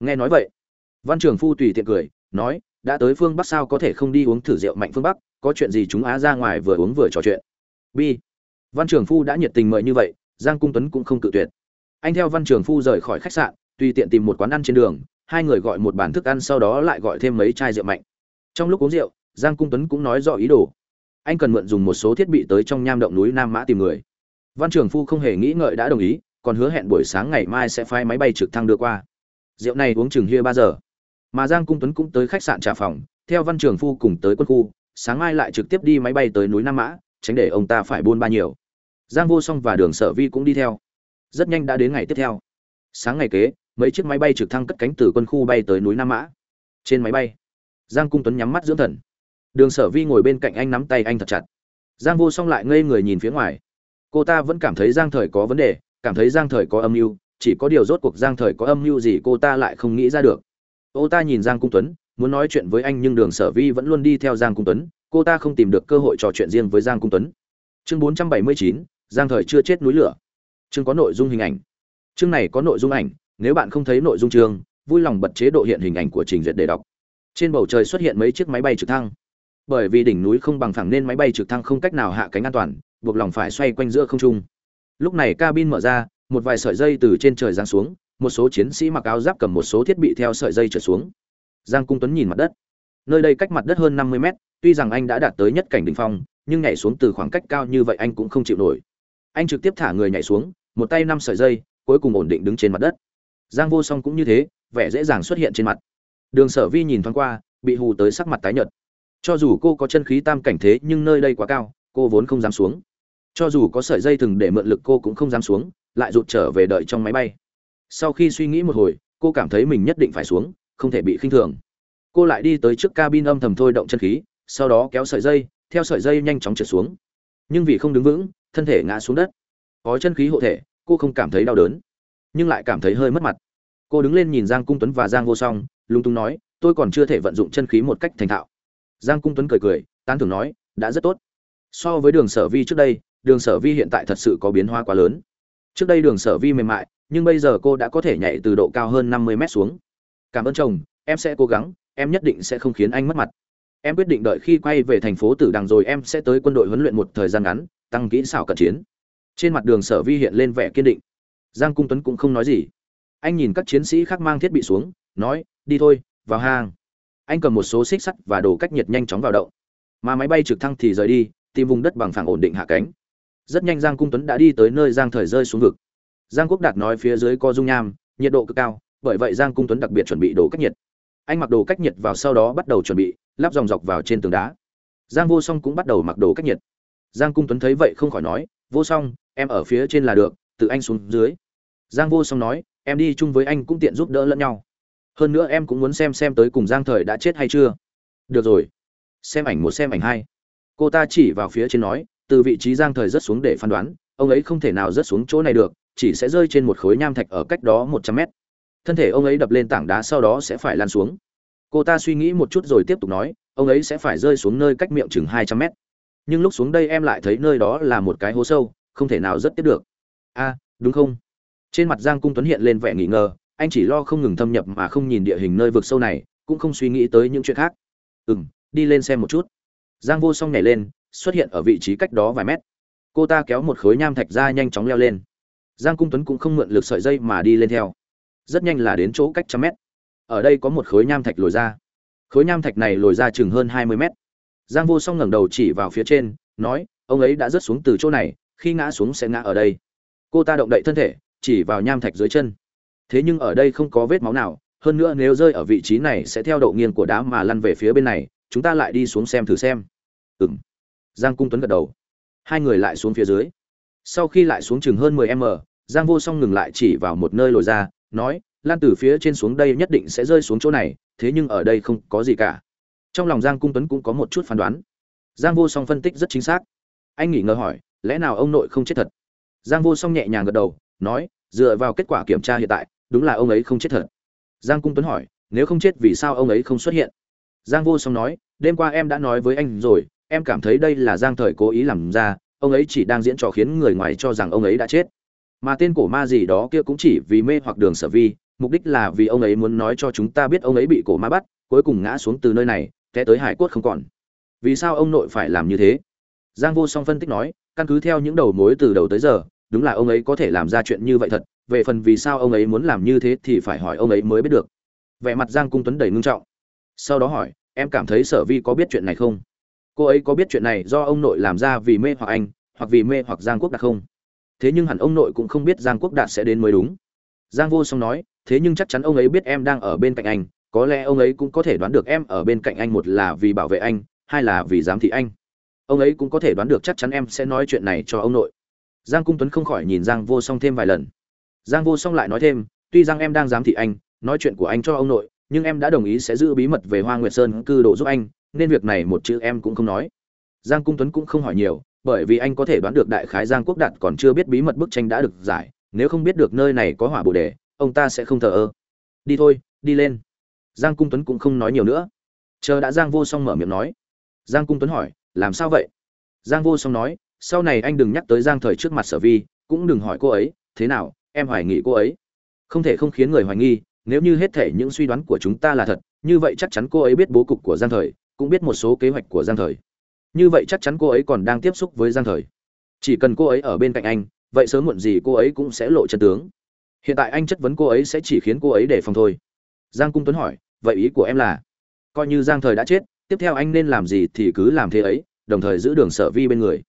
nghe nói vậy, văn trường phu tùy tiện cười, nói, đã tới phương bắc sao có thể không đi uống thử rượu mạnh phương bắc? Có chuyện gì chúng á ra ngoài vừa uống vừa trò chuyện. Bi. Văn trường phu đã nhiệt tình mời như vậy, giang cung tuấn cũng không cự tuyệt. Anh theo văn trường phu rời khỏi khách sạn, tùy tiện tìm một quán ăn trên đường, hai người gọi một bàn thức ăn sau đó lại gọi thêm mấy chai rượu mạnh. Trong lúc uống rượu, giang cung tuấn cũng nói rõ ý đồ. Anh cần mượn dùng một số thiết bị tới trong nham động núi nam mã tìm người. Văn trường phu không hề nghĩ ngợi đã đồng ý, còn hứa hẹn buổi sáng ngày mai sẽ phái máy bay trực thăng đưa qua rượu này uống chừng hia ba giờ. Mà giang cung tuấn cũng tới khách sạn trả phòng, theo văn trường phu cùng tới quân khu, sáng mai lại trực tiếp đi máy bay tới núi nam mã, tránh để ông ta phải buôn ba nhiều. Giang vô song và đường sở vi cũng đi theo. Rất nhanh đã đến ngày tiếp theo. Sáng ngày kế, mấy chiếc máy bay trực thăng cất cánh từ quân khu bay tới núi nam mã. Trên máy bay, giang cung tuấn nhắm mắt dưỡng thần. Đường sở vi ngồi bên cạnh anh nắm tay anh thật chặt. Giang vô song lại ngây người nhìn phía ngoài. Cô ta vẫn cảm thấy giang thời có vấn đề, cảm thấy giang thời có âm mưu chỉ có điều rốt cuộc giang thời có âm mưu gì cô ta lại không nghĩ ra được. Ô ta nhìn giang cung tuấn muốn nói chuyện với anh nhưng đường sở vi vẫn luôn đi theo giang cung tuấn cô ta không tìm được cơ hội trò chuyện riêng với giang cung tuấn. Chương 479, giang thời chưa chết núi lửa. Chương có nội dung hình ảnh. Chương này có nội dung ảnh nếu bạn không thấy nội dung chương vui lòng bật chế độ hiện hình ảnh của trình duyệt để đọc. Trên bầu trời xuất hiện mấy chiếc máy bay trực thăng. Bởi vì đỉnh núi không bằng phẳng nên máy bay trực thăng không cách nào hạ cánh an toàn buộc lòng phải xoay quanh giữa không trung. Lúc này cabin mở ra một vài sợi dây từ trên trời giáng xuống, một số chiến sĩ mặc áo giáp cầm một số thiết bị theo sợi dây trở xuống. Giang cung tuấn nhìn mặt đất. Nơi đây cách mặt đất hơn năm mươi mét, tuy rằng anh đã đạt tới nhất cảnh đỉnh phong, nhưng nhảy xuống từ khoảng cách cao như vậy anh cũng không chịu nổi. Anh trực tiếp thả người nhảy xuống, một tay năm sợi dây, cuối cùng ổn định đứng trên mặt đất. Giang vô song cũng như thế, vẻ dễ dàng xuất hiện trên mặt. Đường sở vi nhìn thoáng qua, bị hù tới sắc mặt tái nhợt. Cho dù cô có chân khí tam cảnh thế nhưng nơi đây quá cao, cô vốn không dám xuống. Cho dù có sợi dây thừng để mượn lực cô cũng không dám xuống lại rụt trở về đợi trong máy bay. Sau khi suy nghĩ một hồi, cô cảm thấy mình nhất định phải xuống, không thể bị khinh thường. Cô lại đi tới trước cabin âm thầm thôi động chân khí, sau đó kéo sợi dây, theo sợi dây nhanh chóng trượt xuống. Nhưng vì không đứng vững, thân thể ngã xuống đất. Có chân khí hộ thể, cô không cảm thấy đau đớn, nhưng lại cảm thấy hơi mất mặt. Cô đứng lên nhìn giang cung tuấn và giang vô song, lúng túng nói, tôi còn chưa thể vận dụng chân khí một cách thành thạo. Giang cung tuấn cười cười, tán thưởng nói, đã rất tốt. So với đường sở vi trước đây, đường sở vi hiện tại thật sự có biến hóa quá lớn trước đây đường sở vi mềm mại, nhưng bây giờ cô đã có thể nhảy từ độ cao hơn năm mươi mét xuống. Cảm ơn chồng, em sẽ cố gắng, em nhất định sẽ không khiến anh mất mặt. Em quyết định đợi khi quay về thành phố tử đằng rồi em sẽ tới quân đội huấn luyện một thời gian ngắn, tăng kỹ xảo cận chiến. Trên mặt đường sở vi hiện lên vẻ kiên định. Giang cung tuấn cũng không nói gì. Anh nhìn các chiến sĩ khác mang thiết bị xuống, nói, đi thôi, vào hang. Anh cầm một số xích sắt và đồ cách nhiệt nhanh chóng vào động. Mà máy bay trực thăng thì rời đi, tìm vùng đất bằng phẳng ổn định hạ cánh rất nhanh giang cung tuấn đã đi tới nơi giang thời rơi xuống vực. Giang quốc đạt nói phía dưới có dung nham, nhiệt độ cực cao, bởi vậy giang cung tuấn đặc biệt chuẩn bị đồ cách nhiệt. Anh mặc đồ cách nhiệt vào sau đó bắt đầu chuẩn bị, lắp dòng dọc vào trên tường đá. Giang vô song cũng bắt đầu mặc đồ cách nhiệt. Giang cung tuấn thấy vậy không khỏi nói, vô song, em ở phía trên là được từ anh xuống dưới. Giang vô song nói, em đi chung với anh cũng tiện giúp đỡ lẫn nhau. Hơn nữa em cũng muốn xem xem tới cùng giang thời đã chết hay chưa. Được rồi, xem ảnh một, xem ảnh hai. Cô ta chỉ vào phía trên nói từ vị trí giang thời rất xuống để phán đoán, ông ấy không thể nào rớt xuống chỗ này được, chỉ sẽ rơi trên một khối nham thạch ở cách đó một trăm mét. Thân thể ông ấy đập lên tảng đá sau đó sẽ phải lan xuống. Cô ta suy nghĩ một chút rồi tiếp tục nói, ông ấy sẽ phải rơi xuống nơi cách miệng chừng hai trăm mét. Nhưng lúc xuống đây em lại thấy nơi đó là một cái hố sâu, không thể nào rất tiếp được. A, đúng không? Trên mặt giang cung tuấn hiện lên vẻ nghi ngờ, anh chỉ lo không ngừng thâm nhập mà không nhìn địa hình nơi vực sâu này, cũng không suy nghĩ tới những chuyện khác. Ừ m đi lên xem một chút. Giang vô song nhảy lên xuất hiện ở vị trí cách đó vài mét. Cô ta kéo một khối nham thạch ra nhanh chóng leo lên. Giang cung tuấn cũng không mượn lực sợi dây mà đi lên theo. Rất nhanh là đến chỗ cách trăm mét. Ở đây có một khối nham thạch lồi ra. Khối nham thạch này lồi ra chừng hơn hai mươi mét. Giang vô song ngẩng đầu chỉ vào phía trên, nói, ông ấy đã rớt xuống từ chỗ này, khi ngã xuống sẽ ngã ở đây. Cô ta động đậy thân thể, chỉ vào nham thạch dưới chân. Thế nhưng ở đây không có vết máu nào, hơn nữa nếu rơi ở vị trí này sẽ theo độ nghiêng của đá mà lăn về phía bên này, chúng ta lại đi xuống xem thử xem. Ừng giang cung tuấn gật đầu. Hai người lại xuống phía dưới. Sau khi lại xuống chừng hơn mười m, giang vô song ngừng lại chỉ vào một nơi lồi ra, nói, lan từ phía trên xuống đây nhất định sẽ rơi xuống chỗ này, thế nhưng ở đây không có gì cả. Trong lòng giang cung tuấn cũng có một chút phán đoán. Giang vô song phân tích rất chính xác. Anh nghỉ ngờ hỏi, lẽ nào ông nội không chết thật? Giang vô song nhẹ nhàng gật đầu, nói, dựa vào kết quả kiểm tra hiện tại, đúng là ông ấy không chết thật. Giang cung tuấn hỏi, nếu không chết vì sao ông ấy không xuất hiện? Giang vô song nói, đêm qua em đã nói với anh rồi em cảm thấy đây là giang thời cố ý làm ra, ông ấy chỉ đang diễn trò khiến người ngoài cho rằng ông ấy đã chết. Mà tên cổ ma gì đó kia cũng chỉ vì mê hoặc đường sở vi, mục đích là vì ông ấy muốn nói cho chúng ta biết ông ấy bị cổ ma bắt, cuối cùng ngã xuống từ nơi này, té tới hải cốt không còn. Vì sao ông nội phải làm như thế? Giang vô song phân tích nói, căn cứ theo những đầu mối từ đầu tới giờ, đúng là ông ấy có thể làm ra chuyện như vậy thật, về phần vì sao ông ấy muốn làm như thế thì phải hỏi ông ấy mới biết được. Vẻ mặt giang cung tuấn đầy ngưng trọng. Sau đó hỏi, em cảm thấy sở vi có biết chuyện này không? Cô ấy có biết chuyện này do ông nội làm ra vì mê hoặc anh, hoặc vì mê hoặc giang quốc đạt không? Thế nhưng hẳn ông nội cũng không biết giang quốc đạt sẽ đến mới đúng. Giang vô song nói, thế nhưng chắc chắn ông ấy biết em đang ở bên cạnh anh. Có lẽ ông ấy cũng có thể đoán được em ở bên cạnh anh, một là vì bảo vệ anh, hai là vì giám thị anh. Ông ấy cũng có thể đoán được chắc chắn em sẽ nói chuyện này cho ông nội. Giang cung tuấn không khỏi nhìn giang vô song thêm vài lần. Giang vô song lại nói thêm, tuy rằng em đang giám thị anh, nói chuyện của anh cho ông nội, nhưng em đã đồng ý sẽ giữ bí mật về hoa nguyệt sơn cư độ giúp anh nên việc này một chữ em cũng không nói. Giang cung tuấn cũng không hỏi nhiều, bởi vì anh có thể đoán được đại khái giang quốc đạt còn chưa biết bí mật bức tranh đã được giải, nếu không biết được nơi này có hỏa bồ đề, ông ta sẽ không thờ ơ. Đi thôi, đi lên. Giang cung tuấn cũng không nói nhiều nữa. Chờ đã giang vô song mở miệng nói. Giang cung tuấn hỏi, làm sao vậy? Giang vô song nói, sau này anh đừng nhắc tới giang thời trước mặt sở vi, cũng đừng hỏi cô ấy, thế nào, em hoài nghị cô ấy. Không thể không khiến người hoài nghi, nếu như hết thể những suy đoán của chúng ta là thật, như vậy chắc chắn cô ấy biết bố cục của giang thời cũng biết một số kế hoạch của giang thời. Như vậy chắc chắn cô ấy còn đang tiếp xúc với giang thời. Chỉ cần cô ấy ở bên cạnh anh, vậy sớm muộn gì cô ấy cũng sẽ lộ chân tướng. Hiện tại anh chất vấn cô ấy sẽ chỉ khiến cô ấy để phòng thôi. Giang cung tuấn hỏi, vậy ý của em là? Coi như giang thời đã chết, tiếp theo anh nên làm gì thì cứ làm thế ấy, đồng thời giữ đường sở vi bên người.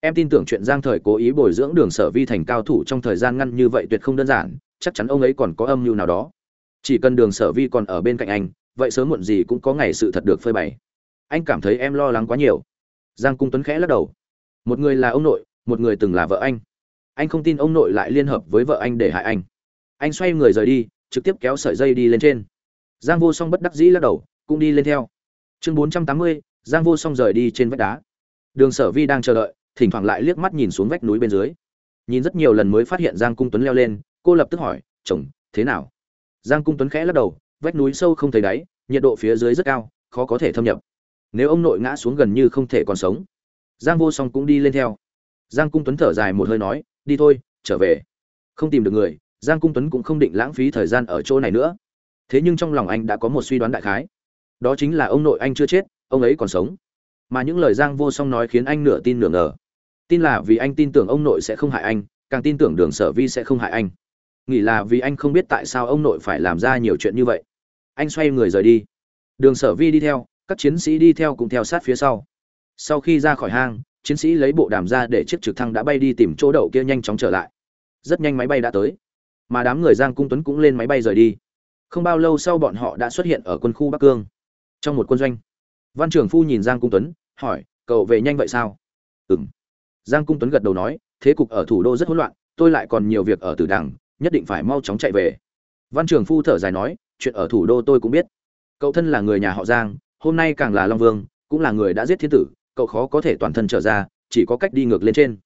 Em tin tưởng chuyện giang thời cố ý bồi dưỡng đường sở vi thành cao thủ trong thời gian ngăn như vậy tuyệt không đơn giản, chắc chắn ông ấy còn có âm mưu nào đó. Chỉ cần đường sở vi còn ở bên cạnh anh, vậy sớm muộn gì cũng có ngày sự thật được phơi bày anh cảm thấy em lo lắng quá nhiều. Giang cung tuấn khẽ lắc đầu. Một người là ông nội, một người từng là vợ anh. Anh không tin ông nội lại liên hợp với vợ anh để hại anh. Anh xoay người rời đi, trực tiếp kéo sợi dây đi lên trên. Giang vô song bất đắc dĩ lắc đầu, cũng đi lên theo. Chương bốn trăm tám mươi, giang vô song rời đi trên vách đá. Đường sở vi đang chờ đợi, thỉnh thoảng lại liếc mắt nhìn xuống vách núi bên dưới. Nhìn rất nhiều lần mới phát hiện giang cung tuấn leo lên, cô lập tức hỏi, chồng, thế nào? Giang cung tuấn khẽ lắc đầu, vách núi sâu không thấy đáy, nhiệt độ phía dưới rất cao, khó có thể thâm nhập nếu ông nội ngã xuống gần như không thể còn sống. Giang vô song cũng đi lên theo. Giang cung tuấn thở dài một hơi nói, đi thôi, trở về. Không tìm được người, giang cung tuấn cũng không định lãng phí thời gian ở chỗ này nữa. Thế nhưng trong lòng anh đã có một suy đoán đại khái. Đó chính là ông nội anh chưa chết, ông ấy còn sống. Mà những lời giang vô song nói khiến anh nửa tin nửa ngờ. Tin là vì anh tin tưởng ông nội sẽ không hại anh, càng tin tưởng đường sở vi sẽ không hại anh. Nghĩ là vì anh không biết tại sao ông nội phải làm ra nhiều chuyện như vậy. Anh xoay người rời đi. Đường sở vi đi theo các chiến sĩ đi theo cùng theo sát phía sau. Sau khi ra khỏi hang, chiến sĩ lấy bộ đàm ra để chiếc trực thăng đã bay đi tìm chỗ đậu kia nhanh chóng trở lại. Rất nhanh máy bay đã tới, mà đám người giang cung tuấn cũng lên máy bay rời đi. Không bao lâu sau bọn họ đã xuất hiện ở quân khu bắc cương. Trong một quân doanh, văn trưởng phu nhìn giang cung tuấn, hỏi, cậu về nhanh vậy sao? Ừ m giang cung tuấn gật đầu nói, thế cục ở thủ đô rất hỗn loạn, tôi lại còn nhiều việc ở tử đằng, nhất định phải mau chóng chạy về. Văn trưởng phu thở dài nói, chuyện ở thủ đô tôi cũng biết. Cậu thân là người nhà họ giang hôm nay càng là long vương, cũng là người đã giết thiên tử, cậu khó có thể toàn thân trở ra, chỉ có cách đi ngược lên trên.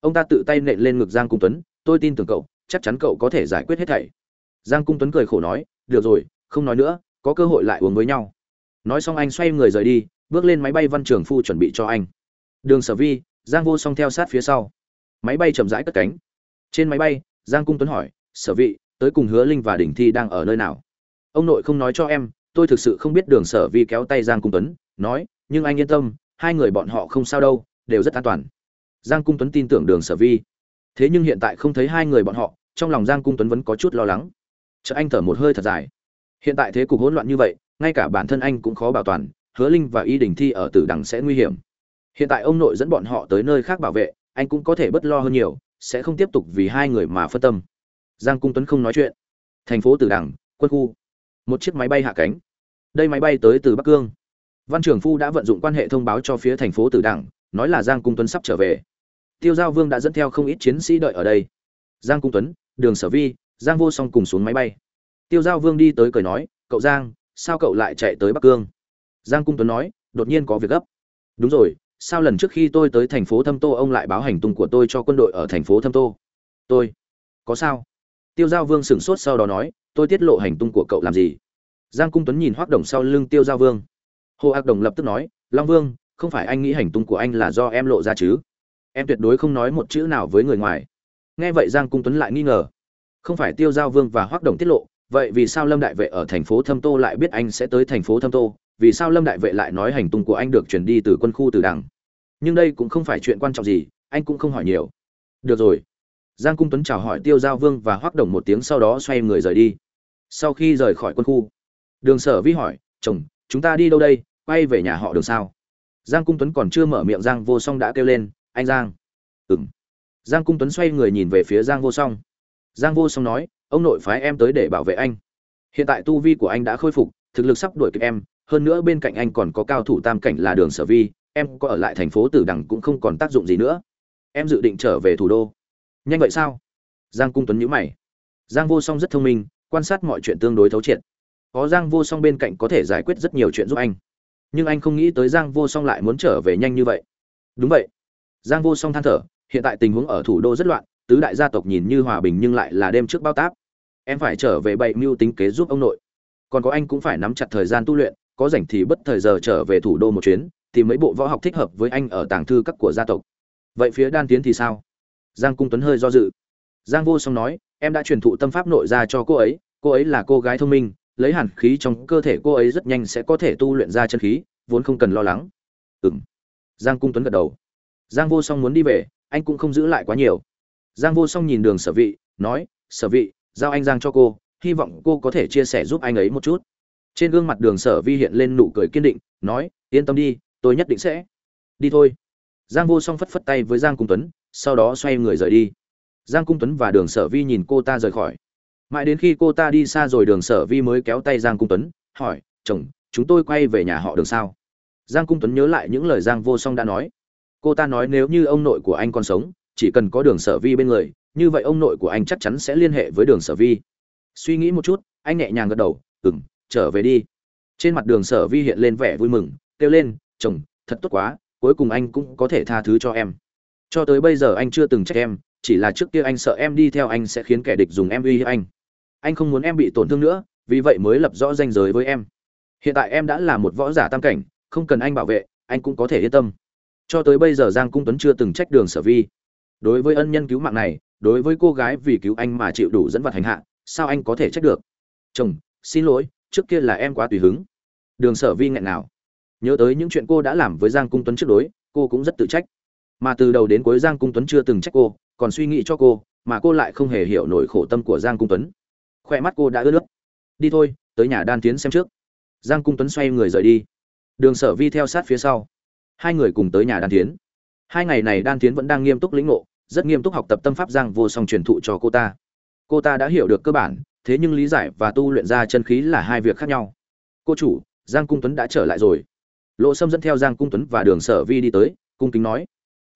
Ông ta tự tay nện lên ngực giang cung tuấn, tôi tin tưởng cậu, chắc chắn cậu có thể giải quyết hết thảy. Giang cung tuấn cười khổ nói, được rồi, không nói nữa, có cơ hội lại uống với nhau. Nói xong anh xoay người rời đi, bước lên máy bay văn trường phu chuẩn bị cho anh. Đường sở vi, giang vô song theo sát phía sau. Máy bay chậm rãi cất cánh. Trên máy bay, giang cung tuấn hỏi, sở vị tới cùng hứa linh và đỉnh thi đang ở nơi nào? Ông nội không nói cho em tôi thực sự không biết đường sở vi kéo tay giang cung tuấn, nói, nhưng anh yên tâm, hai người bọn họ không sao đâu, đều rất an toàn. Giang cung tuấn tin tưởng đường sở vi. Thế nhưng hiện tại không thấy hai người bọn họ, trong lòng giang cung tuấn vẫn có chút lo lắng. Chợ anh thở một hơi thật dài. Hiện tại thế cục hỗn loạn như vậy, ngay cả bản thân anh cũng khó bảo toàn, hứa linh và y đình thi ở tử đằng sẽ nguy hiểm. Hiện tại ông nội dẫn bọn họ tới nơi khác bảo vệ, anh cũng có thể bất lo hơn nhiều, sẽ không tiếp tục vì hai người mà phân tâm. Giang cung tuấn không nói chuyện. Thành phố tử đằng, quân khu một chiếc máy bay hạ cánh. Đây máy bay tới từ bắc cương. Văn trưởng phu đã vận dụng quan hệ thông báo cho phía thành phố tử đảng, nói là giang cung tuấn sắp trở về. Tiêu giao vương đã dẫn theo không ít chiến sĩ đợi ở đây. Giang cung tuấn, đường sở vi, giang vô song cùng xuống máy bay. Tiêu giao vương đi tới cười nói, cậu giang, sao cậu lại chạy tới bắc cương? Giang cung tuấn nói, đột nhiên có việc gấp. Đúng rồi, sao lần trước khi tôi tới thành phố thâm tô ông lại báo hành tung của tôi cho quân đội ở thành phố thâm tô? Tôi, có sao? Tiêu giao vương sửng sốt sau đó nói tôi tiết lộ hành tung của cậu làm gì? Giang cung tuấn nhìn hoác đồng sau lưng tiêu giao vương. Hồ ác đồng lập tức nói, long vương, không phải anh nghĩ hành tung của anh là do em lộ ra chứ? Em tuyệt đối không nói một chữ nào với người ngoài. Nghe vậy giang cung tuấn lại nghi ngờ. Không phải tiêu giao vương và hoác đồng tiết lộ, vậy vì sao lâm đại vệ ở thành phố thâm tô lại biết anh sẽ tới thành phố thâm tô? Vì sao lâm đại vệ lại nói hành tung của anh được chuyển đi từ quân khu từ đằng? Nhưng đây cũng không phải chuyện quan trọng gì, anh cũng không hỏi nhiều. Được rồi. Giang cung tuấn chào hỏi tiêu giao vương và hoác đồng một tiếng sau đó xoay người rời đi sau khi rời khỏi quân khu. Đường sở vi hỏi, chồng, chúng ta đi đâu đây? Quay về nhà họ đường sao? Giang cung tuấn còn chưa mở miệng, giang vô song đã kêu lên, anh giang. Ừ m giang cung tuấn xoay người nhìn về phía giang vô song. Giang vô song nói, ông nội phái em tới để bảo vệ anh. Hiện tại tu vi của anh đã khôi phục, thực lực sắp đuổi kịp em. Hơn nữa bên cạnh anh còn có cao thủ tam cảnh là đường sở vi. Em có ở lại thành phố tử đằng cũng không còn tác dụng gì nữa. Em dự định trở về thủ đô. Nhanh vậy sao? Giang cung tuấn nhữ mày. Giang vô song rất thông minh quan sát mọi chuyện tương đối thấu triệt. Có giang vô song bên cạnh có thể giải quyết rất nhiều chuyện giúp anh. Nhưng anh không nghĩ tới giang vô song lại muốn trở về nhanh như vậy. Đúng vậy. Giang vô song than thở, hiện tại tình huống ở thủ đô rất loạn, tứ đại gia tộc nhìn như hòa bình nhưng lại là đêm trước bao táp. Em phải trở về bậy mưu tính kế giúp ông nội. Còn có anh cũng phải nắm chặt thời gian tu luyện, có rảnh thì bất thời giờ trở về thủ đô một chuyến, thì mấy bộ võ học thích hợp với anh ở tàng thư các của gia tộc. Vậy phía đan tiến thì sao? Giang cung tuấn hơi do dự giang vô song nói, em đã truyền thụ tâm pháp nội ra cho cô ấy cô ấy là cô gái thông minh, lấy hàn khí trong cơ thể cô ấy rất nhanh sẽ có thể tu luyện ra chân khí, vốn không cần lo lắng. Ừm. giang cung tuấn gật đầu. Giang vô song muốn đi về, anh cũng không giữ lại quá nhiều. Giang vô song nhìn đường sở vị, nói, sở vị, giao anh giang cho cô, hy vọng cô có thể chia sẻ giúp anh ấy một chút. Trên gương mặt đường sở vi hiện lên nụ cười kiên định, nói, yên tâm đi, tôi nhất định sẽ đi thôi. Giang vô song phất phất tay với giang cung tuấn, sau đó xoay người rời đi giang cung tuấn và đường sở vi nhìn cô ta rời khỏi. Mãi đến khi cô ta đi xa rồi đường sở vi mới kéo tay giang cung tuấn, hỏi, chồng, chúng tôi quay về nhà họ đường sao? Giang cung tuấn nhớ lại những lời giang vô song đã nói. Cô ta nói nếu như ông nội của anh còn sống, chỉ cần có đường sở vi bên người, như vậy ông nội của anh chắc chắn sẽ liên hệ với đường sở vi. Suy nghĩ một chút, anh nhẹ nhàng gật đầu ừng trở về đi. Trên mặt đường sở vi hiện lên vẻ vui mừng, kêu lên, chồng, thật tốt quá, cuối cùng anh cũng có thể tha thứ cho em. Cho tới bây giờ anh chưa từng trách em chỉ là trước kia anh sợ em đi theo anh sẽ khiến kẻ địch dùng em uy hiếp anh. Anh không muốn em bị tổn thương nữa, vì vậy mới lập rõ danh giới với em. Hiện tại em đã là một võ giả tam cảnh, không cần anh bảo vệ, anh cũng có thể yên tâm. Cho tới bây giờ giang cung tuấn chưa từng trách đường sở vi. Đối với ân nhân cứu mạng này, đối với cô gái vì cứu anh mà chịu đủ dẫn vật hành hạ, sao anh có thể trách được? Chồng, xin lỗi, trước kia là em quá tùy hứng. Đường sở vi nghẹn nào nhớ tới những chuyện cô đã làm với giang cung tuấn trước đối, cô cũng rất tự trách. Mà từ đầu đến cuối giang cung tuấn chưa từng trách cô còn suy nghĩ cho cô, mà cô lại không hề hiểu nổi khổ tâm của giang cung tuấn. Khoe mắt cô đã ướt nước. Đi thôi, tới nhà đan tiến xem trước. Giang cung tuấn xoay người rời đi. Đường sở vi theo sát phía sau. Hai người cùng tới nhà đan tiến. Hai ngày này đan tiến vẫn đang nghiêm túc lĩnh ngộ, rất nghiêm túc học tập tâm pháp giang vô song truyền thụ cho cô ta. Cô ta đã hiểu được cơ bản, thế nhưng lý giải và tu luyện ra chân khí là hai việc khác nhau. Cô chủ, giang cung tuấn đã trở lại rồi. Lộ sâm dẫn theo giang cung tuấn và đường sở vi đi tới, cung kính nói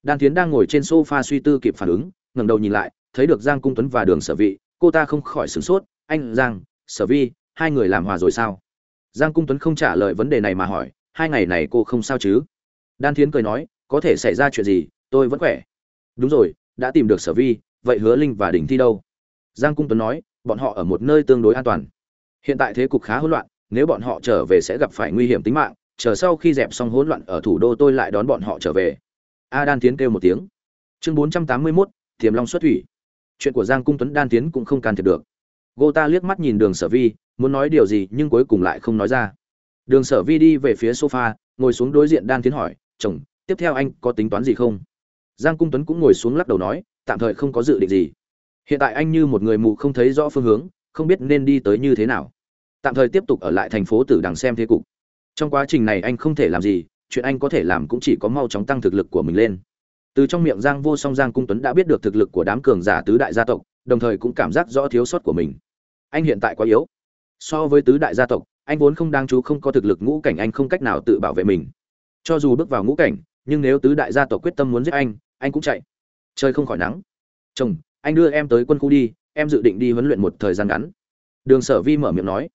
đan tiến đang ngồi trên sofa suy tư kịp phản ứng, ngẩng đầu nhìn lại, thấy được giang cung tuấn và đường sở vị. Cô ta không khỏi sửng sốt, anh giang, sở vi, hai người làm hòa rồi sao? Giang cung tuấn không trả lời vấn đề này mà hỏi, hai ngày này cô không sao chứ? Đan thiến cười nói, có thể xảy ra chuyện gì, tôi vẫn khỏe. Đúng rồi, đã tìm được sở vi, vậy hứa linh và đình thi đâu? Giang cung tuấn nói, bọn họ ở một nơi tương đối an toàn. Hiện tại thế cục khá hỗn loạn, nếu bọn họ trở về sẽ gặp phải nguy hiểm tính mạng. Chờ sau khi dẹp xong hỗn loạn ở thủ đô tôi lại đón bọn họ trở về a đan tiến kêu một tiếng. Chương bốn trăm tám mươi mốt thiềm long xuất thủy. Chuyện của giang cung tuấn đan tiến cũng không can thiệp được. Gô ta liếc mắt nhìn đường sở vi, muốn nói điều gì nhưng cuối cùng lại không nói ra. Đường sở vi đi về phía sofa, ngồi xuống đối diện đan tiến hỏi, chồng, tiếp theo anh có tính toán gì không? Giang cung tuấn cũng ngồi xuống lắc đầu nói, tạm thời không có dự định gì. Hiện tại anh như một người mù không thấy rõ phương hướng, không biết nên đi tới như thế nào. Tạm thời tiếp tục ở lại thành phố tử đằng xem thế cục. Trong quá trình này anh không thể làm gì chuyện anh có thể làm cũng chỉ có mau chóng tăng thực lực của mình lên. Từ trong miệng giang vô song giang cung tuấn đã biết được thực lực của đám cường giả tứ đại gia tộc, đồng thời cũng cảm giác rõ thiếu sót của mình. Anh hiện tại quá yếu. So với tứ đại gia tộc, anh vốn không đáng chú không có thực lực ngũ cảnh anh không cách nào tự bảo vệ mình. Cho dù bước vào ngũ cảnh, nhưng nếu tứ đại gia tộc quyết tâm muốn giết anh anh cũng chạy. Chơi không khỏi nắng. Chồng, anh đưa em tới quân khu đi, em dự định đi huấn luyện một thời gian ngắn. Đường sở vi mở miệng nói.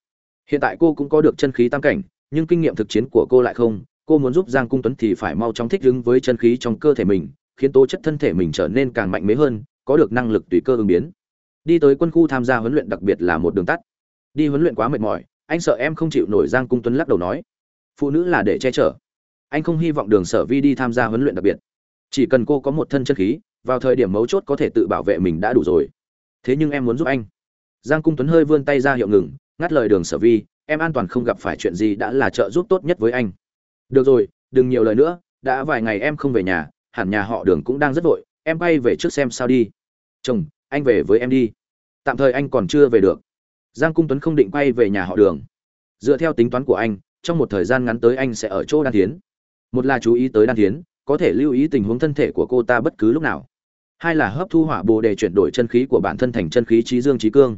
Hiện tại cô cũng có được chân khí tam cảnh, nhưng kinh nghiệm thực chiến của cô lại không cô muốn giúp giang cung tuấn thì phải mau chóng thích ứng với chân khí trong cơ thể mình, khiến tố chất thân thể mình trở nên càng mạnh mẽ hơn, có được năng lực tùy cơ ứng biến. Đi tới quân khu tham gia huấn luyện đặc biệt là một đường tắt. Đi huấn luyện quá mệt mỏi, anh sợ em không chịu nổi, giang cung tuấn lắc đầu nói. Phụ nữ là để che chở. Anh không hy vọng đường sở vi đi tham gia huấn luyện đặc biệt. Chỉ cần cô có một thân chân khí, vào thời điểm mấu chốt có thể tự bảo vệ mình đã đủ rồi. Thế nhưng em muốn giúp anh. Giang cung tuấn hơi vươn tay ra hiệu ngừng, ngắt lời đường sở vi, em an toàn không gặp phải chuyện gì đã là trợ giúp tốt nhất với anh được rồi, đừng nhiều lời nữa, đã vài ngày em không về nhà, hẳn nhà họ đường cũng đang rất vội, em bay về trước xem sao đi. Chồng, anh về với em đi. Tạm thời anh còn chưa về được. Giang cung tuấn không định quay về nhà họ đường. Dựa theo tính toán của anh, trong một thời gian ngắn tới anh sẽ ở chỗ đan tiến một là chú ý tới đan tiến có thể lưu ý tình huống thân thể của cô ta bất cứ lúc nào. Hai là hấp thu hỏa bồ để chuyển đổi chân khí của bản thân thành chân khí trí dương trí cương.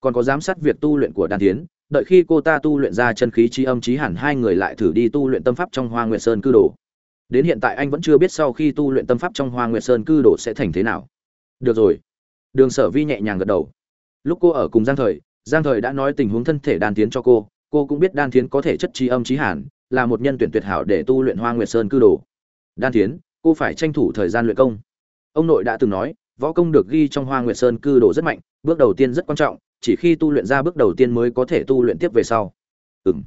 Còn có giám sát việc tu luyện của đan tiến đợi khi cô ta tu luyện ra chân khí trí âm trí hẳn hai người lại thử đi tu luyện tâm pháp trong hoa nguyệt sơn cư đồ. Đến hiện tại anh vẫn chưa biết sau khi tu luyện tâm pháp trong hoa nguyệt sơn cư đồ sẽ thành thế nào. Được rồi. Đường sở vi nhẹ nhàng gật đầu. Lúc cô ở cùng giang thời giang thời đã nói tình huống thân thể đan tiến cho cô cô cũng biết đan tiến có thể chất trí âm trí hàn là một nhân tuyển tuyệt hảo để tu luyện hoa nguyệt sơn cư đồ. Đan tiến, cô phải tranh thủ thời gian luyện công. Ông nội đã từng nói, võ công được ghi trong hoa nguyệt sơn cư đồ rất mạnh, bước đầu tiên rất quan trọng chỉ khi tu luyện ra bước đầu tiên mới có thể tu luyện tiếp về sau. Ừ m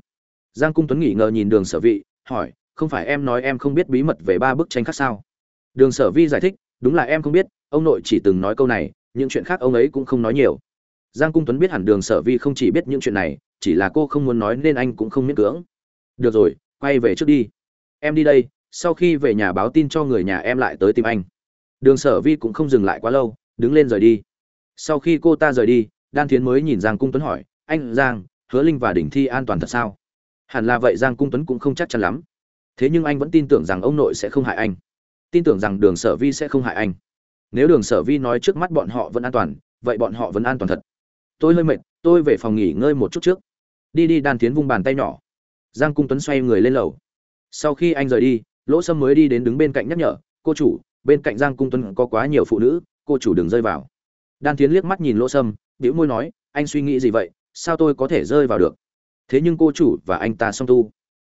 giang cung tuấn nghỉ ngờ nhìn đường sở vị hỏi, không phải em nói em không biết bí mật về ba bức tranh khác sao? Đường sở vi giải thích, đúng là em không biết, ông nội chỉ từng nói câu này, những chuyện khác ông ấy cũng không nói nhiều. Giang cung tuấn biết hẳn đường sở vi không chỉ biết những chuyện này, chỉ là cô không muốn nói nên anh cũng không miễn cưỡng. Được rồi, quay về trước đi. Em đi đây, sau khi về nhà báo tin cho người nhà em lại tới tìm anh. Đường sở vi cũng không dừng lại quá lâu, đứng lên rời đi. Sau khi cô ta rời đi đan thiến mới nhìn giang cung tuấn hỏi, anh, giang, hứa linh và đỉnh thi an toàn thật sao? Hẳn là vậy, giang cung tuấn cũng không chắc chắn lắm. Thế nhưng anh vẫn tin tưởng rằng ông nội sẽ không hại anh. Tin tưởng rằng đường sở vi sẽ không hại anh. Nếu đường sở vi nói trước mắt bọn họ vẫn an toàn, vậy bọn họ vẫn an toàn thật. Tôi hơi mệt, tôi về phòng nghỉ ngơi một chút trước. Đi đi. Đan tiến vung bàn tay nhỏ. Giang cung tuấn xoay người lên lầu. Sau khi anh rời đi, lỗ sâm mới đi đến đứng bên cạnh nhắc nhở, cô chủ, bên cạnh giang cung tuấn có quá nhiều phụ nữ, cô chủ đừng rơi vào đan tiến liếc mắt nhìn lỗ sâm, bĩu môi nói, anh suy nghĩ gì vậy? Sao tôi có thể rơi vào được? Thế nhưng cô chủ và anh ta song tu.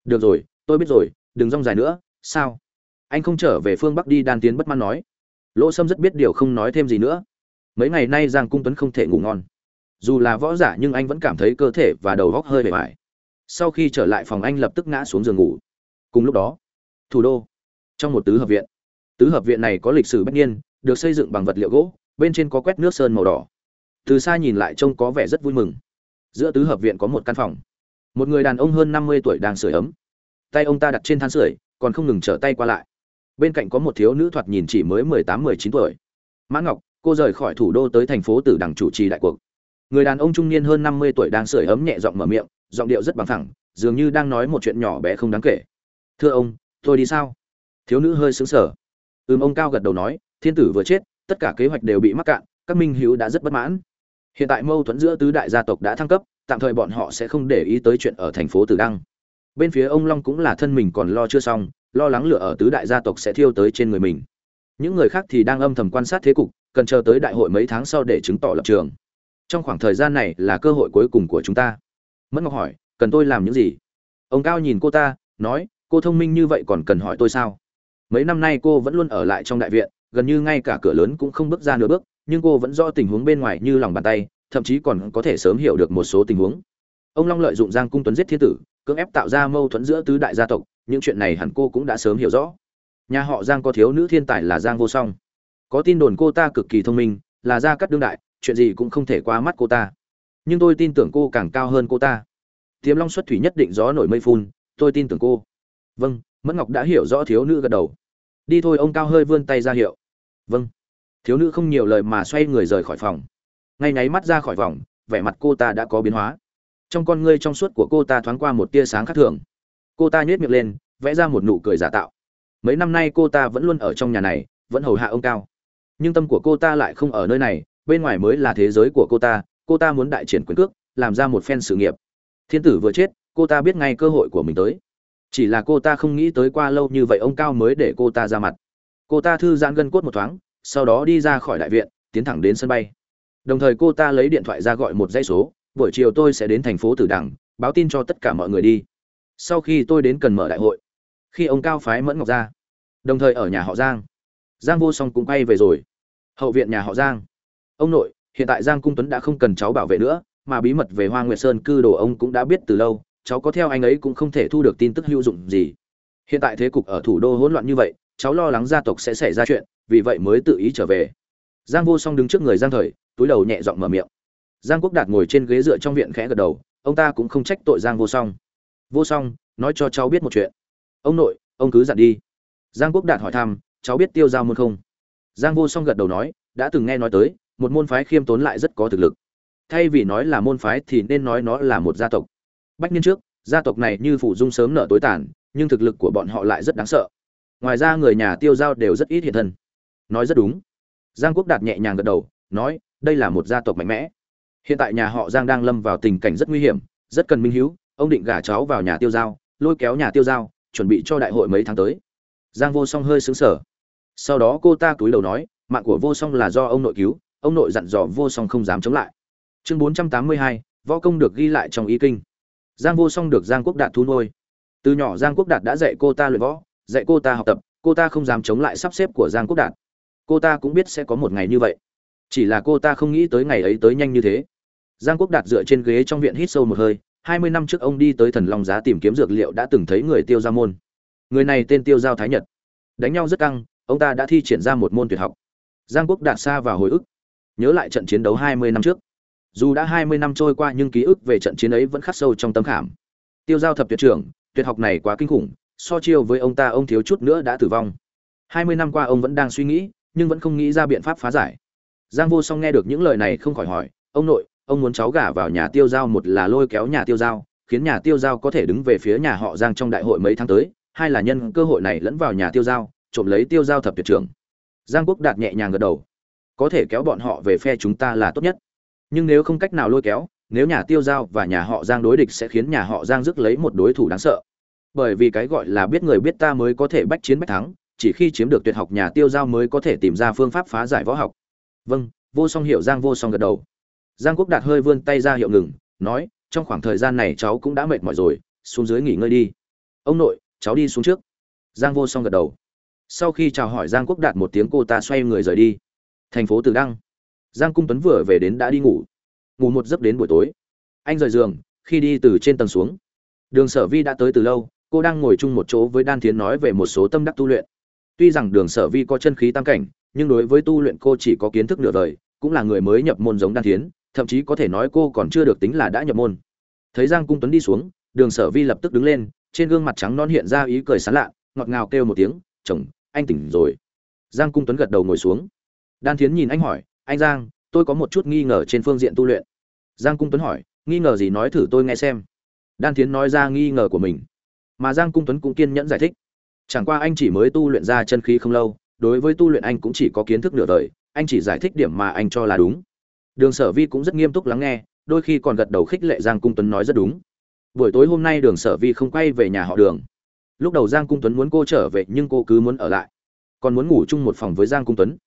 Được rồi, tôi biết rồi, đừng rong dài nữa, sao? Anh không trở về phương bắc đi, đan tiến bất mãn nói. Lỗ sâm rất biết điều không nói thêm gì nữa. Mấy ngày nay giang cung tuấn không thể ngủ ngon. Dù là võ giả nhưng anh vẫn cảm thấy cơ thể và đầu góc hơi bề mải sau khi trở lại phòng anh lập tức ngã xuống giường ngủ. Cùng lúc đó, thủ đô, trong một tứ hợp viện. Tứ hợp viện này có lịch sử bất nhiên được xây dựng bằng vật liệu gỗ bên trên có quét nước sơn màu đỏ. Từ xa nhìn lại trông có vẻ rất vui mừng. Giữa tứ hợp viện có một căn phòng. Một người đàn ông hơn năm mươi tuổi đang sửa ấm. Tay ông ta đặt trên than sưởi, còn không ngừng trở tay qua lại. Bên cạnh có một thiếu nữ thoạt nhìn chỉ mới mười tám, mười chín tuổi. Mã ngọc, cô rời khỏi thủ đô tới thành phố tử đằng chủ trì đại cuộc. Người đàn ông trung niên hơn năm mươi tuổi đang sưởi ấm nhẹ giọng mở miệng, giọng điệu rất bằng thẳng dường như đang nói một chuyện nhỏ bé không đáng kể. Thưa ông, tôi đi sao? Thiếu nữ hơi xứng sở ừm, ông cao gật đầu nói, thiên tử vừa chết tất cả kế hoạch đều bị mắc cạn, các minh hữu đã rất bất mãn. Hiện tại mâu thuẫn giữa tứ đại gia tộc đã thăng cấp, tạm thời bọn họ sẽ không để ý tới chuyện ở thành phố tử đăng. Bên phía ông long cũng là thân mình còn lo chưa xong, lo lắng lửa ở tứ đại gia tộc sẽ thiêu tới trên người mình. Những người khác thì đang âm thầm quan sát thế cục, cần chờ tới đại hội mấy tháng sau để chứng tỏ lập trường. Trong khoảng thời gian này là cơ hội cuối cùng của chúng ta. Mất ngọc hỏi, cần tôi làm những gì? Ông cao nhìn cô ta, nói, cô thông minh như vậy còn cần hỏi tôi sao? Mấy năm nay cô vẫn luôn ở lại trong đại viện gần như ngay cả cửa lớn cũng không bước ra nửa bước, nhưng cô vẫn rõ tình huống bên ngoài như lòng bàn tay, thậm chí còn có thể sớm hiểu được một số tình huống. Ông long lợi dụng giang cung tuấn giết thiên tử, cưỡng ép tạo ra mâu thuẫn giữa tứ đại gia tộc, những chuyện này hẳn cô cũng đã sớm hiểu rõ. Nhà họ giang có thiếu nữ thiên tài là giang vô song. Có tin đồn cô ta cực kỳ thông minh, là gia cắt đương đại, chuyện gì cũng không thể qua mắt cô ta. Nhưng tôi tin tưởng cô càng cao hơn cô ta. Tiềm long xuất thủy nhất định gió nổi mây phun, tôi tin tưởng cô. Vâng mẫn ngọc đã hiểu rõ thiếu nữ gật đầu. Đi thôi, ông cao hơi vươn tay ra hiệu vâng. Thiếu nữ không nhiều lời mà xoay người rời khỏi phòng. Ngay nháy mắt ra khỏi vòng, vẻ mặt cô ta đã có biến hóa. Trong con ngươi trong suốt của cô ta thoáng qua một tia sáng khác thường. Cô ta nhếch miệng lên, vẽ ra một nụ cười giả tạo. Mấy năm nay cô ta vẫn luôn ở trong nhà này, vẫn hầu hạ ông cao. Nhưng tâm của cô ta lại không ở nơi này, bên ngoài mới là thế giới của cô ta cô ta muốn đại triển quyền cước, làm ra một phen sự nghiệp. Thiên tử vừa chết, cô ta biết ngay cơ hội của mình tới. Chỉ là cô ta không nghĩ tới qua lâu như vậy ông cao mới để cô ta ra mặt cô ta thư giãn gân cốt một thoáng, sau đó đi ra khỏi đại viện, tiến thẳng đến sân bay. Đồng thời cô ta lấy điện thoại ra gọi một dãy số, buổi chiều tôi sẽ đến thành phố tử đằng, báo tin cho tất cả mọi người đi. Sau khi tôi đến cần mở đại hội. Khi ông cao phái mẫn ngọc ra. Đồng thời ở nhà họ giang. Giang vô song cũng quay về rồi. Hậu viện nhà họ giang. Ông nội, hiện tại giang cung tuấn đã không cần cháu bảo vệ nữa, mà bí mật về hoa nguyệt sơn cư đồ ông cũng đã biết từ lâu, cháu có theo anh ấy cũng không thể thu được tin tức hữu dụng gì. Hiện tại thế cục ở thủ đô hỗn loạn như vậy cháu lo lắng gia tộc sẽ xảy ra chuyện, vì vậy mới tự ý trở về. Giang vô song đứng trước người giang thời, túi đầu nhẹ giọng mở miệng. Giang quốc đạt ngồi trên ghế dựa trong viện khẽ gật đầu, ông ta cũng không trách tội giang vô song. Vô song, nói cho cháu biết một chuyện. Ông nội, ông cứ dặn đi. Giang quốc đạt hỏi thăm, cháu biết tiêu giao môn không? Giang vô song gật đầu nói, đã từng nghe nói tới, một môn phái khiêm tốn lại rất có thực lực. Thay vì nói là môn phái thì nên nói nó là một gia tộc. Bách niên trước, gia tộc này như phủ dung sớm nở tối tàn, nhưng thực lực của bọn họ lại rất đáng sợ ngoài ra người nhà tiêu giao đều rất ít hiện thân. Nói rất đúng. Giang quốc đạt nhẹ nhàng gật đầu, nói, đây là một gia tộc mạnh mẽ. Hiện tại nhà họ giang đang lâm vào tình cảnh rất nguy hiểm, rất cần minh hữu ông định gả cháu vào nhà tiêu giao, lôi kéo nhà tiêu giao, chuẩn bị cho đại hội mấy tháng tới. Giang vô song hơi xứng sở sau đó cô ta cúi đầu nói, mạng của vô song là do ông nội cứu, ông nội dặn dò vô song không dám chống lại. Chương bốn trăm tám mươi hai, võ công được ghi lại trong ý kinh. Giang vô song được giang quốc đạt thu nuôi. Từ nhỏ giang quốc đạt đã dạy cô ta luyện võ dạy cô ta học tập, cô ta không dám chống lại sắp xếp của giang quốc đạt. Cô ta cũng biết sẽ có một ngày như vậy. Chỉ là cô ta không nghĩ tới ngày ấy tới nhanh như thế. Giang quốc đạt dựa trên ghế trong viện hít sâu một hơi, hai mươi năm trước ông đi tới thần long giá tìm kiếm dược liệu đã từng thấy người tiêu giao môn. Người này tên tiêu giao thái nhật. Đánh nhau rất căng, ông ta đã thi triển ra một môn tuyệt học. Giang quốc đạt xa vào hồi ức, nhớ lại trận chiến đấu hai mươi năm trước. Dù đã hai mươi năm trôi qua nhưng ký ức về trận chiến ấy vẫn khắc sâu trong tâm khảm. Tiêu giao thập tuyệt trưởng, tuyệt học này quá kinh khủng so chiêu với ông ta ông thiếu chút nữa đã tử vong. Hai mươi năm qua ông vẫn đang suy nghĩ, nhưng vẫn không nghĩ ra biện pháp phá giải. Giang vô song nghe được những lời này không khỏi hỏi, ông nội, ông muốn cháu gả vào nhà tiêu giao một là lôi kéo nhà tiêu giao, khiến nhà tiêu giao có thể đứng về phía nhà họ giang trong đại hội mấy tháng tới, hai là nhân cơ hội này lẫn vào nhà tiêu giao, trộm lấy tiêu giao thập tuyệt trưởng. Giang quốc đạt nhẹ nhàng gật đầu. Có thể kéo bọn họ về phe chúng ta là tốt nhất. Nhưng nếu không cách nào lôi kéo, nếu nhà tiêu giao và nhà họ giang đối địch sẽ khiến nhà họ giang rước lấy một đối thủ đáng sợ bởi vì cái gọi là biết người biết ta mới có thể bách chiến bách thắng, chỉ khi chiếm được tuyệt học nhà tiêu giao mới có thể tìm ra phương pháp phá giải võ học. Vâng vô song hiểu giang vô song gật đầu. Giang quốc đạt hơi vươn tay ra hiệu ngừng, nói, trong khoảng thời gian này cháu cũng đã mệt mỏi rồi, xuống dưới nghỉ ngơi đi. Ông nội, cháu đi xuống trước. Giang vô song gật đầu. Sau khi chào hỏi giang quốc đạt một tiếng cô ta xoay người rời đi. Thành phố từ đăng. Giang cung tuấn vừa về đến đã đi ngủ. Ngủ một giấc đến buổi tối. Anh rời giường, khi đi từ trên tầng xuống. Đường sở vi đã tới từ lâu cô đang ngồi chung một chỗ với đan thiến nói về một số tâm đắc tu luyện. Tuy rằng đường sở vi có chân khí tam cảnh, nhưng đối với tu luyện cô chỉ có kiến thức nửa đời, cũng là người mới nhập môn giống đan thiến, thậm chí có thể nói cô còn chưa được tính là đã nhập môn. Thấy giang cung tuấn đi xuống, đường sở vi lập tức đứng lên, trên gương mặt trắng non hiện ra ý cười sán lạ, ngọt ngào kêu một tiếng, chồng, anh tỉnh rồi. Giang cung tuấn gật đầu ngồi xuống. Đan thiến nhìn anh hỏi, anh giang, tôi có một chút nghi ngờ trên phương diện tu luyện. Giang cung tuấn hỏi, nghi ngờ gì nói thử tôi nghe xem. Đan thiến nói ra nghi ngờ của mình mà giang cung tuấn cũng kiên nhẫn giải thích. Chẳng qua anh chỉ mới tu luyện ra chân khí không lâu, đối với tu luyện anh cũng chỉ có kiến thức nửa đời, anh chỉ giải thích điểm mà anh cho là đúng. Đường sở vi cũng rất nghiêm túc lắng nghe, đôi khi còn gật đầu khích lệ giang cung tuấn nói rất đúng. Buổi tối hôm nay đường sở vi không quay về nhà họ đường. Lúc đầu giang cung tuấn muốn cô trở về, nhưng cô cứ muốn ở lại. Còn muốn ngủ chung một phòng với giang cung tuấn.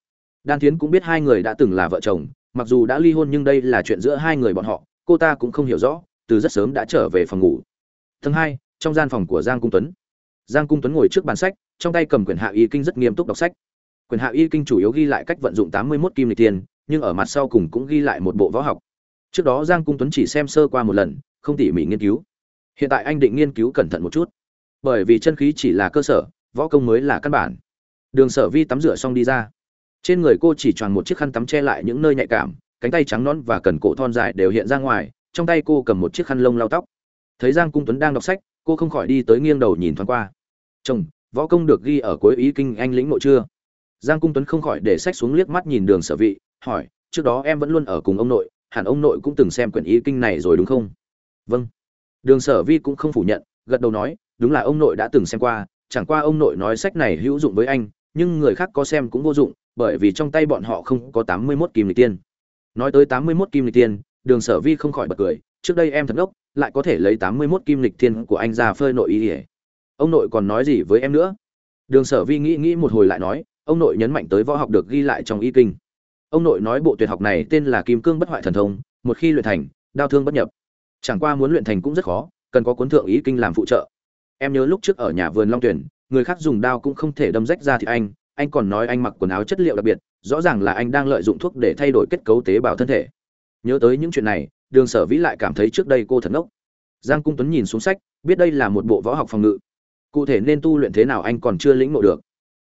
Đan thiến cũng biết hai người đã từng là vợ chồng, mặc dù đã ly hôn nhưng đây là chuyện giữa hai người bọn họ, cô ta cũng không hiểu rõ, từ rất sớm đã trở về phòng ngủ. Thứ hai trong gian phòng của giang cung tuấn. Giang cung tuấn ngồi trước bàn sách, trong tay cầm quyển hạ y kinh rất nghiêm túc đọc sách. Quyển hạ y kinh chủ yếu ghi lại cách vận dụng tám mươi mốt kim lịch tiền, nhưng ở mặt sau cùng cũng ghi lại một bộ võ học. Trước đó giang cung tuấn chỉ xem sơ qua một lần, không tỉ mỉ nghiên cứu. Hiện tại anh định nghiên cứu cẩn thận một chút. Bởi vì chân khí chỉ là cơ sở, võ công mới là căn bản. Đường sở vi tắm rửa xong đi ra. Trên người cô chỉ tròn một chiếc khăn tắm che lại những nơi nhạy cảm, cánh tay trắng nõn và cần cổ thon dài đều hiện ra ngoài, trong tay cô cầm một chiếc khăn lông lau tóc. Thấy giang cung tuấn đang đọc sách cô không khỏi đi tới nghiêng đầu nhìn thoáng qua. Chồng, võ công được ghi ở cuối ý kinh anh lĩnh ngộ chưa? Giang cung tuấn không khỏi để sách xuống liếc mắt nhìn đường sở vị, hỏi, trước đó em vẫn luôn ở cùng ông nội, hẳn ông nội cũng từng xem quyển ý kinh này rồi đúng không? Vâng. Đường sở vi cũng không phủ nhận, gật đầu nói, đúng là ông nội đã từng xem qua, chẳng qua ông nội nói sách này hữu dụng với anh, nhưng người khác có xem cũng vô dụng, bởi vì trong tay bọn họ không có tám mươi mốt kim lịch tiên. Nói tới tám mươi mốt kim lịch tiên, đường sở vi không khỏi bật cười trước đây em thật ngốc, lại có thể lấy tám mươi mốt kim lịch thiên của anh ra phơi nội ý ỉa ông nội còn nói gì với em nữa? Đường sở vi nghĩ nghĩ một hồi lại nói, ông nội nhấn mạnh tới võ học được ghi lại trong y kinh. Ông nội nói bộ tuyệt học này tên là kim cương bất hoại thần thông, một khi luyện thành, đau thương bất nhập. Chẳng qua muốn luyện thành cũng rất khó, cần có cuốn thượng ý kinh làm phụ trợ. Em nhớ lúc trước ở nhà vườn long tuyển, người khác dùng đao cũng không thể đâm rách ra thì anh anh còn nói anh mặc quần áo chất liệu đặc biệt, rõ ràng là anh đang lợi dụng thuốc để thay đổi kết cấu tế bào thân thể. Nhớ tới những chuyện này đường sở vĩ lại cảm thấy trước đây cô thật ngốc. Giang cung tuấn nhìn xuống sách, biết đây là một bộ võ học phòng ngự. Cụ thể nên tu luyện thế nào anh còn chưa lĩnh ngộ được.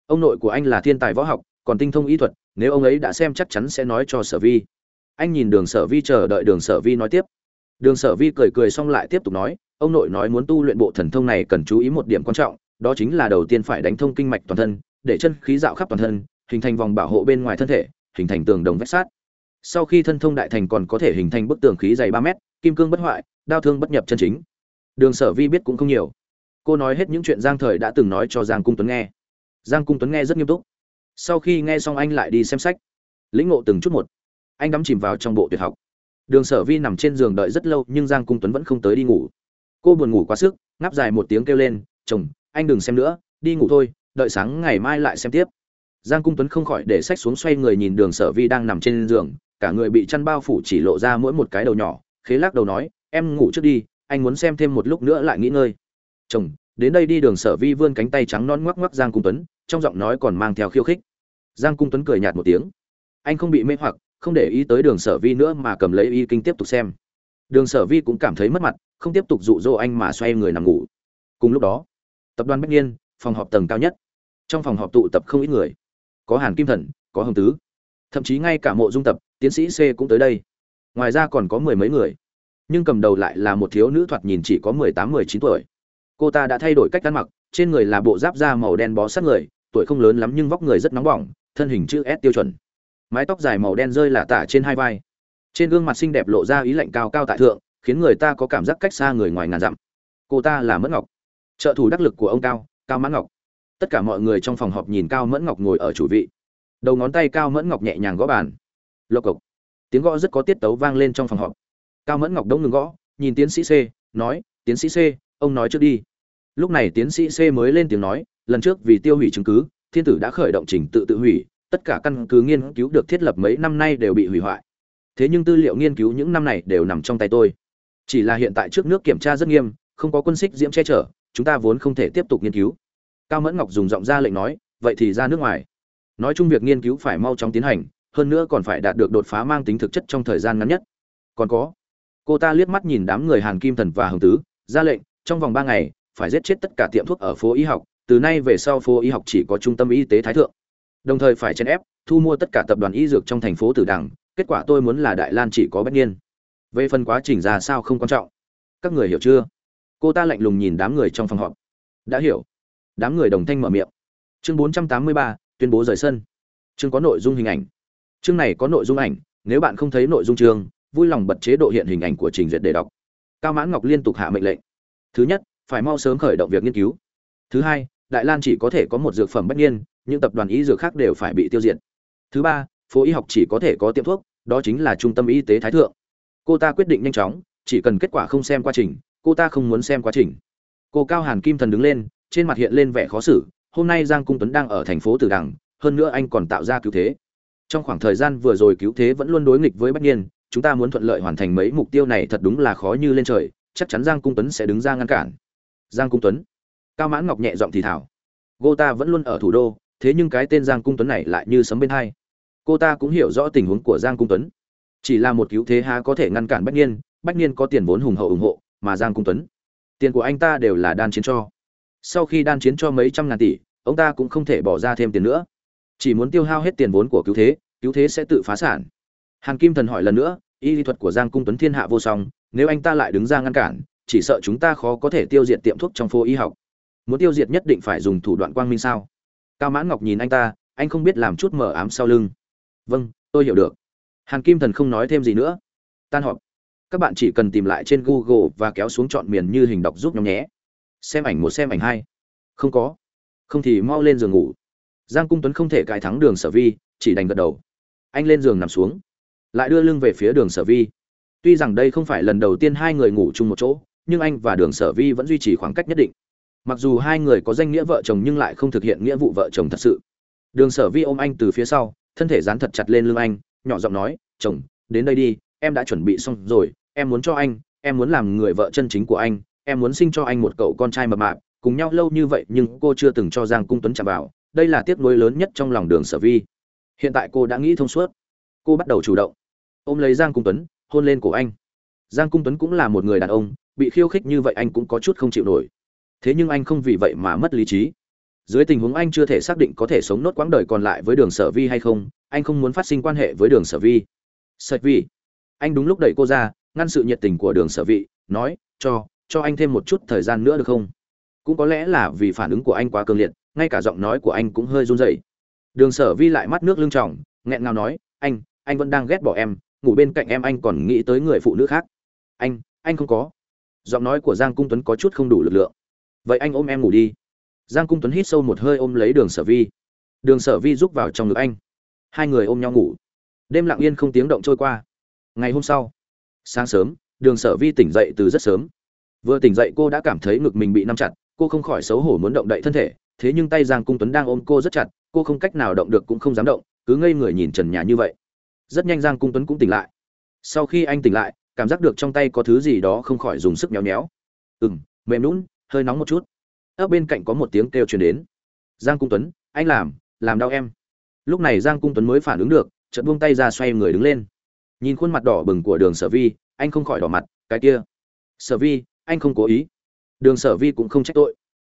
Ông nội của anh là thiên tài võ học, còn tinh thông y thuật, nếu ông ấy đã xem chắc chắn sẽ nói cho sở vi anh nhìn đường sở vi chờ đợi đường sở vi nói tiếp. Đường sở vi cười cười xong lại tiếp tục nói, ông nội nói muốn tu luyện bộ thần thông này cần chú ý một điểm quan trọng, đó chính là đầu tiên phải đánh thông kinh mạch toàn thân, để chân khí dạo khắp toàn thân, hình thành vòng bảo hộ bên ngoài thân thể, hình thành tường đồng vách sát sau khi thân thông đại thành còn có thể hình thành bức tường khí dày ba mét, kim cương bất hoại, đao thương bất nhập chân chính. Đường sở vi biết cũng không nhiều. Cô nói hết những chuyện giang thời đã từng nói cho giang cung tuấn nghe. Giang cung tuấn nghe rất nghiêm túc. Sau khi nghe xong anh lại đi xem sách. Lĩnh ngộ từng chút một. Anh đắm chìm vào trong bộ tuyệt học. Đường sở vi nằm trên giường đợi rất lâu nhưng giang cung tuấn vẫn không tới đi ngủ. Cô buồn ngủ quá sức, ngáp dài một tiếng kêu lên, chồng, anh đừng xem nữa, đi ngủ thôi, đợi sáng ngày mai lại xem tiếp. Giang cung tuấn không khỏi để sách xuống xoay người nhìn đường sở vi đang nằm trên giường cả người bị chăn bao phủ chỉ lộ ra mỗi một cái đầu nhỏ, khế lắc đầu nói, em ngủ trước đi, anh muốn xem thêm một lúc nữa lại nghỉ ngơi. Chồng, đến đây đi đường sở vi vươn cánh tay trắng non ngoắc ngoắc giang cung tuấn, trong giọng nói còn mang theo khiêu khích. Giang cung tuấn cười nhạt một tiếng. Anh không bị mê hoặc, không để ý tới đường sở vi nữa mà cầm lấy y kinh tiếp tục xem. Đường sở vi cũng cảm thấy mất mặt, không tiếp tục dụ dỗ anh mà xoay người nằm ngủ. Cùng lúc đó, tập đoàn bách niên, phòng họp tầng cao nhất. Trong phòng họp tụ tập không ít người. Có hàn kim thần, có hồng tứ thậm chí ngay cả mộ dung tập, tiến sĩ c cũng tới đây. Ngoài ra còn có mười mấy người. Nhưng cầm đầu lại là một thiếu nữ thoạt nhìn chỉ có mười tám, mười chín tuổi. Cô ta đã thay đổi cách ăn mặc, trên người là bộ giáp da màu đen bó sát người, tuổi không lớn lắm nhưng vóc người rất nóng bỏng, thân hình chữ s tiêu chuẩn. Mái tóc dài màu đen rơi lả tả trên hai vai. Trên gương mặt xinh đẹp lộ ra ý lạnh cao cao tại thượng, khiến người ta có cảm giác cách xa người ngoài ngàn dặm. Cô ta là mẫn ngọc. Trợ thủ đắc lực của ông cao cao mãn ngọc. Tất cả mọi người trong phòng họp nhìn cao mẫn ngọc ngồi ở chủ vị đầu ngón tay cao mẫn ngọc nhẹ nhàng gõ bàn. Lộc cộc. Tiếng gõ rất có tiết tấu vang lên trong phòng họp. Cao mẫn ngọc đông ngừng gõ, nhìn tiến sĩ c, nói, tiến sĩ c, ông nói trước đi. Lúc này tiến sĩ c mới lên tiếng nói, lần trước vì tiêu hủy chứng cứ, thiên tử đã khởi động trình tự tự hủy, tất cả căn cứ nghiên cứu được thiết lập mấy năm nay đều bị hủy hoại. Thế nhưng tư liệu nghiên cứu những năm này đều nằm trong tay tôi. Chỉ là hiện tại trước nước kiểm tra rất nghiêm, không có quân xích diễm che chở, chúng ta vốn không thể tiếp tục nghiên cứu. Cao mẫn ngọc dùng giọng ra lệnh nói, vậy thì ra nước ngoài nói chung việc nghiên cứu phải mau chóng tiến hành hơn nữa còn phải đạt được đột phá mang tính thực chất trong thời gian ngắn nhất. Còn có cô ta liếc mắt nhìn đám người hàn kim thần và hồng tứ ra lệnh trong vòng ba ngày phải giết chết tất cả tiệm thuốc ở phố y học từ nay về sau phố y học chỉ có trung tâm y tế thái thượng. Đồng thời phải chèn ép thu mua tất cả tập đoàn y dược trong thành phố tử đằng kết quả tôi muốn là đại lan chỉ có bất nhiên về phần quá trình ra sao không quan trọng. Các người hiểu chưa? Cô ta lạnh lùng nhìn đám người trong phòng họp. Đã hiểu. Đám người đồng thanh mở miệng. Chương 483, tuyên bố rời sân. Chương có nội dung hình ảnh. Chương này có nội dung ảnh, nếu bạn không thấy nội dung chương, vui lòng bật chế độ hiện hình ảnh của trình duyệt để đọc. Cao mãn ngọc liên tục hạ mệnh lệnh. Thứ nhất, phải mau sớm khởi động việc nghiên cứu. Thứ hai, đại lan chỉ có thể có một dược phẩm bất nhiên những tập đoàn y dược khác đều phải bị tiêu diệt. Thứ ba, phố y học chỉ có thể có tiệm thuốc, đó chính là trung tâm y tế thái thượng. Cô ta quyết định nhanh chóng, chỉ cần kết quả không xem quá trình, cô ta không muốn xem quá trình. Cô cao hàn kim thần đứng lên, trên mặt hiện lên vẻ khó xử hôm nay giang cung tuấn đang ở thành phố tử đằng hơn nữa anh còn tạo ra cứu thế. Trong khoảng thời gian vừa rồi cứu thế vẫn luôn đối nghịch với bách Niên. chúng ta muốn thuận lợi hoàn thành mấy mục tiêu này thật đúng là khó như lên trời chắc chắn giang cung tuấn sẽ đứng ra ngăn cản. Giang cung tuấn. Cao mãn ngọc nhẹ giọng thì thảo cô ta vẫn luôn ở thủ đô thế nhưng cái tên giang cung tuấn này lại như sấm bên hai. Cô ta cũng hiểu rõ tình huống của giang cung tuấn. Chỉ là một cứu thế há có thể ngăn cản bách Niên, bách Niên có tiền vốn hùng hậu ủng hộ mà giang cung tuấn. Tiền của anh ta đều là đan chiến cho sau khi đan chiến cho mấy trăm ngàn tỷ, ông ta cũng không thể bỏ ra thêm tiền nữa. Chỉ muốn tiêu hao hết tiền vốn của cứu thế cứu thế sẽ tự phá sản. Hàn kim thần hỏi lần nữa, y lý thuật của giang cung tuấn thiên hạ vô song, nếu anh ta lại đứng ra ngăn cản, chỉ sợ chúng ta khó có thể tiêu diệt tiệm thuốc trong phố y học. Muốn tiêu diệt nhất định phải dùng thủ đoạn quang minh sao? Cao mãn ngọc nhìn anh ta, anh không biết làm chút mờ ám sau lưng. Vâng tôi hiểu được. Hàn kim thần không nói thêm gì nữa. Tan họp. Các bạn chỉ cần tìm lại trên google và kéo xuống chọn miền như hình đọc giúp nhóm nhé xem ảnh một, xem ảnh hai. Không có. Không thì mau lên giường ngủ. Giang cung tuấn không thể cài thắng đường sở vi, chỉ đành gật đầu. Anh lên giường nằm xuống. Lại đưa lưng về phía đường sở vi. Tuy rằng đây không phải lần đầu tiên hai người ngủ chung một chỗ, nhưng anh và đường sở vi vẫn duy trì khoảng cách nhất định. Mặc dù hai người có danh nghĩa vợ chồng nhưng lại không thực hiện nghĩa vụ vợ chồng thật sự. Đường sở vi ôm anh từ phía sau, thân thể dán thật chặt lên lưng anh, nhỏ giọng nói, chồng, đến đây đi, em đã chuẩn bị xong rồi, em muốn cho anh, em muốn làm người vợ chân chính của anh em muốn sinh cho anh một cậu con trai mập mạp cùng nhau lâu như vậy nhưng cô chưa từng cho giang cung tuấn chạm vào đây là tiếc nuối lớn nhất trong lòng đường sở vi. Hiện tại cô đã nghĩ thông suốt. Cô bắt đầu chủ động. Ôm lấy giang cung tuấn hôn lên cổ anh. Giang cung tuấn cũng là một người đàn ông bị khiêu khích như vậy anh cũng có chút không chịu nổi. Thế nhưng anh không vì vậy mà mất lý trí. Dưới tình huống anh chưa thể xác định có thể sống nốt quãng đời còn lại với đường sở vi hay không anh không muốn phát sinh quan hệ với đường sở vi. Sở Vi, anh đúng lúc đẩy cô ra, ngăn sự nhiệt tình của Đường Sở Vị, nói, "Cho, cho anh thêm một chút thời gian nữa được không?" Cũng có lẽ là vì phản ứng của anh quá cường liệt, ngay cả giọng nói của anh cũng hơi run rẩy. Đường Sở Vi lại mắt nước lưng tròng, nghẹn ngào nói, "Anh, anh vẫn đang ghét bỏ em, ngủ bên cạnh em anh còn nghĩ tới người phụ nữ khác." "Anh, anh không có." Giọng nói của Giang Cung Tuấn có chút không đủ lực lượng. "Vậy anh ôm em ngủ đi." Giang Cung Tuấn hít sâu một hơi ôm lấy Đường Sở Vi. Đường Sở Vi rúc vào trong ngực anh. Hai người ôm nhau ngủ. Đêm lặng yên không tiếng động trôi qua. Ngày hôm sau, sáng sớm, Đường Sở Vi tỉnh dậy từ rất sớm. Vừa tỉnh dậy cô đã cảm thấy ngực mình bị nắm chặt, cô không khỏi xấu hổ muốn động đậy thân thể, thế nhưng tay Giang Cung Tuấn đang ôm cô rất chặt, cô không cách nào động được cũng không dám động, cứ ngây người nhìn trần nhà như vậy. Rất nhanh Giang Cung Tuấn cũng tỉnh lại. Sau khi anh tỉnh lại, cảm giác được trong tay có thứ gì đó không khỏi dùng sức nhéo nhéo. Ừm, mềm nhũn, hơi nóng một chút. Ở bên cạnh có một tiếng kêu truyền đến. Giang Cung Tuấn, anh làm, làm đau em. Lúc này Giang Cung Tuấn mới phản ứng được, chợt buông tay ra xoay người đứng lên. Nhìn khuôn mặt đỏ bừng của Đường Sở Vi, anh không khỏi đỏ mặt, cái kia. Sở Vi, anh không cố ý. Đường Sở Vi cũng không trách tội.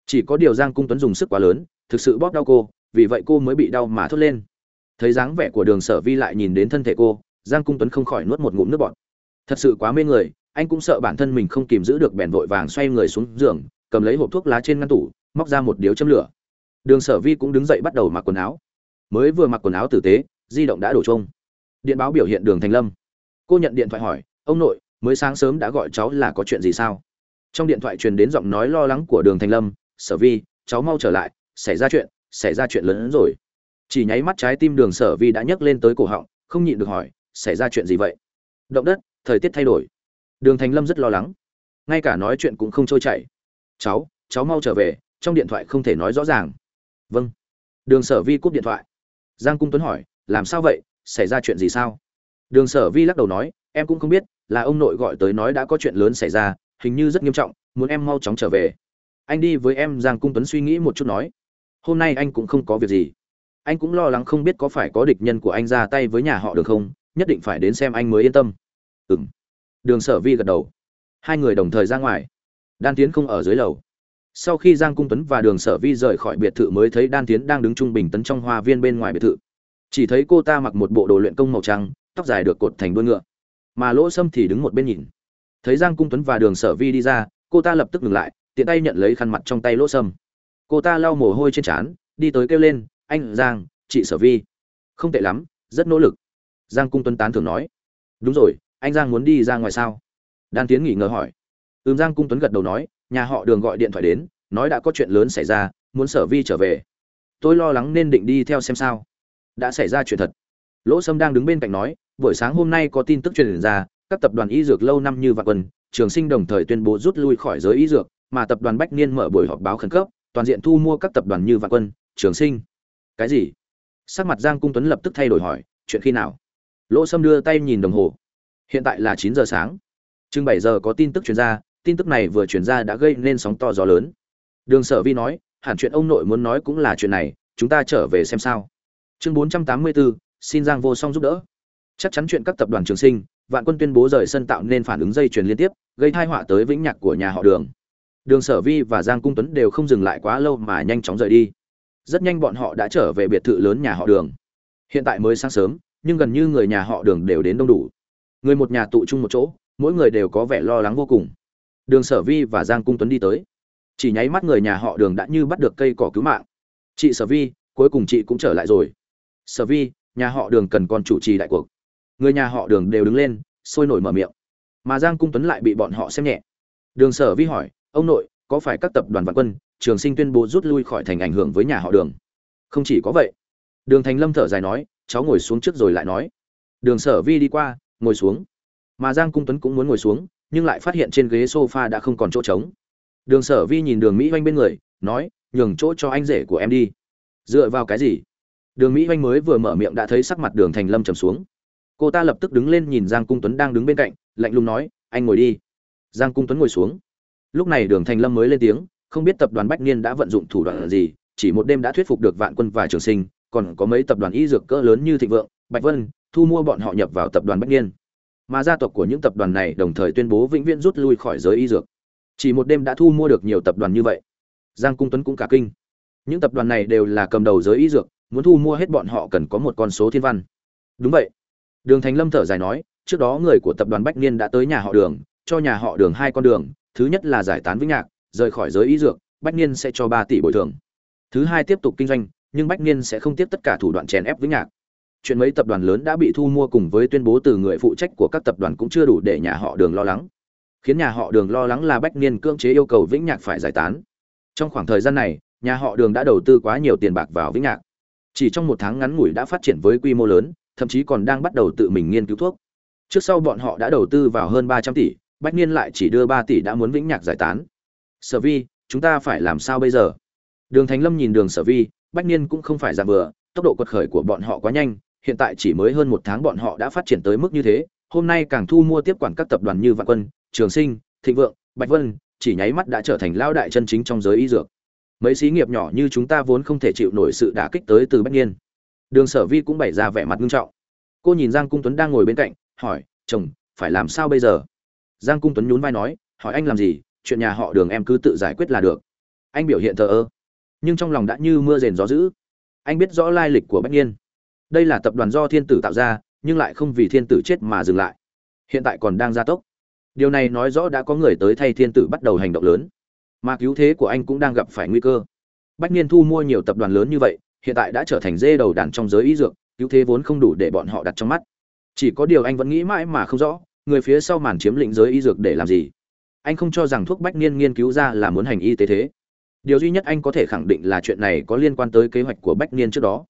Chỉ có điều giang cung tuấn dùng sức quá lớn, thực sự bóp đau cô, vì vậy cô mới bị đau mà thốt lên. Thấy dáng vẻ của đường sở vi lại nhìn đến thân thể cô, giang cung tuấn không khỏi nuốt một ngụm nước bọt. Thật sự quá mê người, anh cũng sợ bản thân mình không kìm giữ được bèn vội vàng xoay người xuống giường, cầm lấy hộp thuốc lá trên ngăn tủ, móc ra một điếu châm lửa. Đường sở vi cũng đứng dậy bắt đầu mặc quần áo. Mới vừa mặc quần áo tử tế, di động đã đổ trông điện báo biểu hiện đường thành lâm. Cô nhận điện thoại hỏi, ông nội, mới sáng sớm đã gọi cháu là có chuyện gì sao? Trong điện thoại truyền đến giọng nói lo lắng của đường thành lâm, sở vi, cháu mau trở lại, xảy ra chuyện, xảy ra chuyện lớn hơn rồi. Chỉ nháy mắt trái tim đường sở vi đã nhấc lên tới cổ họng, không nhịn được hỏi, xảy ra chuyện gì vậy? Động đất, thời tiết thay đổi. Đường thành lâm rất lo lắng. Ngay cả nói chuyện cũng không trôi chảy. Cháu cháu mau trở về, trong điện thoại không thể nói rõ ràng. Vâng. Đường sở vi cúp điện thoại. Giang cung tuấn hỏi, làm sao vậy? Xảy ra chuyện gì sao? Đường sở vi lắc đầu nói, em cũng không biết, là ông nội gọi tới nói đã có chuyện lớn xảy ra hình như rất nghiêm trọng, muốn em mau chóng trở về. Anh đi với em, giang cung tuấn suy nghĩ một chút nói. Hôm nay anh cũng không có việc gì. Anh cũng lo lắng không biết có phải có địch nhân của anh ra tay với nhà họ được không, nhất định phải đến xem anh mới yên tâm. Ừ m đường sở vi gật đầu. Hai người đồng thời ra ngoài. Đan tiến không ở dưới lầu. Sau khi giang cung tuấn và đường sở vi rời khỏi biệt thự mới thấy đan tiến đang đứng trung bình tấn trong hoa viên bên ngoài biệt thự. Chỉ thấy cô ta mặc một bộ đồ luyện công màu trắng, tóc dài được cột thành đuôi ngựa. Mà lỗ sâm thì đứng một bên nhìn thấy giang cung tuấn và đường sở vi đi ra, cô ta lập tức ngừng lại, tiện tay nhận lấy khăn mặt trong tay lỗ sâm. Cô ta lau mồ hôi trên trán, đi tới kêu lên, anh giang, chị sở vi. Không tệ lắm, rất nỗ lực. Giang cung tuấn tán thường nói. Đúng rồi, anh giang muốn đi ra ngoài sao? Đan tiến nghỉ ngờ hỏi. Ừm, giang cung tuấn gật đầu nói, nhà họ đường gọi điện thoại đến, nói đã có chuyện lớn xảy ra, muốn sở vi trở về. Tôi lo lắng nên định đi theo xem sao. Đã xảy ra chuyện thật. Lỗ sâm đang đứng bên cạnh nói, buổi sáng hôm nay có tin tức truyền ra các tập đoàn y dược lâu năm như vạn quân trường sinh đồng thời tuyên bố rút lui khỏi giới y dược mà tập đoàn Bách Niên mở buổi họp báo khẩn cấp, toàn diện thu mua các tập đoàn như Vạn Quân, Trường Sinh. Cái gì? Sắc mặt Giang Cung Tuấn lập tức thay đổi hỏi, chuyện khi nào? Lỗ Sâm đưa tay nhìn đồng hồ. Hiện tại là chín giờ sáng. Chừng bảy giờ có tin tức truyền ra, tin tức này vừa truyền ra đã gây nên sóng to gió lớn. Đường Sở Vi nói, hẳn chuyện ông nội muốn nói cũng là chuyện này, chúng ta trở về xem sao. Chương bốn trăm tám mươi bốn, xin Giang Vô Song giúp đỡ. Chắc chắn chuyện các tập đoàn Trường Sinh, Vạn Quân tuyên bố rời sân tạo nên phản ứng dây chuyền liên tiếp, gây tai họa tới vĩnh nhạc của nhà họ Đường. Đường sở vi và giang cung tuấn đều không dừng lại quá lâu mà nhanh chóng rời đi. Rất nhanh bọn họ đã trở về biệt thự lớn nhà họ đường. Hiện tại mới sáng sớm nhưng gần như người nhà họ đường đều đến đông đủ. Người một nhà tụ chung một chỗ mỗi người đều có vẻ lo lắng vô cùng. Đường sở vi và giang cung tuấn đi tới. Chỉ nháy mắt người nhà họ đường đã như bắt được cây cỏ cứu mạng. Chị sở vi cuối cùng chị cũng trở lại rồi. Sở vi nhà họ đường cần con chủ trì đại cuộc người nhà họ đường đều đứng lên, sôi nổi mở miệng. Mà giang cung tuấn lại bị bọn họ xem nhẹ. Đường sở vi hỏi, ông nội, có phải các tập đoàn vạn quân, trường sinh tuyên bố rút lui khỏi thành ảnh hưởng với nhà họ đường? Không chỉ có vậy. Đường thành lâm thở dài nói, cháu ngồi xuống trước rồi lại nói. Đường sở vi đi qua, ngồi xuống. Mà giang cung tuấn cũng muốn ngồi xuống, nhưng lại phát hiện trên ghế s o f a đã không còn chỗ trống. Đường sở vi nhìn đường mỹ oanh bên người, nói, nhường chỗ cho anh rể của em đi. Dựa vào cái gì? Đường mỹ oanh mới vừa mở miệng đã thấy sắc mặt đường thành lâm trầm xuống cô ta lập tức đứng lên nhìn giang cung tuấn đang đứng bên cạnh, lạnh lùng nói, anh ngồi đi. Giang cung tuấn ngồi xuống. Lúc này đường thành lâm mới lên tiếng, không biết tập đoàn bách niên đã vận dụng thủ đoạn gì, chỉ một đêm đã thuyết phục được vạn quân và trường sinh, còn có mấy tập đoàn y dược cỡ lớn như thịnh vượng, bạch vân, thu mua bọn họ nhập vào tập đoàn bách niên. Mà gia tộc của những tập đoàn này đồng thời tuyên bố vĩnh viễn rút lui khỏi giới y dược. Chỉ một đêm đã thu mua được nhiều tập đoàn như vậy. Giang cung tuấn cũng cả kinh. Những tập đoàn này đều là cầm đầu giới y dược, muốn thu mua hết bọn họ cần có một con số thiên văn. Đúng vậy đường thành lâm thở dài nói, trước đó người của tập đoàn bách niên đã tới nhà họ đường, cho nhà họ đường hai con đường, thứ nhất là giải tán vĩnh nhạc, rời khỏi giới y dược, bách niên sẽ cho ba tỷ bồi thường. Thứ hai tiếp tục kinh doanh, nhưng bách niên sẽ không tiếp tất cả thủ đoạn chèn ép vĩnh nhạc. Chuyện mấy tập đoàn lớn đã bị thu mua cùng với tuyên bố từ người phụ trách của các tập đoàn cũng chưa đủ để nhà họ đường lo lắng. Khiến nhà họ đường lo lắng là bách niên cưỡng chế yêu cầu vĩnh nhạc phải giải tán. Trong khoảng thời gian này, nhà họ đường đã đầu tư quá nhiều tiền bạc vào vĩnh nhạc. Chỉ trong một tháng ngắn ngủi đã phát triển với quy mô lớn thậm chí còn đang bắt đầu tự mình nghiên cứu thuốc. Trước sau bọn họ đã đầu tư vào hơn ba trăm tỷ, bách niên lại chỉ đưa ba tỷ đã muốn vĩnh nhạc giải tán. Sở vi, chúng ta phải làm sao bây giờ? Đường thành lâm nhìn đường sở vi, bách niên cũng không phải giảm vừa, tốc độ quật khởi của bọn họ quá nhanh, hiện tại chỉ mới hơn một tháng bọn họ đã phát triển tới mức như thế, hôm nay càng thu mua tiếp quản các tập đoàn như vạn quân, trường sinh, thịnh vượng, bạch vân, chỉ nháy mắt đã trở thành lao đại chân chính trong giới y dược. Mấy xí nghiệp nhỏ như chúng ta vốn không thể chịu nổi sự đả kích tới từ bách niên đường sở vi cũng bày ra vẻ mặt nghiêm trọng. Cô nhìn giang cung tuấn đang ngồi bên cạnh, hỏi, chồng, phải làm sao bây giờ? Giang cung tuấn nhún vai nói, hỏi anh làm gì, chuyện nhà họ đường em cứ tự giải quyết là được. Anh biểu hiện thờ ơ, nhưng trong lòng đã như mưa rền gió dữ. Anh biết rõ lai lịch của bách niên đây là tập đoàn do thiên tử tạo ra, nhưng lại không vì thiên tử chết mà dừng lại. Hiện tại còn đang gia tốc. Điều này nói rõ đã có người tới thay thiên tử bắt đầu hành động lớn. Mà cứu thế của anh cũng đang gặp phải nguy cơ. Bách niên thu mua nhiều tập đoàn lớn như vậy hiện tại đã trở thành dê đầu đàn trong giới y dược, cứu thế vốn không đủ để bọn họ đặt trong mắt. Chỉ có điều anh vẫn nghĩ mãi mà không rõ, người phía sau màn chiếm lĩnh giới y dược để làm gì. Anh không cho rằng thuốc bách niên nghiên cứu ra là muốn hành y tế thế. Điều duy nhất anh có thể khẳng định là chuyện này có liên quan tới kế hoạch của bách niên trước đó.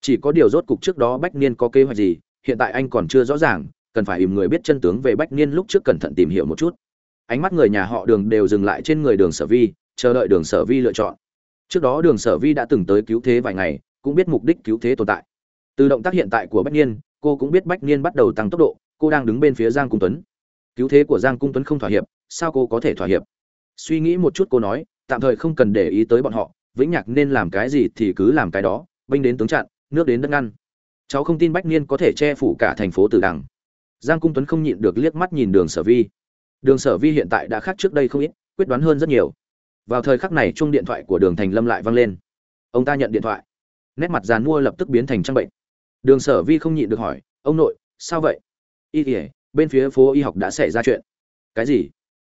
Chỉ có điều rốt cục trước đó bách niên có kế hoạch gì, hiện tại anh còn chưa rõ ràng, cần phải ìm người biết chân tướng về bách niên lúc trước cẩn thận tìm hiểu một chút. Ánh mắt người nhà họ đường đều dừng lại trên người đường sở vi, chờ đợi đường sở vi lựa chọn trước đó đường sở vi đã từng tới cứu thế vài ngày, cũng biết mục đích cứu thế tồn tại. Từ động tác hiện tại của bách niên, cô cũng biết bách niên bắt đầu tăng tốc độ, cô đang đứng bên phía giang cung tuấn. Cứu thế của giang cung tuấn không thỏa hiệp, sao cô có thể thỏa hiệp? Suy nghĩ một chút cô nói, tạm thời không cần để ý tới bọn họ, vĩnh nhạc nên làm cái gì thì cứ làm cái đó, binh đến tướng chặn, nước đến đất ngăn. Cháu không tin bách niên có thể che phủ cả thành phố từ đằng. Giang cung tuấn không nhịn được liếc mắt nhìn đường sở vi. Đường sở vi hiện tại đã khác trước đây không ít, quyết đoán hơn rất nhiều vào thời khắc này chuông điện thoại của đường thành lâm lại vang lên. Ông ta nhận điện thoại. Nét mặt dàn mua lập tức biến thành trang bệnh. Đường sở vi không nhịn được hỏi, ông nội, sao vậy? Y ỉa bên phía phố y học đã xảy ra chuyện. Cái gì?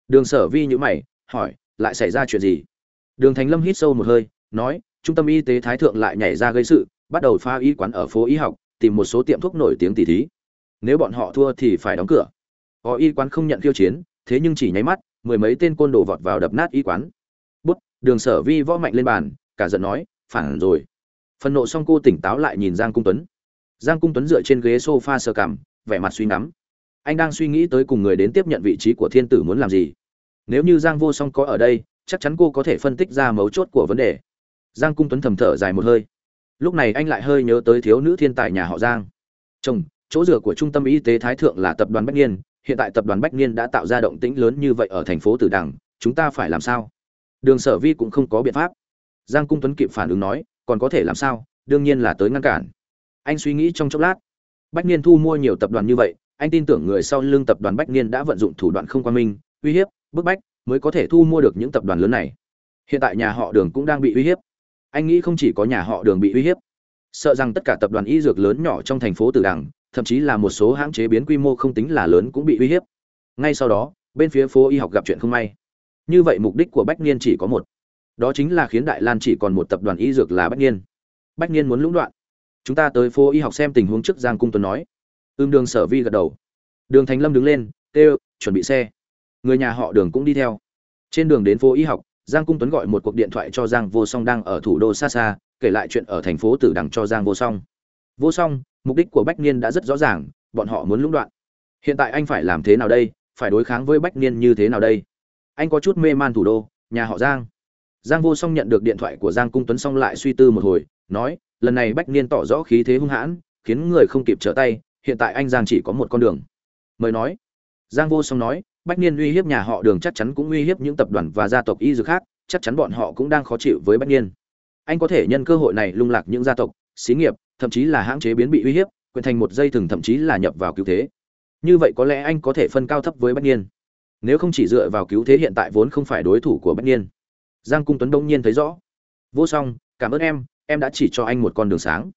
Đường sở vi nhữ mày, hỏi, lại xảy ra chuyện gì? Đường thành lâm hít sâu một hơi, nói, trung tâm y tế thái thượng lại nhảy ra gây sự, bắt đầu pha y quán ở phố y học, tìm một số tiệm thuốc nổi tiếng tỷ thí. Nếu bọn họ thua thì phải đóng cửa. Có y quán không nhận khiêu chiến, thế nhưng chỉ nháy mắt, mười mấy tên côn đồ vọt vào đập nát y quán đường sở vi võ mạnh lên bàn, cả giận nói, phản rồi. Phần nộ xong cô tỉnh táo lại nhìn giang cung tuấn. Giang cung tuấn dựa trên ghế s o f a sờ cằm, vẻ mặt suy ngắm anh đang suy nghĩ tới cùng người đến tiếp nhận vị trí của thiên tử muốn làm gì. Nếu như giang vô song có ở đây, chắc chắn cô có thể phân tích ra mấu chốt của vấn đề. Giang cung tuấn thầm thở dài một hơi. Lúc này anh lại hơi nhớ tới thiếu nữ thiên tài nhà họ giang. Chồng, chỗ dựa của trung tâm y tế thái thượng là tập đoàn bách niên, hiện tại tập đoàn bách niên đã tạo ra động tĩnh lớn như vậy ở thành phố tử đằng, chúng ta phải làm sao? Đường sở vi cũng không có biện pháp. Giang cung tuấn kịp phản ứng nói, còn có thể làm sao? Đương nhiên là tới ngăn cản. Anh suy nghĩ trong chốc lát. Bách niên thu mua nhiều tập đoàn như vậy, anh tin tưởng người sau lưng tập đoàn bách niên đã vận dụng thủ đoạn không quan minh, uy hiếp, bức bách mới có thể thu mua được những tập đoàn lớn này. Hiện tại nhà họ đường cũng đang bị uy hiếp. Anh nghĩ không chỉ có nhà họ đường bị uy hiếp, sợ rằng tất cả tập đoàn y dược lớn nhỏ trong thành phố tử đằng, thậm chí là một số hãng chế biến quy mô không tính là lớn cũng bị uy hiếp. Ngay sau đó, bên phía phố y học gặp chuyện không may như vậy mục đích của bách niên chỉ có một. Đó chính là khiến đại lan chỉ còn một tập đoàn y dược là bách niên. Bách niên muốn lũng đoạn. Chúng ta tới phố y học xem tình huống trước giang cung tuấn nói. Ưm đường sở vi gật đầu. Đường thành lâm đứng lên kêu chuẩn bị xe. Người nhà họ đường cũng đi theo. Trên đường đến phố y học, giang cung tuấn gọi một cuộc điện thoại cho giang vô song đang ở thủ đô xa xa, kể lại chuyện ở thành phố tử đằng cho giang vô song. Vô song, mục đích của bách niên đã rất rõ ràng, bọn họ muốn lũng đoạn. Hiện tại anh phải làm thế nào đây? Phải đối kháng với bách niên như thế nào đây? Anh có chút mê man thủ đô, nhà họ giang. Giang vô song nhận được điện thoại của giang cung tuấn xong lại suy tư một hồi, nói, lần này bách niên tỏ rõ khí thế hung hãn, khiến người không kịp trở tay, hiện tại anh giang chỉ có một con đường. Mời nói. Giang vô song nói, bách niên uy hiếp nhà họ đường chắc chắn cũng uy hiếp những tập đoàn và gia tộc y dược khác, chắc chắn bọn họ cũng đang khó chịu với bách niên. Anh có thể nhân cơ hội này lung lạc những gia tộc, xí nghiệp, thậm chí là hãng chế biến bị uy hiếp, quyền thành một dây thừng thậm chí là nhập vào cứu thế. Như vậy có lẽ anh có thể phân cao thấp với bách niên nếu không chỉ dựa vào cứu thế hiện tại vốn không phải đối thủ của bách niên. Giang cung tuấn đông nhiên thấy rõ. Vô song, cảm ơn em em đã chỉ cho anh một con đường sáng.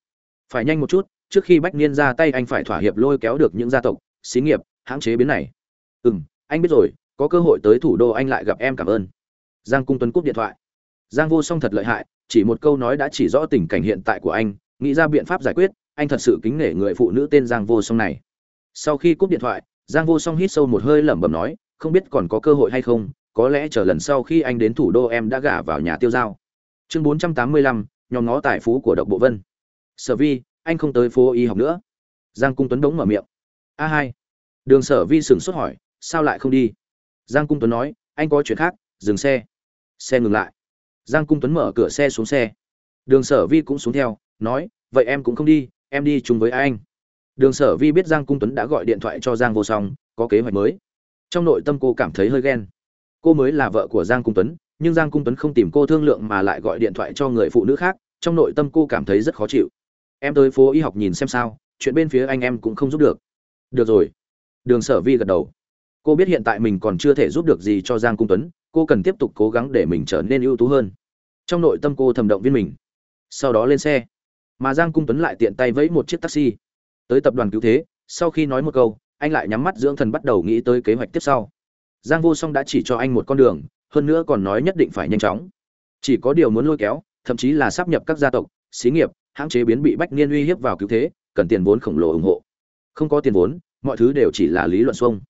Phải nhanh một chút, trước khi bách niên ra tay anh phải thỏa hiệp lôi kéo được những gia tộc, xí nghiệp, hãng chế biến này. Ừ m anh biết rồi, có cơ hội tới thủ đô anh lại gặp em, cảm ơn. Giang cung tuấn cúp điện thoại. Giang vô song thật lợi hại, chỉ một câu nói đã chỉ rõ tình cảnh hiện tại của anh, nghĩ ra biện pháp giải quyết, anh thật sự kính nể người phụ nữ tên giang vô song này. Sau khi cúp điện thoại, giang vô song hít sâu một hơi lẩm bẩm nói không biết còn có cơ hội hay không, có lẽ chờ lần sau khi anh đến thủ đô em đã gả vào nhà tiêu giao. Chương bốn trăm tám mươi lăm, nhóm ngó tài phú của độc bộ vân. Sở vi, anh không tới phố y học nữa. Giang cung tuấn đống mở miệng. A hai. Đường sở vi sửng sốt hỏi, sao lại không đi? Giang cung tuấn nói, anh có chuyện khác, dừng xe. Xe ngừng lại. Giang cung tuấn mở cửa xe xuống xe. Đường sở vi cũng xuống theo, nói, vậy em cũng không đi, em đi chung với anh. Đường sở vi biết giang cung tuấn đã gọi điện thoại cho giang vô song, có kế hoạch mới trong nội tâm cô cảm thấy hơi ghen. Cô mới là vợ của giang cung tuấn, nhưng giang cung tuấn không tìm cô thương lượng mà lại gọi điện thoại cho người phụ nữ khác, trong nội tâm cô cảm thấy rất khó chịu. Em tới phố y học nhìn xem sao, chuyện bên phía anh em cũng không giúp được. Được rồi. Đường sở vi gật đầu. Cô biết hiện tại mình còn chưa thể giúp được gì cho giang cung tuấn, cô cần tiếp tục cố gắng để mình trở nên ưu tú hơn. Trong nội tâm cô thầm động viên mình. Sau đó lên xe. Mà giang cung tuấn lại tiện tay vẫy một chiếc taxi. Tới tập đoàn cứu thế, sau khi nói một câu anh lại nhắm mắt dưỡng thần bắt đầu nghĩ tới kế hoạch tiếp sau. Giang vô song đã chỉ cho anh một con đường, hơn nữa còn nói nhất định phải nhanh chóng. Chỉ có điều muốn lôi kéo, thậm chí là sắp nhập các gia tộc, xí nghiệp, hãng chế biến bị bách niên uy hiếp vào cứu thế, cần tiền vốn khổng lồ ủng hộ. Không có tiền vốn, mọi thứ đều chỉ là lý luận xuông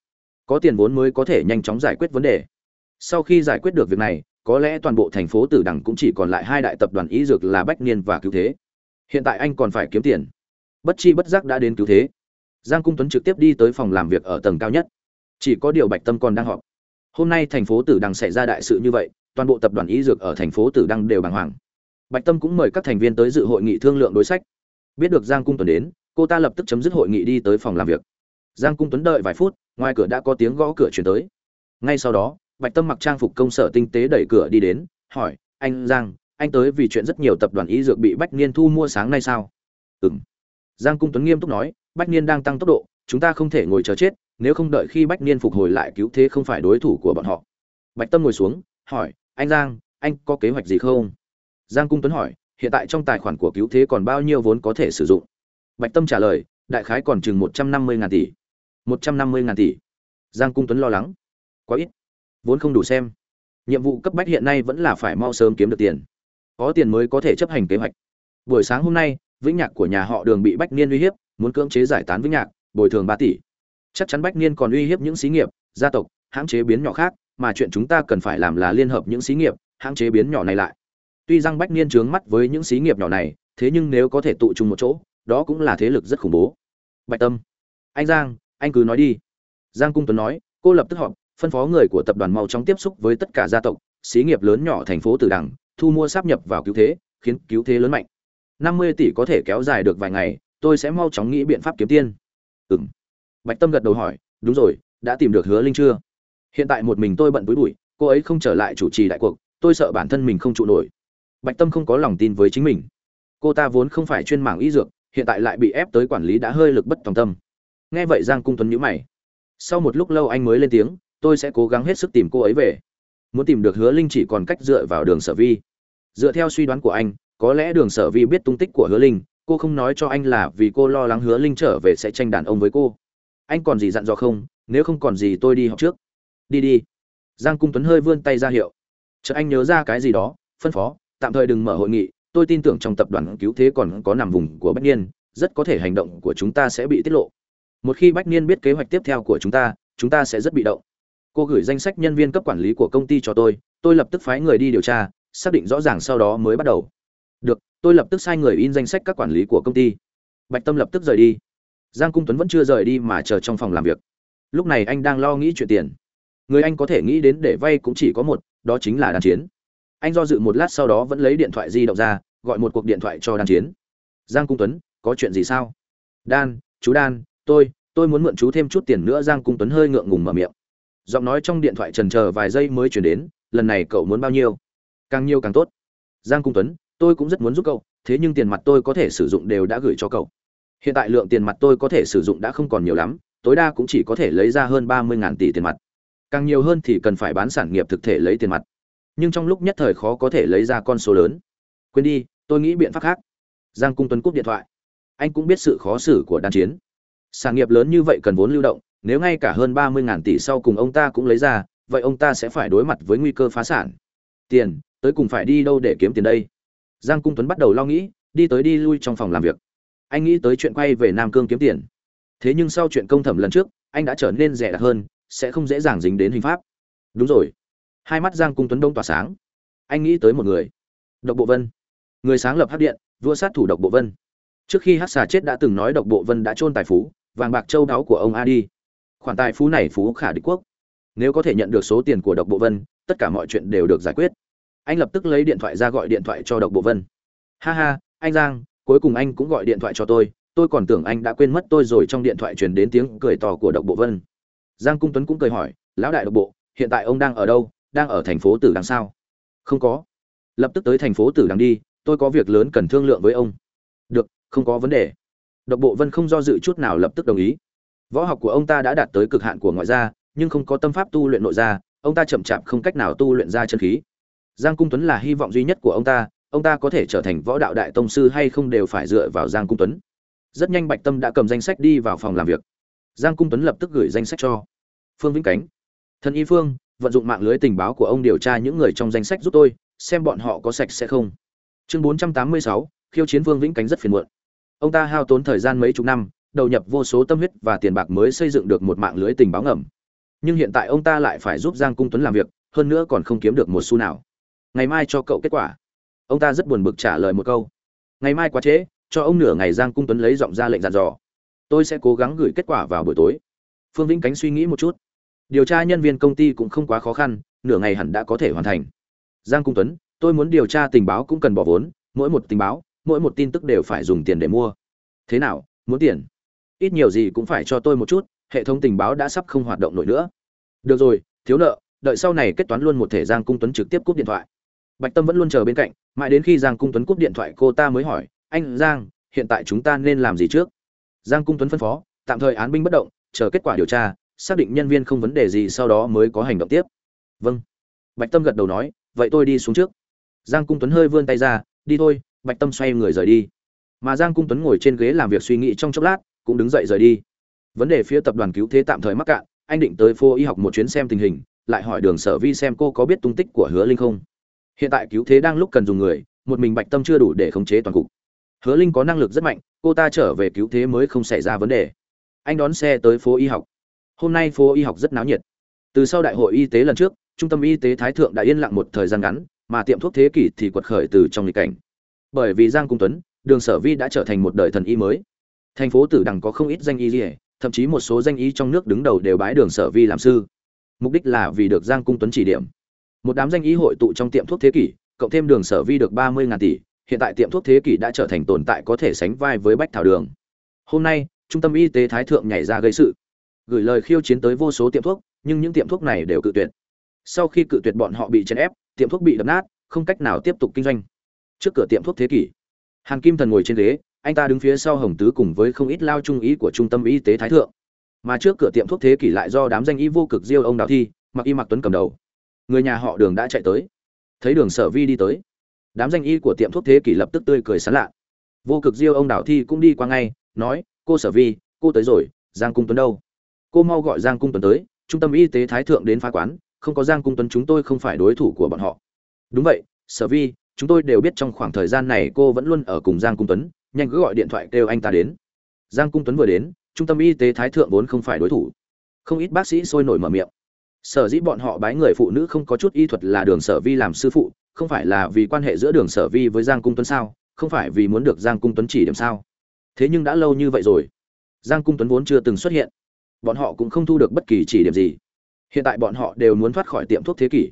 có tiền vốn mới có thể nhanh chóng giải quyết vấn đề. Sau khi giải quyết được việc này, có lẽ toàn bộ thành phố tử đằng cũng chỉ còn lại hai đại tập đoàn ý dược là bách niên và cứu thế. Hiện tại anh còn phải kiếm tiền. Bất chi bất giác đã đến cứu thế giang cung tuấn trực tiếp đi tới phòng làm việc ở tầng cao nhất. Chỉ có điều bạch tâm còn đang họp. Hôm nay thành phố tử đăng xảy ra đại sự như vậy, toàn bộ tập đoàn y dược ở thành phố tử đăng đều bàng hoàng. Bạch tâm cũng mời các thành viên tới dự hội nghị thương lượng đối sách. Biết được giang cung tuấn đến, cô ta lập tức chấm dứt hội nghị đi tới phòng làm việc. Giang cung tuấn đợi vài phút, ngoài cửa đã có tiếng gõ cửa chuyển tới. Ngay sau đó, bạch tâm mặc trang phục công sở tinh tế đẩy cửa đi đến, hỏi, anh giang, anh tới vì chuyện rất nhiều tập đoàn y dược bị bách niên thu mua sáng nay sao? Ừ m giang cung tuấn nghiêm túc nói bách niên đang tăng tốc độ, chúng ta không thể ngồi chờ chết, nếu không đợi khi bách niên phục hồi lại cứu thế không phải đối thủ của bọn họ. Bạch tâm ngồi xuống, hỏi, anh giang, anh có kế hoạch gì không? Giang cung tuấn hỏi, hiện tại trong tài khoản của cứu thế còn bao nhiêu vốn có thể sử dụng? Bạch tâm trả lời, đại khái còn chừng một trăm năm mươi ngàn tỷ. Một trăm năm mươi ngàn tỷ? Giang cung tuấn lo lắng. Quá ít, vốn không đủ xem. Nhiệm vụ cấp bách hiện nay vẫn là phải mau sớm kiếm được tiền. Có tiền mới có thể chấp hành kế hoạch. Buổi sáng hôm nay, vĩnh nhạc của nhà họ đường bị bách niên uy hiếp muốn cưỡng chế giải tán vĩnh nhạc, bồi thường ba tỷ. Chắc chắn bách niên còn uy hiếp những xí nghiệp, gia tộc, hãng chế biến nhỏ khác, mà chuyện chúng ta cần phải làm là liên hợp những xí nghiệp, hãng chế biến nhỏ này lại. Tuy rằng bách niên trướng mắt với những xí nghiệp nhỏ này, thế nhưng nếu có thể tụ chung một chỗ, đó cũng là thế lực rất khủng bố. Bạch tâm. Anh giang, anh cứ nói đi. Giang cung tuấn nói, cô lập tức họp, phân phó người của tập đoàn mau chóng tiếp xúc với tất cả gia tộc, xí nghiệp lớn nhỏ thành phố từ đằng, thu mua sáp nhập vào cứu thế, khiến cứu thế lớn mạnh. năm mươi tỷ có thể kéo dài được vài ngày tôi sẽ mau chóng nghĩ biện pháp kiếm tiền. Ừ m bạch tâm gật đầu hỏi, đúng rồi, đã tìm được hứa linh chưa? Hiện tại một mình tôi bận túi bụi, cô ấy không trở lại chủ trì đại cuộc, tôi sợ bản thân mình không trụ nổi. Bạch tâm không có lòng tin với chính mình. Cô ta vốn không phải chuyên mảng y dược, hiện tại lại bị ép tới quản lý đã hơi lực bất tòng tâm. Nghe vậy giang cung tuấn nhíu mày. Sau một lúc lâu anh mới lên tiếng, tôi sẽ cố gắng hết sức tìm cô ấy về. Muốn tìm được hứa linh chỉ còn cách dựa vào đường sở vi. Dựa theo suy đoán của anh, có lẽ đường sở vi biết tung tích của hứa linh cô không nói cho anh là vì cô lo lắng hứa linh trở về sẽ tranh đàn ông với cô. Anh còn gì dặn dò không? Nếu không còn gì tôi đi học trước. Đi đi. Giang cung tuấn hơi vươn tay ra hiệu. Chợt anh nhớ ra cái gì đó, phân phó, tạm thời đừng mở hội nghị. Tôi tin tưởng trong tập đoàn cứu thế còn có nằm vùng của bách niên, rất có thể hành động của chúng ta sẽ bị tiết lộ. Một khi bách niên biết kế hoạch tiếp theo của chúng ta chúng ta sẽ rất bị động. Cô gửi danh sách nhân viên cấp quản lý của công ty cho tôi tôi lập tức phái người đi điều tra, xác định rõ ràng sau đó mới bắt đầu. Được tôi lập tức sai người in danh sách các quản lý của công ty. Bạch tâm lập tức rời đi. Giang cung tuấn vẫn chưa rời đi mà chờ trong phòng làm việc. Lúc này anh đang lo nghĩ chuyện tiền. Người anh có thể nghĩ đến để vay cũng chỉ có một, đó chính là đàn chiến. Anh do dự một lát sau đó vẫn lấy điện thoại di động ra, gọi một cuộc điện thoại cho đan chiến. Giang cung tuấn, có chuyện gì sao? Đan, chú đan, tôi tôi muốn mượn chú thêm chút tiền nữa. Giang cung tuấn hơi ngượng ngùng mở miệng. Giọng nói trong điện thoại trần chờ vài giây mới chuyển đến, lần này cậu muốn bao nhiêu? Càng nhiều càng tốt. Giang cung tuấn tôi cũng rất muốn giúp cậu, thế nhưng tiền mặt tôi có thể sử dụng đều đã gửi cho cậu. Hiện tại lượng tiền mặt tôi có thể sử dụng đã không còn nhiều lắm, tối đa cũng chỉ có thể lấy ra hơn ba mươi tỷ tiền mặt. Càng nhiều hơn thì cần phải bán sản nghiệp thực thể lấy tiền mặt. Nhưng trong lúc nhất thời khó có thể lấy ra con số lớn. Quên đi, tôi nghĩ biện pháp khác. Giang cung tuấn cúp điện thoại. Anh cũng biết sự khó xử của đan chiến. Sản nghiệp lớn như vậy cần vốn lưu động, nếu ngay cả hơn ba mươi ngàn tỷ sau cùng ông ta cũng lấy ra, vậy ông ta sẽ phải đối mặt với nguy cơ phá sản. Tiền, tới cùng phải đi đâu để kiếm tiền đây? Giang cung tuấn bắt đầu lo nghĩ, đi tới đi lui trong phòng làm việc. Anh nghĩ tới chuyện quay về nam cương kiếm tiền. Thế nhưng sau chuyện công thẩm lần trước, anh đã trở nên rẻ đặt hơn, sẽ không dễ dàng dính đến hình pháp. Đúng rồi. Hai mắt giang cung tuấn đông tỏa sáng. Anh nghĩ tới một người. Độc bộ vân. Người sáng lập hắc điện, vua sát thủ độc bộ vân. Trước khi hắc xà chết đã từng nói độc bộ vân đã trôn tài phú, vàng bạc châu đáo của ông a đi khoản tài phú này phú khả địch quốc. Nếu có thể nhận được số tiền của độc bộ vân, tất cả mọi chuyện đều được giải quyết anh lập tức lấy điện thoại ra gọi điện thoại cho độc bộ vân. Ha ha, anh giang, cuối cùng anh cũng gọi điện thoại cho tôi. Tôi còn tưởng anh đã quên mất tôi rồi trong điện thoại truyền đến tiếng cười to của độc bộ vân. Giang cung tuấn cũng cười hỏi, lão đại độc bộ, hiện tại ông đang ở đâu? Đang ở thành phố tử đằng sao? Không có. Lập tức tới thành phố tử đằng đi, tôi có việc lớn cần thương lượng với ông. Được, không có vấn đề. Độc bộ vân không do dự chút nào lập tức đồng ý. Võ học của ông ta đã đạt tới cực hạn của ngoại gia, nhưng không có tâm pháp tu luyện nội gia, ông ta chậm chạp không cách nào tu luyện ra chân khí giang cung tuấn là hy vọng duy nhất của ông ta ông ta có thể trở thành võ đạo đại tông sư hay không đều phải dựa vào giang cung tuấn. Rất nhanh bạch tâm đã cầm danh sách đi vào phòng làm việc. Giang cung tuấn lập tức gửi danh sách cho phương vĩnh cánh. Thần y phương vận dụng mạng lưới tình báo của ông điều tra những người trong danh sách giúp tôi xem bọn họ có sạch sẽ không. Chương 486, khiêu chiến vương vĩnh cánh rất phiền muộn. Ông ta hao tốn thời gian mấy chục năm đầu nhập vô số tâm huyết và tiền bạc mới xây dựng được một mạng lưới tình báo ngầm. Nhưng hiện tại ông ta lại phải giúp giang cung tuấn làm việc hơn nữa còn không kiếm được một xu nào ngày mai cho cậu kết quả. Ông ta rất buồn bực trả lời một câu. Ngày mai quá trễ, cho ông nửa ngày giang cung tuấn lấy giọng ra lệnh dặn dò. Tôi sẽ cố gắng gửi kết quả vào buổi tối. Phương vĩnh cánh suy nghĩ một chút. Điều tra nhân viên công ty cũng không quá khó khăn, nửa ngày hẳn đã có thể hoàn thành. Giang cung tuấn, tôi muốn điều tra tình báo cũng cần bỏ vốn, mỗi một tình báo, mỗi một tin tức đều phải dùng tiền để mua. Thế nào, muốn tiền? Ít nhiều gì cũng phải cho tôi một chút, hệ thống tình báo đã sắp không hoạt động nổi nữa. Được rồi, thiếu nợ, đợi sau này kết toán luôn một thể giang cung tuấn trực tiếp cúp điện thoại bạch tâm vẫn luôn chờ bên cạnh, mãi đến khi giang cung tuấn cúp điện thoại, cô ta mới hỏi, anh giang, hiện tại chúng ta nên làm gì trước? Giang cung tuấn phân phó, tạm thời án binh bất động, chờ kết quả điều tra, xác định nhân viên không vấn đề gì, sau đó mới có hành động tiếp. Vâng. Bạch tâm gật đầu nói, vậy tôi đi xuống trước. Giang cung tuấn hơi vươn tay ra, đi thôi. Bạch tâm xoay người rời đi. Mà giang cung tuấn ngồi trên ghế làm việc suy nghĩ trong chốc lát, cũng đứng dậy rời đi. Vấn đề phía tập đoàn cứu thế tạm thời mắc cạn, anh định tới phố y học một chuyến xem tình hình, lại hỏi đường sở vi xem cô có biết tung tích của hứa linh không hiện tại cứu thế đang lúc cần dùng người, một mình bạch tâm chưa đủ để khống chế toàn cục. Hứa linh có năng lực rất mạnh, cô ta trở về cứu thế mới không xảy ra vấn đề. Anh đón xe tới phố y học. Hôm nay phố y học rất náo nhiệt. Từ sau đại hội y tế lần trước, trung tâm y tế thái thượng đã yên lặng một thời gian ngắn, mà tiệm thuốc thế kỷ thì quật khởi từ trong lịch cảnh. Bởi vì giang cung tuấn, đường sở vi đã trở thành một đời thần y mới. Thành phố tử đằng có không ít danh y dỉa thậm chí một số danh y trong nước đứng đầu đều bái đường sở vi làm sư. Mục đích là vì được giang cung tuấn chỉ điểm một đám danh y hội tụ trong tiệm thuốc thế kỷ, cộng thêm đường sở vi được ba mươi ngàn tỷ, hiện tại tiệm thuốc thế kỷ đã trở thành tồn tại có thể sánh vai với bách thảo đường. Hôm nay, trung tâm y tế thái thượng nhảy ra gây sự, gửi lời khiêu chiến tới vô số tiệm thuốc, nhưng những tiệm thuốc này đều cự tuyệt. Sau khi cự tuyệt bọn họ bị chèn ép, tiệm thuốc bị đập nát, không cách nào tiếp tục kinh doanh. Trước cửa tiệm thuốc thế kỷ, hàn kim thần ngồi trên ghế, anh ta đứng phía sau hồng tứ cùng với không ít lao trung ý của trung tâm y tế thái thượng. Mà trước cửa tiệm thuốc thế kỷ lại do đám danh y vô cực diêu ông đào thi, mặc y mặc tuấn cầm đầu người nhà họ đường đã chạy tới. Thấy đường sở vi đi tới, đám danh y của tiệm thuốc thế kỷ lập tức tươi cười sán lạ. Vô cực diêu ông đảo thi cũng đi qua ngay, nói, cô sở vi, cô tới rồi, giang cung tuấn đâu? Cô mau gọi giang cung tuấn tới, trung tâm y tế thái thượng đến phá quán, không có giang cung tuấn chúng tôi không phải đối thủ của bọn họ. Đúng vậy, sở vi, chúng tôi đều biết trong khoảng thời gian này cô vẫn luôn ở cùng giang cung tuấn, nhanh cứ gọi điện thoại kêu anh ta đến. Giang cung tuấn vừa đến, trung tâm y tế thái thượng vốn không phải đối thủ. Không ít bác sĩ sôi nổi mở miệng sở dĩ bọn họ bái người phụ nữ không có chút y thuật là đường sở vi làm sư phụ, không phải là vì quan hệ giữa đường sở vi với giang cung tuấn sao, không phải vì muốn được giang cung tuấn chỉ điểm sao? Thế nhưng đã lâu như vậy rồi, giang cung tuấn vốn chưa từng xuất hiện, bọn họ cũng không thu được bất kỳ chỉ điểm gì. Hiện tại bọn họ đều muốn thoát khỏi tiệm thuốc thế kỷ.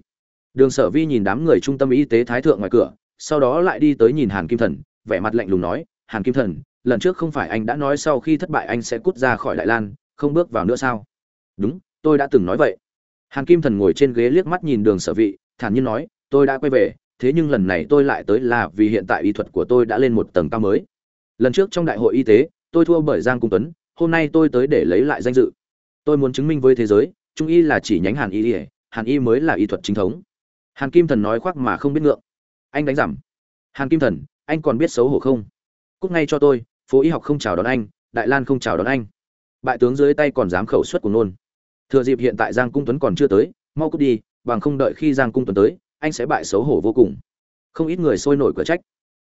Đường sở vi nhìn đám người trung tâm y tế thái thượng ngoài cửa, sau đó lại đi tới nhìn hàn kim thần, vẻ mặt lạnh lùng nói, hàn kim thần, lần trước không phải anh đã nói sau khi thất bại anh sẽ cút ra khỏi đại lan, không bước vào nữa sao? Đúng, tôi đã từng nói vậy hàn kim thần ngồi trên ghế liếc mắt nhìn đường sở vị, thản nhiên nói, tôi đã quay về, thế nhưng lần này tôi lại tới là vì hiện tại y thuật của tôi đã lên một tầng cao mới. Lần trước trong đại hội y tế, tôi thua bởi giang cung tuấn, hôm nay tôi tới để lấy lại danh dự. Tôi muốn chứng minh với thế giới, trung y là chỉ nhánh hàn y hàn y mới là y thuật chính thống. Hàn kim thần nói khoác mà không biết ngượng. Anh đánh giảm. Hàn kim thần, anh còn biết xấu hổ không? Cúc ngay cho tôi, phố y học không chào đón anh, đại lan không chào đón anh. Bại tướng dưới tay còn dám khẩu suất của nôn thừa dịp hiện tại giang cung tuấn còn chưa tới, mau cút đi, bằng không đợi khi giang cung tuấn tới, anh sẽ bại xấu hổ vô cùng. Không ít người sôi nổi cửa trách.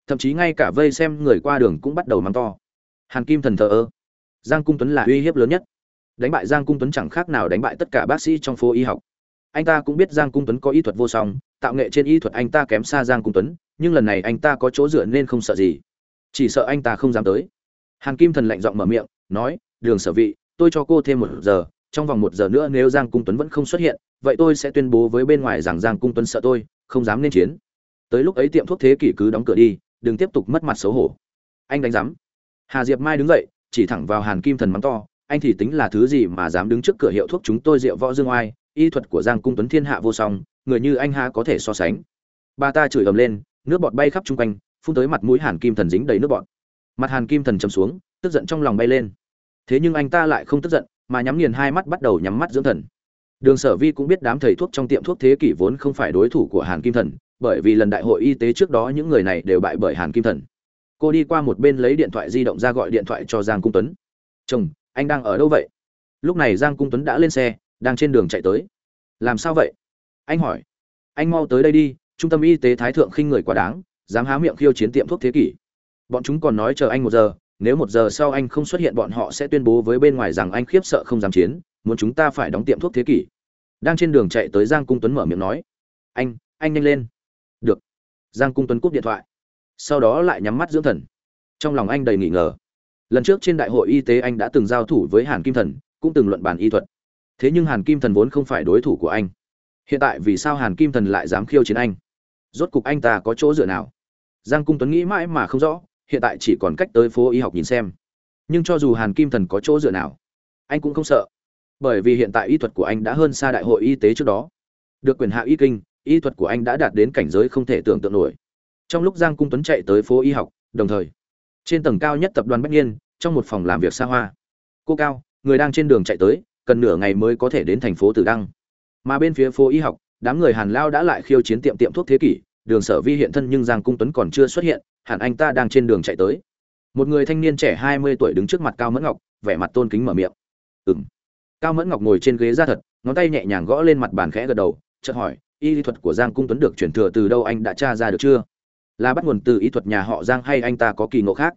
Thậm chí ngay cả vây xem người qua đường cũng bắt đầu mắng to. Hàn kim thần thờ ơ. Giang cung tuấn là uy hiếp lớn nhất. Đánh bại giang cung tuấn chẳng khác nào đánh bại tất cả bác sĩ trong phố y học. Anh ta cũng biết giang cung tuấn có y thuật vô song, tạo nghệ trên y thuật anh ta kém xa giang cung tuấn, nhưng lần này anh ta có chỗ dựa nên không sợ gì. Chỉ sợ anh ta không dám tới. Hàn kim thần lạnh giọng mở miệng, nói, đường sở vị, tôi cho cô thêm một giờ trong vòng một giờ nữa nếu giang cung tuấn vẫn không xuất hiện, vậy tôi sẽ tuyên bố với bên ngoài rằng giang cung tuấn sợ tôi, không dám nên chiến. Tới lúc ấy tiệm thuốc thế kỷ cứ đóng cửa đi, đừng tiếp tục mất mặt xấu hổ. Anh đánh giám. Hà diệp mai đứng dậy, chỉ thẳng vào hàn kim thần mắng to, anh thì tính là thứ gì mà dám đứng trước cửa hiệu thuốc chúng tôi rượu võ dương oai, y thuật của giang cung tuấn thiên hạ vô song, người như anh ha có thể so sánh. Bà ta chửi ầm lên, nước bọt bay khắp chung quanh, phun tới mặt mũi hàn kim thần dính đầy nước bọt. Mặt hàn kim thần chầm xuống, tức giận trong lòng bay lên. Thế nhưng anh ta lại không tức giận mà nhắm nghiền hai mắt bắt đầu nhắm mắt dưỡng thần. Đường sở vi cũng biết đám thầy thuốc trong tiệm thuốc thế kỷ vốn không phải đối thủ của hàn kim thần, bởi vì lần đại hội y tế trước đó những người này đều bại bởi hàn kim thần. Cô đi qua một bên lấy điện thoại di động ra gọi điện thoại cho giang cung tuấn. Chồng, anh đang ở đâu vậy? Lúc này giang cung tuấn đã lên xe, đang trên đường chạy tới. Làm sao vậy? Anh hỏi. Anh mau tới đây đi, trung tâm y tế thái thượng khinh người quá đáng, dám há miệng khiêu chiến tiệm thuốc thế kỷ. Bọn chúng còn nói chờ anh một giờ nếu một giờ sau anh không xuất hiện bọn họ sẽ tuyên bố với bên ngoài rằng anh khiếp sợ không dám chiến, muốn chúng ta phải đóng tiệm thuốc thế kỷ. Đang trên đường chạy tới giang cung tuấn mở miệng nói, anh anh nhanh lên. Được. Giang cung tuấn cúp điện thoại, sau đó lại nhắm mắt dưỡng thần. Trong lòng anh đầy nghi ngờ. Lần trước trên đại hội y tế anh đã từng giao thủ với hàn kim thần, cũng từng luận bàn y thuật. Thế nhưng hàn kim thần vốn không phải đối thủ của anh. Hiện tại vì sao hàn kim thần lại dám khiêu chiến anh? Rốt cục anh ta có chỗ dựa nào? Giang cung tuấn nghĩ mãi mà không rõ hiện tại chỉ còn cách tới phố y học nhìn xem. Nhưng cho dù hàn kim thần có chỗ dựa nào, anh cũng không sợ. Bởi vì hiện tại y thuật của anh đã hơn xa đại hội y tế trước đó. Được quyền hạ y kinh, y thuật của anh đã đạt đến cảnh giới không thể tưởng tượng nổi. Trong lúc giang cung tuấn chạy tới phố y học, đồng thời, trên tầng cao nhất tập đoàn bách nhiên trong một phòng làm việc xa hoa, cô cao, người đang trên đường chạy tới, cần nửa ngày mới có thể đến thành phố tử đăng. Mà bên phía phố y học, đám người hàn lao đã lại khiêu chiến tiệm tiệm thuốc thế kỷ, đường sở vi hiện thân nhưng giang cung tuấn còn chưa xuất hiện hẳn anh ta đang trên đường chạy tới. Một người thanh niên trẻ hai mươi tuổi đứng trước mặt cao mẫn ngọc, vẻ mặt tôn kính mở miệng. Ừ m cao mẫn ngọc ngồi trên ghế ra thật, ngón tay nhẹ nhàng gõ lên mặt bàn khẽ gật đầu, chợt hỏi, y lý thuật của giang cung tuấn được chuyển thừa từ đâu anh đã tra ra được chưa? Là bắt nguồn từ y thuật nhà họ giang hay anh ta có kỳ ngộ khác?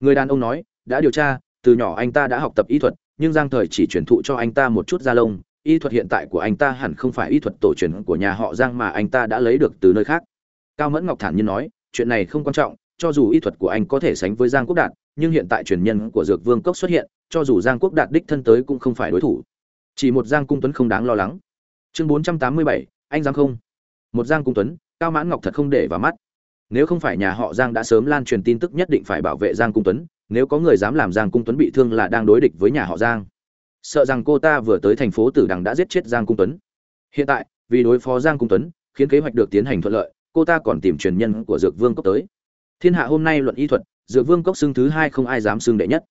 Người đàn ông nói, đã điều tra, từ nhỏ anh ta đã học tập y thuật, nhưng giang thời chỉ truyền thụ cho anh ta một chút da lông, y thuật hiện tại của anh ta hẳn không phải y thuật tổ truyền của nhà họ giang mà anh ta đã lấy được từ nơi khác. Cao mẫn ngọc thản nhiên nói, chuyện này không quan trọng cho dù y thuật của anh có thể sánh với giang quốc đạt, nhưng hiện tại truyền nhân của dược vương cốc xuất hiện, cho dù giang quốc đạt đích thân tới cũng không phải đối thủ. Chỉ một giang cung tuấn không đáng lo lắng. Chương bốn trăm tám mươi bảy, anh giang không. Một giang cung tuấn, cao mãn ngọc thật không để vào mắt. Nếu không phải nhà họ giang đã sớm lan truyền tin tức nhất định phải bảo vệ giang cung tuấn, nếu có người dám làm giang cung tuấn bị thương là đang đối địch với nhà họ giang. Sợ rằng cô ta vừa tới thành phố tử đằng đã giết chết giang cung tuấn. Hiện tại, vì đối phó giang cung tuấn, khiến kế hoạch được tiến hành thuận lợi, cô ta còn tìm truyền nhân của dược vương cốc tới thiên hạ hôm nay luận y thuật, dược vương cốc xưng thứ hai không ai dám xưng đệ nhất.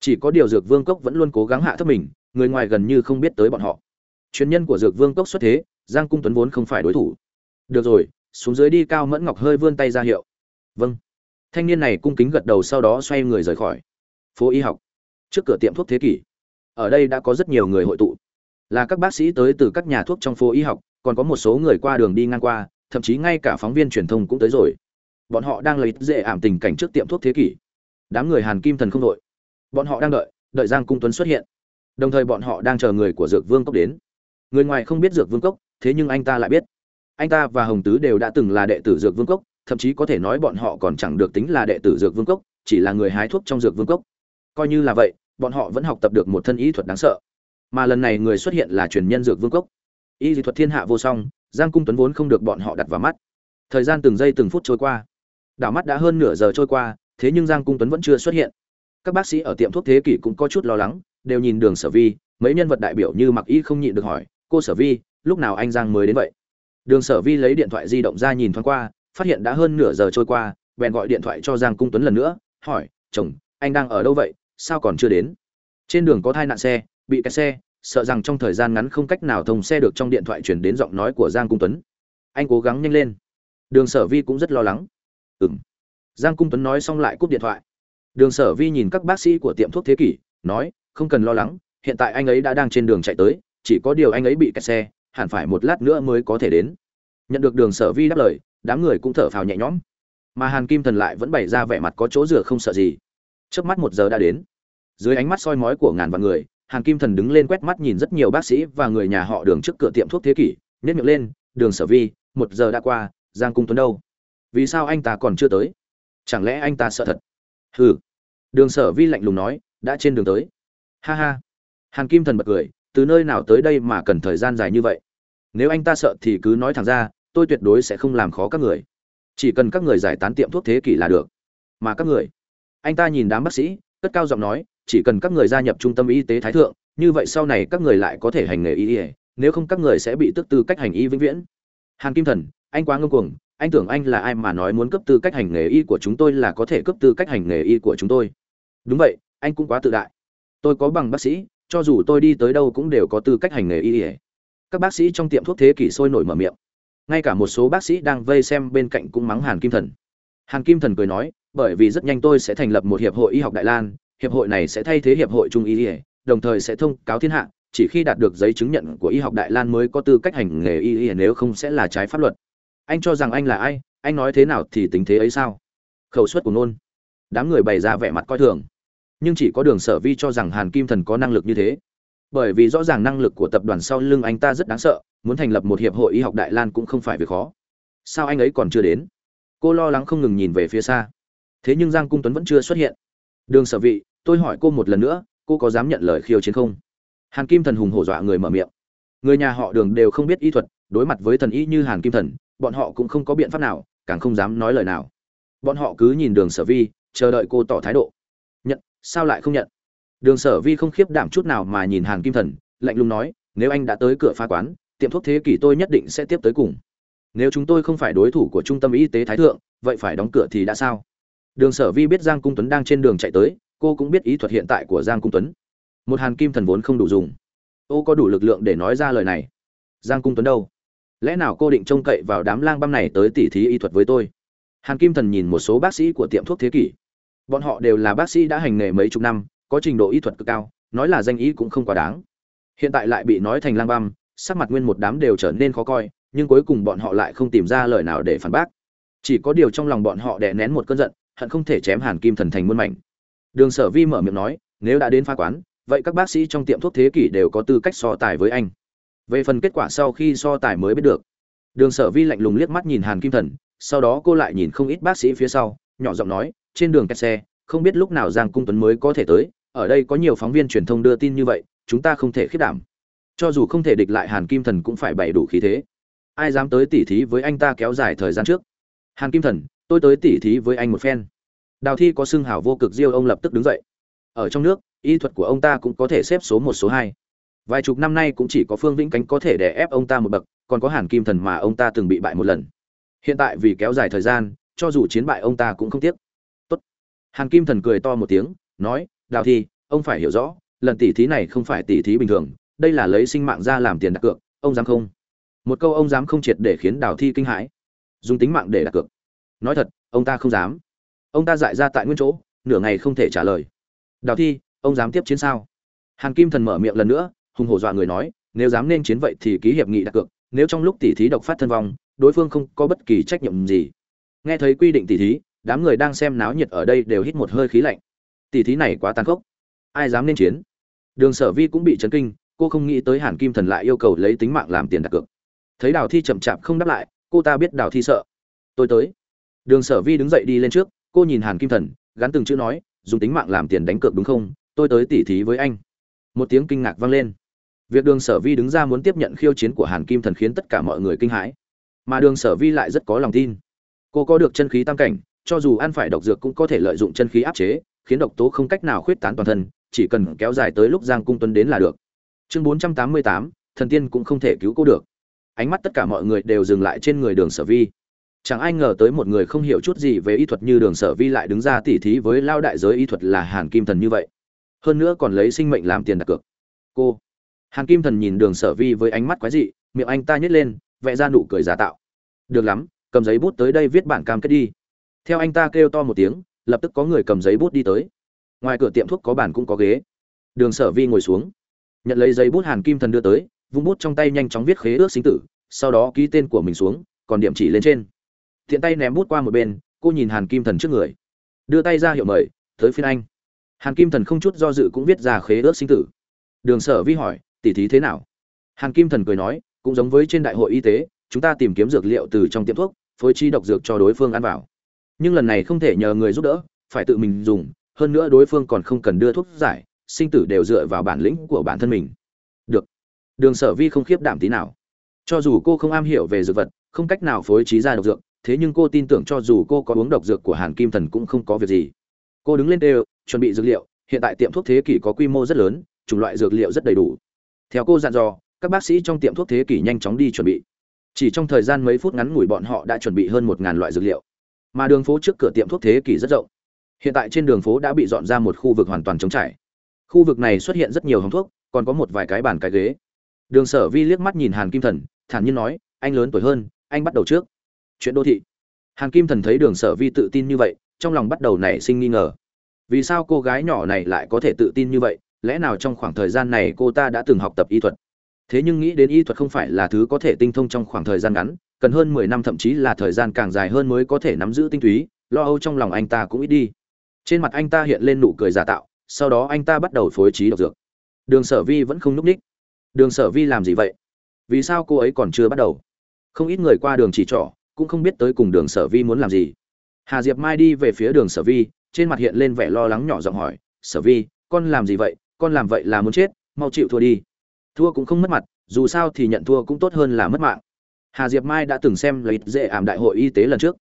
Chỉ có điều dược vương cốc vẫn luôn cố gắng hạ thấp mình, người ngoài gần như không biết tới bọn họ. Truyền nhân của dược vương cốc xuất thế, giang cung tuấn vốn không phải đối thủ. Được rồi, xuống dưới đi, cao mẫn ngọc hơi vươn tay ra hiệu. Vâng. Thanh niên này cung kính gật đầu sau đó xoay người rời khỏi. Phố y học. Trước cửa tiệm thuốc thế kỷ. Ở đây đã có rất nhiều người hội tụ. Là các bác sĩ tới từ các nhà thuốc trong phố y học, còn có một số người qua đường đi ngang qua, thậm chí ngay cả phóng viên truyền thông cũng tới rồi bọn họ đang lấy dễ ảm tình cảnh trước tiệm thuốc thế kỷ. Đám người hàn kim thần không đội. Bọn họ đang đợi đợi giang cung tuấn xuất hiện. Đồng thời bọn họ đang chờ người của dược vương cốc đến. Người ngoài không biết dược vương cốc, thế nhưng anh ta lại biết. Anh ta và hồng tứ đều đã từng là đệ tử dược vương cốc, thậm chí có thể nói bọn họ còn chẳng được tính là đệ tử dược vương cốc, chỉ là người hái thuốc trong dược vương cốc. Coi như là vậy, bọn họ vẫn học tập được một thân y thuật đáng sợ. Mà lần này người xuất hiện là truyền nhân dược vương cốc. Y dị thuật thiên hạ vô song, giang cung tuấn vốn không được bọn họ đặt vào mắt. Thời gian từng giây từng phút trôi qua đảo mắt đã hơn nửa giờ trôi qua, thế nhưng giang cung tuấn vẫn chưa xuất hiện. Các bác sĩ ở tiệm thuốc thế kỷ cũng có chút lo lắng, đều nhìn đường sở vi, mấy nhân vật đại biểu như mặc y không nhịn được hỏi, cô sở vi, lúc nào anh giang mới đến vậy? Đường sở vi lấy điện thoại di động ra nhìn thoáng qua, phát hiện đã hơn nửa giờ trôi qua, bèn gọi điện thoại cho giang cung tuấn lần nữa, hỏi, chồng, anh đang ở đâu vậy? Sao còn chưa đến? Trên đường có thai nạn xe, bị kẹt xe, sợ rằng trong thời gian ngắn không cách nào thông xe được trong điện thoại chuyển đến giọng nói của giang cung tuấn. Anh cố gắng nhanh lên. Đường sở vi cũng rất lo lắng ừm. Giang cung tuấn nói xong lại cúp điện thoại. Đường sở vi nhìn các bác sĩ của tiệm thuốc thế kỷ, nói, không cần lo lắng, hiện tại anh ấy đã đang trên đường chạy tới, chỉ có điều anh ấy bị kẹt xe, hẳn phải một lát nữa mới có thể đến. Nhận được đường sở vi đáp lời, đám người cũng thở phào nhẹ nhõm. Mà hàn kim thần lại vẫn bày ra vẻ mặt có chỗ rửa không sợ gì. Trước mắt một giờ đã đến. Dưới ánh mắt soi mói của ngàn vạn người, hàn kim thần đứng lên quét mắt nhìn rất nhiều bác sĩ và người nhà họ đường trước cửa tiệm thuốc thế kỷ nhét miệng lên, đường sở vi, một giờ đã qua, giang cung tuấn đâu? Vì sao anh ta còn chưa tới? Chẳng lẽ anh ta sợ thật? Hừ. Đường sở vi lạnh lùng nói, đã trên đường tới. Ha ha. Hàn kim thần bật cười, từ nơi nào tới đây mà cần thời gian dài như vậy? Nếu anh ta sợ thì cứ nói thẳng ra, tôi tuyệt đối sẽ không làm khó các người. Chỉ cần các người giải tán tiệm thuốc thế kỷ là được. Mà các người? Anh ta nhìn đám bác sĩ, cất cao giọng nói, chỉ cần các người gia nhập trung tâm y tế thái thượng, như vậy sau này các người lại có thể hành nghề y nếu không các người sẽ bị tức tư cách hành y vĩnh viễn. Hàn kim thần anh quá ngông cuồng, anh tưởng anh là ai mà nói muốn cấp tư cách hành nghề y của chúng tôi là có thể cấp tư cách hành nghề y của chúng tôi. Đúng vậy, anh cũng quá tự đại. Tôi có bằng bác sĩ, cho dù tôi đi tới đâu cũng đều có tư cách hành nghề y các bác sĩ trong tiệm thuốc thế kỷ sôi nổi mở miệng. Ngay cả một số bác sĩ đang vây xem bên cạnh cũng mắng hàn kim thần. Hàn kim thần cười nói, bởi vì rất nhanh tôi sẽ thành lập một hiệp hội y học đại lan, hiệp hội này sẽ thay thế hiệp hội trung y đồng thời sẽ thông cáo thiên hạ, chỉ khi đạt được giấy chứng nhận của y học đại lan mới có tư cách hành nghề y nếu không sẽ là trái pháp luật anh cho rằng anh là ai, anh nói thế nào thì tính thế ấy sao? Khẩu suất của nôn đám người bày ra vẻ mặt coi thường. Nhưng chỉ có đường sở vi cho rằng hàn kim thần có năng lực như thế. Bởi vì rõ ràng năng lực của tập đoàn sau lưng anh ta rất đáng sợ, muốn thành lập một hiệp hội y học đại lan cũng không phải việc khó. Sao anh ấy còn chưa đến? Cô lo lắng không ngừng nhìn về phía xa. Thế nhưng giang cung tuấn vẫn chưa xuất hiện. Đường sở vị, tôi hỏi cô một lần nữa, cô có dám nhận lời khiêu chiến không? Hàn kim thần hùng hổ dọa người mở miệng. Người nhà họ đường đều không biết y thuật, đối mặt với thần y như hàn kim thần bọn họ cũng không có biện pháp nào, càng không dám nói lời nào. Bọn họ cứ nhìn đường sở vi, chờ đợi cô tỏ thái độ. Nhận, sao lại không nhận? Đường sở vi không khiếp đảm chút nào mà nhìn hàn kim thần, lạnh lùng nói, nếu anh đã tới cửa phá quán, tiệm thuốc thế kỷ tôi nhất định sẽ tiếp tới cùng. Nếu chúng tôi không phải đối thủ của trung tâm y tế thái thượng, vậy phải đóng cửa thì đã sao? Đường sở vi biết giang cung tuấn đang trên đường chạy tới, cô cũng biết ý thuật hiện tại của giang cung tuấn. Một hàn kim thần vốn không đủ dùng. Ô, có đủ lực lượng để nói ra lời này. Giang cung tuấn đâu? Lẽ nào cô định trông cậy vào đám lang băm này tới tỉ thí y thuật với tôi? Hàn kim thần nhìn một số bác sĩ của tiệm thuốc thế kỷ. Bọn họ đều là bác sĩ đã hành nghề mấy chục năm, có trình độ y thuật cực cao, nói là danh ý cũng không quá đáng. Hiện tại lại bị nói thành lang băm, sắc mặt nguyên một đám đều trở nên khó coi, nhưng cuối cùng bọn họ lại không tìm ra lời nào để phản bác. Chỉ có điều trong lòng bọn họ đè nén một cơn giận, hận không thể chém hàn kim thần thành muôn mảnh. Đường sở vi mở miệng nói, nếu đã đến pha quán, vậy các bác sĩ trong tiệm thuốc thế kỷ đều có tư cách so tài với anh về phần kết quả sau khi so tài mới biết được. Đường sở vi lạnh lùng liếc mắt nhìn hàn kim thần, sau đó cô lại nhìn không ít bác sĩ phía sau, nhỏ giọng nói, trên đường kẹt xe, không biết lúc nào giang cung tuấn mới có thể tới, ở đây có nhiều phóng viên truyền thông đưa tin như vậy, chúng ta không thể khiết đảm. Cho dù không thể địch lại hàn kim thần cũng phải bày đủ khí thế. Ai dám tới tỉ thí với anh ta kéo dài thời gian trước? Hàn kim thần, tôi tới tỉ thí với anh một phen. Đào thi có xưng hào vô cực diêu ông lập tức đứng dậy. Ở trong nước, y thuật của ông ta cũng có thể xếp số một, số hai vài chục năm nay cũng chỉ có phương vĩnh cánh có thể đè ép ông ta một bậc, còn có hàn kim thần mà ông ta từng bị bại một lần. Hiện tại vì kéo dài thời gian, cho dù chiến bại ông ta cũng không tiếc. Tốt. hàn kim thần cười to một tiếng, nói, đào thi, ông phải hiểu rõ, lần tỉ thí này không phải tỉ thí bình thường, đây là lấy sinh mạng ra làm tiền đặt cược, ông dám không? Một câu ông dám không triệt để khiến đào thi kinh hãi. Dùng tính mạng để đặt cược. Nói thật, ông ta không dám. Ông ta dại ra tại nguyên chỗ, nửa ngày không thể trả lời. Đào thi, ông dám tiếp chiến sao? Hàn kim thần mở miệng lần nữa hùng hổ dọa người nói, nếu dám nên chiến vậy thì ký hiệp nghị đặt cược, nếu trong lúc tỉ thí độc phát thân vong, đối phương không có bất kỳ trách nhiệm gì. Nghe thấy quy định tỉ thí, đám người đang xem náo nhiệt ở đây đều hít một hơi khí lạnh. Tỉ thí này quá tàn khốc. Ai dám nên chiến? Đường sở vi cũng bị chấn kinh, cô không nghĩ tới hàn kim thần lại yêu cầu lấy tính mạng làm tiền đặt cược. Thấy đào thi chậm chạp không đáp lại, cô ta biết đào thi sợ. Tôi tới. Đường sở vi đứng dậy đi lên trước, cô nhìn hàn kim thần, gắn từng chữ nói, dùng tính mạng làm tiền đánh cược đúng không? Tôi tới tỉ thí với anh. Một tiếng kinh ngạc vang lên việc đường sở vi đứng ra muốn tiếp nhận khiêu chiến của hàn kim thần khiến tất cả mọi người kinh hãi. Mà đường sở vi lại rất có lòng tin. Cô có được chân khí tam cảnh, cho dù ăn phải độc dược cũng có thể lợi dụng chân khí áp chế, khiến độc tố không cách nào khuyết tán toàn thân, chỉ cần kéo dài tới lúc giang cung tuấn đến là được. Chương bốn trăm tám mươi tám, thần tiên cũng không thể cứu cô được. Ánh mắt tất cả mọi người đều dừng lại trên người đường sở vi. Chẳng ai ngờ tới một người không hiểu chút gì về y thuật như đường sở vi lại đứng ra tỉ thí với lao đại giới y thuật là hàn kim thần như vậy. Hơn nữa còn lấy sinh mệnh làm tiền đặt cược. Cô hàn kim thần nhìn đường sở vi với ánh mắt quái dị, miệng anh ta nhét lên, vẽ ra nụ cười giả tạo. Được lắm, cầm giấy bút tới đây viết bản cam kết đi. Theo anh ta kêu to một tiếng, lập tức có người cầm giấy bút đi tới. Ngoài cửa tiệm thuốc có bàn cũng có ghế. Đường sở vi ngồi xuống. Nhận lấy giấy bút hàn kim thần đưa tới, vung bút trong tay nhanh chóng viết khế ước sinh tử, sau đó ký tên của mình xuống, còn điểm chỉ lên trên. Thiện tay ném bút qua một bên, cô nhìn hàn kim thần trước người. Đưa tay ra hiệu mời, tới phiên anh. Hàn kim thần không chút do dự cũng viết ra khế ước sinh tử. Đường sở vi hỏi tỉ thí thế nào? Hàn kim thần cười nói, cũng giống với trên đại hội y tế, chúng ta tìm kiếm dược liệu từ trong tiệm thuốc, phối chi độc dược cho đối phương ăn vào. Nhưng lần này không thể nhờ người giúp đỡ, phải tự mình dùng, hơn nữa đối phương còn không cần đưa thuốc giải, sinh tử đều dựa vào bản lĩnh của bản thân mình. Được. Đường sở vi không khiếp đảm tí nào. Cho dù cô không am hiểu về dược vật, không cách nào phối trí ra độc dược, thế nhưng cô tin tưởng cho dù cô có uống độc dược của hàn kim thần cũng không có việc gì. Cô đứng lên đều, chuẩn bị dược liệu, hiện tại tiệm thuốc thế kỷ có quy mô rất lớn, chủng loại dược liệu rất đầy đủ theo cô dặn dò, các bác sĩ trong tiệm thuốc thế kỷ nhanh chóng đi chuẩn bị. Chỉ trong thời gian mấy phút ngắn ngủi bọn họ đã chuẩn bị hơn một ngàn loại dược liệu. Mà đường phố trước cửa tiệm thuốc thế kỷ rất rộng. Hiện tại trên đường phố đã bị dọn ra một khu vực hoàn toàn trống trải. Khu vực này xuất hiện rất nhiều hòng thuốc, còn có một vài cái bàn cái ghế. Đường sở vi liếc mắt nhìn hàn kim thần, thản nhiên nói, anh lớn tuổi hơn, anh bắt đầu trước. Chuyện đô thị. Hàn kim thần thấy đường sở vi tự tin như vậy, trong lòng bắt đầu nảy sinh nghi ngờ. Vì sao cô gái nhỏ này lại có thể tự tin như vậy? Lẽ nào trong khoảng thời gian này cô ta đã từng học tập y thuật? Thế nhưng nghĩ đến y thuật không phải là thứ có thể tinh thông trong khoảng thời gian ngắn, cần hơn mười năm thậm chí là thời gian càng dài hơn mới có thể nắm giữ tinh túy, lo âu trong lòng anh ta cũng ít đi. Trên mặt anh ta hiện lên nụ cười giả tạo, sau đó anh ta bắt đầu phối trí độc dược. Đường sở vi vẫn không n ú c ních đường sở vi làm gì vậy? Vì sao cô ấy còn chưa bắt đầu? Không ít người qua đường chỉ trỏ, cũng không biết tới cùng đường sở vi muốn làm gì. Hà diệp mai đi về phía đường sở vi, trên mặt hiện lên vẻ lo lắng nhỏ giọng hỏi, sở vi, con làm gì vậy? Con làm vậy là muốn chết, mau chịu thua đi. Thua cũng không mất mặt, dù sao thì nhận thua cũng tốt hơn là mất mạng. Hà diệp mai đã từng xem lấy dễ ảm đại hội y tế lần trước.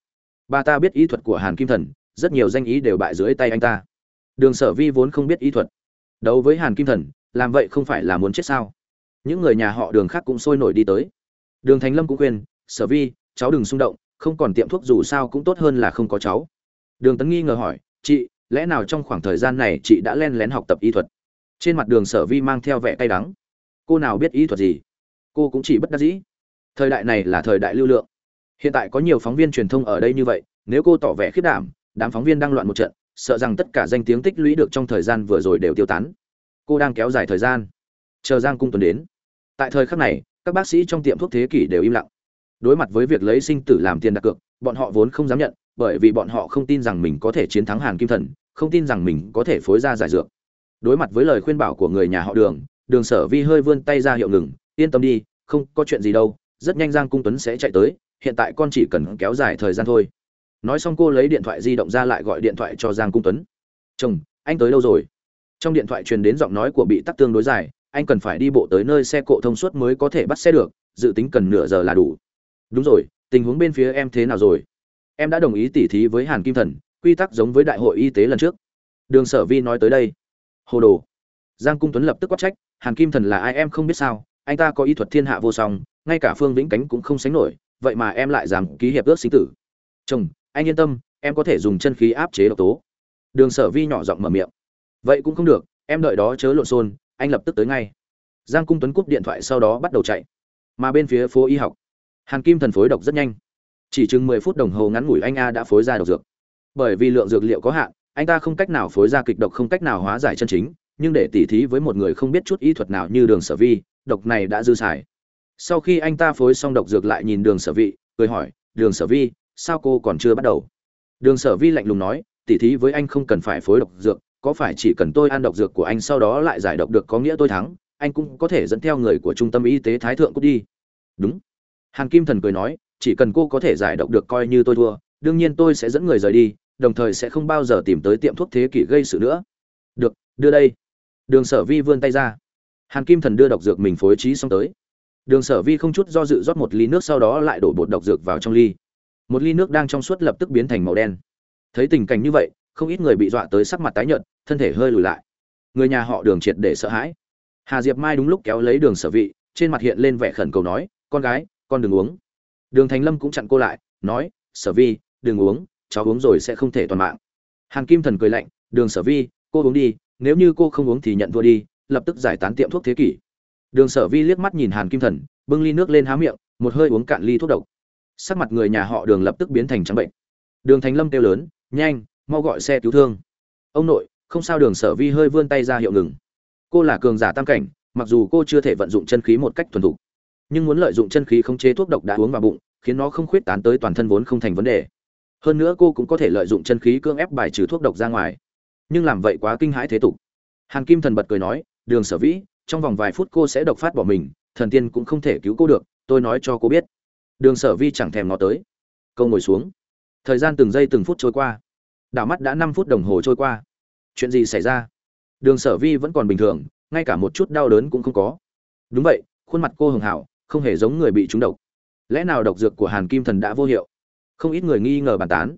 Bà ta biết ý thuật của hàn kim thần, rất nhiều danh ý đều bại dưới tay anh ta. Đường sở vi vốn không biết ý thuật. Đấu với hàn kim thần, làm vậy không phải là muốn chết sao? Những người nhà họ đường khác cũng sôi nổi đi tới. Đường thành lâm cũng khuyên, sở vi, cháu đừng xung động, không còn tiệm thuốc dù sao cũng tốt hơn là không có cháu. Đường tấn nghi ngờ hỏi, chị, lẽ nào trong khoảng thời gian này chị đã len lén học tập y thuật? Trên mặt đường sở vi mang theo vẻ cay đắng. Cô nào biết y thuật gì? Cô cũng chỉ bất đắc dĩ. Thời đại này là thời đại lưu lượng. Hiện tại có nhiều phóng viên truyền thông ở đây như vậy, nếu cô tỏ vẻ khiết đảm, đám phóng viên đang loạn một trận, sợ rằng tất cả danh tiếng tích lũy được trong thời gian vừa rồi đều tiêu tán. Cô đang kéo dài thời gian. Chờ giang cung tuần đến. Tại thời khắc này, các bác sĩ trong tiệm thuốc thế kỷ đều im lặng. Đối mặt với việc lấy sinh tử làm tiền đặt cược, bọn họ vốn không dám nhận, bởi vì bọn họ không tin rằng mình có thể chiến thắng hàn kim thần, không tin rằng mình có thể phối ra giải dược đối mặt với lời khuyên bảo của người nhà họ đường đường sở vi hơi vươn tay ra hiệu ngừng, yên tâm đi, không có chuyện gì đâu, rất nhanh giang cung tuấn sẽ chạy tới, hiện tại con chỉ cần kéo dài thời gian thôi. Nói xong cô lấy điện thoại di động ra lại gọi điện thoại cho giang cung tuấn. Chồng, anh tới đâu rồi? Trong điện thoại truyền đến giọng nói của bị tắc tương đối dài, anh cần phải đi bộ tới nơi xe cộ thông suốt mới có thể bắt xe được, dự tính cần nửa giờ là đủ. Đúng rồi, tình huống bên phía em thế nào rồi? Em đã đồng ý tỉ thí với hàn kim thần, quy tắc giống với đại hội y tế lần trước. Đường sở vi nói tới đây hồ đồ. Giang cung tuấn lập tức quát trách, hàn kim thần là ai em không biết sao? Anh ta có y thuật thiên hạ vô song, ngay cả phương vĩnh cánh cũng không sánh nổi, vậy mà em lại dám ký hiệp ước sinh tử. Chồng, anh yên tâm, em có thể dùng chân khí áp chế độc tố. Đường sở vi nhỏ giọng mở miệng. Vậy cũng không được, em đợi đó chớ lộn xôn anh lập tức tới ngay. Giang cung tuấn cúp điện thoại sau đó bắt đầu chạy. Mà bên phía phố y học, hàn kim thần phối độc rất nhanh. Chỉ chừng mười phút đồng hồ ngắn ngủi anh a đã phối ra độc dược. Bởi vì lượng dược liệu có hạn anh ta không cách nào phối ra kịch độc, không cách nào hóa giải chân chính, nhưng để tỉ thí với một người không biết chút y thuật nào như đường sở vi, độc này đã dư xài. Sau khi anh ta phối xong độc dược lại nhìn đường sở vị cười hỏi, đường sở vi, sao cô còn chưa bắt đầu? Đường sở vi lạnh lùng nói, tỉ thí với anh không cần phải phối độc dược, có phải chỉ cần tôi ăn độc dược của anh sau đó lại giải độc được có nghĩa tôi thắng, anh cũng có thể dẫn theo người của trung tâm y tế thái thượng cút đi. Đúng. Hàn kim thần cười nói, chỉ cần cô có thể giải độc được coi như tôi thua, đương nhiên tôi sẽ dẫn người rời đi đồng thời sẽ không bao giờ tìm tới tiệm thuốc thế kỷ gây sự nữa. Được, đưa đây. Đường sở vi vươn tay ra. Hàn kim thần đưa độc dược mình phối trí xong tới. Đường sở vi không chút do dự rót một ly nước sau đó lại đổ bột độc dược vào trong ly. Một ly nước đang trong suốt lập tức biến thành màu đen. Thấy tình cảnh như vậy, không ít người bị dọa tới sắc mặt tái nhợt, thân thể hơi lùi lại. Người nhà họ đường triệt để sợ hãi. Hà diệp mai đúng lúc kéo lấy đường sở vị trên mặt hiện lên vẻ khẩn cầu nói, con gái, con đừng uống. Đường thành lâm cũng chặn cô lại, nói, sở vi, đừng uống cháu uống rồi sẽ không thể toàn mạng. Hàn kim thần cười lạnh, đường sở vi, cô uống đi, nếu như cô không uống thì nhận thua đi, lập tức giải tán tiệm thuốc thế kỷ. Đường sở vi liếc mắt nhìn hàn kim thần, bưng ly nước lên há miệng, một hơi uống cạn ly thuốc độc. Sắc mặt người nhà họ đường lập tức biến thành trắng bệnh. Đường thành lâm kêu lớn, nhanh, mau gọi xe cứu thương. Ông nội, không sao đường sở vi hơi vươn tay ra hiệu ngừng. Cô là cường giả tam cảnh, mặc dù cô chưa thể vận dụng chân khí một cách thuần thục, nhưng muốn lợi dụng chân khí khống chế thuốc độc đã uống vào bụng, khiến nó không khuyết tán tới toàn thân vốn không thành vấn đề hơn nữa cô cũng có thể lợi dụng chân khí cưỡng ép bài trừ thuốc độc ra ngoài. Nhưng làm vậy quá kinh hãi thế tục. Hàn kim thần bật cười nói, đường sở vĩ, trong vòng vài phút cô sẽ độc phát bỏ mình, thần tiên cũng không thể cứu cô được, tôi nói cho cô biết. Đường sở vi chẳng thèm ngó tới. Câu ngồi xuống. Thời gian từng giây từng phút trôi qua. Đảo mắt đã năm phút đồng hồ trôi qua. Chuyện gì xảy ra? Đường sở vi vẫn còn bình thường, ngay cả một chút đau đớn cũng không có. Đúng vậy, khuôn mặt cô hường hảo, không hề giống người bị trúng độc. Lẽ nào độc dược của hàn kim thần đã vô hiệu? Không ít người nghi ngờ bàn tán.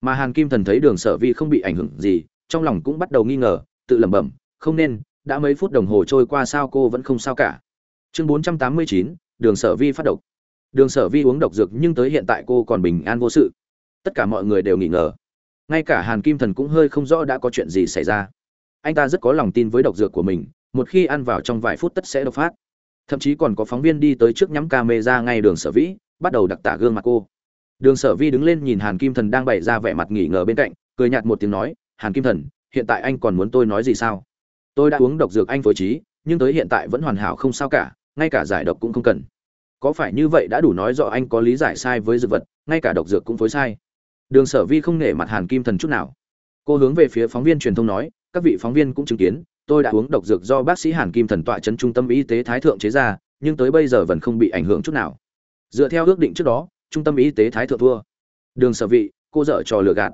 Mà hàn kim thần thấy đường sở vi không bị ảnh hưởng gì, trong lòng cũng bắt đầu nghi ngờ, tự lẩm bẩm, không nên, đã mấy phút đồng hồ trôi qua sao cô vẫn không sao cả? Chương bốn trăm tám mươi chín, đường sở vi phát độc. Đường sở vi uống độc dược nhưng tới hiện tại cô còn bình an vô sự. Tất cả mọi người đều nghi ngờ. Ngay cả hàn kim thần cũng hơi không rõ đã có chuyện gì xảy ra. Anh ta rất có lòng tin với độc dược của mình, một khi ăn vào trong vài phút tất sẽ độc phát. Thậm chí còn có phóng viên đi tới trước nhắm camera ngay đường sở vĩ bắt đầu đặc tả gương mặt cô đường sở vi đứng lên nhìn hàn kim thần đang bày ra vẻ mặt nghỉ ngờ bên cạnh, cười nhạt một tiếng nói, hàn kim thần, hiện tại anh còn muốn tôi nói gì sao? Tôi đã uống độc dược anh phối trí, nhưng tới hiện tại vẫn hoàn hảo không sao cả, ngay cả giải độc cũng không cần. Có phải như vậy đã đủ nói rõ anh có lý giải sai với dược vật, ngay cả độc dược cũng phối sai? Đường sở vi không nể mặt hàn kim thần chút nào. Cô hướng về phía phóng viên truyền thông nói, các vị phóng viên cũng chứng kiến, tôi đã uống độc dược do bác sĩ hàn kim thần tọa trấn trung tâm y tế thái thượng chế ra, nhưng tới bây giờ vẫn không bị ảnh hưởng chút nào. Dựa theo ước định trước đó trung tâm y tế thái thượng thua. Đường sở vị, cô dở trò lừa gạt.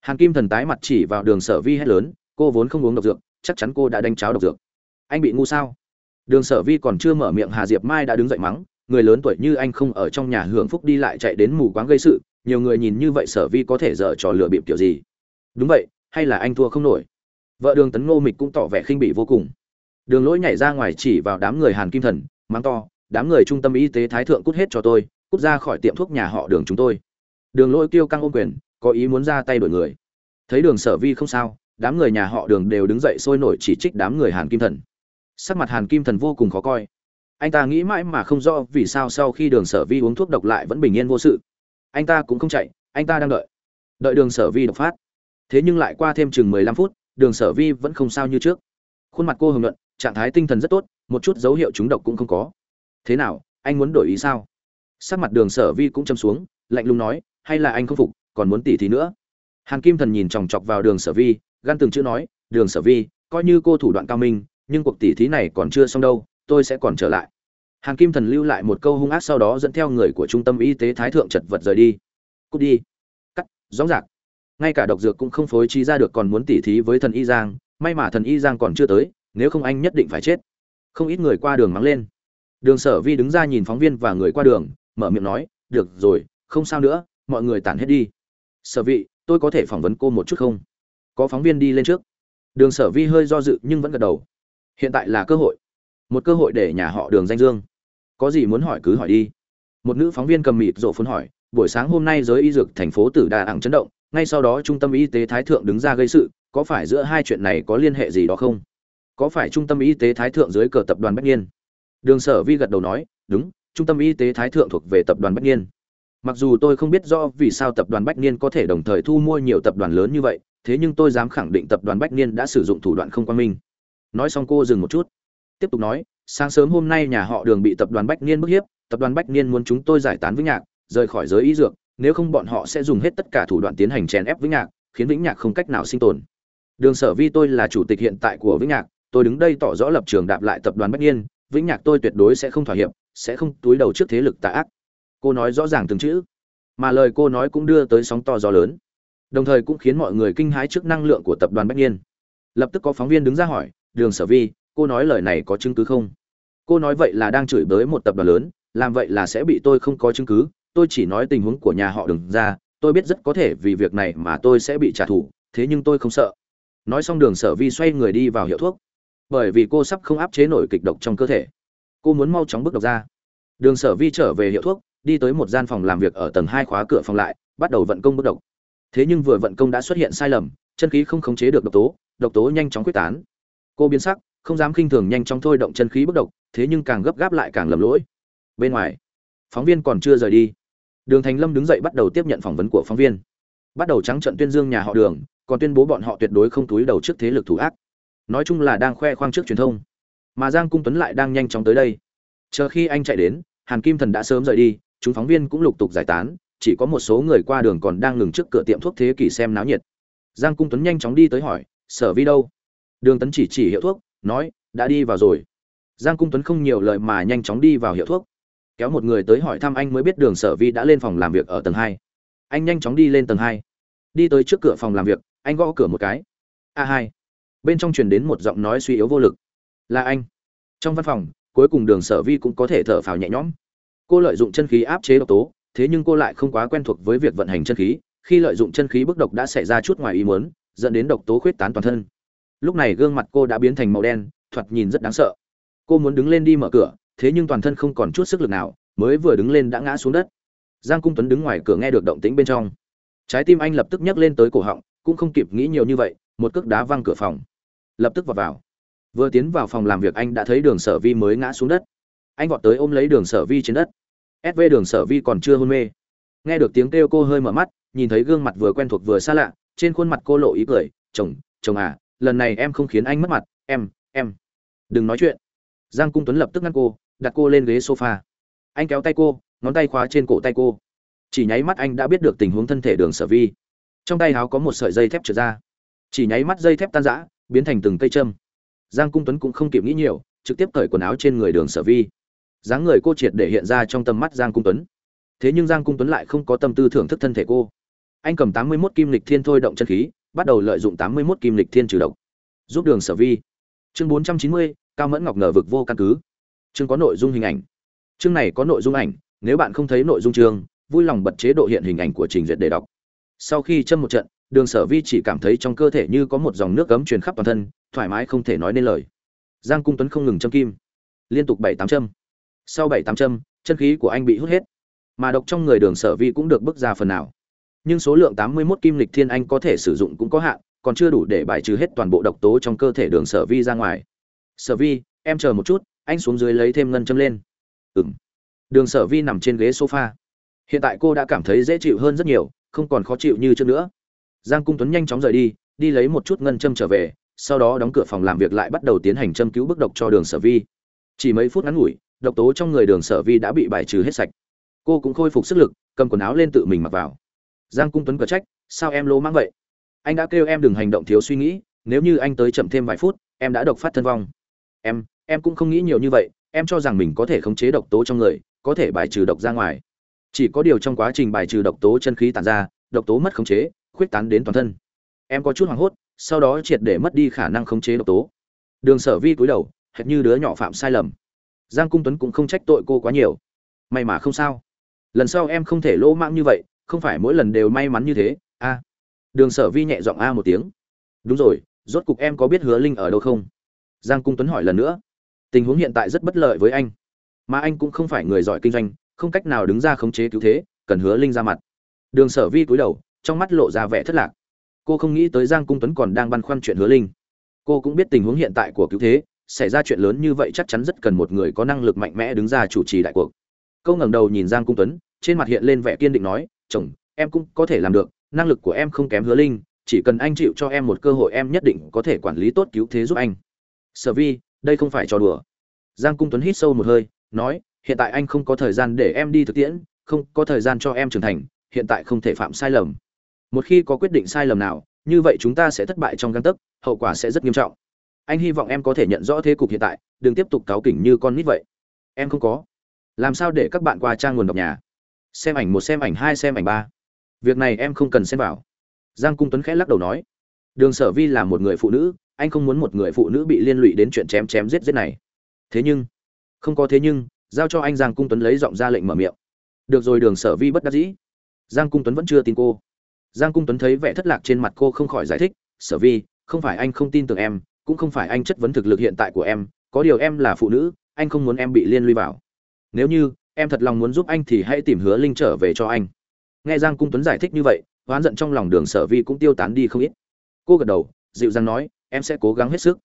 Hàn kim thần tái mặt chỉ vào đường sở vi hét lớn, cô vốn không uống độc dược, chắc chắn cô đã đánh cháo độc dược. Anh bị ngu sao? Đường sở vi còn chưa mở miệng, hà diệp mai đã đứng dậy mắng, người lớn tuổi như anh không ở trong nhà hưởng phúc đi lại chạy đến mù quáng gây sự, nhiều người nhìn như vậy sở vi có thể dở trò lừa bịp kiểu gì? Đúng vậy, hay là anh thua không nổi? Vợ đường tấn ngô mịch cũng tỏ vẻ khinh bỉ vô cùng. Đường lỗi nhảy ra ngoài chỉ vào đám người hàn kim thần, mắng to, đám người trung tâm y tế thái thượng cút hết cho tôi cút ra khỏi tiệm thuốc nhà họ đường chúng tôi. Đường lỗi kêu căng ôm quyền, có ý muốn ra tay đổi người. Thấy đường sở vi không sao, đám người nhà họ đường đều đứng dậy sôi nổi chỉ trích đám người hàn kim thần. Sắc mặt hàn kim thần vô cùng khó coi. Anh ta nghĩ mãi mà không rõ vì sao sau khi đường sở vi uống thuốc độc lại vẫn bình yên vô sự. Anh ta cũng không chạy, anh ta đang đợi. Đợi đường sở vi độc phát. Thế nhưng lại qua thêm chừng mười lăm phút, đường sở vi vẫn không sao như trước. Khuôn mặt cô hồng luận trạng thái tinh thần rất tốt, một chút dấu hiệu trúng độc cũng không có. Thế nào, anh muốn đổi ý sao? Sắc mặt đường sở vi cũng châm xuống, lạnh lùng nói, hay là anh không phục, còn muốn tỉ thì nữa? Hàn kim thần nhìn chòng chọc vào đường sở vi, gan từng chữ nói, đường sở vi, coi như cô thủ đoạn cao minh, nhưng cuộc tỉ thí này còn chưa xong đâu, tôi sẽ còn trở lại. Hàn kim thần lưu lại một câu hung ác sau đó dẫn theo người của trung tâm y tế thái thượng chật vật rời đi. Cút đi. Cắt, rõ rạc ngay cả độc dược cũng không phối trí ra được còn muốn tỉ thí với thần y giang, may mà thần y giang còn chưa tới, nếu không anh nhất định phải chết. Không ít người qua đường mắng lên. Đường sở vi đứng ra nhìn phóng viên và người qua đường mở miệng nói, được rồi, không sao nữa, mọi người tản hết đi. Sở vị, tôi có thể phỏng vấn cô một chút không? Có phóng viên đi lên trước. Đường sở vi hơi do dự nhưng vẫn gật đầu. Hiện tại là cơ hội. Một cơ hội để nhà họ đường danh dương. Có gì muốn hỏi cứ hỏi đi. Một nữ phóng viên cầm mịt rộ phun hỏi, buổi sáng hôm nay giới y dược thành phố tử đà ảng chấn động, ngay sau đó trung tâm y tế thái thượng đứng ra gây sự, có phải giữa hai chuyện này có liên hệ gì đó không? Có phải trung tâm y tế thái thượng dưới cờ tập đoàn bách niên? Đường sở vi gật đầu nói, đúng trung tâm y tế thái thượng thuộc về tập đoàn bách Niên. mặc dù tôi không biết rõ vì sao tập đoàn bách niên có thể đồng thời thu mua nhiều tập đoàn lớn như vậy, thế nhưng tôi dám khẳng định tập đoàn bách niên đã sử dụng thủ đoạn không quan minh. Nói xong cô dừng một chút. Tiếp tục nói, sáng sớm hôm nay nhà họ đường bị tập đoàn bách niên bức hiếp, tập đoàn bách niên muốn chúng tôi giải tán vĩnh nhạc, rời khỏi giới y dược, nếu không bọn họ sẽ dùng hết tất cả thủ đoạn tiến hành chèn ép vĩnh nhạc, khiến vĩnh nhạc không cách nào sinh tồn. Đường sở vi tôi là chủ tịch hiện tại của vĩnh nhạc, tôi đứng đây tỏ rõ lập trường đạp lại tập đoàn bách niên vĩnh nhạc tôi tuyệt đối sẽ không thỏa hiệp, sẽ không túi đầu trước thế lực tà ác. Cô nói rõ ràng từng chữ, mà lời cô nói cũng đưa tới sóng to gió lớn. Đồng thời cũng khiến mọi người kinh hãi trước năng lượng của tập đoàn bách nhiên lập tức có phóng viên đứng ra hỏi, đường sở vi, cô nói lời này có chứng cứ không? Cô nói vậy là đang chửi bới một tập đoàn lớn, làm vậy là sẽ bị tôi không có chứng cứ, tôi chỉ nói tình huống của nhà họ đường ra, tôi biết rất có thể vì việc này mà tôi sẽ bị trả thù, thế nhưng tôi không sợ. Nói xong đường sở vi xoay người đi vào hiệu thuốc bởi vì cô sắp không áp chế nổi kịch độc trong cơ thể. Cô muốn mau chóng bước độc ra. Đường sở vi trở về hiệu thuốc, đi tới một gian phòng làm việc ở tầng hai khóa cửa phòng lại, bắt đầu vận công bước độc. Thế nhưng vừa vận công đã xuất hiện sai lầm, chân khí không khống chế được độc tố độc tố nhanh chóng quyết tán. Cô biến sắc, không dám khinh thường nhanh chóng thôi động chân khí bước độc, thế nhưng càng gấp gáp lại càng lầm lỗi. Bên ngoài, phóng viên còn chưa rời đi. Đường thành lâm đứng dậy bắt đầu tiếp nhận phỏng vấn của phóng viên. Bắt đầu trắng trận tuyên dương nhà họ đường, còn tuyên bố bọn họ tuyệt đối không túi đầu trước thế lực thủ ác nói chung là đang khoe khoang trước truyền thông. Mà giang cung tuấn lại đang nhanh chóng tới đây. Chờ khi anh chạy đến, hàn kim thần đã sớm rời đi, chúng phóng viên cũng lục tục giải tán, chỉ có một số người qua đường còn đang ngừng trước cửa tiệm thuốc thế kỷ xem náo nhiệt. Giang cung tuấn nhanh chóng đi tới hỏi, sở vi đâu? Đường tấn chỉ chỉ hiệu thuốc, nói, đã đi vào rồi. Giang cung tuấn không nhiều lời mà nhanh chóng đi vào hiệu thuốc. Kéo một người tới hỏi thăm anh mới biết đường sở vi đã lên phòng làm việc ở tầng hai. Anh nhanh chóng đi lên tầng hai. Đi tới trước cửa phòng làm việc, anh gõ cửa một cái. A hai bên trong truyền đến một giọng nói suy yếu vô lực. Là anh. Trong văn phòng, cuối cùng đường sở vi cũng có thể thở phào nhẹ nhõm. Cô lợi dụng chân khí áp chế độc tố, thế nhưng cô lại không quá quen thuộc với việc vận hành chân khí. Khi lợi dụng chân khí bức độc đã xảy ra chút ngoài ý muốn, dẫn đến độc tố khuyết tán toàn thân. Lúc này gương mặt cô đã biến thành màu đen, thoạt nhìn rất đáng sợ. Cô muốn đứng lên đi mở cửa, thế nhưng toàn thân không còn chút sức lực nào, mới vừa đứng lên đã ngã xuống đất. Giang cung tuấn đứng ngoài cửa nghe được động tĩnh bên trong. Trái tim anh lập tức nhấc lên tới cổ họng, cũng không kịp nghĩ nhiều như vậy, một cước đá văng cửa phòng lập tức vào vào. Vừa tiến vào phòng làm việc anh đã thấy đường sở vi mới ngã xuống đất. Anh vọt tới ôm lấy đường sở vi trên đất. Sv đường sở vi còn chưa hôn mê. Nghe được tiếng kêu cô hơi mở mắt, nhìn thấy gương mặt vừa quen thuộc vừa xa lạ, trên khuôn mặt cô lộ ý cười, chồng chồng à lần này em không khiến anh mất mặt, em em. Đừng nói chuyện. Giang cung tuấn lập tức ngăn cô, đặt cô lên ghế sofa. Anh kéo tay cô, ngón tay khóa trên cổ tay cô. Chỉ nháy mắt anh đã biết được tình huống thân thể đường sở vi. Trong tay háo có một sợi dây thép trượt ra. Chỉ nháy mắt dây thép tan rã biến thành từng cây châm. Giang cung tuấn cũng không kịp nghĩ nhiều, trực tiếp cởi quần áo trên người đường sở vi. Dáng người cô triệt để hiện ra trong tầm mắt giang cung tuấn. Thế nhưng giang cung tuấn lại không có tâm tư thưởng thức thân thể cô. Anh cầm tám mươi 81 kim lịch thiên thôi động chân khí, bắt đầu lợi dụng tám mươi 81 kim lịch thiên trừ độc. Giúp đường sở vi. Chương bốn trăm chín mươi, cao mẫn ngọc ngờ vực vô căn cứ. Chương có nội dung hình ảnh. Chương này có nội dung ảnh, nếu bạn không thấy nội dung chương, vui lòng bật chế độ hiện hình ảnh của trình duyệt để đọc. Sau khi châm một trận đường sở vi chỉ cảm thấy trong cơ thể như có một dòng nước cấm truyền khắp toàn thân, thoải mái không thể nói nên lời. Giang cung tuấn không ngừng châm kim. Liên tục bảy tám châm. Sau bảy tám châm, chân khí của anh bị hút hết. Mà độc trong người đường sở vi cũng được bước ra phần nào. Nhưng số lượng tám mươi 81 kim lịch thiên anh có thể sử dụng cũng có hạn, còn chưa đủ để bài trừ hết toàn bộ độc tố trong cơ thể đường sở vi ra ngoài. Sở vi, em chờ một chút, anh xuống dưới lấy thêm ngân châm lên. Ừng đường sở vi nằm trên ghế sofa. Hiện tại cô đã cảm thấy dễ chịu hơn rất nhiều, không còn khó chịu như trước nữa giang cung tuấn nhanh chóng rời đi đi lấy một chút ngân châm trở về, sau đó đóng cửa phòng làm việc lại bắt đầu tiến hành châm cứu bức độc cho đường sở vi. Chỉ mấy phút ngắn ngủi, độc tố trong người đường sở vi đã bị bài trừ hết sạch. Cô cũng khôi phục sức lực, cầm quần áo lên tự mình mặc vào. Giang cung tuấn cờ trách, sao em lỗ mang vậy? Anh đã kêu em đừng hành động thiếu suy nghĩ, nếu như anh tới chậm thêm vài phút, em đã độc phát thân vong. Em em cũng không nghĩ nhiều như vậy, em cho rằng mình có thể khống chế độc tố trong người, có thể bài trừ độc ra ngoài. Chỉ có điều trong quá trình bài trừ độc tố chân khí tàn ra, độc tố mất khống chế khuyết tán đến toàn thân. Em có chút hoảng hốt, sau đó triệt để mất đi khả năng khống chế độc tố. Đường sở vi cúi đầu, hệt như đứa nhỏ phạm sai lầm. Giang cung tuấn cũng không trách tội cô quá nhiều. May mà không sao. Lần sau em không thể lỗ mãng như vậy, không phải mỗi lần đều may mắn như thế, a. Đường sở vi nhẹ giọng a một tiếng. Đúng rồi, rốt cục em có biết hứa linh ở đâu không? Giang cung tuấn hỏi lần nữa. Tình huống hiện tại rất bất lợi với anh. Mà anh cũng không phải người giỏi kinh doanh, không cách nào đứng ra khống chế cứu thế, cần hứa linh ra mặt. Đường sở vi cúi đầu trong mắt lộ ra vẻ thất lạc. Cô không nghĩ tới giang cung tuấn còn đang băn khoăn chuyện hứa linh. Cô cũng biết tình huống hiện tại của cứu thế, xảy ra chuyện lớn như vậy chắc chắn rất cần một người có năng lực mạnh mẽ đứng ra chủ trì đại cuộc. Câu ngẩng đầu nhìn giang cung tuấn, trên mặt hiện lên vẻ kiên định nói, chồng, em cũng có thể làm được, năng lực của em không kém hứa linh, chỉ cần anh chịu cho em một cơ hội em nhất định có thể quản lý tốt cứu thế giúp anh. Sở vi, đây không phải trò đùa. Giang cung tuấn hít sâu một hơi, nói, hiện tại anh không có thời gian để em đi thực tiễn, không có thời gian cho em trưởng thành, hiện tại không thể phạm sai lầm một khi có quyết định sai lầm nào, như vậy chúng ta sẽ thất bại trong găng tấc, hậu quả sẽ rất nghiêm trọng. Anh hy vọng em có thể nhận rõ thế cục hiện tại, đừng tiếp tục cáo kỉnh như con nít vậy. Em không có. Làm sao để các bạn qua trang nguồn đọc nhà? Xem ảnh một, xem ảnh hai, xem ảnh ba. Việc này em không cần xem vào. Giang cung tuấn khẽ lắc đầu nói. Đường sở vi là một người phụ nữ, anh không muốn một người phụ nữ bị liên lụy đến chuyện chém chém giết giết này. Thế nhưng, không có thế nhưng, giao cho anh giang cung tuấn lấy giọng ra lệnh mở miệng. Được rồi, đường sở vi bất đắc dĩ. Giang cung tuấn vẫn chưa tin cô giang cung tuấn thấy vẻ thất lạc trên mặt cô không khỏi giải thích, sở vi, không phải anh không tin tưởng em, cũng không phải anh chất vấn thực lực hiện tại của em, có điều em là phụ nữ, anh không muốn em bị liên lụy vào. Nếu như, em thật lòng muốn giúp anh thì hãy tìm hứa linh trở về cho anh. Nghe giang cung tuấn giải thích như vậy oán giận trong lòng đường sở vi cũng tiêu tán đi không ít. Cô gật đầu, dịu dàng nói, em sẽ cố gắng hết sức.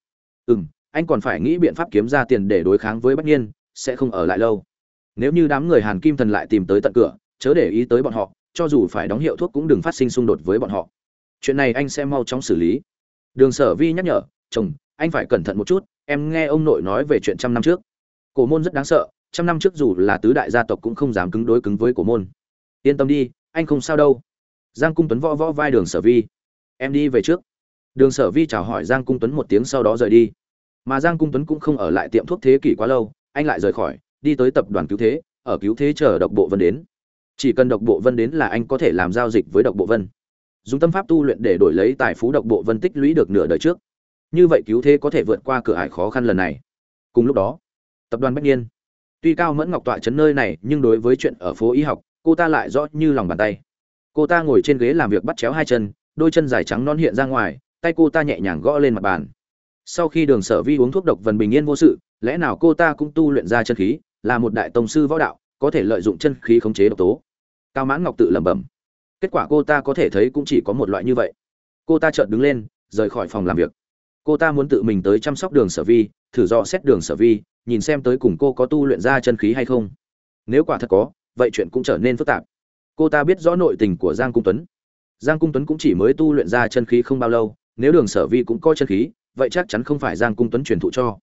Ừ m anh còn phải nghĩ biện pháp kiếm ra tiền để đối kháng với bất nhiên sẽ không ở lại lâu. Nếu như đám người hàn kim thần lại tìm tới tận cửa, chớ để ý tới bọn họ cho dù phải đóng hiệu thuốc cũng đừng phát sinh xung đột với bọn họ. Chuyện này anh sẽ mau chóng xử lý. Đường sở vi nhắc nhở, chồng, anh phải cẩn thận một chút, em nghe ông nội nói về chuyện trăm năm trước. Cổ môn rất đáng sợ, trăm năm trước dù là tứ đại gia tộc cũng không dám cứng đối cứng với cổ môn. Yên tâm đi, anh không sao đâu. Giang cung tuấn võ võ vai đường sở vi. Em đi về trước. Đường sở vi chào hỏi giang cung tuấn một tiếng sau đó rời đi. Mà giang cung tuấn cũng không ở lại tiệm thuốc thế kỷ quá lâu, anh lại rời khỏi, đi tới tập đoàn cứu thế, ở cứu thế chờ độc bộ vân đến chỉ cần độc bộ vân đến là anh có thể làm giao dịch với độc bộ vân. Dùng tâm pháp tu luyện để đổi lấy tài phú độc bộ vân tích lũy được nửa đời trước. Như vậy cứu thế có thể vượt qua cửa ải khó khăn lần này. Cùng lúc đó, tập đoàn bách niên. Tuy cao mẫn ngọc tọa chấn nơi này, nhưng đối với chuyện ở phố y học, cô ta lại rõ như lòng bàn tay. Cô ta ngồi trên ghế làm việc bắt chéo hai chân, đôi chân dài trắng non hiện ra ngoài, tay cô ta nhẹ nhàng gõ lên mặt bàn. Sau khi đường sở vi uống thuốc độc vần bình yên vô sự, lẽ nào cô ta cũng tu luyện ra chân khí, là một đại tông sư võ đạo, có thể lợi dụng chân khí khống chế độc tố? Cao mãn ngọc tự lẩm bẩm. Kết quả cô ta có thể thấy cũng chỉ có một loại như vậy. Cô ta chợt đứng lên, rời khỏi phòng làm việc. Cô ta muốn tự mình tới chăm sóc đường sở vi, thử dò xét đường sở vi, nhìn xem tới cùng cô có tu luyện ra chân khí hay không. Nếu quả thật có, vậy chuyện cũng trở nên phức tạp. Cô ta biết rõ nội tình của giang cung tuấn. Giang cung tuấn cũng chỉ mới tu luyện ra chân khí không bao lâu, nếu đường sở vi cũng có chân khí, vậy chắc chắn không phải giang cung tuấn truyền thụ cho.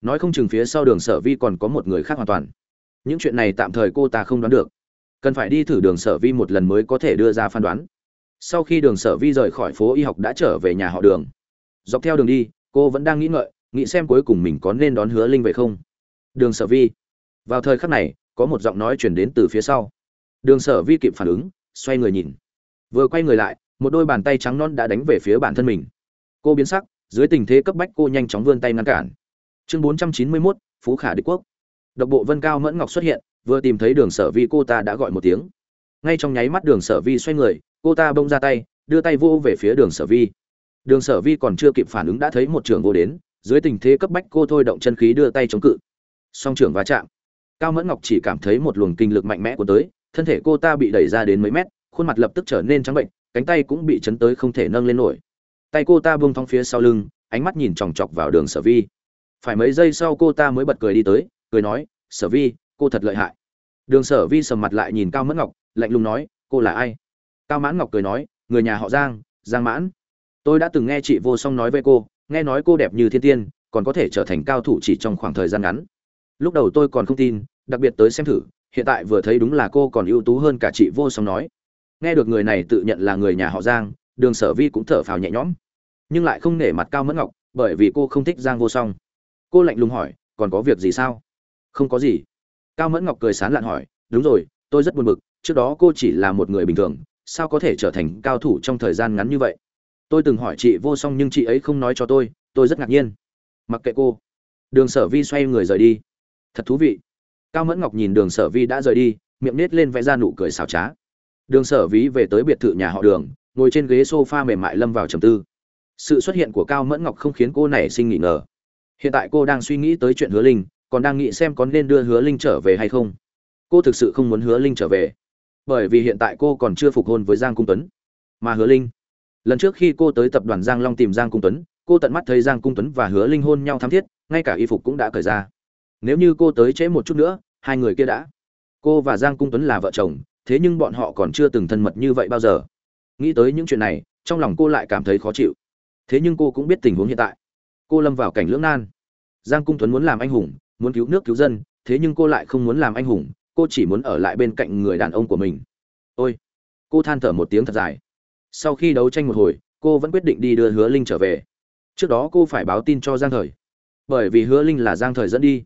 Nói không chừng phía sau đường sở vi còn có một người khác hoàn toàn. Những chuyện này tạm thời cô ta không đoán được cần phải đi thử đường sở vi một lần mới có thể đưa ra phán đoán. Sau khi đường sở vi rời khỏi phố y học đã trở về nhà họ đường. Dọc theo đường đi cô vẫn đang nghĩ ngợi nghĩ xem cuối cùng mình có nên đón hứa linh về không. Đường sở vi. Vào thời khắc này có một giọng nói chuyển đến từ phía sau. Đường sở vi kịp phản ứng xoay người nhìn. Vừa quay người lại một đôi bàn tay trắng non đã đánh về phía bản thân mình. Cô biến sắc dưới tình thế cấp bách cô nhanh chóng vươn tay ngăn cản. Chương bốn trăm chín mươi 491, phú khả đế quốc. Độc bộ vân cao mẫn ngọc xuất hiện vừa tìm thấy đường sở vi, cô ta đã gọi một tiếng. Ngay trong nháy mắt đường sở vi xoay người, cô ta bông ra tay, đưa tay vô về phía đường sở vi. Đường sở vi còn chưa kịp phản ứng đã thấy một trường vô đến, dưới tình thế cấp bách cô thôi động chân khí đưa tay chống cự. Song trưởng va chạm. Cao mẫn ngọc chỉ cảm thấy một luồng kinh lực mạnh mẽ của tới, thân thể cô ta bị đẩy ra đến mấy mét, khuôn mặt lập tức trở nên trắng bệnh, cánh tay cũng bị chấn tới không thể nâng lên nổi. Tay cô ta buông thong phía sau lưng, ánh mắt nhìn chòng chọc vào đường sở vi. Phải mấy giây sau cô ta mới bật cười đi tới, cười nói, sở vi cô thật lợi hại. Đường sở vi sầm mặt lại nhìn cao mẫn ngọc, lạnh lùng nói, cô là ai? Cao mãn ngọc cười nói, người nhà họ giang giang mãn. Tôi đã từng nghe chị vô song nói với cô, nghe nói cô đẹp như thiên tiên, còn có thể trở thành cao thủ chỉ trong khoảng thời gian ngắn. Lúc đầu tôi còn không tin, đặc biệt tới xem thử, hiện tại vừa thấy đúng là cô còn ưu tú hơn cả chị vô song nói. Nghe được người này tự nhận là người nhà họ giang, đường sở vi cũng thở phào nhẹ nhõm. Nhưng lại không nể mặt cao mẫn ngọc, bởi vì cô không thích giang vô song. Cô lạnh lùng hỏi, còn có việc gì sao? Không có gì cao mẫn ngọc cười sán lạn hỏi, đúng rồi, tôi rất buồn bực, trước đó cô chỉ là một người bình thường, sao có thể trở thành cao thủ trong thời gian ngắn như vậy? Tôi từng hỏi chị vô song nhưng chị ấy không nói cho tôi tôi rất ngạc nhiên. Mặc kệ cô. Đường sở vi xoay người rời đi. Thật thú vị. Cao mẫn ngọc nhìn đường sở vi đã rời đi, miệng nết lên vẽ ra nụ cười xào trá. Đường sở ví về tới biệt thự nhà họ đường, ngồi trên ghế s o f a mềm mại lâm vào trầm tư. Sự xuất hiện của cao mẫn ngọc không khiến cô nảy sinh nghỉ ngờ. Hiện tại cô đang suy nghĩ tới chuyện hứa linh còn đang nghĩ xem có nên đưa hứa linh trở về hay không. Cô thực sự không muốn hứa linh trở về, bởi vì hiện tại cô còn chưa phục hôn với giang cung tuấn. Mà hứa linh, lần trước khi cô tới tập đoàn giang long tìm giang cung tuấn, cô tận mắt thấy giang cung tuấn và hứa linh hôn nhau thắm thiết, ngay cả y phục cũng đã cởi ra. Nếu như cô tới trễ một chút nữa, hai người kia đã. Cô và giang cung tuấn là vợ chồng, thế nhưng bọn họ còn chưa từng thân mật như vậy bao giờ. Nghĩ tới những chuyện này, trong lòng cô lại cảm thấy khó chịu. Thế nhưng cô cũng biết tình huống hiện tại. Cô lâm vào cảnh lưỡng nan. Giang cung tuấn muốn làm anh hùng muốn cứu nước cứu dân, thế nhưng cô lại không muốn làm anh hùng, cô chỉ muốn ở lại bên cạnh người đàn ông của mình. Ôi! Cô than thở một tiếng thật dài. Sau khi đấu tranh một hồi, cô vẫn quyết định đi đưa hứa linh trở về. Trước đó cô phải báo tin cho giang thời. Bởi vì hứa linh là giang thời dẫn đi.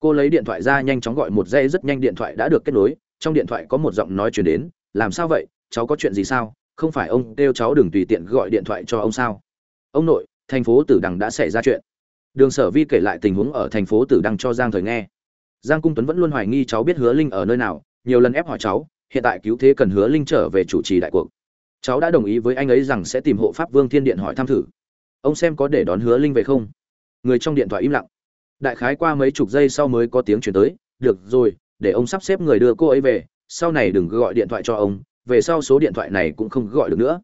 Cô lấy điện thoại ra nhanh chóng gọi một dây rất nhanh điện thoại đã được kết nối. Trong điện thoại có một giọng nói chuyển đến, làm sao vậy? Cháu có chuyện gì sao? Không phải ông kêu cháu đừng tùy tiện gọi điện thoại cho ông sao? Ông nội, thành phố tử đằng đã xảy ra chuyện đường sở vi kể lại tình huống ở thành phố tử Đăng cho giang thời nghe. Giang cung tuấn vẫn luôn hoài nghi cháu biết hứa linh ở nơi nào, nhiều lần ép hỏi cháu, hiện tại cứu thế cần hứa linh trở về chủ trì đại cuộc. Cháu đã đồng ý với anh ấy rằng sẽ tìm hộ pháp vương thiên điện hỏi thăm thử. Ông xem có để đón hứa linh về không? Người trong điện thoại im lặng. Đại khái qua mấy chục giây sau mới có tiếng chuyển tới, được rồi, để ông sắp xếp người đưa cô ấy về, sau này đừng gọi điện thoại cho ông, về sau số điện thoại này cũng không gọi được nữa.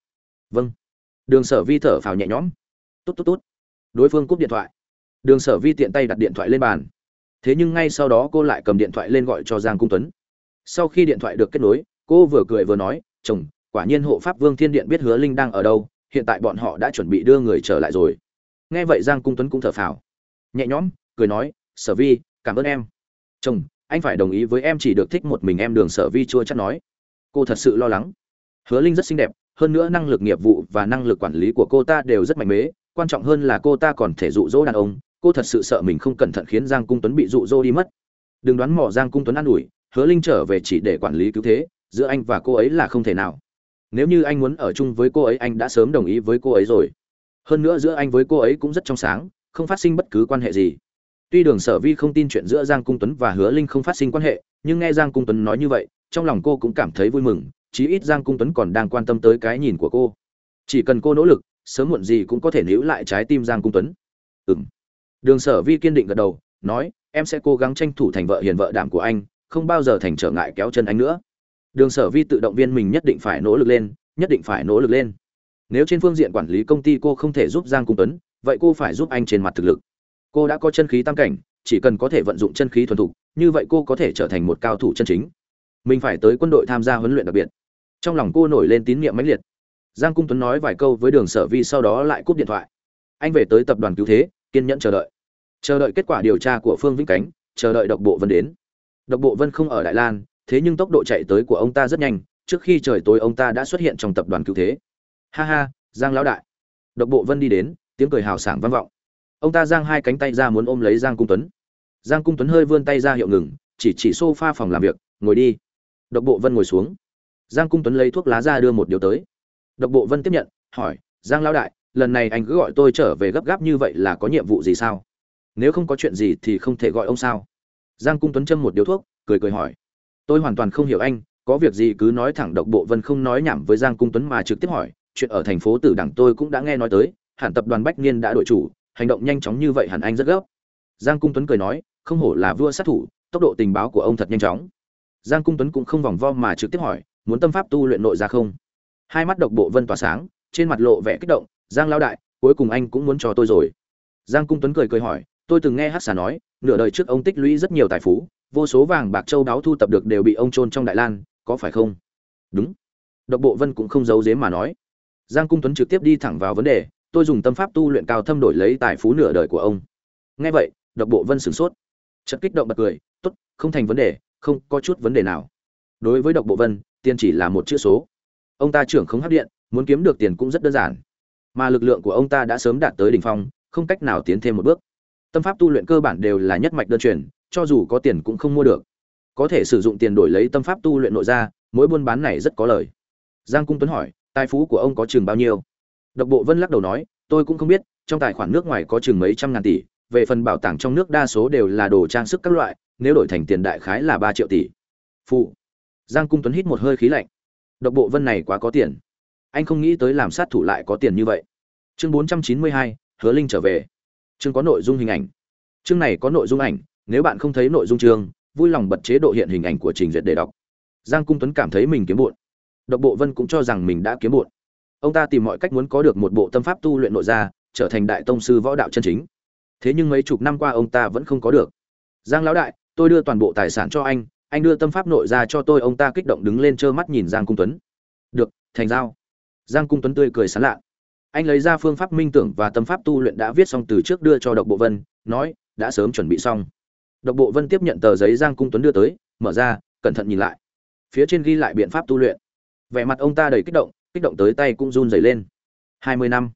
Vâng. Đường sở vi thở phào nhẹ nhõm. Tốt tốt tốt. Đối phương cúp điện thoại đường sở vi tiện tay đặt điện thoại lên bàn. Thế nhưng ngay sau đó cô lại cầm điện thoại lên gọi cho giang cung tuấn. Sau khi điện thoại được kết nối, cô vừa cười vừa nói, chồng, quả nhiên hộ pháp vương thiên điện biết hứa linh đang ở đâu, hiện tại bọn họ đã chuẩn bị đưa người trở lại rồi. Nghe vậy giang cung tuấn cũng thở phào. Nhẹ nhõm, cười nói, sở vi, cảm ơn em. Chồng, anh phải đồng ý với em chỉ được thích một mình em, đường sở vi chua chắc nói. Cô thật sự lo lắng. Hứa linh rất xinh đẹp, hơn nữa năng lực nghiệp vụ và năng lực quản lý của cô ta đều rất mạnh mẽ, quan trọng hơn là cô ta còn thể dụ dỗ đàn ông cô thật sự sợ mình không cẩn thận khiến giang cung tuấn bị dụ dỗ đi mất. Đừng đoán mò giang cung tuấn an ủi, hứa linh trở về chỉ để quản lý cứu thế, giữa anh và cô ấy là không thể nào. Nếu như anh muốn ở chung với cô ấy, anh đã sớm đồng ý với cô ấy rồi. Hơn nữa giữa anh với cô ấy cũng rất trong sáng, không phát sinh bất cứ quan hệ gì. Tuy đường sở vi không tin chuyện giữa giang cung tuấn và hứa linh không phát sinh quan hệ, nhưng nghe giang cung tuấn nói như vậy, trong lòng cô cũng cảm thấy vui mừng, chí ít giang cung tuấn còn đang quan tâm tới cái nhìn của cô. Chỉ cần cô nỗ lực, sớm muộn gì cũng có thể níu lại trái tim giang cung tuấn. Ừ m đường sở vi kiên định gật đầu, nói, em sẽ cố gắng tranh thủ thành vợ hiền vợ đảm của anh, không bao giờ thành trở ngại kéo chân anh nữa. Đường sở vi tự động viên mình nhất định phải nỗ lực lên, nhất định phải nỗ lực lên. Nếu trên phương diện quản lý công ty cô không thể giúp giang cung tuấn, vậy cô phải giúp anh trên mặt thực lực. Cô đã có chân khí tam cảnh, chỉ cần có thể vận dụng chân khí thuần thục, như vậy cô có thể trở thành một cao thủ chân chính. Mình phải tới quân đội tham gia huấn luyện đặc biệt. Trong lòng cô nổi lên tín niệm mãnh liệt. Giang cung tuấn nói vài câu với đường sở vi sau đó lại cúp điện thoại. Anh về tới tập đoàn cứu thế kiên nhẫn chờ đợi. Chờ đợi kết quả điều tra của phương vĩnh cánh, chờ đợi độc bộ vân đến. Độc bộ vân không ở đại lan, thế nhưng tốc độ chạy tới của ông ta rất nhanh, trước khi trời tối ông ta đã xuất hiện trong tập đoàn cứu thế. Ha ha, giang lão đại. Độc bộ vân đi đến, tiếng cười hào sảng vang vọng. Ông ta giang hai cánh tay ra muốn ôm lấy giang cung tuấn. Giang cung tuấn hơi vươn tay ra hiệu ngừng, chỉ chỉ s o f a phòng làm việc, ngồi đi. Độc bộ vân ngồi xuống. Giang cung tuấn lấy thuốc lá ra đưa một điều tới. Độc bộ vân tiếp nhận, hỏi, giang lão đại lần này anh cứ gọi tôi trở về gấp gáp như vậy là có nhiệm vụ gì sao? Nếu không có chuyện gì thì không thể gọi ông sao? Giang cung tuấn châm một điếu thuốc, cười cười hỏi. Tôi hoàn toàn không hiểu anh, có việc gì cứ nói thẳng độc bộ vân không nói nhảm với giang cung tuấn mà trực tiếp hỏi. Chuyện ở thành phố tử đẳng tôi cũng đã nghe nói tới, hẳn tập đoàn bách niên đã đổi chủ, hành động nhanh chóng như vậy hẳn anh rất gấp. Giang cung tuấn cười nói, không hổ là vua sát thủ, tốc độ tình báo của ông thật nhanh chóng. Giang cung tuấn cũng không vòng vo mà trực tiếp hỏi, muốn tâm pháp tu luyện nội ra không? Hai mắt độc bộ vân tỏa sáng, trên mặt lộ vẻ kích động giang Lão đại, cuối cùng anh cũng muốn cho tôi rồi. Giang cung tuấn cười cười hỏi, tôi từng nghe hát xà nói, nửa đời trước ông tích lũy rất nhiều tài phú, vô số vàng bạc châu đáo thu tập được đều bị ông trôn trong đại lan, có phải không? Đúng. Độc bộ vân cũng không giấu dếm mà nói. Giang cung tuấn trực tiếp đi thẳng vào vấn đề, tôi dùng tâm pháp tu luyện cao thâm đổi lấy tài phú nửa đời của ông. Nghe vậy, độc bộ vân sửng sốt. Chất kích động bật cười, tốt, không thành vấn đề, không có chút vấn đề nào. Đối với độc bộ vân, tiền chỉ là một chữ số. Ông ta trưởng không hấp điện, muốn kiếm được tiền cũng rất đơn giản mà lực lượng của ông ta đã sớm đạt tới đỉnh phong, không cách nào tiến thêm một bước. Tâm pháp tu luyện cơ bản đều là nhất mạch đơn truyền, cho dù có tiền cũng không mua được. Có thể sử dụng tiền đổi lấy tâm pháp tu luyện nội ra mỗi buôn bán này rất có lời. Giang cung tuấn hỏi, tài phú của ông có chừng bao nhiêu? Độc bộ vân lắc đầu nói, tôi cũng không biết, trong tài khoản nước ngoài có chừng mấy trăm ngàn tỷ, về phần bảo tàng trong nước đa số đều là đồ trang sức các loại, nếu đổi thành tiền đại khái là ba triệu tỷ. Phụ. Giang cung tuấn hít một hơi khí lạnh. Độc bộ vân này quá có tiền anh không nghĩ tới làm sát thủ lại có tiền như vậy. Chương bốn trăm chín mươi hai, hứa linh trở về. Chương có nội dung hình ảnh. Chương này có nội dung ảnh, nếu bạn không thấy nội dung chương, vui lòng bật chế độ hiện hình ảnh của trình duyệt để đọc. Giang cung tuấn cảm thấy mình kiếm bụn. Độc bộ vân cũng cho rằng mình đã kiếm bụn. Ông ta tìm mọi cách muốn có được một bộ tâm pháp tu luyện nội gia, trở thành đại tông sư võ đạo chân chính. Thế nhưng mấy chục năm qua ông ta vẫn không có được. Giang lão đại, tôi đưa toàn bộ tài sản cho anh anh đưa tâm pháp nội ra cho tôi, ông ta kích động đứng lên trơ mắt nhìn giang cung tuấn. Được, thành giao giang cung tuấn tươi cười sán lạ. Anh lấy ra phương pháp minh tưởng và tâm pháp tu luyện đã viết xong từ trước đưa cho độc bộ vân, nói, đã sớm chuẩn bị xong. Độc bộ vân tiếp nhận tờ giấy giang cung tuấn đưa tới, mở ra, cẩn thận nhìn lại. Phía trên ghi lại biện pháp tu luyện. Vẻ mặt ông ta đầy kích động kích động tới tay cũng run rẩy lên. Hai mươi năm.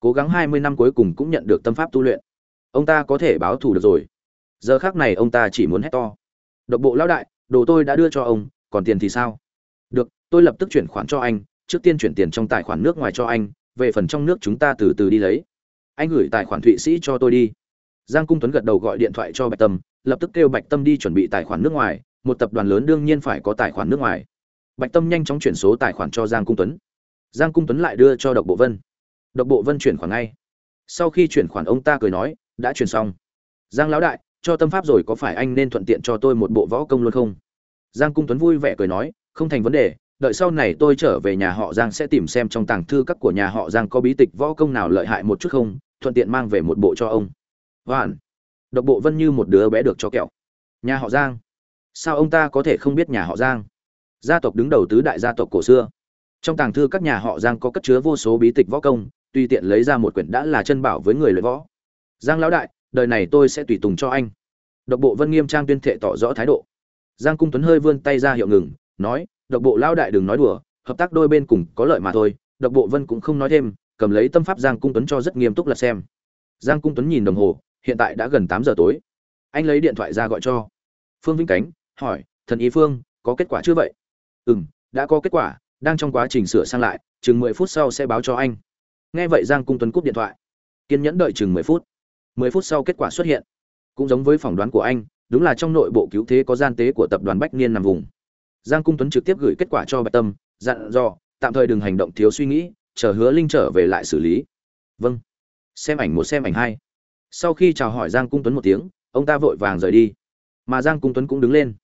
Cố gắng hai mươi năm cuối cùng cũng nhận được tâm pháp tu luyện. Ông ta có thể báo thù được rồi. Giờ khác này ông ta chỉ muốn hét to. Độc bộ lão đại, đồ tôi đã đưa cho ông, còn tiền thì sao? Được, tôi lập tức chuyển khoản cho anh trước tiên chuyển tiền trong tài khoản nước ngoài cho anh, về phần trong nước chúng ta từ từ đi lấy. Anh gửi tài khoản thụy sĩ cho tôi đi. Giang cung tuấn gật đầu gọi điện thoại cho bạch tâm, lập tức kêu bạch tâm đi chuẩn bị tài khoản nước ngoài, một tập đoàn lớn đương nhiên phải có tài khoản nước ngoài. Bạch tâm nhanh chóng chuyển số tài khoản cho giang cung tuấn. Giang cung tuấn lại đưa cho độc bộ vân. Độc bộ vân chuyển khoản ngay. Sau khi chuyển khoản, ông ta cười nói, đã chuyển xong. Giang lão đại, cho tâm pháp rồi, có phải anh nên thuận tiện cho tôi một bộ võ công luôn không? Giang cung tuấn vui vẻ cười nói, không thành vấn đề đợi sau này tôi trở về nhà họ giang sẽ tìm xem trong tàng thư các của nhà họ giang có bí tịch võ công nào lợi hại một chút không, thuận tiện mang về một bộ cho ông. Hoàn độc bộ vân như một đứa bé được cho kẹo. Nhà họ giang. Sao ông ta có thể không biết nhà họ giang? Gia tộc đứng đầu tứ đại gia tộc cổ xưa. Trong tàng thư các nhà họ giang có cất chứa vô số bí tịch võ công, tùy tiện lấy ra một quyển đã là chân bảo với người luyện võ. Giang lão đại, đời này tôi sẽ tùy tùng cho anh. Độc bộ vân nghiêm trang tuyên thệ tỏ rõ thái độ. Giang cung tuấn hơi vươn tay ra hiệu ngừng, nói độc bộ lao đại đừng nói đùa, hợp tác đôi bên cùng có lợi mà thôi, độc bộ vân cũng không nói thêm, cầm lấy tâm pháp giang cung tuấn cho rất nghiêm túc là xem. Giang cung tuấn nhìn đồng hồ, hiện tại đã gần tám giờ tối. Anh lấy điện thoại ra gọi cho. Phương vĩnh cánh, hỏi, thần ý phương, có kết quả chưa vậy? Ừ m đã có kết quả, đang trong quá trình sửa sang lại, chừng mười phút sau sẽ báo cho anh. Nghe vậy giang cung tuấn cúp điện thoại. Kiên nhẫn đợi chừng mười phút. Mười phút sau kết quả xuất hiện. Cũng giống với phỏng đoán của anh, đúng là trong nội bộ cứu thế có gian tế của tập đoàn bách niên nằm vùng giang cung tuấn trực tiếp gửi kết quả cho bạch tâm, dặn dò, tạm thời đừng hành động thiếu suy nghĩ, chờ hứa linh trở về lại xử lý. Vâng. Xem ảnh một, xem ảnh hai. Sau khi chào hỏi giang cung tuấn một tiếng, ông ta vội vàng rời đi. Mà giang cung tuấn cũng đứng lên.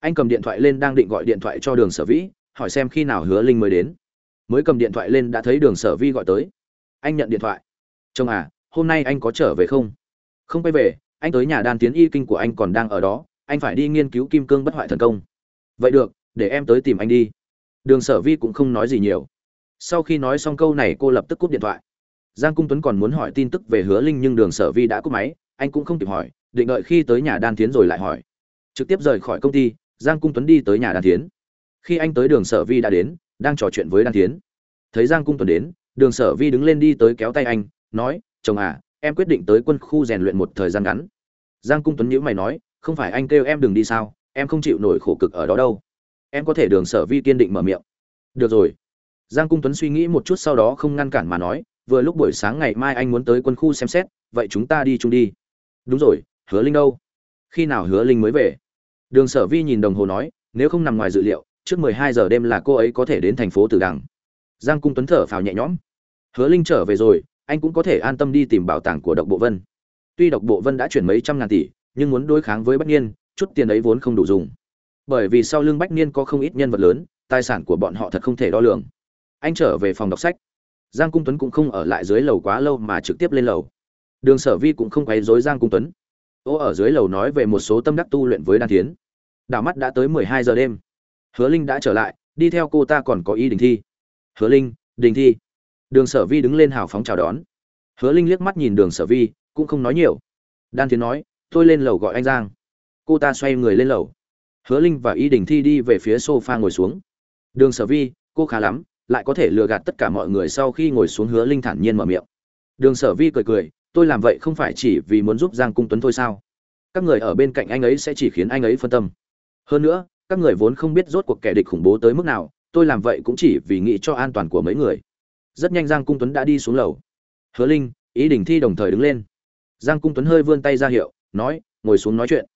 Anh cầm điện thoại lên đang định gọi điện thoại cho đường sở vĩ, hỏi xem khi nào hứa linh mới đến. Mới cầm điện thoại lên đã thấy đường sở vi gọi tới. Anh nhận điện thoại. Chồng à hôm nay anh có trở về không? Không quay về, anh tới nhà đan tiến y kinh của anh còn đang ở đó, anh phải đi nghiên cứu kim cương bất hoại thần công. Vậy được để em tới tìm anh đi. Đường sở vi cũng không nói gì nhiều. Sau khi nói xong câu này, cô lập tức cúp điện thoại. Giang cung tuấn còn muốn hỏi tin tức về hứa linh nhưng đường sở vi đã cúp máy, anh cũng không kịp hỏi, định đợi khi tới nhà đan tiến rồi lại hỏi. Trực tiếp rời khỏi công ty, giang cung tuấn đi tới nhà đan tiến khi anh tới đường sở vi đã đến, đang trò chuyện với đan tiến thấy giang cung tuấn đến, đường sở vi đứng lên đi tới kéo tay anh, nói, chồng à em quyết định tới quân khu rèn luyện một thời gian ngắn. Giang cung tuấn nhữ mày nói, không phải anh kêu em đừng đi sao? Em không chịu nổi khổ cực ở đó đâu em có thể đường sở vi kiên định mở miệng. Được rồi. Giang cung tuấn suy nghĩ một chút sau đó không ngăn cản mà nói, vừa lúc buổi sáng ngày mai anh muốn tới quân khu xem xét, vậy chúng ta đi chung đi. Đúng rồi, hứa linh đâu? Khi nào hứa linh mới về? Đường sở vi nhìn đồng hồ nói, nếu không nằm ngoài dự liệu, trước mười hai giờ đêm là cô ấy có thể đến thành phố tử đằng. Giang cung tuấn thở phào nhẹ nhõm. Hứa linh trở về rồi, anh cũng có thể an tâm đi tìm bảo tàng của độc bộ vân. Tuy độc bộ vân đã chuyển mấy trăm ngàn tỷ, nhưng muốn đối kháng với bách niên chút tiền ấy vốn không đủ dùng bởi vì sau lưng bách niên có không ít nhân vật lớn, tài sản của bọn họ thật không thể đo lường. Anh trở về phòng đọc sách. Giang cung tuấn cũng không ở lại dưới lầu quá lâu mà trực tiếp lên lầu. Đường sở vi cũng không quấy dối giang cung tuấn. Ô ở dưới lầu nói về một số tâm đắc tu luyện với đan tiến đảo mắt đã tới mười hai giờ đêm. Hứa linh đã trở lại, đi theo cô ta còn có ý đình thi. Hứa linh, đình thi. Đường sở vi đứng lên hào phóng chào đón. Hứa linh liếc mắt nhìn đường sở vi, cũng không nói nhiều. Đan tiến nói, tôi lên lầu gọi anh giang. Cô ta xoay người lên lầu hứa linh và Y đình thi đi về phía sofa ngồi xuống. Đường sở vi, cô khá lắm, lại có thể lừa gạt tất cả mọi người sau khi ngồi xuống, hứa linh thản nhiên mở miệng. Đường sở vi cười cười, tôi làm vậy không phải chỉ vì muốn giúp giang cung tuấn thôi sao? Các người ở bên cạnh anh ấy sẽ chỉ khiến anh ấy phân tâm. Hơn nữa, các người vốn không biết rốt cuộc kẻ địch khủng bố tới mức nào, tôi làm vậy cũng chỉ vì nghĩ cho an toàn của mấy người. Rất nhanh giang cung tuấn đã đi xuống lầu. Hứa linh ý đình thi đồng thời đứng lên. Giang cung tuấn hơi vươn tay ra hiệu, nói, ngồi xuống nói chuyện.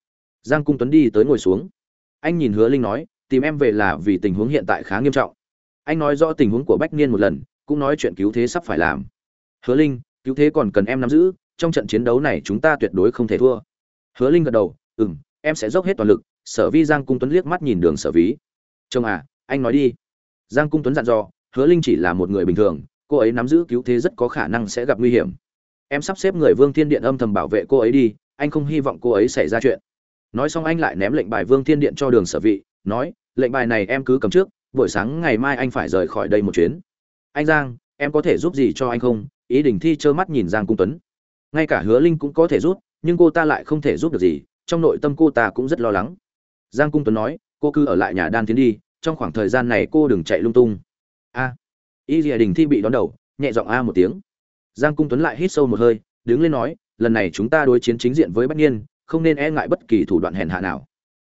Giang cung tuấn đi tới ngồi xuống anh nhìn hứa linh nói, tìm em về là vì tình huống hiện tại khá nghiêm trọng. Anh nói rõ tình huống của bách niên một lần, cũng nói chuyện cứu thế sắp phải làm. Hứa linh, cứu thế còn cần em nắm giữ, trong trận chiến đấu này chúng ta tuyệt đối không thể thua. Hứa linh gật đầu ừ m em sẽ dốc hết toàn lực. Sở vi giang cung tuấn liếc mắt nhìn đường sở ví. Chồng à anh nói đi. Giang cung tuấn dặn dò, hứa linh chỉ là một người bình thường, cô ấy nắm giữ cứu thế rất có khả năng sẽ gặp nguy hiểm. Em sắp xếp người vương thiên điện âm thầm bảo vệ cô ấy đi, anh không hy vọng cô ấy xảy ra chuyện nói xong anh lại ném lệnh bài vương thiên điện cho đường sở vị, nói, lệnh bài này em cứ cầm trước, buổi sáng ngày mai anh phải rời khỏi đây một chuyến. Anh giang, em có thể giúp gì cho anh không? Ý đình thi trơ mắt nhìn giang cung tuấn. Ngay cả hứa linh cũng có thể giúp, nhưng cô ta lại không thể giúp được gì, trong nội tâm cô ta cũng rất lo lắng. Giang cung tuấn nói, cô cứ ở lại nhà đan tiến đi, trong khoảng thời gian này cô đừng chạy lung tung. A. Y dìa đình thi bị đón đầu, nhẹ giọng a một tiếng. Giang cung tuấn lại hít sâu một hơi, đứng lên nói, lần này chúng ta đối chiến chính diện với bất nhiên không nên e ngại bất kỳ thủ đoạn hèn hạ nào.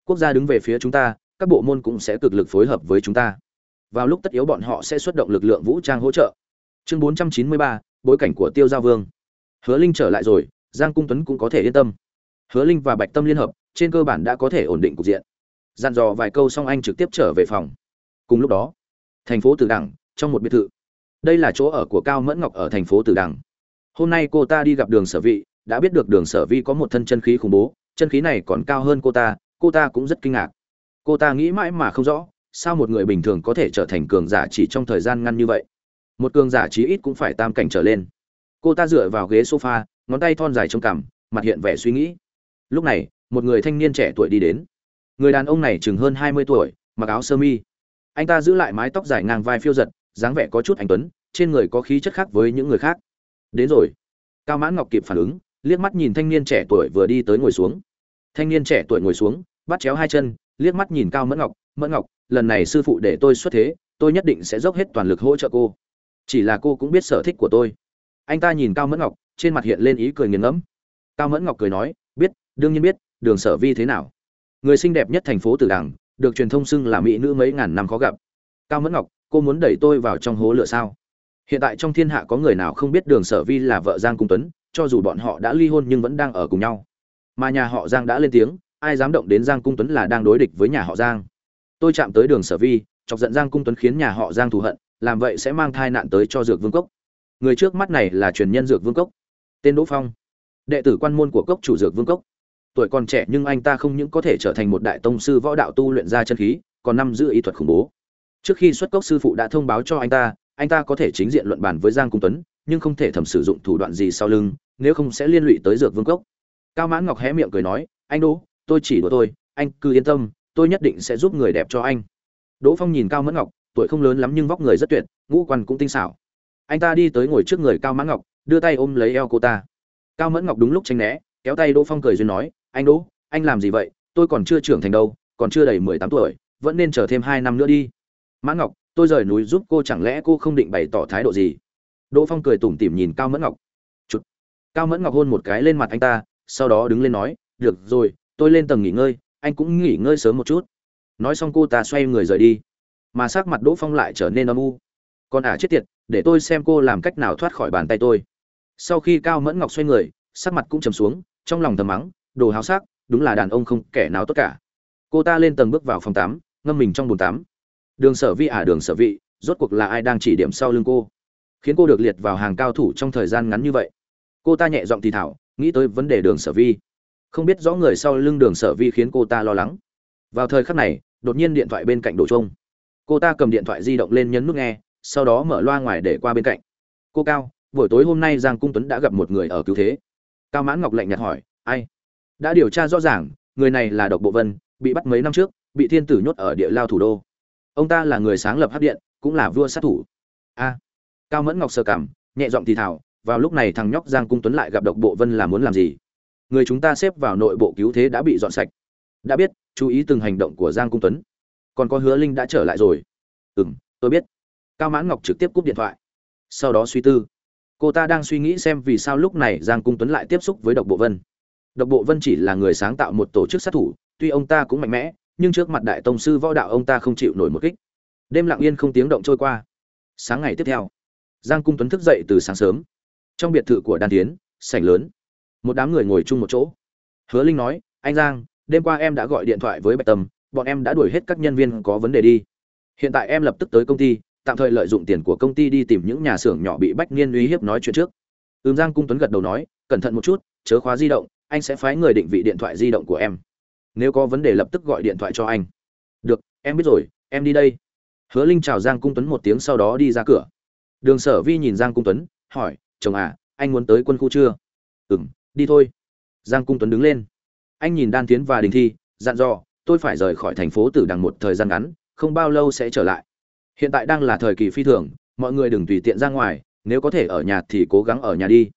Quốc gia đứng về phía chúng ta các bộ môn cũng sẽ cực lực phối hợp với chúng ta. Vào lúc tất yếu bọn họ sẽ xuất động lực lượng vũ trang hỗ trợ. Chương 493, bối cảnh của tiêu gia vương. Hứa linh trở lại rồi giang cung tuấn cũng có thể yên tâm. Hứa linh và bạch tâm liên hợp trên cơ bản đã có thể ổn định cục diện. Dặn dò vài câu xong anh trực tiếp trở về phòng. Cùng lúc đó thành phố tử đằng trong một biệt thự. Đây là chỗ ở của cao mẫn ngọc ở thành phố tử đằng. Hôm nay cô ta đi gặp đường sở vị đã biết được đường sở vi có một thân chân khí khủng bố, chân khí này còn cao hơn cô ta cô ta cũng rất kinh ngạc. Cô ta nghĩ mãi mà không rõ, sao một người bình thường có thể trở thành cường giả chỉ trong thời gian ngắn như vậy? Một cường giả chí ít cũng phải tam cảnh trở lên. Cô ta dựa vào ghế sofa, ngón tay thon dài trong cằm, mặt hiện vẻ suy nghĩ. Lúc này, một người thanh niên trẻ tuổi đi đến. Người đàn ông này chừng hơn hai mươi tuổi, mặc áo sơ mi. Anh ta giữ lại mái tóc dài ngang vai phiêu giật, dáng vẻ có chút anh tuấn, trên người có khí chất khác với những người khác. Đến rồi. Cao mãn ngọc kịp phản ứng liếc mắt nhìn thanh niên trẻ tuổi vừa đi tới ngồi xuống. Thanh niên trẻ tuổi ngồi xuống, bắt chéo hai chân, liếc mắt nhìn cao mẫn ngọc mẫn ngọc, lần này sư phụ để tôi xuất thế, tôi nhất định sẽ dốc hết toàn lực hỗ trợ cô. Chỉ là cô cũng biết sở thích của tôi. Anh ta nhìn cao mẫn ngọc, trên mặt hiện lên ý cười nghiền ngẫm. Cao mẫn ngọc cười nói, biết, đương nhiên biết, đường sở vi thế nào? Người xinh đẹp nhất thành phố tử đằng, được truyền thông xưng là mỹ nữ mấy ngàn năm khó gặp. Cao mẫn ngọc, cô muốn đẩy tôi vào trong hố lửa sao? Hiện tại trong thiên hạ có người nào không biết đường sở vi là vợ giang cung tuấn cho dù bọn họ đã ly hôn nhưng vẫn đang ở cùng nhau. Mà nhà họ giang đã lên tiếng, ai dám động đến giang cung tuấn là đang đối địch với nhà họ giang. Tôi chạm tới đường sở vi, chọc giận giang cung tuấn khiến nhà họ giang thù hận, làm vậy sẽ mang thai nạn tới cho dược vương cốc. Người trước mắt này là truyền nhân dược vương cốc. Tên đỗ phong, đệ tử quan môn của cốc chủ dược vương cốc. Tuổi còn trẻ nhưng anh ta không những có thể trở thành một đại tông sư võ đạo tu luyện ra chân khí, còn năm giữ ý thuật khủng bố. Trước khi xuất cốc sư phụ đã thông báo cho anh ta anh ta có thể chính diện luận bàn với giang cung tuấn nhưng không thể thầm sử dụng thủ đoạn gì sau lưng, nếu không sẽ liên lụy tới dược vương cốc. Cao mãn ngọc hé miệng cười nói, anh đỗ, tôi chỉ đùa tôi, anh cứ yên tâm, tôi nhất định sẽ giúp người đẹp cho anh. Đỗ phong nhìn cao mãn ngọc, tuổi không lớn lắm nhưng vóc người rất tuyệt, ngũ quan cũng tinh xảo. Anh ta đi tới ngồi trước người cao mãn ngọc, đưa tay ôm lấy eo cô ta. Cao mãn ngọc đúng lúc tranh né, kéo tay đỗ phong cười duyên nói, anh đỗ, anh làm gì vậy? Tôi còn chưa trưởng thành đâu, còn chưa đầy mười tám tuổi, vẫn nên chờ thêm hai năm nữa đi. Mãn ngọc, tôi rời núi giúp cô chẳng lẽ cô không định bày tỏ thái độ gì? Đỗ phong cười tủm tỉm nhìn cao mẫn ngọc. Chụt. cao mẫn ngọc hôn một cái lên mặt anh ta, sau đó đứng lên nói, được rồi, tôi lên tầng nghỉ ngơi, anh cũng nghỉ ngơi sớm một chút. Nói xong cô ta xoay người rời đi. Mà sắc mặt đỗ phong lại trở nên âm u. Còn ả chết tiệt, để tôi xem cô làm cách nào thoát khỏi bàn tay tôi. Sau khi cao mẫn ngọc xoay người, sắc mặt cũng trầm xuống, trong lòng thầm mắng, đồ háo sắc, đúng là đàn ông không kẻ nào tốt cả. Cô ta lên tầng bước vào phòng tắm, ngâm mình trong bồn tắm. Đường sở vi ả đường sở vị, rốt cuộc là ai đang chỉ điểm sau lưng cô? Khiến cô được liệt vào hàng cao thủ trong thời gian ngắn như vậy. Cô ta nhẹ giọng thì thảo, nghĩ tới vấn đề đường sở vi. Không biết rõ người sau lưng đường sở vi khiến cô ta lo lắng. Vào thời khắc này, đột nhiên điện thoại bên cạnh đổ trông cô ta cầm điện thoại di động lên nhấn nút nghe, sau đó mở loa ngoài để qua bên cạnh. Cô cao, buổi tối hôm nay giang cung tuấn đã gặp một người ở cứu thế. Cao mãn ngọc lạnh nhạt hỏi, ai? Đã điều tra rõ ràng, người này là độc bộ vân, bị bắt mấy năm trước, bị thiên tử nhốt ở địa lao thủ đô. Ông ta là người sáng lập hát điện, cũng là vua sát thủ. A cao mẫn ngọc sơ cảm nhẹ giọng thì thảo vào lúc này thằng nhóc giang cung tuấn lại gặp độc bộ vân là muốn làm gì? Người chúng ta xếp vào nội bộ cứu thế đã bị dọn sạch. Đã biết, chú ý từng hành động của giang cung tuấn. Còn có hứa linh đã trở lại rồi. Ừ m tôi biết. Cao mãn ngọc trực tiếp cúp điện thoại. Sau đó suy tư. Cô ta đang suy nghĩ xem vì sao lúc này giang cung tuấn lại tiếp xúc với độc bộ vân. Độc bộ vân chỉ là người sáng tạo một tổ chức sát thủ, tuy ông ta cũng mạnh mẽ, nhưng trước mặt đại tông sư võ đạo ông ta không chịu nổi một kích. Đêm lặng yên không tiếng động trôi qua. Sáng ngày tiếp theo giang cung tuấn thức dậy từ sáng sớm. Trong biệt thự của đan tiến, sảnh lớn. Một đám người ngồi chung một chỗ. Hứa linh nói, anh giang, đêm qua em đã gọi điện thoại với bạch tâm, bọn em đã đuổi hết các nhân viên có vấn đề đi. Hiện tại em lập tức tới công ty, tạm thời lợi dụng tiền của công ty đi tìm những nhà xưởng nhỏ bị bách niên uy hiếp nói chuyện trước. Ừm, giang cung tuấn gật đầu nói, cẩn thận một chút, chớ khóa di động, anh sẽ phái người định vị điện thoại di động của em. Nếu có vấn đề lập tức gọi điện thoại cho anh. Được, em biết rồi, em đi đây. Hứa linh chào giang cung tuấn một tiếng sau đó đi ra cửa đường sở vi nhìn giang cung tuấn, hỏi, chồng à anh muốn tới quân khu chưa? Ừ m đi thôi. Giang cung tuấn đứng lên. Anh nhìn đan tiến và đình thi, dặn dò, tôi phải rời khỏi thành phố tử đằng một thời gian ngắn, không bao lâu sẽ trở lại. Hiện tại đang là thời kỳ phi thường, mọi người đừng tùy tiện ra ngoài, nếu có thể ở nhà thì cố gắng ở nhà đi.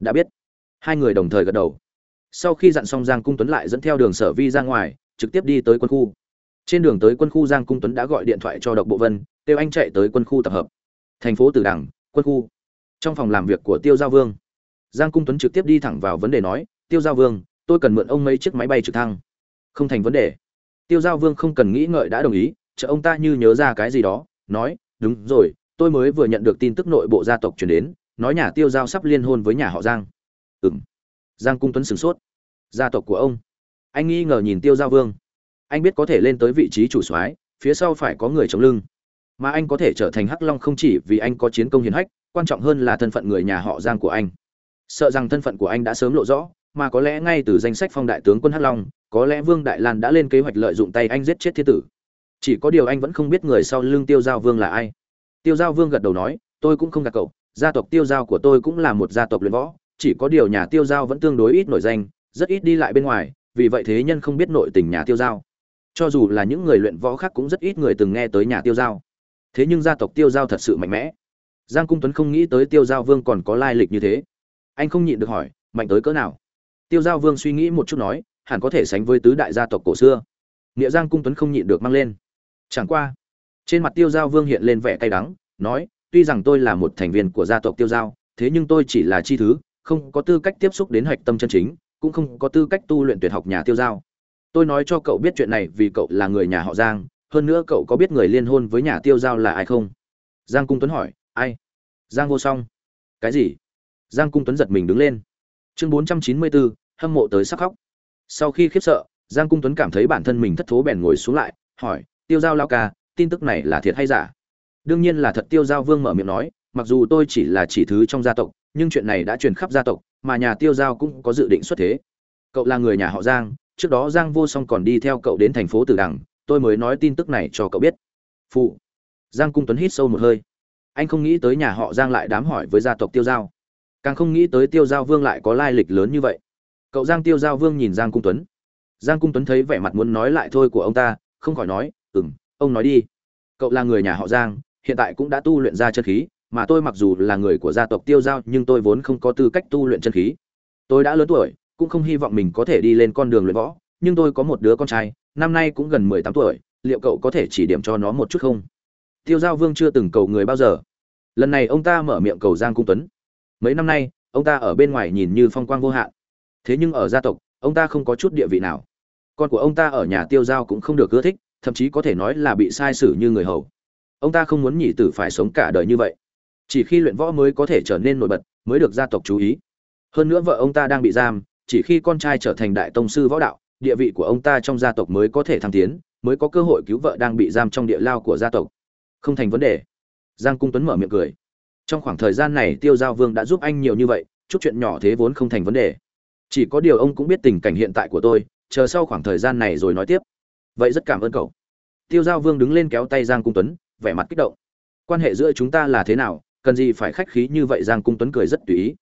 Đã biết. Hai người đồng thời gật đầu. Sau khi dặn xong giang cung tuấn lại dẫn theo đường sở vi ra ngoài, trực tiếp đi tới quân khu. Trên đường tới quân khu, giang cung tuấn đã gọi điện thoại cho độc bộ vân, kêu anh chạy tới quân khu tập hợp thành phố tử đằng, quân khu. Trong phòng làm việc của tiêu giao vương, giang cung tuấn trực tiếp đi thẳng vào vấn đề nói, tiêu giao vương, tôi cần mượn ông mấy chiếc máy bay trực thăng. Không thành vấn đề. Tiêu giao vương không cần nghĩ ngợi đã đồng ý chợ ông ta như nhớ ra cái gì đó, nói, đúng rồi, tôi mới vừa nhận được tin tức nội bộ gia tộc chuyển đến, nói nhà tiêu giao sắp liên hôn với nhà họ giang. Ừ m giang cung tuấn sửng sốt. Gia tộc của ông? Anh nghi ngờ nhìn tiêu giao vương. Anh biết có thể lên tới vị trí chủ soái, phía sau phải có người chống lưng mà anh có thể trở thành hắc long không chỉ vì anh có chiến công hiển hách, quan trọng hơn là thân phận người nhà họ giang của anh. Sợ rằng thân phận của anh đã sớm lộ rõ, mà có lẽ ngay từ danh sách phong đại tướng quân hắc long, có lẽ vương đại lan đã lên kế hoạch lợi dụng tay anh giết chết thiết tử. Chỉ có điều anh vẫn không biết người sau lưng tiêu giao vương là ai. Tiêu giao vương gật đầu nói, tôi cũng không gạt cậu, gia tộc tiêu giao của tôi cũng là một gia tộc luyện võ, chỉ có điều nhà tiêu giao vẫn tương đối ít nổi danh, rất ít đi lại bên ngoài, vì vậy thế nhân không biết nội tình nhà tiêu giao. Cho dù là những người luyện võ khác cũng rất ít người từng nghe tới nhà tiêu giao thế nhưng gia tộc tiêu giao thật sự mạnh mẽ. Giang cung tuấn không nghĩ tới tiêu giao vương còn có lai lịch như thế. Anh không nhịn được hỏi, mạnh tới cỡ nào? Tiêu giao vương suy nghĩ một chút nói, hẳn có thể sánh với tứ đại gia tộc cổ xưa. Nghĩa giang cung tuấn không nhịn được mang lên. Chẳng qua. Trên mặt tiêu giao vương hiện lên vẻ cay đắng, nói, tuy rằng tôi là một thành viên của gia tộc tiêu giao, thế nhưng tôi chỉ là chi thứ, không có tư cách tiếp xúc đến hạch tâm chân chính, cũng không có tư cách tu luyện tuyệt học nhà tiêu giao. Tôi nói cho cậu biết chuyện này vì cậu là người nhà họ giang hơn nữa cậu có biết người liên hôn với nhà tiêu giao là ai không? Giang cung tuấn hỏi. Ai? Giang vô song. Cái gì? Giang cung tuấn giật mình đứng lên. Chương bốn trăm chín mươi bốn hâm mộ tới sắc khóc. Sau khi khiếp sợ, giang cung tuấn cảm thấy bản thân mình thất thố bèn ngồi xuống lại, hỏi, tiêu giao lao ca, tin tức này là thiệt hay giả? Đương nhiên là thật, tiêu giao vương mở miệng nói, mặc dù tôi chỉ là chỉ thứ trong gia tộc, nhưng chuyện này đã truyền khắp gia tộc, mà nhà tiêu giao cũng có dự định xuất thế. Cậu là người nhà họ giang, trước đó giang vô song còn đi theo cậu đến thành phố tử đằng tôi mới nói tin tức này cho cậu biết. Phụ. Giang cung tuấn hít sâu một hơi. Anh không nghĩ tới nhà họ giang lại đám hỏi với gia tộc tiêu giao. Càng không nghĩ tới tiêu giao vương lại có lai lịch lớn như vậy. Cậu giang tiêu giao vương nhìn giang cung tuấn. Giang cung tuấn thấy vẻ mặt muốn nói lại thôi của ông ta, không khỏi nói ừ m ông nói đi. Cậu là người nhà họ giang, hiện tại cũng đã tu luyện ra chân khí, mà tôi mặc dù là người của gia tộc tiêu giao, nhưng tôi vốn không có tư cách tu luyện chân khí. Tôi đã lớn tuổi, cũng không hy vọng mình có thể đi lên con đường luyện võ, nhưng tôi có một đứa con trai năm nay cũng gần mười tám tuổi, liệu cậu có thể chỉ điểm cho nó một chút không? Tiêu giao vương chưa từng cầu người bao giờ. Lần này ông ta mở miệng cầu giang cung tuấn. Mấy năm nay, ông ta ở bên ngoài nhìn như phong quang vô hạn. Thế nhưng ở gia tộc, ông ta không có chút địa vị nào. Con của ông ta ở nhà tiêu giao cũng không được ưa thích, thậm chí có thể nói là bị sai xử như người hầu. Ông ta không muốn nhị tử phải sống cả đời như vậy. Chỉ khi luyện võ mới có thể trở nên nổi bật, mới được gia tộc chú ý. Hơn nữa vợ ông ta đang bị giam, chỉ khi con trai trở thành đại tông sư võ đạo địa vị của ông ta trong gia tộc mới có thể thăng tiến, mới có cơ hội cứu vợ đang bị giam trong địa lao của gia tộc. Không thành vấn đề. Giang cung tuấn mở miệng cười. Trong khoảng thời gian này tiêu giao vương đã giúp anh nhiều như vậy, chút chuyện nhỏ thế vốn không thành vấn đề. Chỉ có điều ông cũng biết tình cảnh hiện tại của tôi, chờ sau khoảng thời gian này rồi nói tiếp. Vậy rất cảm ơn cậu. Tiêu giao vương đứng lên kéo tay giang cung tuấn, vẻ mặt kích động. Quan hệ giữa chúng ta là thế nào? Cần gì phải khách khí như vậy? Giang cung tuấn cười rất tùy ý.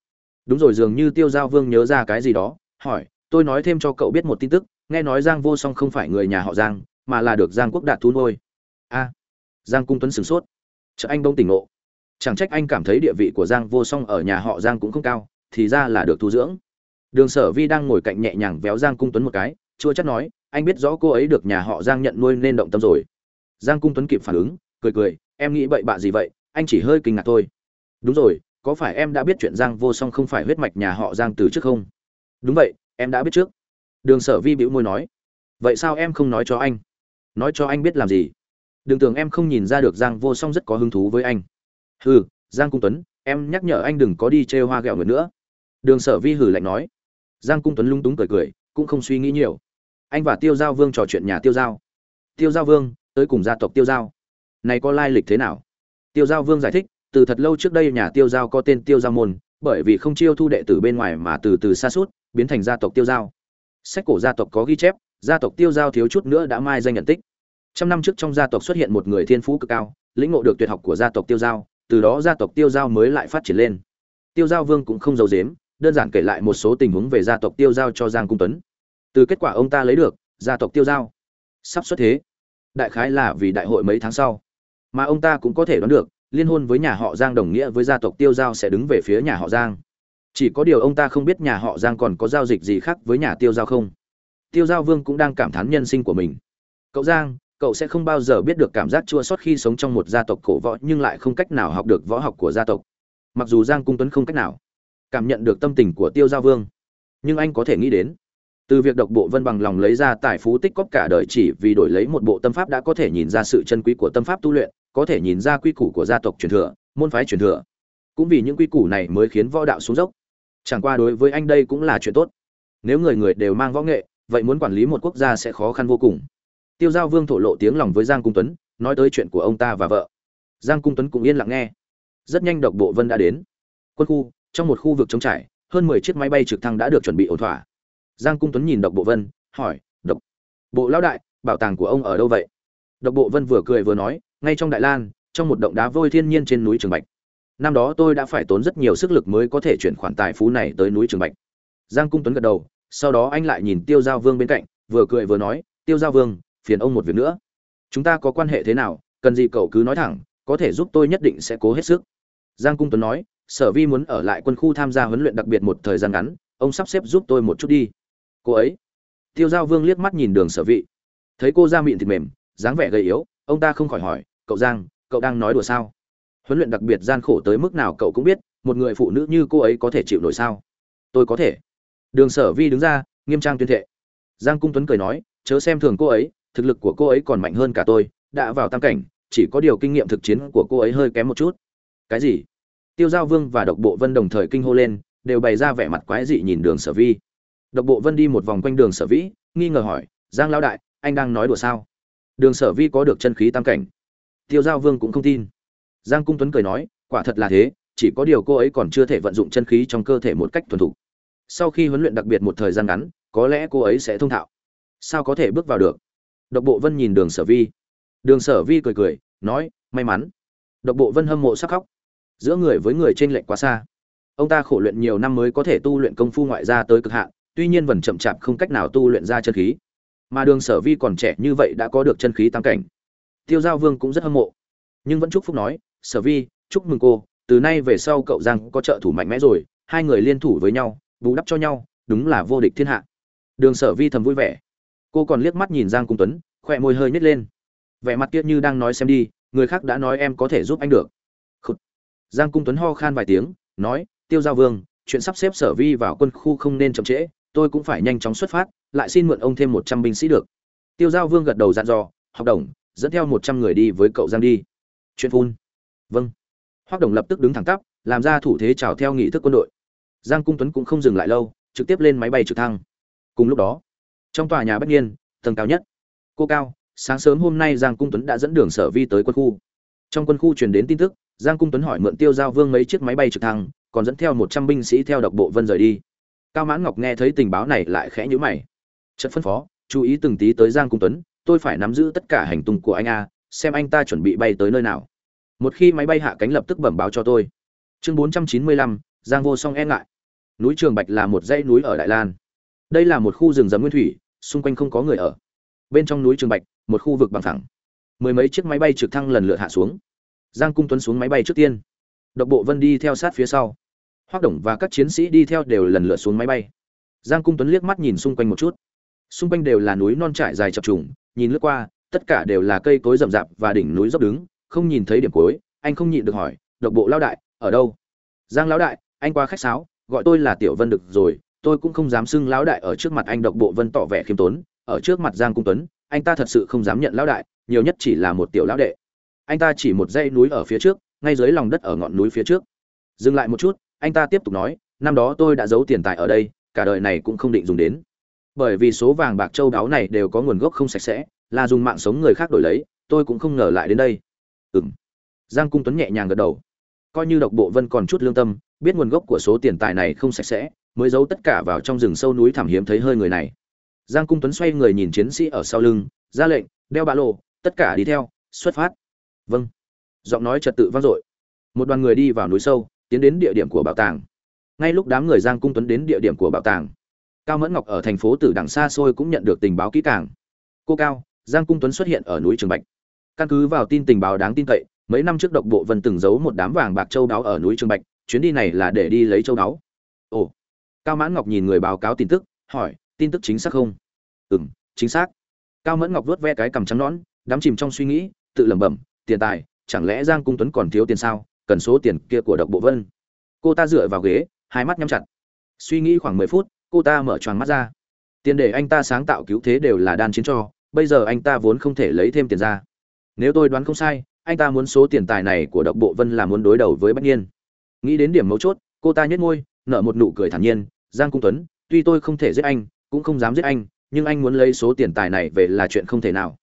Đúng rồi, dường như tiêu giao vương nhớ ra cái gì đó, hỏi tôi nói thêm cho cậu biết một tin tức, nghe nói giang vô song không phải người nhà họ giang, mà là được giang quốc đạt thu nuôi. A, giang cung tuấn sửng sốt. Chợ anh bông tỉnh ngộ. Chẳng trách anh cảm thấy địa vị của giang vô song ở nhà họ giang cũng không cao, thì ra là được thu dưỡng. Đường sở vi đang ngồi cạnh nhẹ nhàng véo giang cung tuấn một cái, chua chắc nói, anh biết rõ cô ấy được nhà họ giang nhận nuôi nên động tâm rồi. Giang cung tuấn kịp phản ứng, cười cười, em nghĩ bậy bạ gì vậy? Anh chỉ hơi kinh ngạc thôi. Đúng rồi, có phải em đã biết chuyện giang vô song không phải huyết mạch nhà họ giang từ trước không? Đúng vậy em đã biết trước. Đường sở vi bĩu môi nói, vậy sao em không nói cho anh? Nói cho anh biết làm gì? Đừng tưởng em không nhìn ra được giang vô song rất có hứng thú với anh. Hừ, giang cung tuấn, em nhắc nhở anh đừng có đi chê hoa ghẹo người nữa. Đường sở vi hử lạnh nói. Giang cung tuấn lung túng cười cười, cũng không suy nghĩ nhiều. Anh và tiêu giao vương trò chuyện nhà tiêu giao. Tiêu giao vương, tới cùng gia tộc tiêu giao. Này có lai lịch thế nào? Tiêu giao vương giải thích, từ thật lâu trước đây nhà tiêu giao có tên tiêu giao môn, bởi vì không chiêu thu đệ tử bên ngoài mà từ từ xa suốt biến thành gia tộc tiêu giao. Sách cổ gia tộc có ghi chép, gia tộc tiêu giao thiếu chút nữa đã mai danh nhận tích. Trăm năm trước trong gia tộc xuất hiện một người thiên phú cực cao, lĩnh ngộ được tuyệt học của gia tộc tiêu giao, từ đó gia tộc tiêu giao mới lại phát triển lên. Tiêu giao vương cũng không giấu dếm đơn giản kể lại một số tình huống về gia tộc tiêu giao cho giang cung tuấn. Từ kết quả ông ta lấy được, gia tộc tiêu giao sắp xuất thế. Đại khái là vì đại hội mấy tháng sau. Mà ông ta cũng có thể đoán được, liên hôn với nhà họ giang đồng nghĩa với gia tộc tiêu giao sẽ đứng về phía nhà họ giang chỉ có điều ông ta không biết nhà họ giang còn có giao dịch gì khác với nhà tiêu giao không? Tiêu giao vương cũng đang cảm thán nhân sinh của mình. Cậu giang, cậu sẽ không bao giờ biết được cảm giác chua sót khi sống trong một gia tộc cổ võ nhưng lại không cách nào học được võ học của gia tộc. Mặc dù giang cung tuấn không cách nào cảm nhận được tâm tình của tiêu giao vương, nhưng anh có thể nghĩ đến, từ việc độc bộ vân bằng lòng lấy ra tài phú tích cóp cả đời chỉ vì đổi lấy một bộ tâm pháp đã có thể nhìn ra sự chân quý của tâm pháp tu luyện, có thể nhìn ra quy củ của gia tộc truyền thừa, môn phái truyền thừa. Cũng vì những quy củ này mới khiến võ đạo xuống dốc chẳng qua đối với anh đây cũng là chuyện tốt. Nếu người người đều mang võ nghệ, vậy muốn quản lý một quốc gia sẽ khó khăn vô cùng. Tiêu giao vương thổ lộ tiếng lòng với giang cung tuấn, nói tới chuyện của ông ta và vợ. Giang cung tuấn cũng yên lặng nghe. Rất nhanh độc bộ vân đã đến. Quân khu, trong một khu vực trống trải, hơn mười chiếc máy bay trực thăng đã được chuẩn bị ổn thỏa. Giang cung tuấn nhìn độc bộ vân, hỏi, độc, bộ lão đại, bảo tàng của ông ở đâu vậy? Độc bộ vân vừa cười vừa nói, ngay trong đại lan, trong một động đá vôi thiên nhiên trên núi trường bạch năm đó tôi đã phải tốn rất nhiều sức lực mới có thể chuyển khoản tài phú này tới núi trường bạch. Giang cung tuấn gật đầu, sau đó anh lại nhìn tiêu giao vương bên cạnh, vừa cười vừa nói, tiêu giao vương, phiền ông một việc nữa. Chúng ta có quan hệ thế nào, cần gì cậu cứ nói thẳng, có thể giúp tôi nhất định sẽ cố hết sức. Giang cung tuấn nói, sở vi muốn ở lại quân khu tham gia huấn luyện đặc biệt một thời gian ngắn, ông sắp xếp giúp tôi một chút đi. Cô ấy, tiêu giao vương liếc mắt nhìn đường sở vị thấy cô ra miệng thịt mềm, dáng vẻ gầy yếu, ông ta không khỏi hỏi, cậu giang, cậu đang nói đùa sao? Huấn luyện đặc biệt gian khổ tới mức nào cậu cũng biết, một người phụ nữ như cô ấy có thể chịu nổi sao? Tôi có thể. Đường sở vi đứng ra, nghiêm trang tuyên thệ. Giang cung tuấn cười nói, chớ xem thường cô ấy, thực lực của cô ấy còn mạnh hơn cả tôi, đã vào tam cảnh, chỉ có điều kinh nghiệm thực chiến của cô ấy hơi kém một chút. Cái gì? Tiêu giao vương và độc bộ vân đồng thời kinh hô lên, đều bày ra vẻ mặt quái dị nhìn đường sở vi. Độc bộ vân đi một vòng quanh đường sở vĩ nghi ngờ hỏi, giang lão đại, anh đang nói đùa sao? Đường sở vi có được chân khí tam cảnh. Tiêu giao vương cũng không tin giang cung tuấn cười nói, quả thật là thế, chỉ có điều cô ấy còn chưa thể vận dụng chân khí trong cơ thể một cách thuần thục. Sau khi huấn luyện đặc biệt một thời gian ngắn, có lẽ cô ấy sẽ thông thạo. Sao có thể bước vào được? Độc bộ vân nhìn đường sở vi. Đường sở vi cười cười, nói, may mắn. Độc bộ vân hâm mộ sắc khóc. Giữa người với người trên lệch quá xa. Ông ta khổ luyện nhiều năm mới có thể tu luyện công phu ngoại gia tới cực hạn, tuy nhiên vẫn chậm chạp không cách nào tu luyện ra chân khí. Mà đường sở vi còn trẻ như vậy đã có được chân khí tam cảnh. Tiêu giao vương cũng rất hâm mộ. Nhưng vẫn chúc phúc nói sở vi, chúc mừng cô, từ nay về sau cậu giang có trợ thủ mạnh mẽ rồi, hai người liên thủ với nhau, bù đắp cho nhau, đúng là vô địch thiên hạ. Đường sở vi thầm vui vẻ. Cô còn liếc mắt nhìn giang cung tuấn, khỏe môi hơi nhếch lên. Vẻ mặt kia như đang nói xem đi, người khác đã nói em có thể giúp anh được. Khủ. giang cung tuấn ho khan vài tiếng, nói, tiêu giao vương, chuyện sắp xếp sở vi vào quân khu không nên chậm trễ, tôi cũng phải nhanh chóng xuất phát, lại xin mượn ông thêm một trăm binh sĩ được. Tiêu giao vương gật đầu dặn dò, học đồng, dẫn theo một trăm người đi với cậu giang đi. Chuyện phun vâng. Hoác đồng lập tức đứng thẳng tắp, làm ra thủ thế chào theo nghị thức quân đội. Giang cung tuấn cũng không dừng lại lâu, trực tiếp lên máy bay trực thăng. Cùng lúc đó, trong tòa nhà bất nhiên tầng cao nhất, cô cao, sáng sớm hôm nay giang cung tuấn đã dẫn đường sở vi tới quân khu. Trong quân khu truyền đến tin tức, giang cung tuấn hỏi mượn tiêu giao vương mấy chiếc máy bay trực thăng, còn dẫn theo một trăm binh sĩ theo độc bộ vân rời đi. Cao mãn ngọc nghe thấy tình báo này lại khẽ nhữ mày. Chất phân phó, chú ý từng tí tới giang cung tuấn, tôi phải nắm giữ tất cả hành tung của anh a, xem anh ta chuẩn bị bay tới nơi nào một khi máy bay hạ cánh lập tức bẩm báo cho tôi. Chương bốn trăm chín mươi lăm, giang vô song e ngại. Núi trường bạch là một dãy núi ở đại lan. Đây là một khu rừng rậm nguyên thủy, xung quanh không có người ở. Bên trong núi trường bạch, một khu vực bằng thẳng. Mười mấy chiếc máy bay trực thăng lần lượt hạ xuống. Giang cung tuấn xuống máy bay trước tiên. Độc bộ vân đi theo sát phía sau. Hoác đồng và các chiến sĩ đi theo đều lần lượt xuống máy bay. Giang cung tuấn liếc mắt nhìn xung quanh một chút. Xung quanh đều là núi non trải dài chập trùng, nhìn lướt qua, tất cả đều là cây cối rậm rạp và đỉnh núi dốc đứng không nhìn thấy điểm cuối, anh không nhịn được hỏi, độc bộ lao đại, ở đâu? Giang lão đại, anh qua khách sáo, gọi tôi là tiểu vân được rồi, tôi cũng không dám xưng lão đại ở trước mặt anh độc bộ vân tỏ vẻ khiêm tốn, ở trước mặt giang cung tuấn, anh ta thật sự không dám nhận lão đại, nhiều nhất chỉ là một tiểu lão đệ. Anh ta chỉ một dãy núi ở phía trước, ngay dưới lòng đất ở ngọn núi phía trước. Dừng lại một chút, anh ta tiếp tục nói, năm đó tôi đã giấu tiền tài ở đây, cả đời này cũng không định dùng đến. Bởi vì số vàng bạc châu đáo này đều có nguồn gốc không sạch sẽ, là dùng mạng sống người khác đổi lấy, tôi cũng không ngờ lại đến đây ừng giang cung tuấn nhẹ nhàng gật đầu. Coi như độc bộ vân còn chút lương tâm, biết nguồn gốc của số tiền tài này không sạch sẽ, mới giấu tất cả vào trong rừng sâu núi thảm hiếm thấy hơi người này. Giang cung tuấn xoay người nhìn chiến sĩ ở sau lưng, ra lệnh, đeo ba lô tất cả đi theo, xuất phát. Vâng. Giọng nói trật tự vang dội. Một đoàn người đi vào núi sâu, tiến đến địa điểm của bảo tàng. Ngay lúc đám người giang cung tuấn đến địa điểm của bảo tàng, cao mẫn ngọc ở thành phố tử đằng xa xôi cũng nhận được tình báo kỹ càng. Cô cao, giang cung tuấn xuất hiện ở núi trường bạch căn cứ vào tin tình báo đáng tin cậy mấy năm trước độc bộ vân từng giấu một đám vàng bạc châu đáo ở núi trường bạch chuyến đi này là để đi lấy châu đáo. Ồ cao mãn ngọc nhìn người báo cáo tin tức hỏi tin tức chính xác không? Ừ m chính xác. Cao mẫn ngọc vuốt ve cái cằm trắng nón, đắm chìm trong suy nghĩ tự lẩm bẩm tiền tài chẳng lẽ giang cung tuấn còn thiếu tiền sao? Cần số tiền kia của độc bộ vân. Cô ta dựa vào ghế hai mắt nhắm chặt. Suy nghĩ khoảng mười phút cô ta mở tròn mắt ra. Tiền để anh ta sáng tạo cứu thế đều là đan chiến cho bây giờ anh ta vốn không thể lấy thêm tiền ra nếu tôi đoán không sai, anh ta muốn số tiền tài này của độc bộ vân là muốn đối đầu với bách nhiên nghĩ đến điểm mấu chốt, cô ta nhếch môi, nở một nụ cười thản nhiên, giang cung tuấn, tuy tôi không thể giết anh, cũng không dám giết anh, nhưng anh muốn lấy số tiền tài này về là chuyện không thể nào.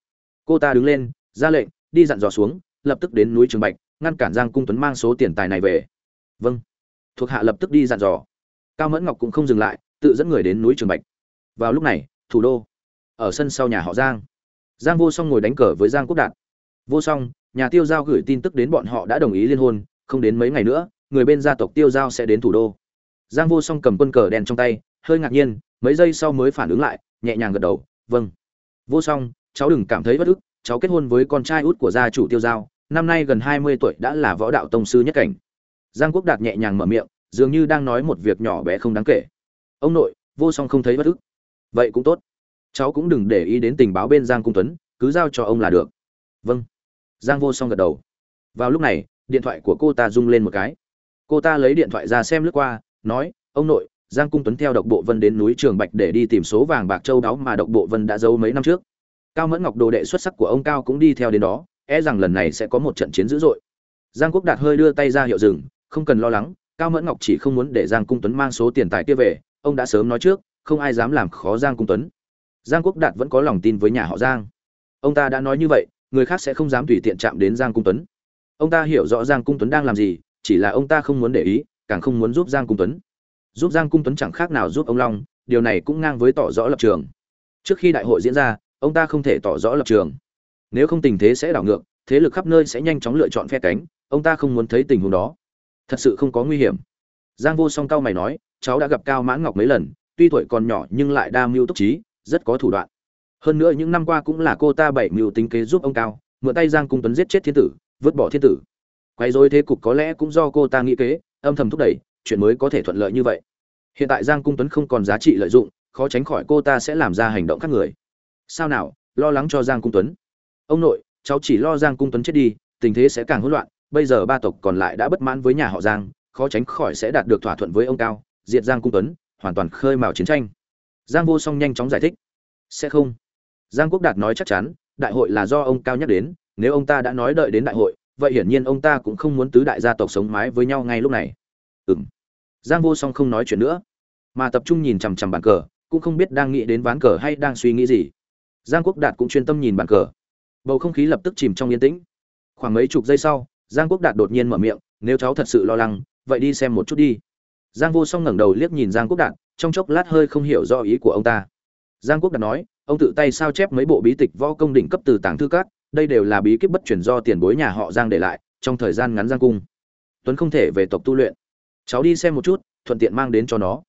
Cô ta đứng lên, ra lệnh, đi dặn dò xuống, lập tức đến núi trường bạch, ngăn cản giang cung tuấn mang số tiền tài này về. Vâng. Thuộc hạ lập tức đi dặn dò. Cao mẫn ngọc cũng không dừng lại, tự dẫn người đến núi trường bạch. Vào lúc này, thủ đô, ở sân sau nhà họ giang. Giang vô song ngồi đánh cờ với giang quốc đạt vô song, nhà tiêu giao gửi tin tức đến bọn họ đã đồng ý liên hôn, không đến mấy ngày nữa, người bên gia tộc tiêu giao sẽ đến thủ đô. Giang vô song cầm quân cờ đen trong tay, hơi ngạc nhiên, mấy giây sau mới phản ứng lại, nhẹ nhàng gật đầu vâng. Vô song, cháu đừng cảm thấy bất ức, cháu kết hôn với con trai út của gia chủ tiêu giao, năm nay gần hai mươi tuổi đã là võ đạo tông sư nhất cảnh. Giang quốc đạt nhẹ nhàng mở miệng, dường như đang nói một việc nhỏ bé không đáng kể. Ông nội, vô song không thấy bất ức. Vậy cũng tốt. Cháu cũng đừng để ý đến tình báo bên giang cung tuấn, cứ giao cho ông là được. Vâng giang vô song gật đầu. Vào lúc này, điện thoại của cô ta rung lên một cái. Cô ta lấy điện thoại ra xem lướt qua, nói, ông nội, giang cung tuấn theo độc bộ vân đến núi trường bạch để đi tìm số vàng bạc châu đáo mà độc bộ vân đã giấu mấy năm trước. Cao mẫn ngọc đồ đệ xuất sắc của ông cao cũng đi theo đến đó e rằng lần này sẽ có một trận chiến dữ dội. Giang quốc đạt hơi đưa tay ra hiệu dừng, không cần lo lắng, cao mẫn ngọc chỉ không muốn để giang cung tuấn mang số tiền tài kia về, ông đã sớm nói trước, không ai dám làm khó giang cung tuấn. Giang quốc đạt vẫn có lòng tin với nhà họ giang. Ông ta đã nói như vậy người khác sẽ không dám tùy tiện chạm đến giang cung tuấn. Ông ta hiểu rõ giang cung tuấn đang làm gì, chỉ là ông ta không muốn để ý, càng không muốn giúp giang cung tuấn. Giúp giang cung tuấn chẳng khác nào giúp ông long, điều này cũng ngang với tỏ rõ lập trường. Trước khi đại hội diễn ra, ông ta không thể tỏ rõ lập trường. Nếu không tình thế sẽ đảo ngược, thế lực khắp nơi sẽ nhanh chóng lựa chọn phe cánh, ông ta không muốn thấy tình huống đó. Thật sự không có nguy hiểm. Giang vô song cao mày nói, cháu đã gặp cao mãn ngọc mấy lần, tuy tuổi còn nhỏ nhưng lại đa mưu túc trí, rất có thủ đoạn hơn nữa những năm qua cũng là cô ta bảy mưu tính kế giúp ông cao, mượn tay giang cung tuấn giết chết thiên tử, vứt bỏ thiên tử. Quay dối thế cục có lẽ cũng do cô ta nghĩ kế, âm thầm thúc đẩy, chuyện mới có thể thuận lợi như vậy. Hiện tại giang cung tuấn không còn giá trị lợi dụng, khó tránh khỏi cô ta sẽ làm ra hành động khác người. Sao nào, lo lắng cho giang cung tuấn. Ông nội, cháu chỉ lo giang cung tuấn chết đi, tình thế sẽ càng hỗn loạn, bây giờ ba tộc còn lại đã bất mãn với nhà họ giang, khó tránh khỏi sẽ đạt được thỏa thuận với ông cao, diệt giang cung tuấn, hoàn toàn khơi mào chiến tranh. Giang vô song nhanh chóng giải thích. Sẽ không giang quốc đạt nói chắc chắn, đại hội là do ông cao nhắc đến, nếu ông ta đã nói đợi đến đại hội, vậy hiển nhiên ông ta cũng không muốn tứ đại gia tộc sống mái với nhau ngay lúc này. Ừm. giang vô song không nói chuyện nữa, mà tập trung nhìn chằm chằm bàn cờ, cũng không biết đang nghĩ đến ván cờ hay đang suy nghĩ gì. Giang quốc đạt cũng chuyên tâm nhìn bàn cờ. Bầu không khí lập tức chìm trong yên tĩnh. Khoảng mấy chục giây sau, giang quốc đạt đột nhiên mở miệng, nếu cháu thật sự lo lắng, vậy đi xem một chút đi. Giang vô song ngẩng đầu liếc nhìn giang quốc đạt, trong chốc lát hơi không hiểu rõ ý của ông ta. Giang quốc đạt nói ông tự tay sao chép mấy bộ bí tịch võ công đỉnh cấp từ tàng thư các, đây đều là bí kíp bất chuyển do tiền bối nhà họ giang để lại, trong thời gian ngắn giang cung. Tuấn không thể về tộc tu luyện. Cháu đi xem một chút, thuận tiện mang đến cho nó.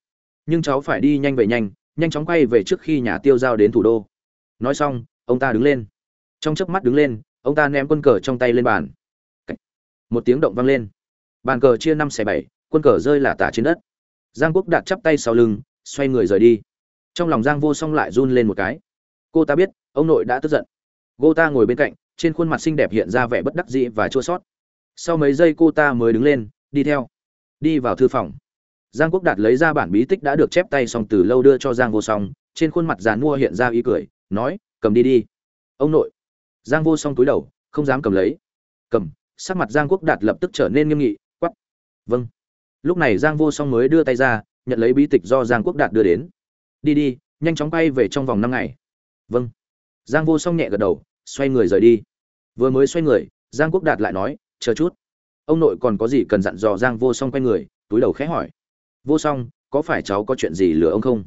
Nhưng cháu phải đi nhanh về nhanh nhanh chóng quay về trước khi nhà tiêu giao đến thủ đô. Nói xong, ông ta đứng lên. Trong chớp mắt đứng lên, ông ta ném quân cờ trong tay lên bàn. Một tiếng động vang lên. Bàn cờ chia năm xẻ bảy, quân cờ rơi là tả trên đất. Giang quốc đạt chắp tay sau lưng, xoay người rời đi. Trong lòng giang vô song lại run lên một cái cô ta biết, ông nội đã tức giận. Cô ta ngồi bên cạnh, trên khuôn mặt xinh đẹp hiện ra vẻ bất đắc dĩ và chua sót. Sau mấy giây cô ta mới đứng lên, đi theo. Đi vào thư phòng. Giang quốc đạt lấy ra bản bí tích đã được chép tay xong từ lâu đưa cho giang vô song, trên khuôn mặt dàn mua hiện ra ý cười, nói, cầm đi đi. Ông nội. Giang vô song túi đầu, không dám cầm lấy. Cầm. Sắc mặt giang quốc đạt lập tức trở nên nghiêm nghị quắp vâng. Lúc này giang vô song mới đưa tay ra, nhận lấy bí tịch do giang quốc đạt đưa đến. Đi đi, nhanh chóng bay về trong vòng năm ngày vâng. Giang vô song nhẹ gật đầu, xoay người rời đi. Vừa mới xoay người, giang quốc đạt lại nói, chờ chút. Ông nội còn có gì cần dặn dò? Giang vô song quay người, túi đầu khẽ hỏi. Vô song, có phải cháu có chuyện gì lừa ông không?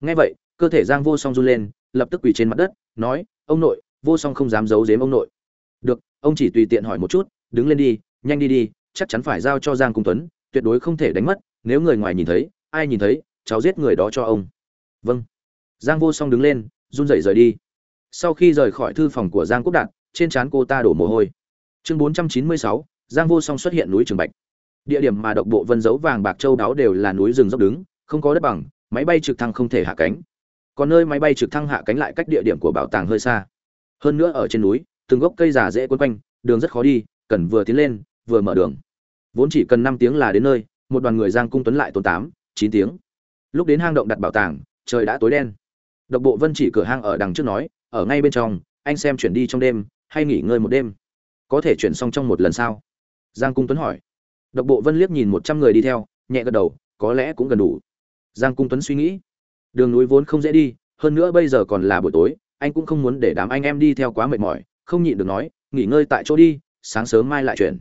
Nghe vậy, cơ thể giang vô song run lên, lập tức quỳ trên mặt đất, nói, ông nội, vô song không dám giấu giếm ông nội. Được, ông chỉ tùy tiện hỏi một chút, đứng lên đi, nhanh đi đi, chắc chắn phải giao cho giang cung tuấn, tuyệt đối không thể đánh mất, nếu người ngoài nhìn thấy, ai nhìn thấy, cháu giết người đó cho ông. Vâng. Giang vô song đứng lên run rẩy rời đi. Sau khi rời khỏi thư phòng của giang quốc đạt, trên trán cô ta đổ mồ hôi. Chương bốn trăm chín mươi sáu, giang vô song xuất hiện núi trường bạch. Địa điểm mà độc bộ vân dấu vàng bạc châu đáo đều là núi rừng dốc đứng, không có đất bằng, máy bay trực thăng không thể hạ cánh. Còn nơi máy bay trực thăng hạ cánh lại cách địa điểm của bảo tàng hơi xa. Hơn nữa ở trên núi, từng gốc cây già dễ quấn quanh, đường rất khó đi, cần vừa tiến lên, vừa mở đường. Vốn chỉ cần năm tiếng là đến nơi, một đoàn người giang cung tuấn lại tốn tám, chín tiếng. Lúc đến hang động đặt bảo tàng, trời đã tối đen độc bộ vân chỉ cửa hang ở đằng trước nói, ở ngay bên trong, anh xem chuyển đi trong đêm, hay nghỉ ngơi một đêm. Có thể chuyển xong trong một lần sao? Giang cung tuấn hỏi. Độc bộ vân liếc nhìn một trăm người đi theo, nhẹ gật đầu, có lẽ cũng gần đủ. Giang cung tuấn suy nghĩ. Đường núi vốn không dễ đi, hơn nữa bây giờ còn là buổi tối, anh cũng không muốn để đám anh em đi theo quá mệt mỏi, không nhịn được nói, nghỉ ngơi tại chỗ đi, sáng sớm mai lại chuyển.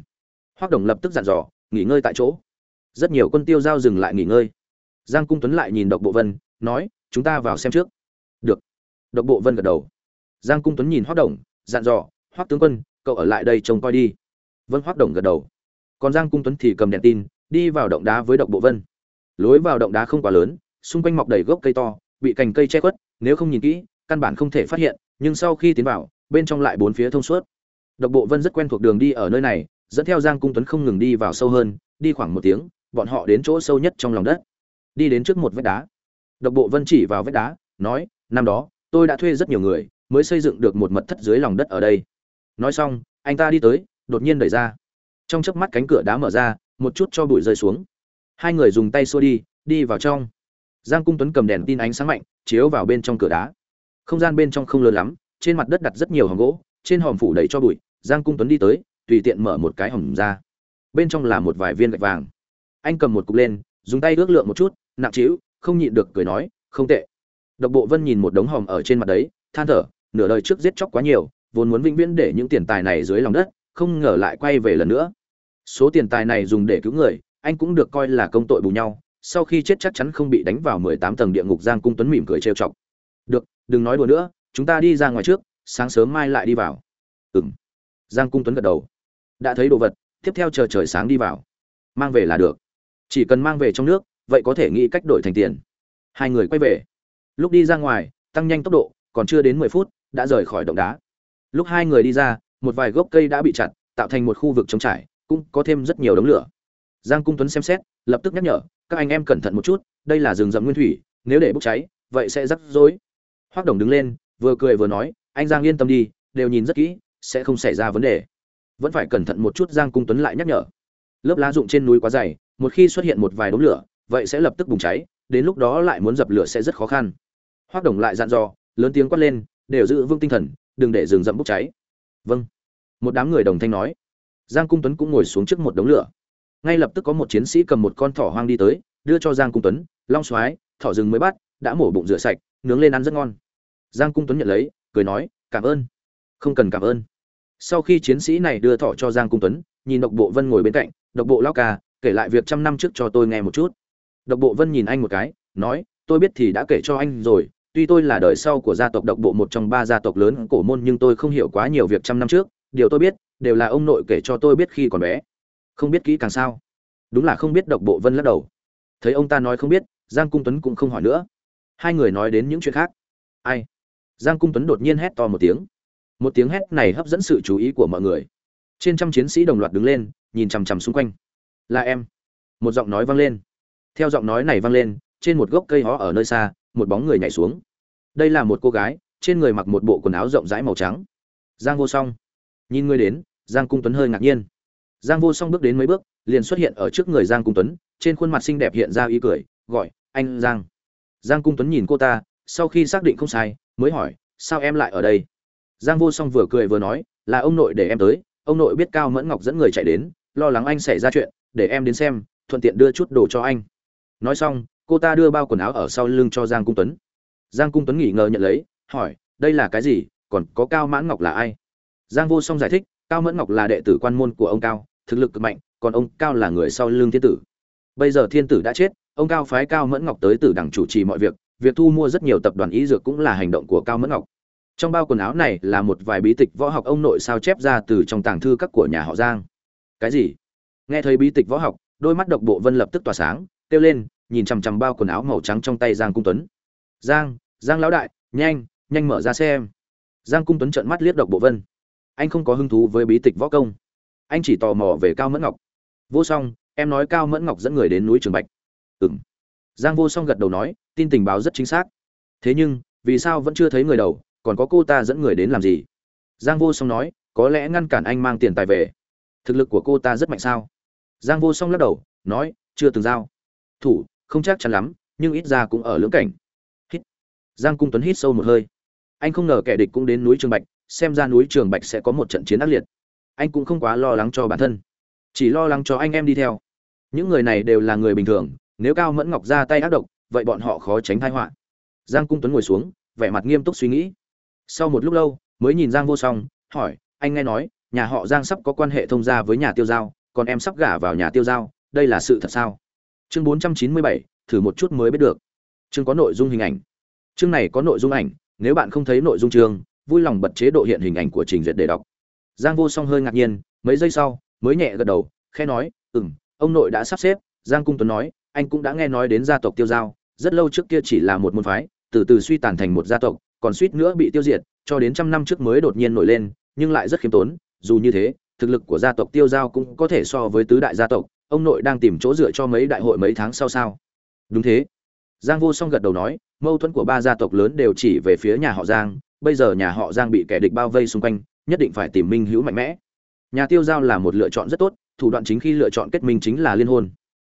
Hoắc đồng lập tức dặn dò, nghỉ ngơi tại chỗ. Rất nhiều quân tiêu giao dừng lại nghỉ ngơi. Giang cung tuấn lại nhìn độc bộ vân, nói, chúng ta vào xem trước độc bộ vân gật đầu. Giang cung tuấn nhìn hoác đồng, dặn dò hoác tướng quân, cậu ở lại đây trông coi đi. Vân hoác đồng gật đầu. Còn giang cung tuấn thì cầm đèn tin, đi vào động đá với độc bộ vân. Lối vào động đá không quá lớn, xung quanh mọc đầy gốc cây to, bị cành cây che khuất, nếu không nhìn kỹ, căn bản không thể phát hiện, nhưng sau khi tiến vào, bên trong lại bốn phía thông suốt. Độc bộ vân rất quen thuộc đường đi ở nơi này, dẫn theo giang cung tuấn không ngừng đi vào sâu hơn, đi khoảng một tiếng, bọn họ đến chỗ sâu nhất trong lòng đất. Đi đến trước một vách đá. Độc bộ vân chỉ vào vách đá, nói, năm đó tôi đã thuê rất nhiều người, mới xây dựng được một mật thất dưới lòng đất ở đây. Nói xong, anh ta đi tới, đột nhiên đẩy ra. Trong chớp mắt cánh cửa đá mở ra, một chút cho bụi rơi xuống. Hai người dùng tay xua đi đi vào trong. Giang cung tuấn cầm đèn tin ánh sáng mạnh, chiếu vào bên trong cửa đá. Không gian bên trong không lớn lắm, trên mặt đất đặt rất nhiều hòm gỗ, trên hòm phủ đầy cho bụi. Giang cung tuấn đi tới, tùy tiện mở một cái hòm ra. Bên trong là một vài viên gạch vàng. Anh cầm một cục lên, dùng tay ước lượng một chút, nặng trĩu, không nhịn được cười nói, không tệ độc bộ vân nhìn một đống hòm ở trên mặt đấy, than thở, nửa đời trước giết chóc quá nhiều, vốn muốn vĩnh viễn để những tiền tài này dưới lòng đất, không ngờ lại quay về lần nữa. Số tiền tài này dùng để cứu người, anh cũng được coi là công tội bù nhau, sau khi chết chắc chắn không bị đánh vào mười tám tầng địa ngục giang cung tuấn mỉm cười trêu chọc. Được, đừng nói đùa nữa, chúng ta đi ra ngoài trước, sáng sớm mai lại đi vào. "Ừm." giang cung tuấn gật đầu. Đã thấy đồ vật, tiếp theo chờ trời sáng đi vào. Mang về là được. Chỉ cần mang về trong nước, vậy có thể nghĩ cách đổi thành tiền. Hai người quay về lúc đi ra ngoài, tăng nhanh tốc độ, còn chưa đến mười phút, đã rời khỏi động đá. Lúc hai người đi ra, một vài gốc cây đã bị chặt, tạo thành một khu vực trống trải, cũng có thêm rất nhiều đống lửa. Giang cung tuấn xem xét, lập tức nhắc nhở, các anh em cẩn thận một chút, đây là rừng rậm nguyên thủy, nếu để bốc cháy, vậy sẽ rắc rối. Hoác đồng đứng lên, vừa cười vừa nói, anh giang yên tâm đi, đều nhìn rất kỹ, sẽ không xảy ra vấn đề. Vẫn phải cẩn thận một chút, giang cung tuấn lại nhắc nhở, lớp lá rụng trên núi quá dày, một khi xuất hiện một vài đống lửa, vậy sẽ lập tức bùng cháy, đến lúc đó lại muốn dập lửa sẽ rất khó khăn hoác đồng lại dặn dò, lớn tiếng quát lên, đều giữ vững tinh thần, đừng để rừng rậm bốc cháy. Vâng. Một đám người đồng thanh nói. Giang cung tuấn cũng ngồi xuống trước một đống lửa. Ngay lập tức có một chiến sĩ cầm một con thỏ hoang đi tới, đưa cho giang cung tuấn, long soái, thỏ rừng mới bắt, đã mổ bụng rửa sạch, nướng lên ăn rất ngon. Giang cung tuấn nhận lấy, cười nói, cảm ơn. Không cần cảm ơn. Sau khi chiến sĩ này đưa thỏ cho giang cung tuấn, nhìn độc bộ vân ngồi bên cạnh, độc bộ lao ca, kể lại việc trăm năm trước cho tôi nghe một chút. Độc bộ vân nhìn anh một cái, nói, tôi biết thì đã kể cho anh rồi tuy tôi là đời sau của gia tộc độc bộ một trong ba gia tộc lớn cổ môn nhưng tôi không hiểu quá nhiều việc trăm năm trước. Điều tôi biết, đều là ông nội kể cho tôi biết khi còn bé. Không biết kỹ càng sao? Đúng là không biết độc bộ vân lắc đầu. Thấy ông ta nói không biết, giang cung tuấn cũng không hỏi nữa. Hai người nói đến những chuyện khác. Ai? Giang cung tuấn đột nhiên hét to một tiếng. Một tiếng hét này hấp dẫn sự chú ý của mọi người. Trên trăm chiến sĩ đồng loạt đứng lên, nhìn chằm chằm xung quanh. Là em. Một giọng nói vang lên. Theo giọng nói này vang lên, trên một gốc cây hó ở nơi xa một bóng người nhảy xuống. Đây là một cô gái, trên người mặc một bộ quần áo rộng rãi màu trắng. Giang vô song. Nhìn người đến, giang cung tuấn hơi ngạc nhiên. Giang vô song bước đến mấy bước, liền xuất hiện ở trước người giang cung tuấn, trên khuôn mặt xinh đẹp hiện ra ý cười, gọi, anh giang. Giang cung tuấn nhìn cô ta, sau khi xác định không sai, mới hỏi, sao em lại ở đây? Giang vô song vừa cười vừa nói, là ông nội để em tới, ông nội biết cao mẫn ngọc dẫn người chạy đến, lo lắng anh xảy ra chuyện, để em đến xem, thuận tiện đưa chút đồ cho anh. Nói xong cô ta đưa bao quần áo ở sau lưng cho giang cung tuấn. Giang cung tuấn nghỉ ngờ nhận lấy, hỏi, đây là cái gì? Còn có cao mãn ngọc là ai? Giang vô song giải thích, cao mẫn ngọc là đệ tử quan môn của ông cao, thực lực cực mạnh, còn ông cao là người sau lưng thiên tử. Bây giờ thiên tử đã chết, ông cao phái cao mẫn ngọc tới tử đẳng chủ trì mọi việc việc thu mua rất nhiều tập đoàn y dược cũng là hành động của cao mẫn ngọc. Trong bao quần áo này là một vài bí tịch võ học ông nội sao chép ra từ trong tàng thư các của nhà họ giang. Cái gì? Nghe thấy bí tịch võ học, đôi mắt độc bộ vân lập tức tỏa sáng, kêu lên nhìn chằm chằm bao quần áo màu trắng trong tay giang cung tuấn. Giang giang lão đại, nhanh nhanh mở ra xem. Giang cung tuấn trợn mắt liếc độc bộ vân. Anh không có hứng thú với bí tịch võ công. Anh chỉ tò mò về cao mẫn ngọc. Vô song, em nói cao mẫn ngọc dẫn người đến núi trường bạch. Ừng giang vô song gật đầu nói, tin tình báo rất chính xác. Thế nhưng, vì sao vẫn chưa thấy người đầu, còn có cô ta dẫn người đến làm gì? Giang vô song nói, có lẽ ngăn cản anh mang tiền tài về. Thực lực của cô ta rất mạnh sao? Giang vô song lắc đầu, nói, chưa từng giao. Thủ không chắc chắn lắm, nhưng ít ra cũng ở lưỡng cảnh. Hít. Giang cung tuấn hít sâu một hơi. Anh không ngờ kẻ địch cũng đến núi trường bạch, xem ra núi trường bạch sẽ có một trận chiến ác liệt. Anh cũng không quá lo lắng cho bản thân, chỉ lo lắng cho anh em đi theo. Những người này đều là người bình thường, nếu cao mẫn ngọc ra tay ác độc, vậy bọn họ khó tránh thai họa. Giang cung tuấn ngồi xuống, vẻ mặt nghiêm túc suy nghĩ. Sau một lúc lâu, mới nhìn giang vô song, hỏi, anh nghe nói, nhà họ giang sắp có quan hệ thông gia với nhà tiêu giao, còn em sắp gả vào nhà tiêu giao, đây là sự thật sao? Chương bốn trăm chín mươi bảy, thử một chút mới biết được. Chương có nội dung hình ảnh. Chương này có nội dung ảnh, nếu bạn không thấy nội dung chương, vui lòng bật chế độ hiện hình ảnh của trình duyệt để đọc. Giang vô song hơi ngạc nhiên, mấy giây sau, mới nhẹ gật đầu, khẽ nói ừ m ông nội đã sắp xếp. Giang cung tuấn nói, anh cũng đã nghe nói đến gia tộc tiêu giao, rất lâu trước kia chỉ là một môn phái, từ từ suy tàn thành một gia tộc, còn suýt nữa bị tiêu diệt, cho đến trăm năm trước mới đột nhiên nổi lên, nhưng lại rất khiêm tốn, dù như thế, thực lực của gia tộc tiêu giao cũng có thể so với tứ đại gia tộc ông nội đang tìm chỗ dựa cho mấy đại hội mấy tháng sau sao? Đúng thế. Giang vô song gật đầu nói, mâu thuẫn của ba gia tộc lớn đều chỉ về phía nhà họ giang, bây giờ nhà họ giang bị kẻ địch bao vây xung quanh, nhất định phải tìm minh hữu mạnh mẽ. Nhà tiêu giao là một lựa chọn rất tốt, thủ đoạn chính khi lựa chọn kết minh chính là liên hôn.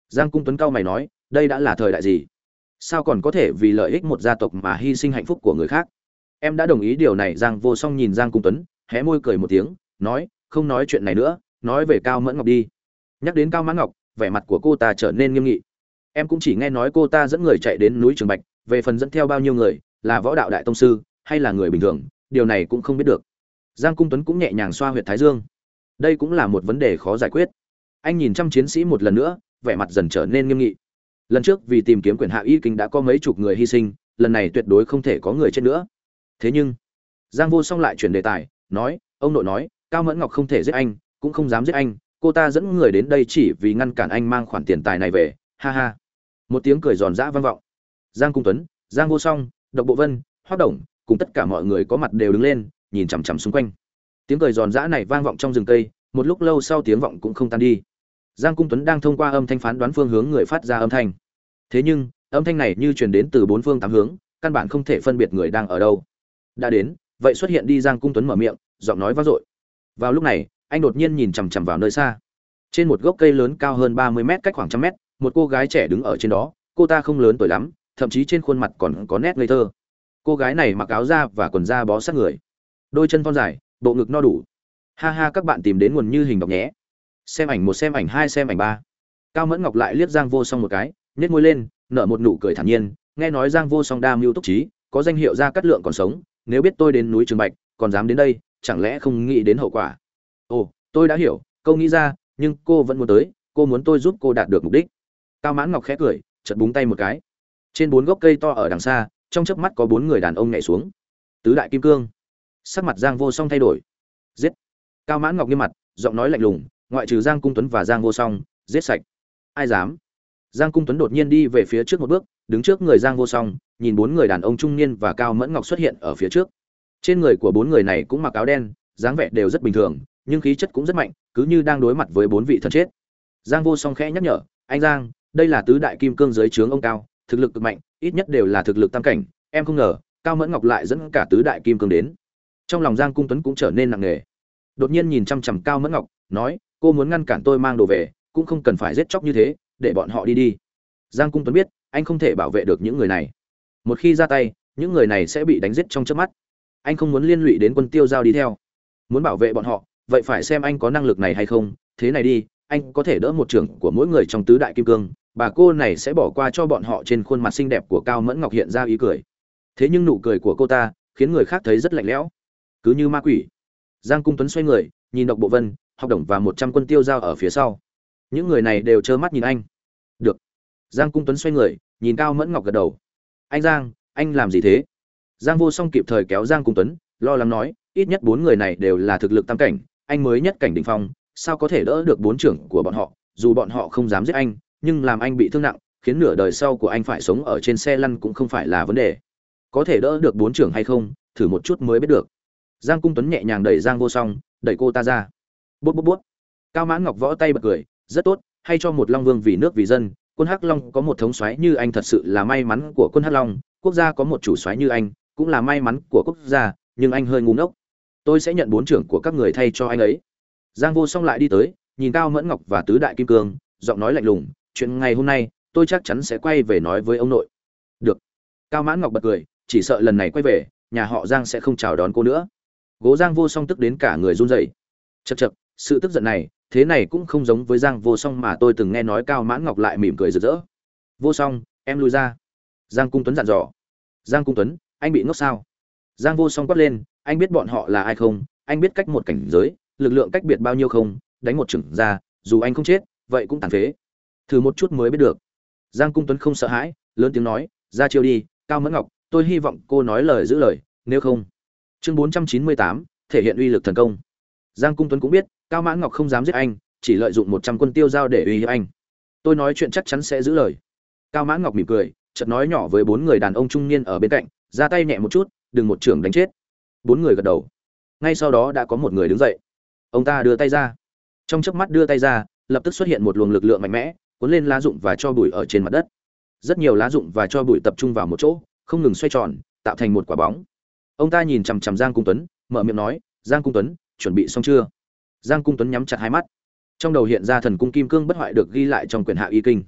Giang cung tuấn cao mày nói, đây đã là thời đại gì? Sao còn có thể vì lợi ích một gia tộc mà hy sinh hạnh phúc của người khác? Em đã đồng ý điều này, giang vô song nhìn giang cung tuấn, hé môi cười một tiếng, nói, không nói chuyện này nữa, nói về cao mẫn ngọc đi nhắc đến cao mã ngọc, vẻ mặt của cô ta trở nên nghiêm nghị. Em cũng chỉ nghe nói cô ta dẫn người chạy đến núi trường bạch, về phần dẫn theo bao nhiêu người, là võ đạo đại tông sư, hay là người bình thường, điều này cũng không biết được. Giang cung tuấn cũng nhẹ nhàng xoa huyệt thái dương. Đây cũng là một vấn đề khó giải quyết. Anh nhìn trăm chiến sĩ một lần nữa, vẻ mặt dần trở nên nghiêm nghị. Lần trước vì tìm kiếm quyền hạ y kinh đã có mấy chục người hy sinh, lần này tuyệt đối không thể có người chết nữa. Thế nhưng, giang vô song lại chuyển đề tài, nói, ông nội nói, cao mẫn ngọc không thể giết anh, cũng không dám giết anh cô ta dẫn người đến đây chỉ vì ngăn cản anh mang khoản tiền tài này về. Ha ha. Một tiếng cười giòn giã vang vọng. Giang cung tuấn, giang vô song, độc bộ vân, hoác đồng, cùng tất cả mọi người có mặt đều đứng lên, nhìn chằm chằm xung quanh. Tiếng cười giòn giã này vang vọng trong rừng cây, một lúc lâu sau tiếng vọng cũng không tan đi. Giang cung tuấn đang thông qua âm thanh phán đoán phương hướng người phát ra âm thanh. Thế nhưng, âm thanh này như truyền đến từ bốn phương tám hướng, căn bản không thể phân biệt người đang ở đâu. Đã đến, vậy xuất hiện đi, giang cung tuấn mở miệng, giọng nói vang dội. Vào lúc này anh đột nhiên nhìn chằm chằm vào nơi xa. Trên một gốc cây lớn cao hơn ba mươi mét cách khoảng trăm mét, một cô gái trẻ đứng ở trên đó, cô ta không lớn tuổi lắm, thậm chí trên khuôn mặt còn có nét ngây thơ. Cô gái này mặc áo da và quần da bó sát người, đôi chân thon dài, bộ ngực no đủ. Ha ha, các bạn tìm đến nguồn như hình đọc nhé. Xem ảnh một, xem ảnh hai, xem ảnh ba. Cao mẫn ngọc lại liếc giang vô song một cái nhét môi lên, nở một nụ cười thản nhiên, nghe nói giang vô song đa mưu túc trí, có danh hiệu ra cắt lượng còn sống, nếu biết tôi đến núi trường bạch, còn dám đến đây, chẳng lẽ không nghĩ đến hậu quả? Ồ, tôi đã hiểu, câu nghĩ ra, nhưng cô vẫn muốn tới, cô muốn tôi giúp cô đạt được mục đích. Cao mãn ngọc khẽ cười chật búng tay một cái. Trên bốn gốc cây to ở đằng xa, trong chớp mắt có bốn người đàn ông nhảy xuống. Tứ đại kim cương. Sắc mặt giang vô song thay đổi. Giết. Cao mãn ngọc nghiêm mặt, giọng nói lạnh lùng, ngoại trừ giang cung tuấn và giang vô song, giết sạch. Ai dám? Giang cung tuấn đột nhiên đi về phía trước một bước, đứng trước người giang vô song, nhìn bốn người đàn ông trung niên và cao mẫn ngọc xuất hiện ở phía trước. Trên người của bốn người này cũng mặc áo đen, dáng vẻ đều rất bình thường nhưng khí chất cũng rất mạnh, cứ như đang đối mặt với bốn vị thần chết. Giang vô song khẽ nhắc nhở, anh giang, đây là tứ đại kim cương dưới trướng ông cao, thực lực cực mạnh, ít nhất đều là thực lực tam cảnh, em không ngờ, cao mẫn ngọc lại dẫn cả tứ đại kim cương đến. Trong lòng giang cung tuấn cũng trở nên nặng nề. Đột nhiên nhìn chăm chằm cao mẫn ngọc, nói, cô muốn ngăn cản tôi mang đồ về, cũng không cần phải giết chóc như thế, để bọn họ đi đi. Giang cung tuấn biết, anh không thể bảo vệ được những người này. Một khi ra tay, những người này sẽ bị đánh giết trong chớp mắt. Anh không muốn liên lụy đến quân tiêu giao đi theo. Muốn bảo vệ bọn họ vậy phải xem anh có năng lực này hay không. Thế này đi, anh có thể đỡ một trưởng của mỗi người trong tứ đại kim cương. Bà cô này sẽ bỏ qua cho bọn họ trên khuôn mặt xinh đẹp của cao mẫn ngọc hiện ra ý cười. Thế nhưng nụ cười của cô ta khiến người khác thấy rất lạnh lẽo. Cứ như ma quỷ. Giang cung tuấn xoay người, nhìn độc bộ vân, học đồng và một trăm quân tiêu giao ở phía sau. Những người này đều trơ mắt nhìn anh. Được. Giang cung tuấn xoay người, nhìn cao mẫn ngọc gật đầu. Anh giang, anh làm gì thế? Giang vô song kịp thời kéo giang cung tuấn, lo lắng nói, ít nhất bốn người này đều là thực lực tam cảnh anh mới nhất cảnh đ ỉ n h phong, sao có thể đỡ được bốn trưởng của bọn họ, dù bọn họ không dám giết anh, nhưng làm anh bị thương nặng, khiến nửa đời sau của anh phải sống ở trên xe lăn cũng không phải là vấn đề. Có thể đỡ được bốn trưởng hay không, thử một chút mới biết được. Giang cung tuấn nhẹ nhàng đẩy giang vô song, đẩy cô ta ra. Bút bút bút. Cao mãn ngọc võ tay bật cười, rất tốt, hay cho một long vương vì nước vì dân, quân hắc long có một thống soái như anh thật sự là may mắn của quân hắc long, quốc gia có một chủ soái như anh, cũng là may mắn của quốc gia, nhưng anh hơi ngu ngốc tôi sẽ nhận bốn trưởng của các người thay cho anh ấy. Giang vô song lại đi tới, nhìn cao mẫn ngọc và tứ đại kim cương, giọng nói lạnh lùng, chuyện ngày hôm nay, tôi chắc chắn sẽ quay về nói với ông nội. Được. Cao mãn ngọc bật cười, chỉ sợ lần này quay về, nhà họ giang sẽ không chào đón cô nữa. Gố giang vô song tức đến cả người run rẩy. Chật chật sự tức giận này, thế này cũng không giống với giang vô song mà tôi từng nghe nói. Cao mãn ngọc lại mỉm cười rực rỡ. Vô song, em lui ra. Giang cung tuấn dặn dò. Giang cung tuấn, anh bị ngốc sao? Giang vô song quát lên anh biết bọn họ là ai không? Anh biết cách một cảnh giới, lực lượng cách biệt bao nhiêu không? Đánh một chừng ra, dù anh không chết, vậy cũng tàn phế. Thử một chút mới biết được. Giang cung tuấn không sợ hãi, lớn tiếng nói, ra chiêu đi, cao mẫn ngọc, tôi hy vọng cô nói lời giữ lời, nếu không. Chương bốn trăm chín mươi tám, thể hiện uy lực thần công. Giang cung tuấn cũng biết, cao mãn ngọc không dám giết anh, chỉ lợi dụng một trăm quân tiêu giao để uy hiếp anh. Tôi nói chuyện chắc chắn sẽ giữ lời. Cao mãn ngọc mỉm cười, chợt nói nhỏ với bốn người đàn ông trung niên ở bên cạnh, ra tay nhẹ một chút, đừng một trưởng đánh chết bốn người gật đầu. Ngay sau đó đã có một người đứng dậy. Ông ta đưa tay ra. Trong chớp mắt đưa tay ra, lập tức xuất hiện một luồng lực lượng mạnh mẽ, cuốn lên lá rụng và cho bụi ở trên mặt đất. Rất nhiều lá rụng và cho bụi tập trung vào một chỗ, không ngừng xoay tròn, tạo thành một quả bóng. Ông ta nhìn chằm chằm giang cung tuấn, mở miệng nói, giang cung tuấn, chuẩn bị xong chưa? Giang cung tuấn nhắm chặt hai mắt. Trong đầu hiện ra thần cung kim cương bất hoại được ghi lại trong quyển hạ y kinh.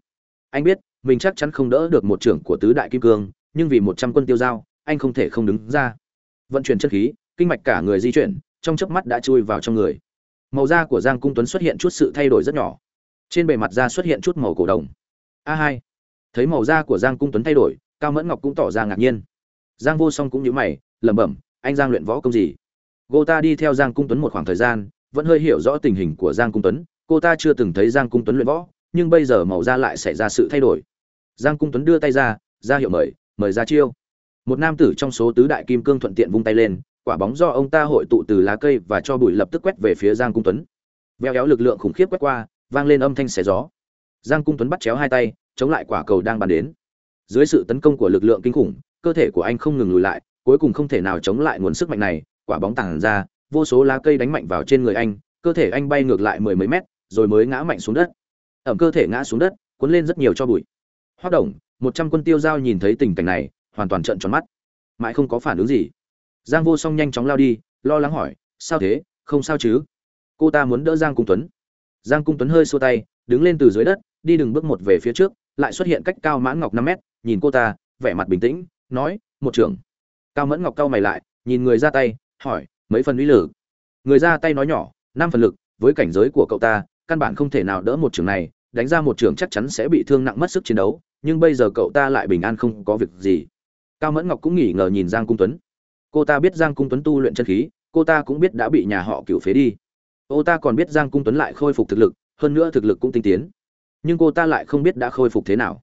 Anh biết, mình chắc chắn không đỡ được một trưởng của tứ đại kim cương, nhưng vì một trăm quân tiêu giao, anh không thể không đứng ra vận chuyển chân khí, kinh mạch cả người di chuyển, trong chớp mắt đã chui vào trong người. Màu da của giang cung tuấn xuất hiện chút sự thay đổi rất nhỏ. Trên bề mặt da xuất hiện chút màu cổ đồng. A hai. Thấy màu da của giang cung tuấn thay đổi, cao mẫn ngọc cũng tỏ ra ngạc nhiên. Giang vô song cũng nhíu mày, lẩm bẩm, anh giang luyện võ công gì? Cô ta đi theo giang cung tuấn một khoảng thời gian, vẫn hơi hiểu rõ tình hình của giang cung tuấn. Cô ta chưa từng thấy giang cung tuấn luyện võ, nhưng bây giờ màu da lại xảy ra sự thay đổi. Giang cung tuấn đưa tay ra ra hiệu mời mời ra chiêu một nam tử trong số tứ đại kim cương thuận tiện vung tay lên, quả bóng do ông ta hội tụ từ lá cây và cho bụi lập tức quét về phía giang cung tuấn. Veo éo lực lượng khủng khiếp quét qua, vang lên âm thanh xé gió. Giang cung tuấn bắt chéo hai tay, chống lại quả cầu đang bắn đến. Dưới sự tấn công của lực lượng kinh khủng, cơ thể của anh không ngừng lùi lại, cuối cùng không thể nào chống lại nguồn sức mạnh này, quả bóng tàng ra, vô số lá cây đánh mạnh vào trên người anh, cơ thể anh bay ngược lại mười mấy mét, rồi mới ngã mạnh xuống đất. Ẩm cơ thể ngã xuống đất, cuốn lên rất nhiều cho bụi. Hoác động một trăm quân tiêu giao nhìn thấy tình cảnh này hoàn toàn trợn tròn mắt. Mãi không có phản ứng gì. Giang vô song nhanh chóng lao đi, lo lắng hỏi, sao thế? Không sao chứ? Cô ta muốn đỡ giang cung tuấn. Giang cung tuấn hơi xô tay, đứng lên từ dưới đất, đi đừng bước một về phía trước, lại xuất hiện cách cao mãn ngọc năm mét, nhìn cô ta, vẻ mặt bình tĩnh, nói, một trưởng. Cao mẫn ngọc cao mày lại, nhìn người ra tay, hỏi, mấy phần uy lực? Người ra tay nói nhỏ, năm phần lực, với cảnh giới của cậu ta, căn bản không thể nào đỡ một trường này, đánh ra một trường chắc chắn sẽ bị thương nặng mất sức chiến đấu, nhưng bây giờ cậu ta lại bình an không có việc gì cao mẫn ngọc cũng nghỉ ngờ nhìn giang cung tuấn. Cô ta biết giang cung tuấn tu luyện chân khí, cô ta cũng biết đã bị nhà họ cựu phế đi. Cô ta còn biết giang cung tuấn lại khôi phục thực lực, hơn nữa thực lực cũng tinh tiến. Nhưng cô ta lại không biết đã khôi phục thế nào.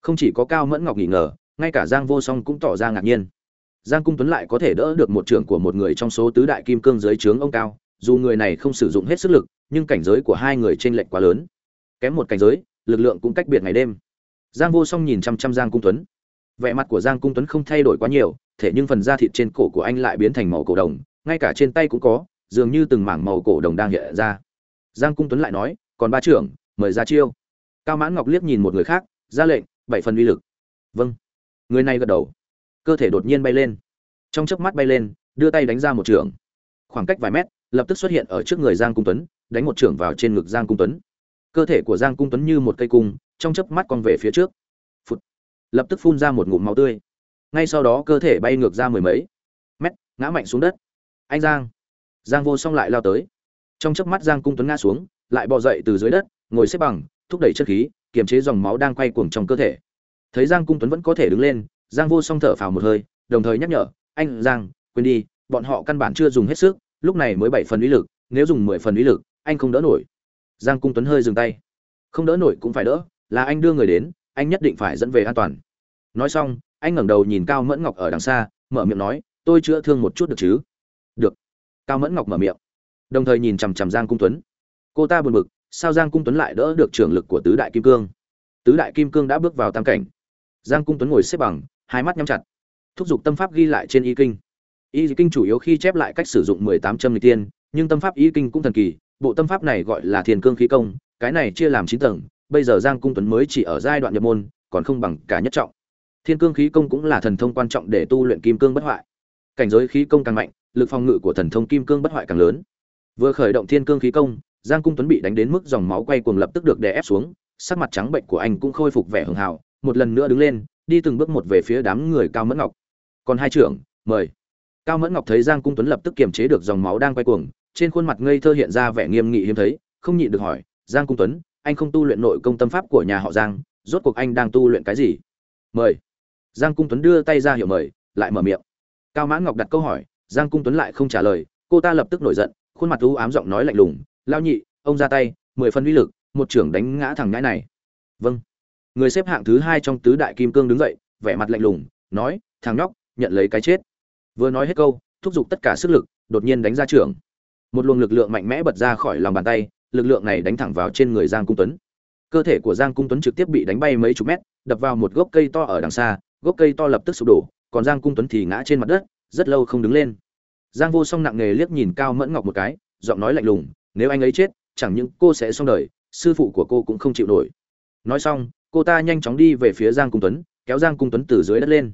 Không chỉ có cao mẫn ngọc nghỉ ngờ, ngay cả giang vô song cũng tỏ ra ngạc nhiên. Giang cung tuấn lại có thể đỡ được một trưởng của một người trong số tứ đại kim cương dưới trướng ông cao, dù người này không sử dụng hết sức lực, nhưng cảnh giới của hai người trên lệch quá lớn. Kém một cảnh giới, lực lượng cũng cách biệt ngày đêm. Giang vô song nhìn chăm chăm giang cung tuấn vẻ mặt của giang cung tuấn không thay đổi quá nhiều thể nhưng phần da thịt trên cổ của anh lại biến thành màu cổ đồng, ngay cả trên tay cũng có, dường như từng mảng màu cổ đồng đang hiện ra. Giang cung tuấn lại nói, còn ba trưởng, mời ra chiêu. Cao mãn ngọc liếc nhìn một người khác, ra lệnh, bảy phần uy lực. Vâng. Người này gật đầu. Cơ thể đột nhiên bay lên. Trong chớp mắt bay lên, đưa tay đánh ra một trường khoảng cách vài mét, lập tức xuất hiện ở trước người giang cung tuấn, đánh một trưởng vào trên ngực giang cung tuấn. Cơ thể của giang cung tuấn như một cây cung, trong chớp mắt cong về phía trước lập tức phun ra một ngụm máu tươi. Ngay sau đó cơ thể bay ngược ra mười mấy. Mét, ngã mạnh xuống đất. Anh giang. Giang vô song lại lao tới. Trong chớp mắt giang cung tuấn ngã xuống, lại bò dậy từ dưới đất, ngồi xếp bằng, thúc đẩy chất khí, kiềm chế dòng máu đang quay cuồng trong cơ thể. Thấy giang cung tuấn vẫn có thể đứng lên, giang vô song thở phào một hơi, đồng thời nhắc nhở, anh giang, quên đi, bọn họ căn bản chưa dùng hết sức, lúc này mới bảy phần uy lực, nếu dùng mười phần uy lực, anh không đỡ nổi. Giang cung tuấn hơi dừng tay. Không đỡ nổi cũng phải đỡ, là anh đưa người đến anh nhất định phải dẫn về an toàn. Nói xong, anh ngẩng đầu nhìn cao mẫn ngọc ở đằng xa, mở miệng nói, tôi chữa thương một chút được chứ? Được. Cao mẫn ngọc mở miệng, đồng thời nhìn chằm chằm giang cung tuấn. Cô ta buồn bực, sao giang cung tuấn lại đỡ được trưởng lực của tứ đại kim cương? Tứ đại kim cương đã bước vào tam cảnh. Giang cung tuấn ngồi xếp bằng, hai mắt nhắm chặt. Thúc giục tâm pháp ghi lại trên y kinh. Y kinh chủ yếu khi chép lại cách sử dụng mười tám châm người tiên, nhưng tâm pháp y kinh cũng thần kỳ, bộ tâm pháp này gọi là thiền cương khí công, cái này chia làm chín tầng bây giờ giang cung tuấn mới chỉ ở giai đoạn nhập môn, còn không bằng cả nhất trọng. Thiên cương khí công cũng là thần thông quan trọng để tu luyện kim cương bất hoại. Cảnh giới khí công càng mạnh, lực phòng ngự của thần thông kim cương bất hoại càng lớn. Vừa khởi động thiên cương khí công, giang cung tuấn bị đánh đến mức dòng máu quay cuồng lập tức được đè ép xuống, sắc mặt trắng bệnh của anh cũng khôi phục vẻ hường hào một lần nữa đứng lên, đi từng bước một về phía đám người cao mẫn ngọc. Còn hai trưởng, mời. Cao mẫn ngọc thấy giang cung tuấn lập tức kiềm chế được dòng máu đang quay cuồng, trên khuôn mặt ngây thơ hiện ra vẻ nghiêm nghị hiếm thấy, không nhịn được hỏi, giang cung tuấn anh không tu luyện nội công tâm pháp của nhà họ giang, rốt cuộc anh đang tu luyện cái gì? Mời. Giang cung tuấn đưa tay ra hiệu mời, lại mở miệng. Cao mãn ngọc đặt câu hỏi, giang cung tuấn lại không trả lời, cô ta lập tức nổi giận, khuôn mặt u ám giọng nói lạnh lùng lao nhị, ông ra tay, mười phân uy lực, một trưởng đánh ngã thằng ngãi này. Vâng. Người xếp hạng thứ hai trong tứ đại kim cương đứng dậy, vẻ mặt lạnh lùng, nói, thằng nhóc, nhận lấy cái chết. Vừa nói hết câu, thúc giục tất cả sức lực, đột nhiên đánh ra trưởng. Một luồng lực lượng mạnh mẽ bật ra khỏi lòng bàn tay lực lượng này đánh thẳng vào trên người giang cung tuấn. Cơ thể của giang cung tuấn trực tiếp bị đánh bay mấy chục mét, đập vào một gốc cây to ở đằng xa, gốc cây to lập tức sụp đổ, còn giang cung tuấn thì ngã trên mặt đất, rất lâu không đứng lên. Giang vô song nặng nề liếc nhìn cao mẫn ngọc một cái, giọng nói lạnh lùng, nếu anh ấy chết, chẳng những cô sẽ xong đời, sư phụ của cô cũng không chịu nổi. Nói xong, cô ta nhanh chóng đi về phía giang cung tuấn, kéo giang cung tuấn từ dưới đất lên.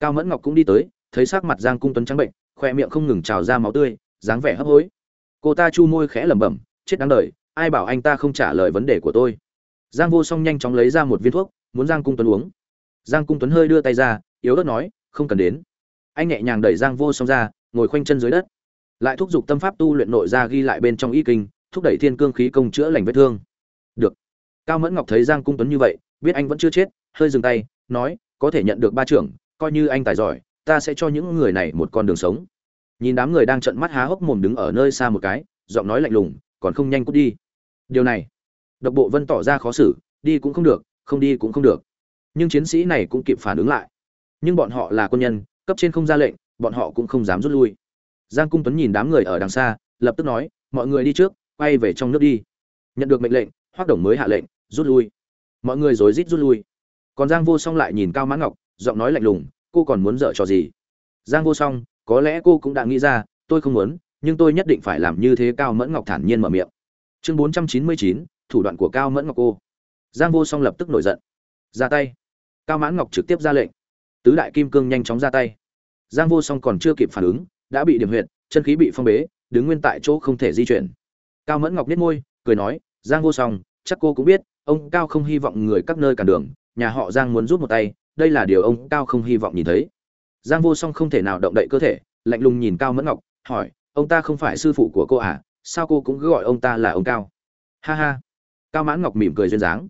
Cao mẫn ngọc cũng đi tới, thấy sắc mặt giang cung tuấn trắng bệnh, khoe miệng không ngừng trào ra máu tươi, dáng vẻ hấp hối. Cô ta chu môi khẽ lẩm bẩm chết đáng đời, ai bảo anh ta không trả lời vấn đề của tôi. Giang vô song nhanh chóng lấy ra một viên thuốc, muốn giang cung tuấn uống. Giang cung tuấn hơi đưa tay ra, yếu ớt nói, không cần đến. Anh nhẹ nhàng đẩy giang vô song ra, ngồi khoanh chân dưới đất. Lại thúc giục tâm pháp tu luyện nội ra ghi lại bên trong y kinh, thúc đẩy thiên cương khí công chữa lành vết thương. Được. Cao mẫn ngọc thấy giang cung tuấn như vậy, biết anh vẫn chưa chết, hơi dừng tay, nói, có thể nhận được ba trưởng, coi như anh tài giỏi, ta sẽ cho những người này một con đường sống. Nhìn đám người đang trợn mắt há hốc mồm đứng ở nơi xa một cái, giọng nói lạnh lùng còn không nhanh cút đi. Điều này, độc bộ vân tỏ ra khó xử, đi cũng không được, không đi cũng không được. Nhưng chiến sĩ này cũng kịp phản ứng lại. Nhưng bọn họ là quân nhân, cấp trên không ra lệnh, bọn họ cũng không dám rút lui. Giang cung tuấn nhìn đám người ở đằng xa, lập tức nói, mọi người đi trước, quay về trong nước đi. Nhận được mệnh lệnh hoác đồng mới hạ lệnh, rút lui. Mọi người rối rít rút lui. Còn giang vô song lại nhìn cao mãn ngọc, giọng nói lạnh lùng, cô còn muốn dở trò gì? Giang vô song, có lẽ cô cũng đã nghĩ ra, tôi không muốn nhưng tôi nhất định phải làm như thế cao mẫn ngọc thản nhiên mở miệng. Chương bốn trăm chín mươi chín, thủ đoạn của cao mẫn ngọc cô. Giang vô song lập tức nổi giận. Ra tay. Cao mãn ngọc trực tiếp ra lệnh. Tứ đại kim cương nhanh chóng ra tay. Giang vô song còn chưa kịp phản ứng, đã bị điểm huyệt, chân khí bị phong bế, đứng nguyên tại chỗ không thể di chuyển. Cao mẫn ngọc biết môi, cười nói, giang vô song, chắc cô cũng biết, ông cao không hy vọng người các nơi cản đường, nhà họ giang muốn rút một tay, đây là điều ông cao không hy vọng nhìn thấy. Giang vô song không thể nào động đậy cơ thể, lạnh lùng nhìn cao mẫn ngọc, hỏi ông ta không phải sư phụ của cô à? Sao cô cũng cứ gọi ông ta là ông cao? Ha ha. Cao mãn ngọc mỉm cười duyên dáng.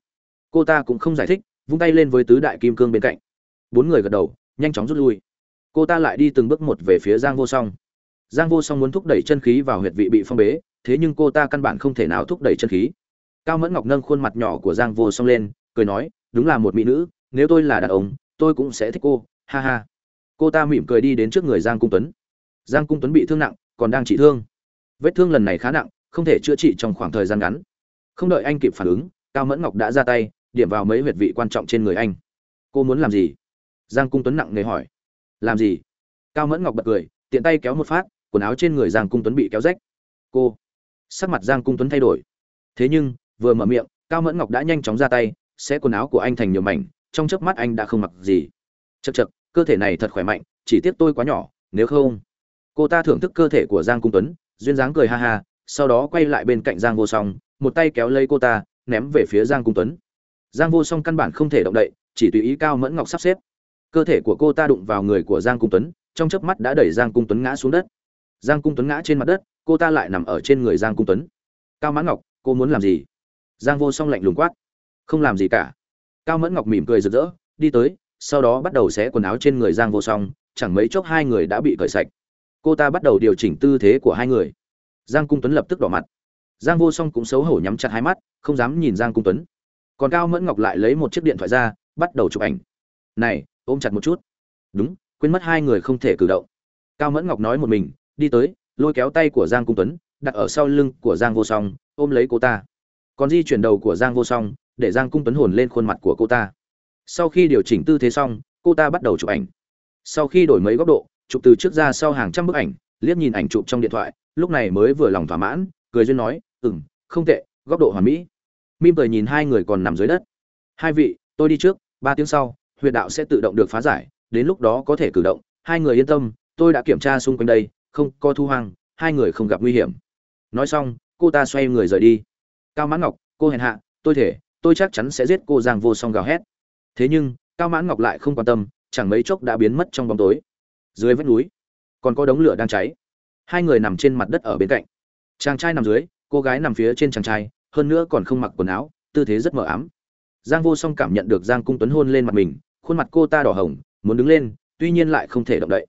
Cô ta cũng không giải thích, vung tay lên với tứ đại kim cương bên cạnh. Bốn người gật đầu, nhanh chóng rút lui. Cô ta lại đi từng bước một về phía giang vô song. Giang vô song muốn thúc đẩy chân khí vào huyệt vị bị phong bế, thế nhưng cô ta căn bản không thể nào thúc đẩy chân khí. Cao mẫn ngọc nâng khuôn mặt nhỏ của giang vô song lên, cười nói, đúng là một mỹ nữ, nếu tôi là đàn ông, tôi cũng sẽ thích cô. Ha ha. Cô ta mỉm cười đi đến trước người giang cung tuấn. Giang cung tuấn bị thương nặng còn đang trị thương. Vết thương lần này khá nặng, không thể chữa trị trong khoảng thời gian ngắn. Không đợi anh kịp phản ứng, cao mẫn ngọc đã ra tay, điểm vào mấy huyệt vị quan trọng trên người anh. Cô muốn làm gì? Giang cung tuấn nặng nề hỏi. Làm gì? Cao mẫn ngọc bật cười, tiện tay kéo một phát, quần áo trên người giang cung tuấn bị kéo rách. Cô. Sắc mặt giang cung tuấn thay đổi. Thế nhưng, vừa mở miệng, cao mẫn ngọc đã nhanh chóng ra tay, sẽ quần áo của anh thành nhiều mảnh, trong chớp mắt anh đã không mặc gì. Chật chật cơ thể này thật khỏe mạnh, chỉ tiếc tôi quá nhỏ, nếu không cô ta thưởng thức cơ thể của giang cung tuấn, duyên dáng cười ha ha, sau đó quay lại bên cạnh giang vô song, một tay kéo lấy cô ta, ném về phía giang cung tuấn. Giang vô song căn bản không thể động đậy, chỉ tùy ý cao mẫn ngọc sắp xếp. Cơ thể của cô ta đụng vào người của giang cung tuấn, trong chớp mắt đã đẩy giang cung tuấn ngã xuống đất. Giang cung tuấn ngã trên mặt đất, cô ta lại nằm ở trên người giang cung tuấn. Cao mãn ngọc, cô muốn làm gì? Giang vô song lạnh lùng quát. Không làm gì cả. Cao mẫn ngọc mỉm cười rực rỡ, đi tới, sau đó bắt đầu xé quần áo trên người giang vô song, chẳng mấy chốc hai người đã bị cởi sạch cô ta bắt đầu điều chỉnh tư thế của hai người. Giang cung tuấn lập tức đỏ mặt. Giang vô song cũng xấu hổ nhắm chặt hai mắt, không dám nhìn giang cung tuấn. Còn cao mẫn ngọc lại lấy một chiếc điện thoại ra, bắt đầu chụp ảnh. Này, ôm chặt một chút. Đúng, quên mất hai người không thể cử động. Cao mẫn ngọc nói một mình, đi tới, lôi kéo tay của giang cung tuấn, đặt ở sau lưng của giang vô song, ôm lấy cô ta. Còn di chuyển đầu của giang vô song, để giang cung tuấn hồn lên khuôn mặt của cô ta. Sau khi điều chỉnh tư thế xong, cô ta bắt đầu chụp ảnh. Sau khi đổi mấy góc độ chụp từ trước ra sau hàng trăm bức ảnh, liếc nhìn ảnh chụp trong điện thoại, lúc này mới vừa lòng thỏa mãn, cười duyên nói, ừm, không tệ, góc độ hoàn mỹ. Mim cười nhìn hai người còn nằm dưới đất. Hai vị, tôi đi trước, ba tiếng sau, huyệt đạo sẽ tự động được phá giải, đến lúc đó có thể cử động. Hai người yên tâm, tôi đã kiểm tra xung quanh đây, không có thu hoang, hai người không gặp nguy hiểm. Nói xong, cô ta xoay người rời đi. Cao mãn ngọc, cô hèn hạ, tôi thể, tôi chắc chắn sẽ giết cô giang vô song gào hét. Thế nhưng, cao mãn ngọc lại không quan tâm, chẳng mấy chốc đã biến mất trong bóng tối dưới vách núi, còn có đống lửa đang cháy. Hai người nằm trên mặt đất ở bên cạnh. Chàng trai nằm dưới, cô gái nằm phía trên chàng trai, hơn nữa còn không mặc quần áo, tư thế rất mờ ám. Giang vô song cảm nhận được giang cung tuấn hôn lên mặt mình, khuôn mặt cô ta đỏ hồng, muốn đứng lên, tuy nhiên lại không thể động đậy.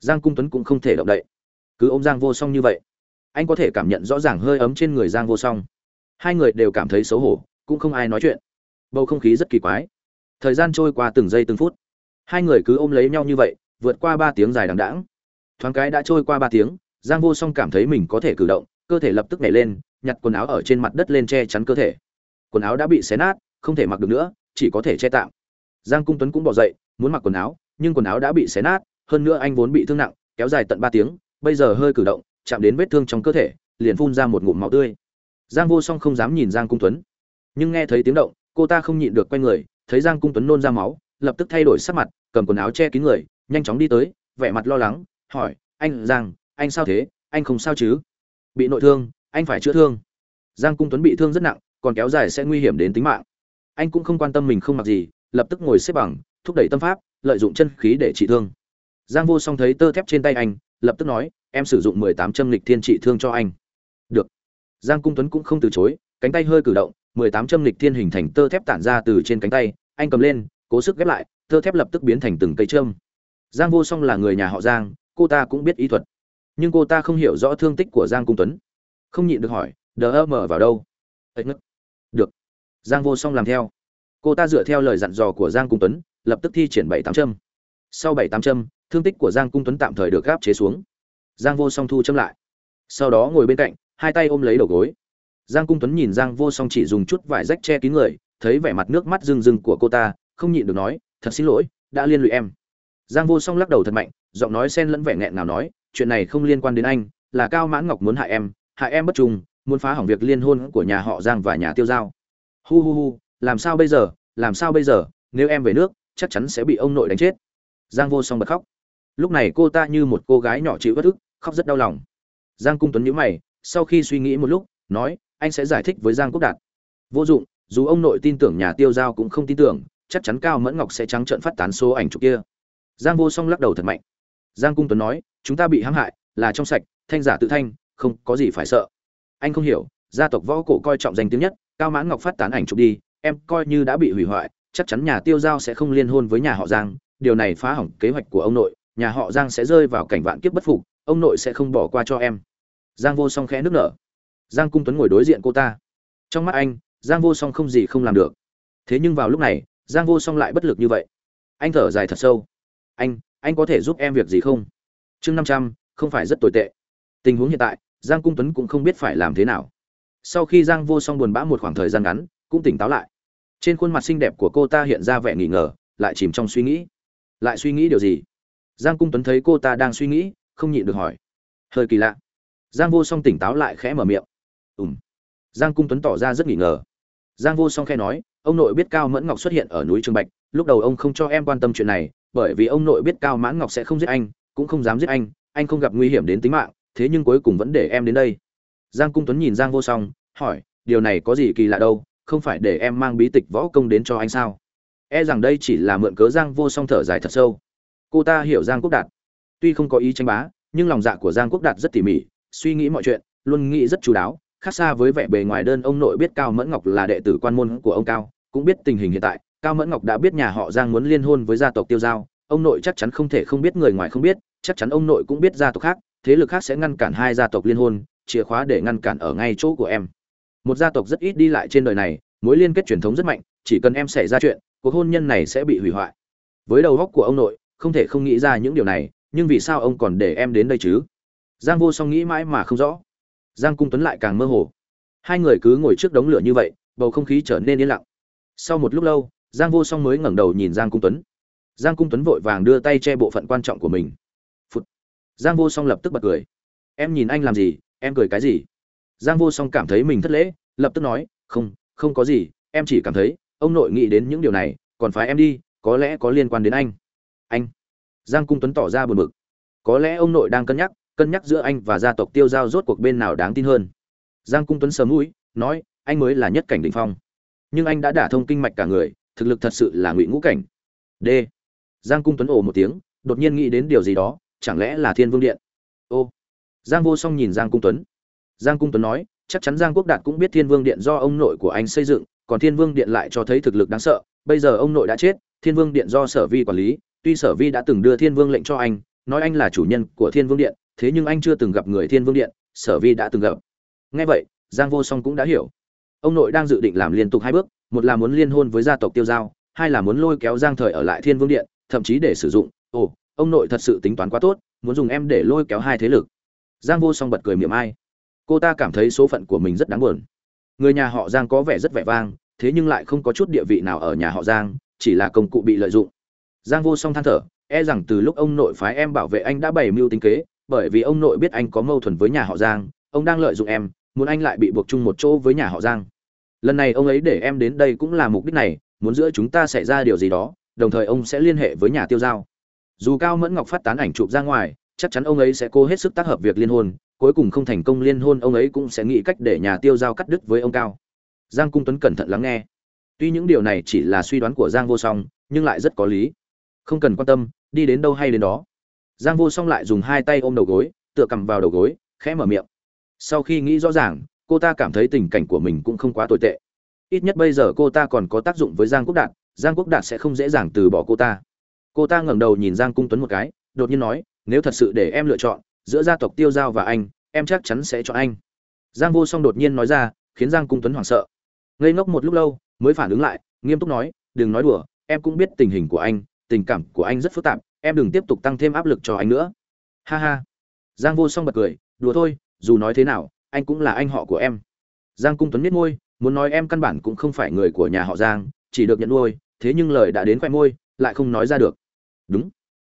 Giang cung tuấn cũng không thể động đậy. Cứ ôm giang vô song như vậy, anh có thể cảm nhận rõ ràng hơi ấm trên người giang vô song. Hai người đều cảm thấy xấu hổ, cũng không ai nói chuyện. Bầu không khí rất kỳ quái. Thời gian trôi qua từng giây từng phút. Hai người cứ ôm lấy nhau như vậy vượt qua ba tiếng dài đằng đẵng. Thoáng cái đã trôi qua ba tiếng, giang vô song cảm thấy mình có thể cử động, cơ thể lập tức nhảy lên, nhặt quần áo ở trên mặt đất lên che chắn cơ thể. Quần áo đã bị xé nát, không thể mặc được nữa, chỉ có thể che tạm. Giang cung tuấn cũng bỏ dậy, muốn mặc quần áo, nhưng quần áo đã bị xé nát, hơn nữa anh vốn bị thương nặng, kéo dài tận ba tiếng, bây giờ hơi cử động, chạm đến vết thương trong cơ thể, liền phun ra một ngụm máu tươi. Giang vô song không dám nhìn giang cung tuấn, nhưng nghe thấy tiếng động, cô ta không nhịn được quay người, thấy giang cung tuấn nôn ra máu, lập tức thay đổi sắc mặt, cầm quần áo che kín người nhanh chóng đi tới, vẻ mặt lo lắng, hỏi, anh giang, anh sao thế? Anh không sao chứ? Bị nội thương, anh phải chữa thương. Giang cung tuấn bị thương rất nặng, còn kéo dài sẽ nguy hiểm đến tính mạng. Anh cũng không quan tâm mình không mặc gì, lập tức ngồi xếp bằng, thúc đẩy tâm pháp, lợi dụng chân khí để trị thương. Giang vô song thấy tơ thép trên tay anh, lập tức nói, em sử dụng mười tám châm lịch thiên trị thương cho anh. Được. Giang cung tuấn cũng không từ chối, cánh tay hơi cử động, mười tám châm lịch thiên hình thành tơ thép tản ra từ trên cánh tay, anh cầm lên, cố sức ghép lại, tơ thép lập tức biến thành từng cây châm giang vô song là người nhà họ giang, cô ta cũng biết y thuật. Nhưng cô ta không hiểu rõ thương tích của giang cung tuấn. Không nhịn được hỏi, đờ mở vào đâu? Ấy ngất được. Giang vô song làm theo. Cô ta dựa theo lời dặn dò của giang cung tuấn, lập tức thi triển bảy tám châm. Sau bảy tám châm, thương tích của giang cung tuấn tạm thời được gáp chế xuống. Giang vô song thu châm lại. Sau đó ngồi bên cạnh, hai tay ôm lấy đầu gối. Giang cung tuấn nhìn giang vô song chỉ dùng chút vải rách che kín người, thấy vẻ mặt nước mắt rưng rưng của cô ta, không nhịn được nói, thật xin lỗi, đã liên lụy em giang vô song lắc đầu thật mạnh, giọng nói xen lẫn vẻ nghẹn nào nói, chuyện này không liên quan đến anh, là cao mãn ngọc muốn hại em hại em bất trung, muốn phá hỏng việc liên hôn của nhà họ giang và nhà tiêu giao. Hu hu hu, làm sao bây giờ, làm sao bây giờ, nếu em về nước, chắc chắn sẽ bị ông nội đánh chết. Giang vô song bật khóc. Lúc này cô ta như một cô gái nhỏ chịu bất ức, khóc rất đau lòng. Giang cung tuấn nhíu mày, sau khi suy nghĩ một lúc, nói, anh sẽ giải thích với giang quốc đạt. Vô dụng, dù ông nội tin tưởng nhà tiêu giao cũng không tin tưởng, chắc chắn cao mẫn ngọc sẽ trắng trợn phát tán số ảnh chụp kia giang vô song lắc đầu thật mạnh. Giang cung tuấn nói, chúng ta bị hãm hại, là trong sạch, thanh giả tự thanh, không có gì phải sợ. Anh không hiểu, gia tộc võ cổ coi trọng danh tiếng nhất, cao mãn ngọc phát tán ảnh chụp đi, em coi như đã bị hủy hoại, chắc chắn nhà tiêu giao sẽ không liên hôn với nhà họ giang, điều này phá hỏng kế hoạch của ông nội, nhà họ giang sẽ rơi vào cảnh vạn kiếp bất phục, ông nội sẽ không bỏ qua cho em. Giang vô song khẽ nước nở. Giang cung tuấn ngồi đối diện cô ta. Trong mắt anh, giang vô song không gì không làm được. Thế nhưng vào lúc này, giang vô song lại bất lực như vậy. Anh thở dài thật sâu anh anh có thể giúp em việc gì không? Chương năm trăm, không phải rất tồi tệ. Tình huống hiện tại, giang cung tuấn cũng không biết phải làm thế nào. Sau khi giang vô song buồn bã một khoảng thời gian ngắn, cũng tỉnh táo lại. Trên khuôn mặt xinh đẹp của cô ta hiện ra vẻ nghỉ ngờ, lại chìm trong suy nghĩ. Lại suy nghĩ điều gì? Giang cung tuấn thấy cô ta đang suy nghĩ, không nhịn được hỏi. Hơi kỳ lạ. Giang vô song tỉnh táo lại khẽ mở miệng. Ùm giang cung tuấn tỏ ra rất nghỉ ngờ. Giang vô song khẽ nói, ông nội biết cao mẫn ngọc xuất hiện ở núi trường bạch, lúc đầu ông không cho em quan tâm chuyện này bởi vì ông nội biết cao mãn ngọc sẽ không giết anh, cũng không dám giết anh anh không gặp nguy hiểm đến tính mạng, thế nhưng cuối cùng vẫn để em đến đây. Giang cung tuấn nhìn giang vô song, hỏi, điều này có gì kỳ lạ đâu, không phải để em mang bí tịch võ công đến cho anh sao? E rằng đây chỉ là mượn cớ giang vô song thở dài thật sâu. Cô ta hiểu giang quốc đạt. Tuy không có ý tranh bá, nhưng lòng dạ của giang quốc đạt rất tỉ mỉ, suy nghĩ mọi chuyện, luôn nghĩ rất chú đáo, khác xa với vẻ bề ngoài đơn ông nội biết cao mẫn ngọc là đệ tử quan môn của ông cao, cũng biết tình hình hiện tại cao mẫn ngọc đã biết nhà họ giang muốn liên hôn với gia tộc tiêu giao, ông nội chắc chắn không thể không biết, người ngoài không biết, chắc chắn ông nội cũng biết gia tộc khác, thế lực khác sẽ ngăn cản hai gia tộc liên hôn, chìa khóa để ngăn cản ở ngay chỗ của em. Một gia tộc rất ít đi lại trên đời này, mối liên kết truyền thống rất mạnh, chỉ cần em xảy ra chuyện, cuộc hôn nhân này sẽ bị hủy hoại. Với đầu góc của ông nội, không thể không nghĩ ra những điều này, nhưng vì sao ông còn để em đến đây chứ? Giang vô song nghĩ mãi mà không rõ. Giang cung tuấn lại càng mơ hồ. Hai người cứ ngồi trước đống lửa như vậy, bầu không khí trở nên yên lặng. Sau một lúc lâu giang vô song mới ngẩng đầu nhìn giang cung tuấn. Giang cung tuấn vội vàng đưa tay che bộ phận quan trọng của mình. Phụt. giang vô song lập tức bật cười. Em nhìn anh làm gì? Em cười cái gì? Giang vô song cảm thấy mình thất lễ, lập tức nói, không không có gì, em chỉ cảm thấy ông nội nghĩ đến những điều này, còn phải em đi, có lẽ có liên quan đến anh. Anh? Giang cung tuấn tỏ ra buồn bực. Có lẽ ông nội đang cân nhắc cân nhắc giữa anh và gia tộc tiêu giao rốt cuộc bên nào đáng tin hơn. Giang cung tuấn sờ mũi, nói, anh mới là nhất cảnh đỉnh phong. Nhưng anh đã đả thông kinh mạch cả người thực lực thật sự là ngụy ngũ cảnh. D. Giang cung tuấn ồ một tiếng, đột nhiên nghĩ đến điều gì đó, chẳng lẽ là thiên vương điện? Ô. Giang vô song nhìn giang cung tuấn. Giang cung tuấn nói, chắc chắn giang quốc đạt cũng biết thiên vương điện do ông nội của anh xây dựng, còn thiên vương điện lại cho thấy thực lực đáng sợ, bây giờ ông nội đã chết, thiên vương điện do sở vi quản lý, tuy sở vi đã từng đưa thiên vương lệnh cho anh, nói anh là chủ nhân của thiên vương điện, thế nhưng anh chưa từng gặp người thiên vương điện, sở vi đã từng gặp. Ngay vậy, giang vô song cũng đã hiểu. Ông nội đang dự định làm liên tục hai bước một là muốn liên hôn với gia tộc tiêu giao, hai là muốn lôi kéo giang thời ở lại thiên vương điện, thậm chí để sử dụng. Ồ, ông nội thật sự tính toán quá tốt, muốn dùng em để lôi kéo hai thế lực. Giang vô song bật cười miệng ai. Cô ta cảm thấy số phận của mình rất đáng buồn. Người nhà họ giang có vẻ rất vẻ vang, thế nhưng lại không có chút địa vị nào ở nhà họ giang, chỉ là công cụ bị lợi dụng. Giang vô song than thở e rằng từ lúc ông nội phái em bảo vệ anh đã bày mưu tính kế, bởi vì ông nội biết anh có mâu thuẫn với nhà họ giang, ông đang lợi dụng em, muốn anh lại bị buộc chung một chỗ với nhà họ giang lần này ông ấy để em đến đây cũng là mục đích này, muốn giữa chúng ta xảy ra điều gì đó, đồng thời ông sẽ liên hệ với nhà tiêu giao. Dù cao mẫn ngọc phát tán ảnh chụp ra ngoài, chắc chắn ông ấy sẽ cố hết sức tác hợp việc liên hôn, cuối cùng không thành công liên hôn, ông ấy cũng sẽ nghĩ cách để nhà tiêu giao cắt đứt với ông cao. Giang cung tuấn cẩn thận lắng nghe. Tuy những điều này chỉ là suy đoán của giang vô song, nhưng lại rất có lý. Không cần quan tâm, đi đến đâu hay đến đó. Giang vô song lại dùng hai tay ôm đầu gối, tựa cầm vào đầu gối, khẽ mở miệng. Sau khi nghĩ rõ ràng cô ta cảm thấy tình cảnh của mình cũng không quá tồi tệ. Ít nhất bây giờ cô ta còn có tác dụng với giang quốc đạt, giang quốc đạt sẽ không dễ dàng từ bỏ cô ta. Cô ta ngẩng đầu nhìn giang cung tuấn một cái, đột nhiên nói, nếu thật sự để em lựa chọn giữa gia tộc tiêu giao và anh, em chắc chắn sẽ chọn anh. Giang vô song đột nhiên nói ra, khiến giang cung tuấn hoảng sợ. Ngây ngốc một lúc lâu, mới phản ứng lại, nghiêm túc nói, đừng nói đùa, em cũng biết tình hình của anh, tình cảm của anh rất phức tạp, em đừng tiếp tục tăng thêm áp lực cho anh nữa. Ha ha. Giang vô song bật cười, đùa thôi, dù nói thế nào anh cũng là anh họ của em. Giang cung tuấn biết môi, muốn nói em căn bản cũng không phải người của nhà họ giang, chỉ được nhận nuôi, thế nhưng lời đã đến khoe môi, lại không nói ra được. Đúng.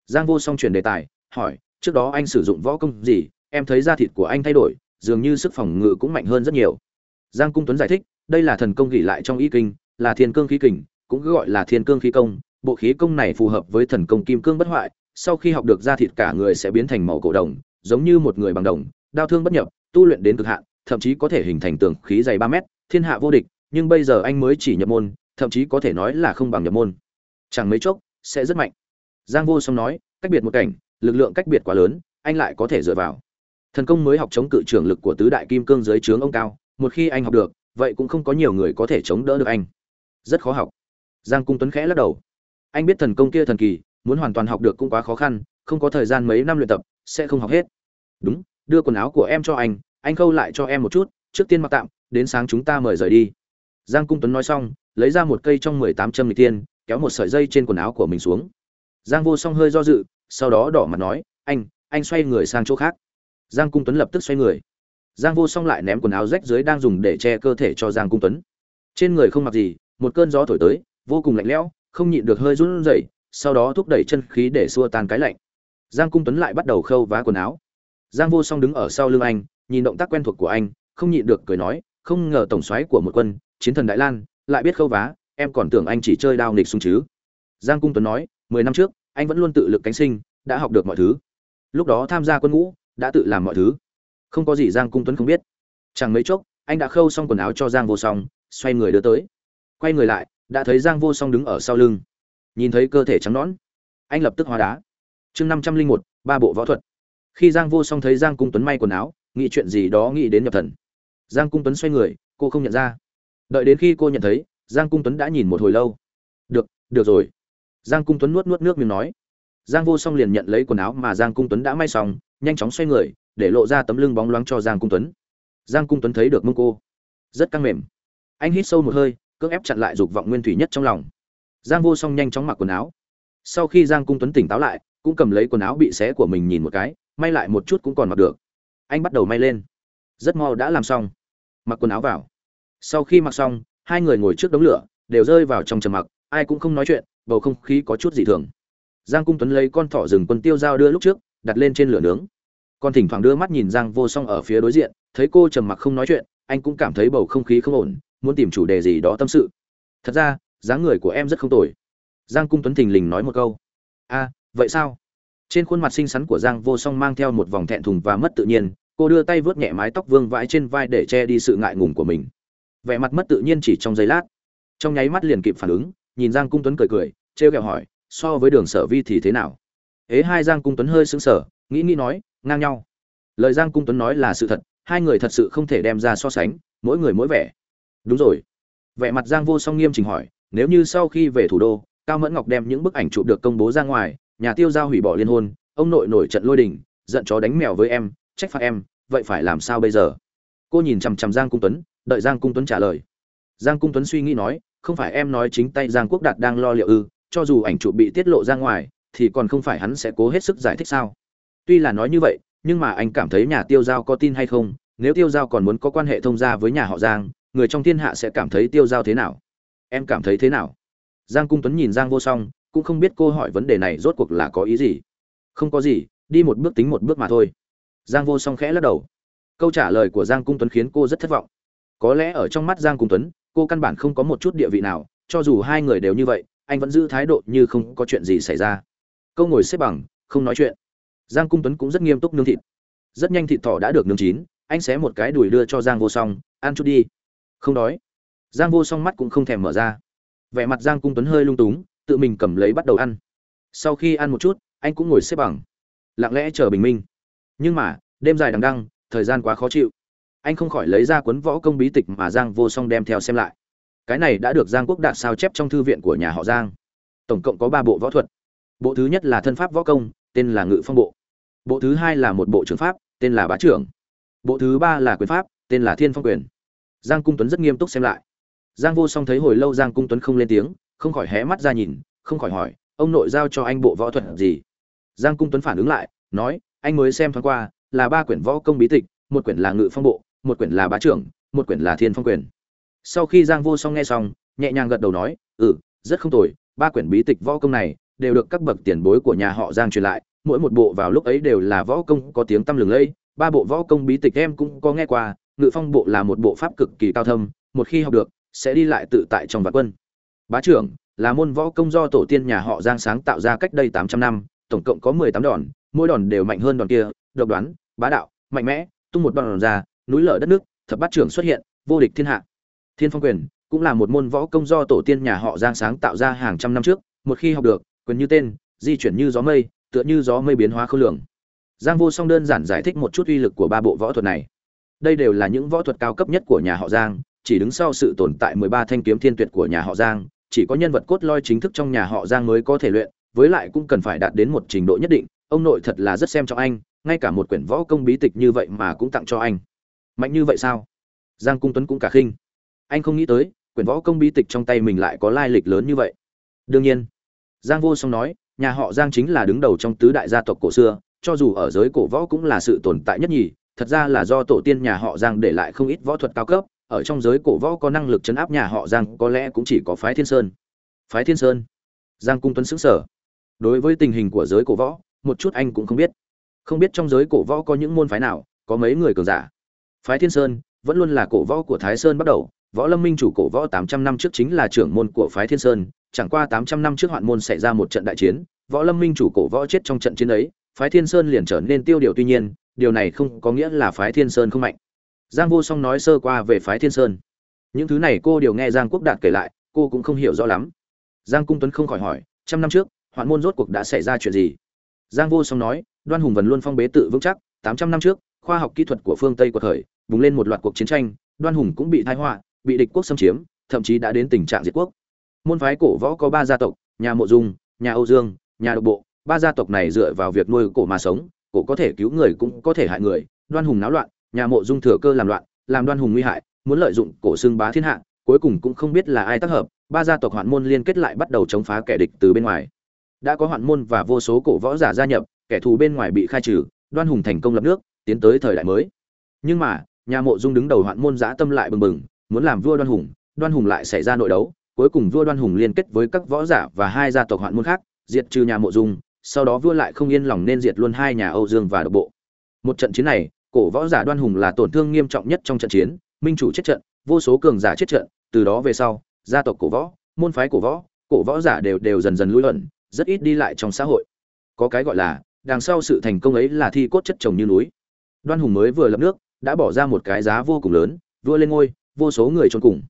Giang vô song chuyển đề tài, hỏi, trước đó anh sử dụng võ công gì, em thấy da thịt của anh thay đổi, dường như sức phòng ngự cũng mạnh hơn rất nhiều. Giang cung tuấn giải thích, đây là thần công gỉ lại trong y kinh, là thiên cương khí kình, cũng gọi là thiên cương khí công, bộ khí công này phù hợp với thần công kim cương bất hoại, sau khi học được da thịt cả người sẽ biến thành màu cổ đồng, giống như một người bằng đồng, đao thương bất nhập tu luyện đến cực hạn, thậm chí có thể hình thành tường khí dày ba mét, thiên hạ vô địch, nhưng bây giờ anh mới chỉ nhập môn, thậm chí có thể nói là không bằng nhập môn. Chẳng mấy chốc, sẽ rất mạnh. Giang vô song nói, cách biệt một cảnh, lực lượng cách biệt quá lớn, anh lại có thể dựa vào. Thần công mới học chống cự trưởng lực của tứ đại kim cương dưới trướng ông cao, một khi anh học được, vậy cũng không có nhiều người có thể chống đỡ được anh. Rất khó học. Giang cung tuấn khẽ lắc đầu. Anh biết thần công kia thần kỳ, muốn hoàn toàn học được cũng quá khó khăn, không có thời gian mấy năm luyện tập, sẽ không học hết. Đúng, đưa quần áo của em cho anh anh khâu lại cho em một chút, trước tiên mặc tạm, đến sáng chúng ta mời rời đi. Giang cung tuấn nói xong, lấy ra một cây trong mười tám châm lịch tiên, kéo một sợi dây trên quần áo của mình xuống. Giang vô song hơi do dự, sau đó đỏ mặt nói, anh anh xoay người sang chỗ khác. Giang cung tuấn lập tức xoay người. Giang vô song lại ném quần áo rách dưới đang dùng để che cơ thể cho giang cung tuấn. Trên người không mặc gì, một cơn gió thổi tới, vô cùng lạnh lẽo, không nhịn được hơi run rẩy, sau đó thúc đẩy chân khí để xua tan cái lạnh. Giang cung tuấn lại bắt đầu khâu vá quần áo. Giang vô song đứng ở sau lưng anh nhìn động tác quen thuộc của anh, không nhịn được cười nói, không ngờ tổng soái của một quân, chiến thần đại lan, lại biết khâu vá, em còn tưởng anh chỉ chơi đao nghịch xung chứ. Giang cung tuấn nói, mười năm trước, anh vẫn luôn tự lực cánh sinh, đã học được mọi thứ. Lúc đó tham gia quân ngũ, đã tự làm mọi thứ. Không có gì giang cung tuấn không biết. Chẳng mấy chốc, anh đã khâu xong quần áo cho giang vô song, xoay người đưa tới. Quay người lại, đã thấy giang vô song đứng ở sau lưng. Nhìn thấy cơ thể trắng nõn, anh lập tức hóa đá. Chương năm trăm linh một, ba bộ võ thuật. Khi giang vô song thấy giang cung tuấn may quần áo nghĩ chuyện gì đó nghĩ đến nhập thần. Giang cung tuấn xoay người, cô không nhận ra. Đợi đến khi cô nhận thấy, giang cung tuấn đã nhìn một hồi lâu. Được được rồi. Giang cung tuấn nuốt nuốt nước miếng nói. Giang vô song liền nhận lấy quần áo mà giang cung tuấn đã may xong, nhanh chóng xoay người, để lộ ra tấm lưng bóng loáng cho giang cung tuấn. Giang cung tuấn thấy được mông cô. Rất căng mềm. Anh hít sâu một hơi, cưỡng ép chặn lại dục vọng nguyên thủy nhất trong lòng. Giang vô song nhanh chóng mặc quần áo. Sau khi giang cung tuấn tỉnh táo lại, cũng cầm lấy quần áo bị xé của mình nhìn một cái, may lại một chút cũng còn mặc được anh bắt đầu may lên. Rất mau đã làm xong. Mặc quần áo vào. Sau khi mặc xong, hai người ngồi trước đống lửa, đều rơi vào trong trầm mặc, ai cũng không nói chuyện, bầu không khí có chút dị thường. Giang cung tuấn lấy con thỏ rừng quân tiêu dao đưa lúc trước, đặt lên trên lửa nướng. Con thỉnh thoảng đưa mắt nhìn giang vô song ở phía đối diện, thấy cô trầm mặc không nói chuyện, anh cũng cảm thấy bầu không khí không ổn, muốn tìm chủ đề gì đó tâm sự. Thật ra, dáng người của em rất không tồi. Giang cung tuấn thình lình nói một câu. A, vậy sao? Trên khuôn mặt xinh xắn của giang vô song mang theo một vòng thẹn thùng và mất tự nhiên, cô đưa tay vớt nhẹ mái tóc vương vãi trên vai để che đi sự ngại ngùng của mình. Vẻ mặt mất tự nhiên chỉ trong giây lát. Trong nháy mắt liền kịp phản ứng, nhìn giang cung tuấn cười cười treo kẹo hỏi, so với đường sở vi thì thế nào? Ế hai giang cung tuấn hơi sững sờ, nghĩ nghĩ nói, ngang nhau. Lời giang cung tuấn nói là sự thật, hai người thật sự không thể đem ra so sánh, mỗi người mỗi vẻ. Đúng rồi. Vẻ mặt giang vô song nghiêm chỉnh hỏi, nếu như sau khi về thủ đô, cao mẫn ngọc đem những bức ảnh chụp được công bố ra ngoài nhà tiêu giao hủy bỏ liên hôn, ông nội nổi trận lôi đình, giận chó đánh mèo với em, trách phạt em, vậy phải làm sao bây giờ? Cô nhìn chằm chằm giang cung tuấn, đợi giang cung tuấn trả lời. Giang cung tuấn suy nghĩ nói, không phải em nói chính tay giang quốc đạt đang lo liệu ư, cho dù ảnh chụp bị tiết lộ ra ngoài, thì còn không phải hắn sẽ cố hết sức giải thích sao? Tuy là nói như vậy, nhưng mà anh cảm thấy nhà tiêu giao có tin hay không? Nếu tiêu giao còn muốn có quan hệ thông gia với nhà họ giang, người trong thiên hạ sẽ cảm thấy tiêu giao thế nào? Em cảm thấy thế nào? Giang cung tuấn nhìn giang vô song cũng không biết cô hỏi vấn đề này rốt cuộc là có ý gì. Không có gì, đi một bước tính một bước mà thôi. Giang vô song khẽ lắc đầu. Câu trả lời của giang cung tuấn khiến cô rất thất vọng. Có lẽ ở trong mắt giang cung tuấn, cô căn bản không có một chút địa vị nào, cho dù hai người đều như vậy, anh vẫn giữ thái độ như không có chuyện gì xảy ra. Câu ngồi xếp bằng, không nói chuyện. Giang cung tuấn cũng rất nghiêm túc nướng thịt. Rất nhanh thịt thỏ đã được nướng chín, anh xé một cái đùi đưa cho giang vô song, ăn chút đi. Không đói. Giang vô song mắt cũng không thèm mở ra. Vẻ mặt giang cung tuấn hơi lung túng tự mình cầm lấy bắt đầu ăn. Sau khi ăn một chút, anh cũng ngồi xếp bằng, lặng lẽ chờ bình minh. Nhưng mà, đêm dài đằng đăng, thời gian quá khó chịu. Anh không khỏi lấy ra cuốn võ công bí tịch mà giang vô song đem theo xem lại. Cái này đã được giang quốc đạt sao chép trong thư viện của nhà họ giang. Tổng cộng có ba bộ võ thuật. Bộ thứ nhất là thân pháp võ công, tên là ngự phong bộ. Bộ thứ hai là một bộ trưởng pháp, tên là bá trưởng. Bộ thứ ba là quyền pháp, tên là thiên phong quyền. Giang cung tuấn rất nghiêm túc xem lại. Giang vô song thấy hồi lâu giang cung tuấn không lên tiếng không khỏi hé mắt ra nhìn, không khỏi hỏi, ông nội giao cho anh bộ võ thuật gì? Giang cung tuấn phản ứng lại, nói, anh mới xem thoáng qua, là ba quyển võ công bí tịch, một quyển là ngự phong bộ, một quyển là bá trưởng, một quyển là thiên phong quyền. Sau khi giang vô song nghe xong, nhẹ nhàng gật đầu nói ừ rất không tồi, ba quyển bí tịch võ công này đều được các bậc tiền bối của nhà họ giang truyền lại, mỗi một bộ vào lúc ấy đều là võ công có tiếng tăm lừng lẫy, ba bộ võ công bí tịch em cũng có nghe qua, ngự phong bộ là một bộ pháp cực kỳ cao thâm, một khi học được, sẽ đi lại tự tại trong vạn quân bá trưởng, là môn võ công do tổ tiên nhà họ giang sáng tạo ra cách đây tám trăm năm, tổng cộng có mười tám đòn, mỗi đòn đều mạnh hơn đòn kia, độc đoán, bá đạo, mạnh mẽ, tung một đòn ra, núi lở đất nước, thập bát trưởng xuất hiện, vô địch thiên hạ. Thiên phong quyền cũng là một môn võ công do tổ tiên nhà họ giang sáng tạo ra hàng trăm năm trước, một khi học được, quyền như tên, di chuyển như gió mây, tựa như gió mây biến hóa khôn lường. Giang vô song đơn giản giải thích một chút uy lực của ba bộ võ thuật này. Đây đều là những võ thuật cao cấp nhất của nhà họ giang, chỉ đứng sau sự tồn tại mười ba thanh kiếm thiên tuyệt của nhà họ giang chỉ có nhân vật cốt lõi chính thức trong nhà họ giang mới có thể luyện, với lại cũng cần phải đạt đến một trình độ nhất định, ông nội thật là rất xem trọng anh, ngay cả một quyển võ công bí tịch như vậy mà cũng tặng cho anh. Mạnh như vậy sao? Giang cung tuấn cũng cả khinh. Anh không nghĩ tới, quyển võ công bí tịch trong tay mình lại có lai lịch lớn như vậy. Đương nhiên, giang vô song nói, nhà họ giang chính là đứng đầu trong tứ đại gia tộc cổ xưa, cho dù ở giới cổ võ cũng là sự tồn tại nhất nhì, thật ra là do tổ tiên nhà họ giang để lại không ít võ thuật cao cấp ở trong giới cổ võ có năng lực chấn áp nhà họ giang, có lẽ cũng chỉ có phái thiên sơn. Phái thiên sơn? Giang cung tuấn xứng sở đối với tình hình của giới cổ võ, một chút anh cũng không biết. Không biết trong giới cổ võ có những môn phái nào, có mấy người cường giả. Phái thiên sơn vẫn luôn là cổ võ của thái sơn bắt đầu. Võ lâm minh chủ cổ võ tám trăm năm trước chính là trưởng môn của phái thiên sơn. Chẳng qua tám trăm năm trước hoạn môn xảy ra một trận đại chiến, võ lâm minh chủ cổ võ chết trong trận chiến ấy, phái thiên sơn liền trở nên tiêu điều tuy nhiên, điều này không có nghĩa là phái thiên sơn không mạnh giang vô song nói sơ qua về phái thiên sơn. Những thứ này cô đều nghe giang quốc đạt kể lại, cô cũng không hiểu rõ lắm. Giang cung tuấn không khỏi hỏi, trăm năm trước, hoạn môn rốt cuộc đã xảy ra chuyện gì? Giang vô song nói, đoan hùng vần luôn phong bế tự vững chắc, tám trăm năm trước, khoa học kỹ thuật của phương tây của thời bùng lên một loạt cuộc chiến tranh, đoan hùng cũng bị thái họa, bị địch quốc xâm chiếm, thậm chí đã đến tình trạng diệt quốc. Môn phái cổ võ có ba gia tộc, nhà mộ dung, nhà âu dương, nhà độc bộ. Ba gia tộc này dựa vào việc nuôi cổ mà sống, cổ có thể cứu người cũng có thể hại người, đoan hùng náo loạn nhà mộ dung thừa cơ làm loạn, làm đoan hùng nguy hại, muốn lợi dụng cổ xương bá thiên hạ, cuối cùng cũng không biết là ai tác hợp, ba gia tộc hoạn môn liên kết lại bắt đầu chống phá kẻ địch từ bên ngoài. Đã có hoạn môn và vô số cổ võ giả gia nhập, kẻ thù bên ngoài bị khai trừ, đoan hùng thành công lập nước, tiến tới thời đại mới. Nhưng mà, nhà mộ dung đứng đầu hoạn môn giã tâm lại bừng bừng, muốn làm vua đoan hùng đoan hùng lại xảy ra nội đấu, cuối cùng vua đoan hùng liên kết với các võ giả và hai gia tộc hoạn môn khác, diệt trừ nhà mộ dung, sau đó vua lại không yên lòng nên diệt luôn hai nhà âu dương và độc bộ. Một trận chiến này cổ võ giả đoan hùng là tổn thương nghiêm trọng nhất trong trận chiến, minh chủ chết trận, vô số cường giả chết trận, từ đó về sau, gia tộc cổ võ, môn phái cổ võ cổ võ giả đều đều dần dần lui luận, rất ít đi lại trong xã hội. Có cái gọi là, đằng sau sự thành công ấy là thi cốt chất trồng như núi. Đoan hùng mới vừa lập nước, đã bỏ ra một cái giá vô cùng lớn, vua lên ngôi, vô số người trốn cùng.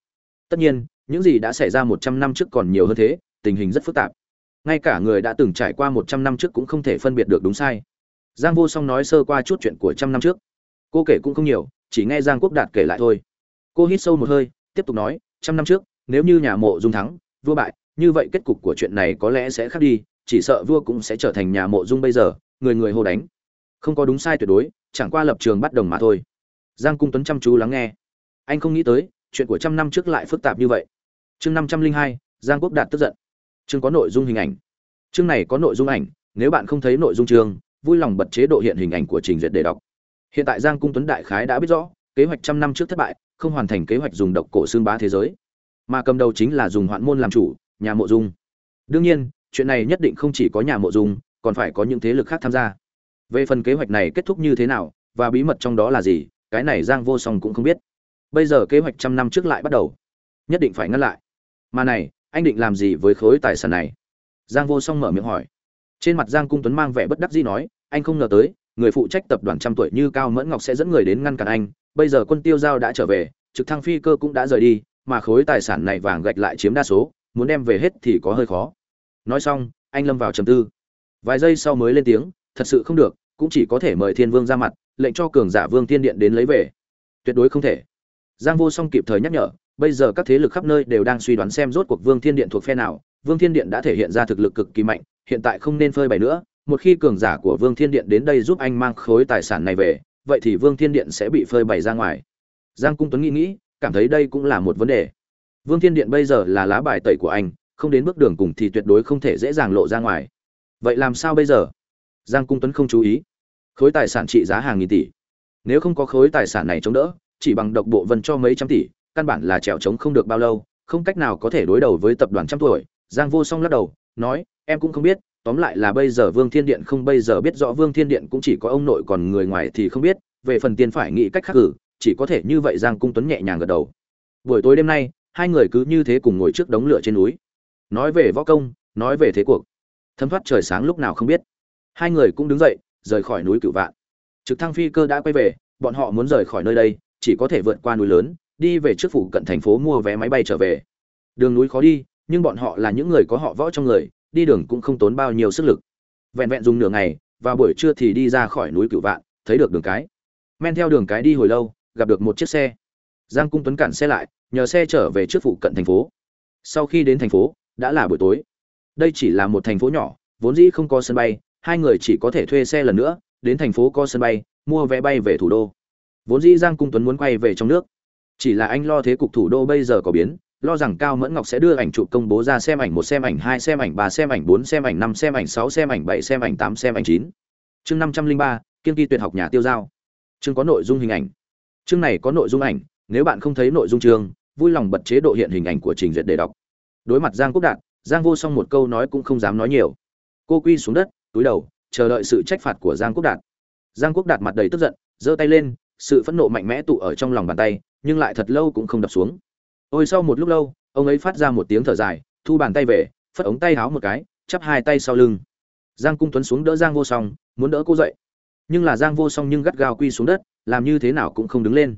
Tất nhiên, những gì đã xảy ra một trăm năm trước còn nhiều hơn thế, tình hình rất phức tạp. Ngay cả người đã từng trải qua một trăm năm trước cũng không thể phân biệt được đúng sai. Giang vô song nói sơ qua chút chuyện của trăm năm trước cô kể cũng không nhiều, chỉ nghe giang quốc đạt kể lại thôi. Cô hít sâu một hơi, tiếp tục nói, trăm năm trước, nếu như nhà mộ dung thắng, vua bại, như vậy kết cục của chuyện này có lẽ sẽ khác đi, chỉ sợ vua cũng sẽ trở thành nhà mộ dung bây giờ, người người hô đánh. Không có đúng sai tuyệt đối, chẳng qua lập trường bắt đồng mà thôi. Giang cung tuấn chăm chú lắng nghe. Anh không nghĩ tới, chuyện của trăm năm trước lại phức tạp như vậy. Chương năm trăm linh hai, giang quốc đạt tức giận. Chương có nội dung hình ảnh. Chương này có nội dung ảnh, nếu bạn không thấy nội dung chương, vui lòng bật chế độ hiện hình ảnh của trình duyệt để đọc hiện tại giang cung tuấn đại khái đã biết rõ, kế hoạch trăm năm trước thất bại, không hoàn thành kế hoạch dùng độc cổ xương bá thế giới. Mà cầm đầu chính là dùng hoạn môn làm chủ, nhà mộ dung. Đương nhiên, chuyện này nhất định không chỉ có nhà mộ dung, còn phải có những thế lực khác tham gia. Về phần kế hoạch này kết thúc như thế nào, và bí mật trong đó là gì, cái này giang vô song cũng không biết. Bây giờ kế hoạch trăm năm trước lại bắt đầu. Nhất định phải ngăn lại. Mà này, anh định làm gì với khối tài sản này? Giang vô song mở miệng hỏi. Trên mặt giang cung tuấn mang vẻ bất đắc dĩ nói, anh không ngờ tới người phụ trách tập đoàn trăm tuổi như cao mẫn ngọc sẽ dẫn người đến ngăn cản anh. Bây giờ quân tiêu giao đã trở về, trực thăng phi cơ cũng đã rời đi, mà khối tài sản này vàng gạch lại chiếm đa số, muốn đem về hết thì có hơi khó. Nói xong, anh lâm vào trầm tư. Vài giây sau mới lên tiếng, thật sự không được, cũng chỉ có thể mời thiên vương ra mặt, lệnh cho cường giả vương tiên điện đến lấy về. Tuyệt đối không thể. Giang vô song kịp thời nhắc nhở, bây giờ các thế lực khắp nơi đều đang suy đoán xem rốt cuộc vương thiên điện thuộc phe nào. Vương thiên điện đã thể hiện ra thực lực cực kỳ mạnh, hiện tại không nên phơi bày nữa một khi cường giả của vương thiên điện đến đây giúp anh mang khối tài sản này về, vậy thì vương thiên điện sẽ bị phơi bày ra ngoài. Giang cung tuấn nghĩ nghĩ, cảm thấy đây cũng là một vấn đề. Vương thiên điện bây giờ là lá bài tẩy của anh, không đến bước đường cùng thì tuyệt đối không thể dễ dàng lộ ra ngoài. Vậy làm sao bây giờ? Giang cung tuấn không chú ý. Khối tài sản trị giá hàng nghìn tỷ. Nếu không có khối tài sản này chống đỡ, chỉ bằng độc bộ vân cho mấy trăm tỷ, căn bản là trèo trống không được bao lâu, không cách nào có thể đối đầu với tập đoàn trăm tuổi. Giang vô song lắc đầu, nói, em cũng không biết tóm lại là bây giờ vương thiên điện không bây giờ biết rõ vương thiên điện cũng chỉ có ông nội còn người ngoài thì không biết, về phần tiền phải nghĩ cách khác cử chỉ có thể như vậy giang cung tuấn nhẹ nhàng gật đầu. Buổi tối đêm nay, hai người cứ như thế cùng ngồi trước đống lửa trên núi. Nói về võ công, nói về thế cuộc. Thấm thoát trời sáng lúc nào không biết. Hai người cũng đứng dậy, rời khỏi núi cửu vạn. Trực thăng phi cơ đã quay về, bọn họ muốn rời khỏi nơi đây, chỉ có thể vượt qua núi lớn, đi về trước phủ cận thành phố mua vé máy bay trở về. Đường núi khó đi, nhưng bọn họ là những người có họ võ trong người đi đường cũng không tốn bao nhiêu sức lực. Vẹn vẹn dùng nửa ngày và buổi trưa thì đi ra khỏi núi cửu vạn, thấy được đường cái. Men theo đường cái đi hồi lâu, gặp được một chiếc xe. Giang cung tuấn cản xe lại, nhờ xe trở về trước phụ cận thành phố. Sau khi đến thành phố, đã là buổi tối. Đây chỉ là một thành phố nhỏ, vốn dĩ không có sân bay, hai người chỉ có thể thuê xe lần nữa, đến thành phố có sân bay, mua vé bay về thủ đô. Vốn dĩ giang cung tuấn muốn quay về trong nước. Chỉ là anh lo thế cục thủ đô bây giờ có biến lo rằng cao mẫn ngọc sẽ đưa ảnh chụp công bố ra xem ảnh một, xem ảnh hai, xem ảnh ba, xem ảnh bốn, xem ảnh năm, xem ảnh sáu, xem ảnh bảy, xem ảnh tám, xem ảnh chín. Chương năm trăm linh ba, kiên kỳ tuyệt học nhà tiêu giao. Chương có nội dung hình ảnh. Chương này có nội dung ảnh, nếu bạn không thấy nội dung chương, vui lòng bật chế độ hiện hình ảnh của trình duyệt để đọc. Đối mặt giang quốc đạt, giang vô song một câu nói cũng không dám nói nhiều. Cô quy xuống đất, túi đầu, chờ đợi sự trách phạt của giang quốc đạt. Giang quốc đạt mặt đầy tức giận, giơ tay lên, sự phẫn nộ mạnh mẽ tụ ở trong lòng bàn tay, nhưng lại thật lâu cũng không đập xuống ôi, sau một lúc lâu, ông ấy phát ra một tiếng thở dài, thu bàn tay về, phất ống tay háo một cái, chắp hai tay sau lưng. Giang cung tuấn xuống đỡ giang vô song, muốn đỡ cô dậy. Nhưng là giang vô song nhưng gắt gao quy xuống đất, làm như thế nào cũng không đứng lên.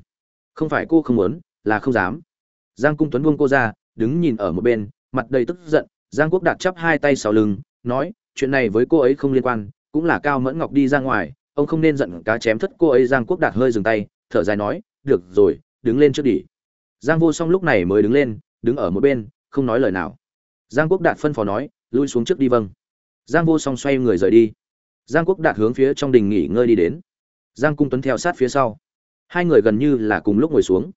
Không phải cô không muốn, là không dám. Giang cung tuấn buông cô ra, đứng nhìn ở một bên, mặt đầy tức giận. Giang quốc đạt chắp hai tay sau lưng, nói, chuyện này với cô ấy không liên quan, cũng là cao mẫn ngọc đi ra ngoài, ông không nên giận cá chém thất cô ấy. Giang quốc đạt hơi dừng tay, thở dài nói, được rồi, đứng lên trước đi giang vô song lúc này mới đứng lên, đứng ở một bên, không nói lời nào. Giang quốc đạt phân phó nói, lui xuống trước đi vâng. Giang vô song xoay người rời đi. Giang quốc đạt hướng phía trong đình nghỉ ngơi đi đến. Giang cung tuấn theo sát phía sau. Hai người gần như là cùng lúc ngồi xuống.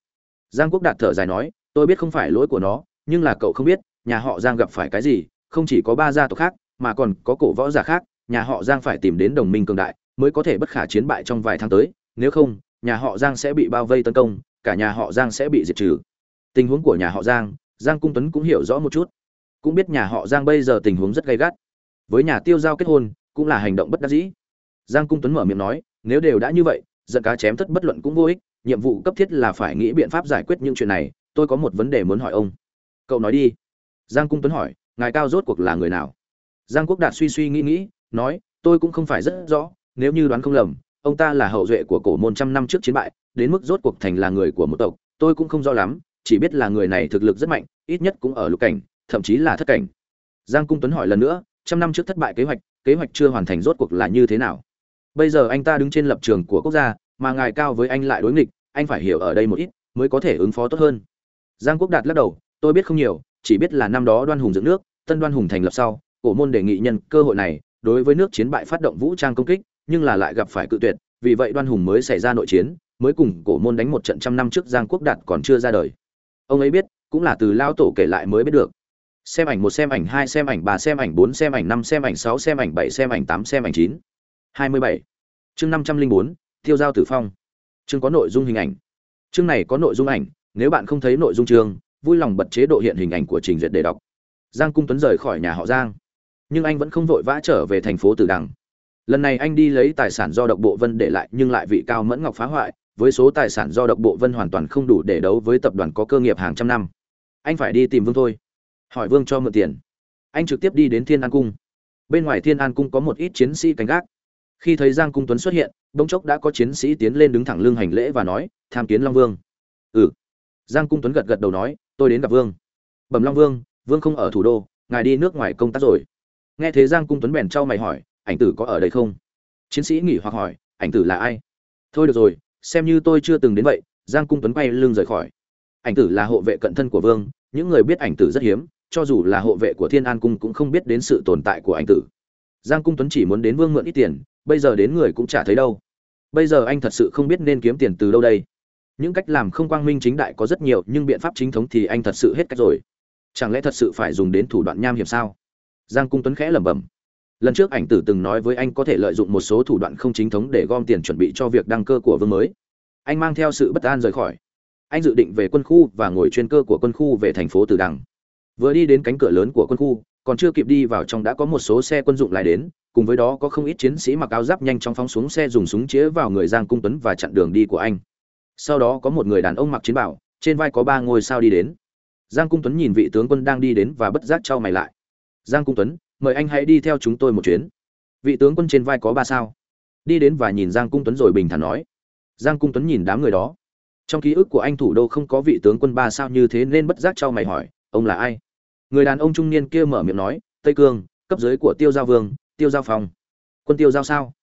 Giang quốc đạt thở dài nói, tôi biết không phải lỗi của nó, nhưng là cậu không biết, nhà họ giang gặp phải cái gì, không chỉ có ba gia tộc khác, mà còn có cổ võ giả khác, nhà họ giang phải tìm đến đồng minh cường đại, mới có thể bất khả chiến bại trong vài tháng tới, nếu không, nhà họ giang sẽ bị bao vây tấn công cả nhà họ giang sẽ bị diệt trừ. Tình huống của nhà họ giang giang cung tuấn cũng hiểu rõ một chút. Cũng biết nhà họ giang bây giờ tình huống rất gay gắt. Với nhà tiêu giao kết hôn, cũng là hành động bất đắc dĩ. Giang cung tuấn mở miệng nói, nếu đều đã như vậy, giận cá chém thất bất luận cũng vô ích, nhiệm vụ cấp thiết là phải nghĩ biện pháp giải quyết những chuyện này, tôi có một vấn đề muốn hỏi ông. Cậu nói đi. Giang cung tuấn hỏi, ngài cao rốt cuộc là người nào? Giang quốc đạt suy suy nghĩ nghĩ, nói, tôi cũng không phải rất rõ, nếu như đoán không lầm, ông ta là hậu duệ của cổ môn trăm năm trước chiến bại đến mức rốt cuộc thành là người của một tộc, tôi cũng không rõ lắm, chỉ biết là người này thực lực rất mạnh, ít nhất cũng ở lục cảnh, thậm chí là thất cảnh. Giang cung tuấn hỏi lần nữa, trăm năm trước thất bại kế hoạch kế hoạch chưa hoàn thành rốt cuộc là như thế nào? Bây giờ anh ta đứng trên lập trường của quốc gia, mà ngài cao với anh lại đối nghịch, anh phải hiểu ở đây một ít, mới có thể ứng phó tốt hơn. Giang quốc đạt lắc đầu, tôi biết không nhiều, chỉ biết là năm đó đoan hùng dựng nước, tân đoan hùng thành lập sau, cổ môn đề nghị nhân cơ hội này, đối với nước chiến bại phát động vũ trang công kích, nhưng là lại gặp phải cự tuyệt, vì vậy đoan hùng mới xảy ra nội chiến mới cùng cổ môn đánh một trận trăm năm trước giang quốc đạt còn chưa ra đời. Ông ấy biết, cũng là từ lao tổ kể lại mới biết được. Xem ảnh một, xem ảnh hai, xem ảnh ba, xem ảnh bốn, xem ảnh năm, xem ảnh sáu, xem ảnh bảy, xem ảnh tám, xem ảnh chín. Hai mươi bảy. Chương năm trăm linh bốn, tiêu giao tử phong. Chương có nội dung hình ảnh. Chương này có nội dung ảnh, nếu bạn không thấy nội dung chương, vui lòng bật chế độ hiện hình ảnh của trình duyệt để đọc. Giang cung tuấn rời khỏi nhà họ giang. Nhưng anh vẫn không vội vã trở về thành phố tử đằng. Lần này anh đi lấy tài sản do độc bộ vân để lại nhưng lại vị cao mẫn ngọc phá hoại với số tài sản do độc bộ vân hoàn toàn không đủ để đấu với tập đoàn có cơ nghiệp hàng trăm năm. Anh phải đi tìm vương thôi. Hỏi vương cho mượn tiền. Anh trực tiếp đi đến thiên an cung. Bên ngoài thiên an cung có một ít chiến sĩ canh gác. Khi thấy giang cung tuấn xuất hiện, bỗng chốc đã có chiến sĩ tiến lên đứng thẳng lưng hành lễ và nói, tham kiến long vương. Ừ. Giang cung tuấn gật gật đầu nói, tôi đến gặp vương. Bẩm long vương vương không ở thủ đô, ngài đi nước ngoài công tác rồi. Nghe thế giang cung tuấn bèn trao mày hỏi, ảnh tử có ở đây không? Chiến sĩ nghỉ hoặc hỏi, ảnh tử là ai? Thôi được rồi xem như tôi chưa từng đến vậy, giang cung tuấn quay lưng rời khỏi. Ảnh tử là hộ vệ cận thân của vương, những người biết ảnh tử rất hiếm, cho dù là hộ vệ của thiên an cung cũng không biết đến sự tồn tại của ảnh tử. Giang cung tuấn chỉ muốn đến vương mượn ít tiền, bây giờ đến người cũng chả thấy đâu. Bây giờ anh thật sự không biết nên kiếm tiền từ đâu đây. Những cách làm không quang minh chính đại có rất nhiều, nhưng biện pháp chính thống thì anh thật sự hết cách rồi. Chẳng lẽ thật sự phải dùng đến thủ đoạn nham hiểm sao? Giang cung tuấn khẽ lẩm bẩm lần trước ảnh tử từng nói với anh có thể lợi dụng một số thủ đoạn không chính thống để gom tiền chuẩn bị cho việc đăng cơ của vương mới. Anh mang theo sự bất an rời khỏi. Anh dự định về quân khu và ngồi chuyên cơ của quân khu về thành phố từ đằng. Vừa đi đến cánh cửa lớn của quân khu, còn chưa kịp đi vào trong đã có một số xe quân dụng lại đến, cùng với đó có không ít chiến sĩ mặc áo giáp nhanh chóng phóng xuống xe dùng súng chĩa vào người giang cung tuấn và chặn đường đi của anh. Sau đó có một người đàn ông mặc chiến bảo trên vai có ba ngôi sao đi đến. Giang cung tuấn nhìn vị tướng quân đang đi đến và bất giác trao mày lại. Giang cung tuấn mời anh hãy đi theo chúng tôi một chuyến. Vị tướng quân trên vai có ba sao. Đi đến và nhìn giang cung tuấn rồi bình thản nói. Giang cung tuấn nhìn đám người đó. Trong ký ức của anh thủ đô không có vị tướng quân ba sao như thế nên bất giác cho mày hỏi, ông là ai? Người đàn ông trung niên kia mở miệng nói, tây cương, cấp dưới của tiêu giao vương, tiêu giao phong. Quân tiêu giao sao?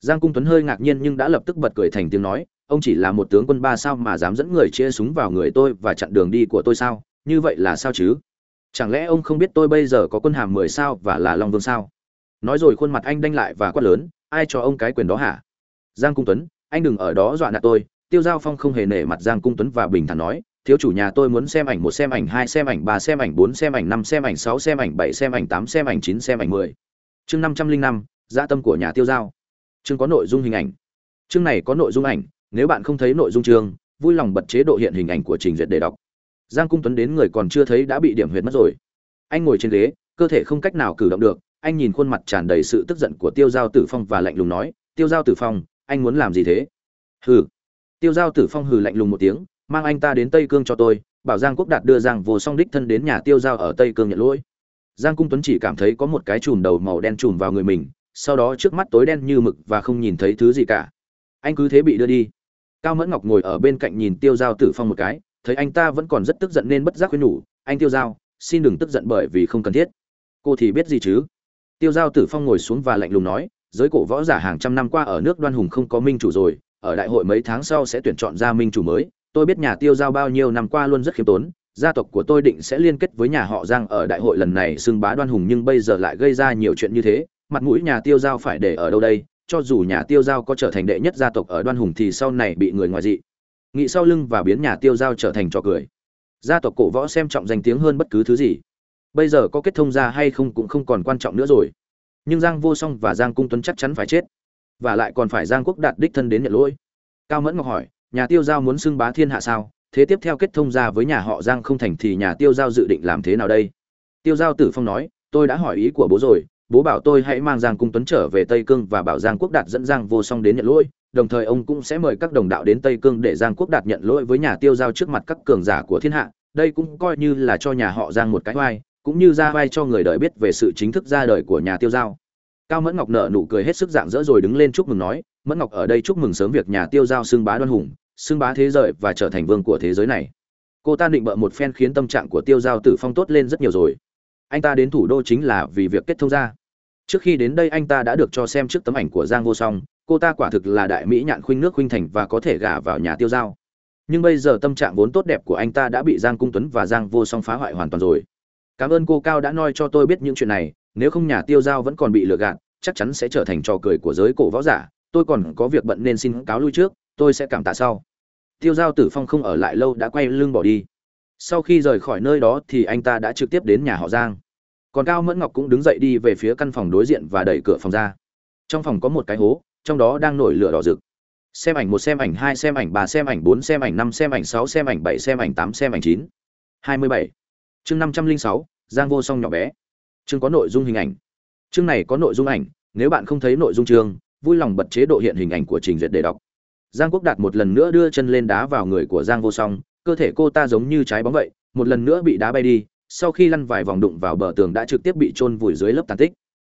Giang cung tuấn hơi ngạc nhiên nhưng đã lập tức bật cười thành tiếng nói, ông chỉ là một tướng quân ba sao mà dám dẫn người chia súng vào người tôi và chặn đường đi của tôi sao? Như vậy là sao chứ? Chẳng lẽ ông không biết tôi bây giờ có quân hàm mười sao và là long vương sao nói rồi khuôn mặt anh đanh lại và quát lớn ai cho ông cái quyền đó hả giang cung tuấn anh đừng ở đó dọa nạt tôi tiêu giao phong không hề nể mặt giang cung tuấn và bình thản nói thiếu chủ nhà tôi muốn xem ảnh một xem ảnh hai xem ảnh ba xem ảnh bốn xem ảnh năm xem ảnh sáu xem ảnh bảy xem ảnh tám xem ảnh chín xem ảnh mười chương năm trăm linh năm gia tâm của nhà tiêu giao chương có nội dung hình ảnh chương này có nội dung ảnh nếu bạn không thấy nội dung chương vui lòng bật chế độ hiện hình ảnh của trình duyệt để đọc giang cung tuấn đến người còn chưa thấy đã bị điểm huyệt mất rồi. Anh ngồi trên ghế, cơ thể không cách nào cử động được, anh nhìn khuôn mặt tràn đầy sự tức giận của tiêu giao tử phong và lạnh lùng nói, tiêu giao tử phong, anh muốn làm gì thế? Hừ. Tiêu giao tử phong hừ lạnh lùng một tiếng, mang anh ta đến tây cương cho tôi, bảo giang quốc đạt đưa giang vô song đích thân đến nhà tiêu giao ở tây cương nhận lỗi. Giang cung tuấn chỉ cảm thấy có một cái chùm đầu màu đen chùm vào người mình, sau đó trước mắt tối đen như mực và không nhìn thấy thứ gì cả. Anh cứ thế bị đưa đi. Cao mẫn ngọc ngồi ở bên cạnh nhìn tiêu giao tử phong một cái thấy anh ta vẫn còn rất tức giận nên bất giác khuyên nhủ, anh tiêu giao, xin đừng tức giận bởi vì không cần thiết. Cô thì biết gì chứ? Tiêu giao tử phong ngồi xuống và lạnh lùng nói, giới cổ võ giả hàng trăm năm qua ở nước đoan hùng không có minh chủ rồi, ở đại hội mấy tháng sau sẽ tuyển chọn ra minh chủ mới. Tôi biết nhà tiêu giao bao nhiêu năm qua luôn rất khiêm tốn, gia tộc của tôi định sẽ liên kết với nhà họ giang ở đại hội lần này xưng bá đoan hùng nhưng bây giờ lại gây ra nhiều chuyện như thế. Mặt mũi nhà tiêu giao phải để ở đâu đây? Cho dù nhà tiêu giao có trở thành đệ nhất gia tộc ở đoan hùng thì sau này bị người ngoài dị nghị sau lưng và biến nhà tiêu giao trở thành trò cười. Gia tộc cổ võ xem trọng danh tiếng hơn bất cứ thứ gì. Bây giờ có kết thông ra hay không cũng không còn quan trọng nữa rồi. Nhưng giang vô song và giang cung tuấn chắc chắn phải chết. Và lại còn phải giang quốc đạt đích thân đến nhận lỗi. Cao mẫn ngọc hỏi, nhà tiêu giao muốn xưng bá thiên hạ sao? Thế tiếp theo kết thông ra với nhà họ giang không thành thì nhà tiêu giao dự định làm thế nào đây? Tiêu giao tử phong nói, tôi đã hỏi ý của bố rồi. Bố bảo tôi hãy mang giang cung tuấn trở về tây cương và bảo giang quốc đạt dẫn giang vô song đến nhận lỗi đồng thời ông cũng sẽ mời các đồng đạo đến tây cương để giang quốc đạt nhận lỗi với nhà tiêu giao trước mặt các cường giả của thiên hạ. Đây cũng coi như là cho nhà họ giang một cái oai, cũng như ra vai cho người đời biết về sự chính thức ra đời của nhà tiêu giao. Cao mẫn ngọc nở nụ cười hết sức dạng dỡ rồi đứng lên chúc mừng nói, mẫn ngọc ở đây chúc mừng sớm việc nhà tiêu giao xưng bá đoan hùng, xưng bá thế giới và trở thành vương của thế giới này. Cô ta định bợ một phen khiến tâm trạng của tiêu giao tử phong tốt lên rất nhiều rồi. Anh ta đến thủ đô chính là vì việc kết thông ra trước khi đến đây anh ta đã được cho xem trước tấm ảnh của giang vô song, cô ta quả thực là đại mỹ nhạn khuynh nước khuynh thành và có thể gả vào nhà tiêu giao. Nhưng bây giờ tâm trạng vốn tốt đẹp của anh ta đã bị giang cung tuấn và giang vô song phá hoại hoàn toàn rồi. Cảm ơn cô cao đã nói cho tôi biết những chuyện này, nếu không nhà tiêu giao vẫn còn bị lừa gạt, chắc chắn sẽ trở thành trò cười của giới cổ võ giả. Tôi còn có việc bận nên xin cáo lui trước, tôi sẽ cảm tạ sau. Tiêu giao tử phong không ở lại lâu đã quay lưng bỏ đi. Sau khi rời khỏi nơi đó thì anh ta đã trực tiếp đến nhà họ giang còn cao mẫn ngọc cũng đứng dậy đi về phía căn phòng đối diện và đẩy cửa phòng ra. Trong phòng có một cái hố, trong đó đang nổi lửa đỏ rực. Xem ảnh một, xem ảnh hai, xem ảnh ba, xem ảnh bốn, xem ảnh năm, xem ảnh sáu, xem ảnh bảy, xem ảnh tám, xem ảnh chín. Hai mươi bảy. Chương năm trăm linh sáu, giang vô song nhỏ bé. Chương có nội dung hình ảnh. Chương này có nội dung ảnh, nếu bạn không thấy nội dung chương, vui lòng bật chế độ hiện hình ảnh của trình duyệt để đọc. Giang quốc đạt một lần nữa đưa chân lên đá vào người của giang vô song, cơ thể cô ta giống như trái bóng vậy, một lần nữa bị đá bay đi sau khi lăn vài vòng đụng vào bờ tường đã trực tiếp bị chôn vùi dưới lớp tàn tích.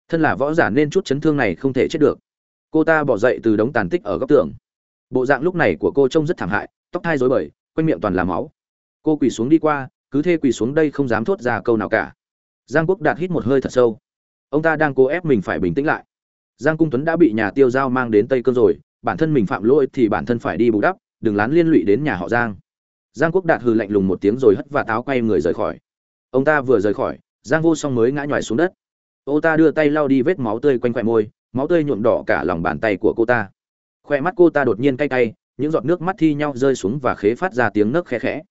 Thân là võ giả nên chút chấn thương này không thể chết được. Cô ta bỏ dậy từ đống tàn tích ở góc tường. Bộ dạng lúc này của cô trông rất thảm hại, tóc thai rối bời, quanh miệng toàn là máu. Cô quỳ xuống đi qua, cứ thế quỳ xuống đây không dám thốt ra câu nào cả. Giang quốc đạt hít một hơi thật sâu. Ông ta đang cố ép mình phải bình tĩnh lại. Giang cung tuấn đã bị nhà tiêu giao mang đến tây cương rồi, bản thân mình phạm lỗi thì bản thân phải đi bù đắp, đừng lán liên lụy đến nhà họ giang. Giang quốc đạt hừ lạnh lùng một tiếng rồi hất và táo quay người rời khỏi ông ta vừa rời khỏi, giang vô song mới ngã nhòi xuống đất. Ô ta đưa tay lau đi vết máu tươi quanh khoe môi, máu tươi nhuộm đỏ cả lòng bàn tay của cô ta. Khoe mắt cô ta đột nhiên cay cay, những giọt nước mắt thi nhau rơi xuống và khế phát ra tiếng nấc khẽ khẽ.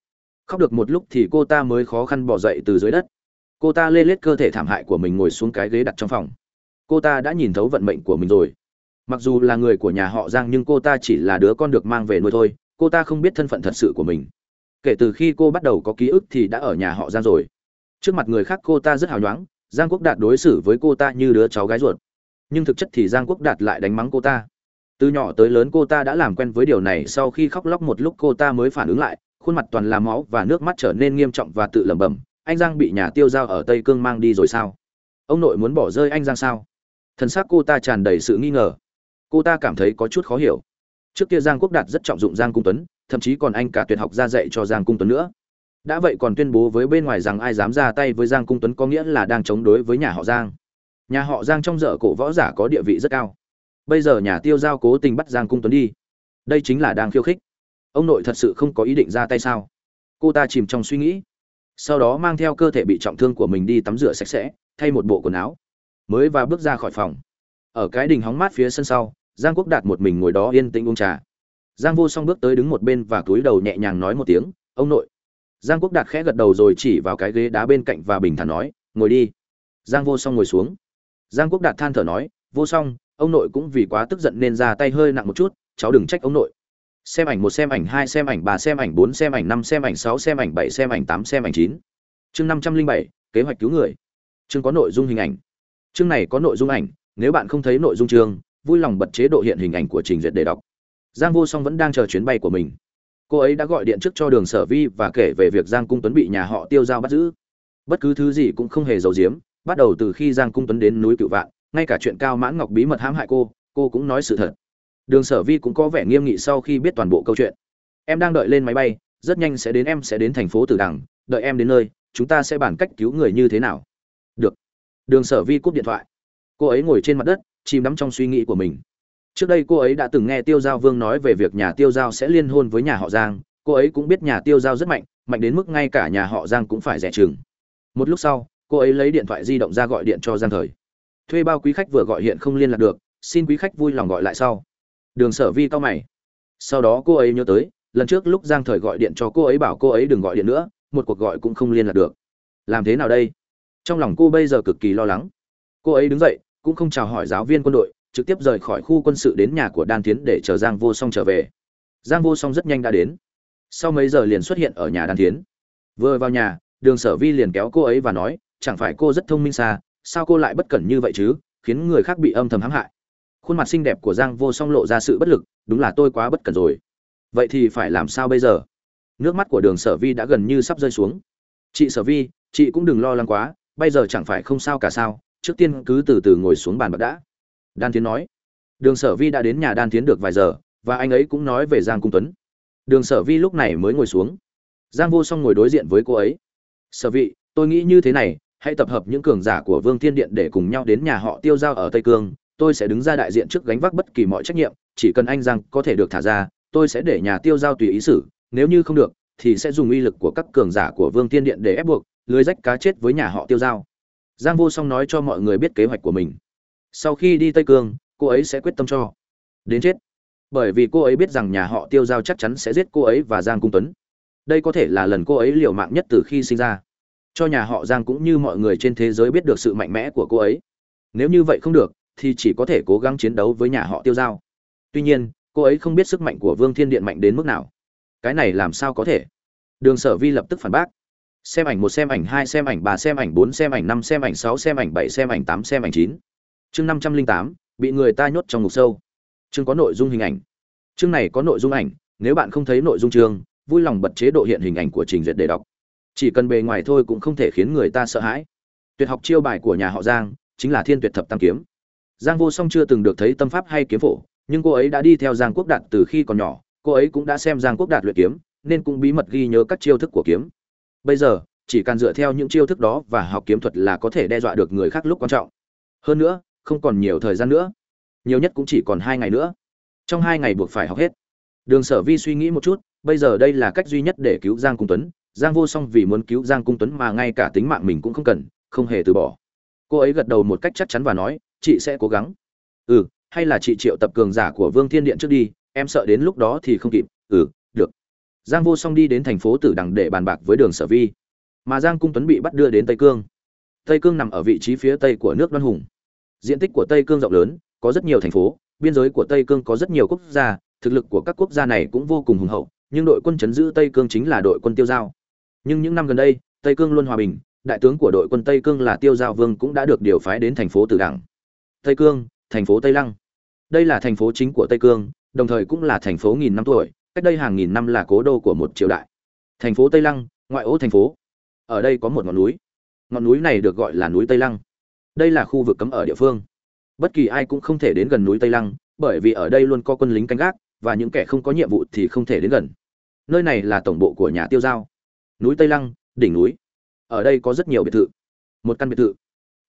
Khóc được một lúc thì cô ta mới khó khăn bỏ dậy từ dưới đất. Cô ta lê lết cơ thể thảm hại của mình ngồi xuống cái ghế đặt trong phòng. Cô ta đã nhìn thấu vận mệnh của mình rồi. Mặc dù là người của nhà họ giang nhưng cô ta chỉ là đứa con được mang về nuôi thôi. Cô ta không biết thân phận thật sự của mình. Kể từ khi cô bắt đầu có ký ức thì đã ở nhà họ giang rồi trước mặt người khác cô ta rất hào nhoáng, giang quốc đạt đối xử với cô ta như đứa cháu gái ruột. Nhưng thực chất thì giang quốc đạt lại đánh mắng cô ta. Từ nhỏ tới lớn cô ta đã làm quen với điều này, sau khi khóc lóc một lúc cô ta mới phản ứng lại, khuôn mặt toàn là máu và nước mắt trở nên nghiêm trọng và tự lẩm bẩm, anh giang bị nhà tiêu dao ở tây cương mang đi rồi sao? Ông nội muốn bỏ rơi anh giang sao? Thân xác cô ta tràn đầy sự nghi ngờ. Cô ta cảm thấy có chút khó hiểu. Trước kia giang quốc đạt rất trọng dụng giang cung tuấn, thậm chí còn anh cả tuyệt học ra dạy cho giang cung tuấn nữa đã vậy còn tuyên bố với bên ngoài rằng ai dám ra tay với giang cung tuấn có nghĩa là đang chống đối với nhà họ giang. Nhà họ giang trong dở cổ võ giả có địa vị rất cao. Bây giờ nhà tiêu giao cố tình bắt giang cung tuấn đi. Đây chính là đang khiêu khích. Ông nội thật sự không có ý định ra tay sao? Cô ta chìm trong suy nghĩ. Sau đó mang theo cơ thể bị trọng thương của mình đi tắm rửa sạch sẽ, thay một bộ quần áo. Mới và bước ra khỏi phòng. Ở cái đình hóng mát phía sân sau, giang quốc đạt một mình ngồi đó yên tĩnh uống trà. Giang vô song bước tới đứng một bên và cúi đầu nhẹ nhàng nói một tiếng, ông nội giang quốc đạt khẽ gật đầu rồi chỉ vào cái ghế đá bên cạnh và bình thản nói, ngồi đi. Giang vô song ngồi xuống. Giang quốc đạt than thở nói, vô song, ông nội cũng vì quá tức giận nên ra tay hơi nặng một chút, cháu đừng trách ông nội. Xem ảnh một, xem ảnh hai, xem ảnh ba, xem ảnh bốn, xem ảnh năm, xem ảnh sáu, xem ảnh bảy, xem ảnh tám, xem ảnh chín. Chương năm trăm linh bảy, kế hoạch cứu người. Chương có nội dung hình ảnh. Chương này có nội dung ảnh, nếu bạn không thấy nội dung chương, vui lòng bật chế độ hiện hình ảnh của trình duyệt để đọc. Giang vô song vẫn đang chờ chuyến bay của mình cô ấy đã gọi điện trước cho đường sở vi và kể về việc giang cung tuấn bị nhà họ tiêu giao bắt giữ. Bất cứ thứ gì cũng không hề giấu giếm, bắt đầu từ khi giang cung tuấn đến núi cựu vạn, ngay cả chuyện cao mãn ngọc bí mật hãm hại cô cô cũng nói sự thật. Đường sở vi cũng có vẻ nghiêm nghị sau khi biết toàn bộ câu chuyện. Em đang đợi lên máy bay, rất nhanh sẽ đến em sẽ đến thành phố tử đằng, đợi em đến nơi, chúng ta sẽ bàn cách cứu người như thế nào. Được. Đường sở vi cúp điện thoại. Cô ấy ngồi trên mặt đất, chìm đắm trong suy nghĩ của mình trước đây cô ấy đã từng nghe tiêu giao vương nói về việc nhà tiêu giao sẽ liên hôn với nhà họ giang. Cô ấy cũng biết nhà tiêu giao rất mạnh mạnh đến mức ngay cả nhà họ giang cũng phải rẻ chừng. Một lúc sau, cô ấy lấy điện thoại di động ra gọi điện cho giang thời. Thuê bao quý khách vừa gọi hiện không liên lạc được, xin quý khách vui lòng gọi lại sau. Đường sở vi cao mày. Sau đó cô ấy nhớ tới, lần trước lúc giang thời gọi điện cho cô ấy bảo cô ấy đừng gọi điện nữa, một cuộc gọi cũng không liên lạc được. Làm thế nào đây? Trong lòng cô bây giờ cực kỳ lo lắng. Cô ấy đứng dậy, cũng không chào hỏi giáo viên quân đội trực tiếp rời khỏi khu quân sự đến nhà của đan tiến để chờ giang vô song trở về. Giang vô song rất nhanh đã đến. Sau mấy giờ liền xuất hiện ở nhà đan tiến. Vừa vào nhà, đường sở vi liền kéo cô ấy và nói, chẳng phải cô rất thông minh xa, sao cô lại bất cẩn như vậy chứ, khiến người khác bị âm thầm hãm hại? Khuôn mặt xinh đẹp của giang vô song lộ ra sự bất lực, đúng là tôi quá bất cẩn rồi. Vậy thì phải làm sao bây giờ? Nước mắt của đường sở vi đã gần như sắp rơi xuống. Chị sở vi, chị cũng đừng lo lắng quá, bây giờ chẳng phải không sao cả sao, trước tiên cứ từ từ ngồi xuống bàn bạc đã đan tiến nói. Đường sở vi đã đến nhà đan tiến được vài giờ, và anh ấy cũng nói về giang cung tuấn. Đường sở vi lúc này mới ngồi xuống. Giang vô song ngồi đối diện với cô ấy. Sở vị tôi nghĩ như thế này, hãy tập hợp những cường giả của vương thiên điện để cùng nhau đến nhà họ tiêu giao ở tây cương. Tôi sẽ đứng ra đại diện trước gánh vác bất kỳ mọi trách nhiệm, chỉ cần anh giang có thể được thả ra, tôi sẽ để nhà tiêu giao tùy ý xử, nếu như không được, thì sẽ dùng uy lực của các cường giả của vương thiên điện để ép buộc lưới rách cá chết với nhà họ tiêu giao. Giang vô song nói cho mọi người biết kế hoạch của mình sau khi đi tây cương, cô ấy sẽ quyết tâm cho. Đến chết. Bởi vì cô ấy biết rằng nhà họ tiêu giao chắc chắn sẽ giết cô ấy và giang cung tuấn. Đây có thể là lần cô ấy liều mạng nhất từ khi sinh ra. Cho nhà họ giang cũng như mọi người trên thế giới biết được sự mạnh mẽ của cô ấy. Nếu như vậy không được, thì chỉ có thể cố gắng chiến đấu với nhà họ tiêu giao. Tuy nhiên, cô ấy không biết sức mạnh của vương thiên điện mạnh đến mức nào. Cái này làm sao có thể? Đường sở vi lập tức phản bác. Xem ảnh một, xem ảnh hai, xem ảnh ba, xem ảnh bốn, xem ảnh năm, xem ảnh sáu, xem ảnh bảy, xem ảnh tám, xem ảnh chín chương năm trăm linh tám, bị người ta nhốt trong ngục sâu. Chương có nội dung hình ảnh. Chương này có nội dung ảnh, nếu bạn không thấy nội dung chương, vui lòng bật chế độ hiện hình ảnh của trình duyệt để đọc. Chỉ cần bề ngoài thôi cũng không thể khiến người ta sợ hãi. Tuyệt học chiêu bài của nhà họ giang, chính là thiên tuyệt thập tam kiếm. Giang vô song chưa từng được thấy tâm pháp hay kiếm phổ, nhưng cô ấy đã đi theo giang quốc đạt từ khi còn nhỏ. Cô ấy cũng đã xem giang quốc đạt luyện kiếm, nên cũng bí mật ghi nhớ các chiêu thức của kiếm. Bây giờ, chỉ cần dựa theo những chiêu thức đó và học kiếm thuật là có thể đe dọa được người khác lúc quan trọng. Hơn nữa không còn nhiều thời gian nữa. Nhiều nhất cũng chỉ còn hai ngày nữa. Trong hai ngày buộc phải học hết. Đường sở vi suy nghĩ một chút, bây giờ đây là cách duy nhất để cứu giang cung tuấn. Giang vô song vì muốn cứu giang cung tuấn mà ngay cả tính mạng mình cũng không cần, không hề từ bỏ. Cô ấy gật đầu một cách chắc chắn và nói, chị sẽ cố gắng. Ừ hay là chị triệu tập cường giả của vương thiên điện trước đi, em sợ đến lúc đó thì không kịp. Ừ được. Giang vô song đi đến thành phố tử đằng để bàn bạc với đường sở vi. Mà giang cung tuấn bị bắt đưa đến tây cương. Tây cương nằm ở vị trí phía tây của nước đoan hùng diện tích của tây cương rộng lớn, có rất nhiều thành phố, biên giới của tây cương có rất nhiều quốc gia, thực lực của các quốc gia này cũng vô cùng hùng hậu, nhưng đội quân chấn giữ tây cương chính là đội quân tiêu giao. Nhưng những năm gần đây, tây cương luôn hòa bình, đại tướng của đội quân tây cương là tiêu giao vương cũng đã được điều phái đến thành phố tử đẳng. Tây cương, thành phố tây lăng. Đây là thành phố chính của tây cương, đồng thời cũng là thành phố nghìn năm tuổi, cách đây hàng nghìn năm là cố đô của một triều đại. Thành phố tây lăng, ngoại ô thành phố. Ở đây có một ngọn núi. Ngọn núi này được gọi là núi tây lăng đây là khu vực cấm ở địa phương. Bất kỳ ai cũng không thể đến gần núi tây lăng, bởi vì ở đây luôn có quân lính canh gác, và những kẻ không có nhiệm vụ thì không thể đến gần. Nơi này là tổng bộ của nhà tiêu giao. Núi tây lăng, đỉnh núi. Ở đây có rất nhiều biệt thự. Một căn biệt thự.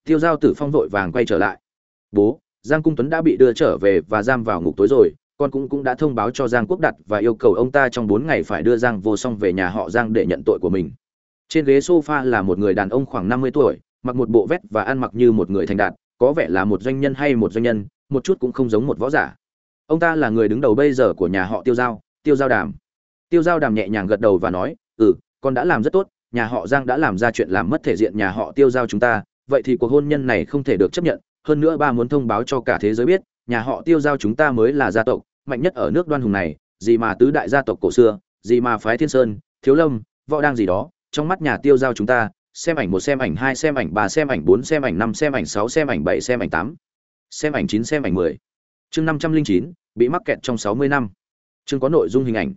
Tiêu giao tử phong vội vàng quay trở lại. Bố, giang cung tuấn đã bị đưa trở về và giam vào ngục tối rồi, con cũng cũng đã thông báo cho giang quốc đặt và yêu cầu ông ta trong bốn ngày phải đưa giang vô song về nhà họ giang để nhận tội của mình. Trên ghế sofa là một người đàn ông khoảng năm mươi tuổi mặc một bộ vest và ăn mặc như một người thành đạt, có vẻ là một doanh nhân hay một doanh nhân, một chút cũng không giống một võ giả. Ông ta là người đứng đầu bây giờ của nhà họ tiêu giao tiêu giao đàm. Tiêu giao đàm nhẹ nhàng gật đầu và nói ừ con đã làm rất tốt, nhà họ giang đã làm ra chuyện làm mất thể diện nhà họ tiêu giao chúng ta, vậy thì cuộc hôn nhân này không thể được chấp nhận, hơn nữa ba muốn thông báo cho cả thế giới biết, nhà họ tiêu giao chúng ta mới là gia tộc, mạnh nhất ở nước đoan hùng này, gì mà tứ đại gia tộc cổ xưa, gì mà phái thiên sơn, thiếu lâm, võ đang gì đó, trong mắt nhà tiêu giao chúng ta xem ảnh một, xem ảnh hai, xem ảnh ba, xem ảnh bốn, xem ảnh năm, xem ảnh sáu, xem ảnh bảy, xem ảnh tám. Xem ảnh chín, xem ảnh mười. Chương năm trăm linh chín, bị mắc kẹt trong sáu mươi năm. Chương có nội dung hình ảnh.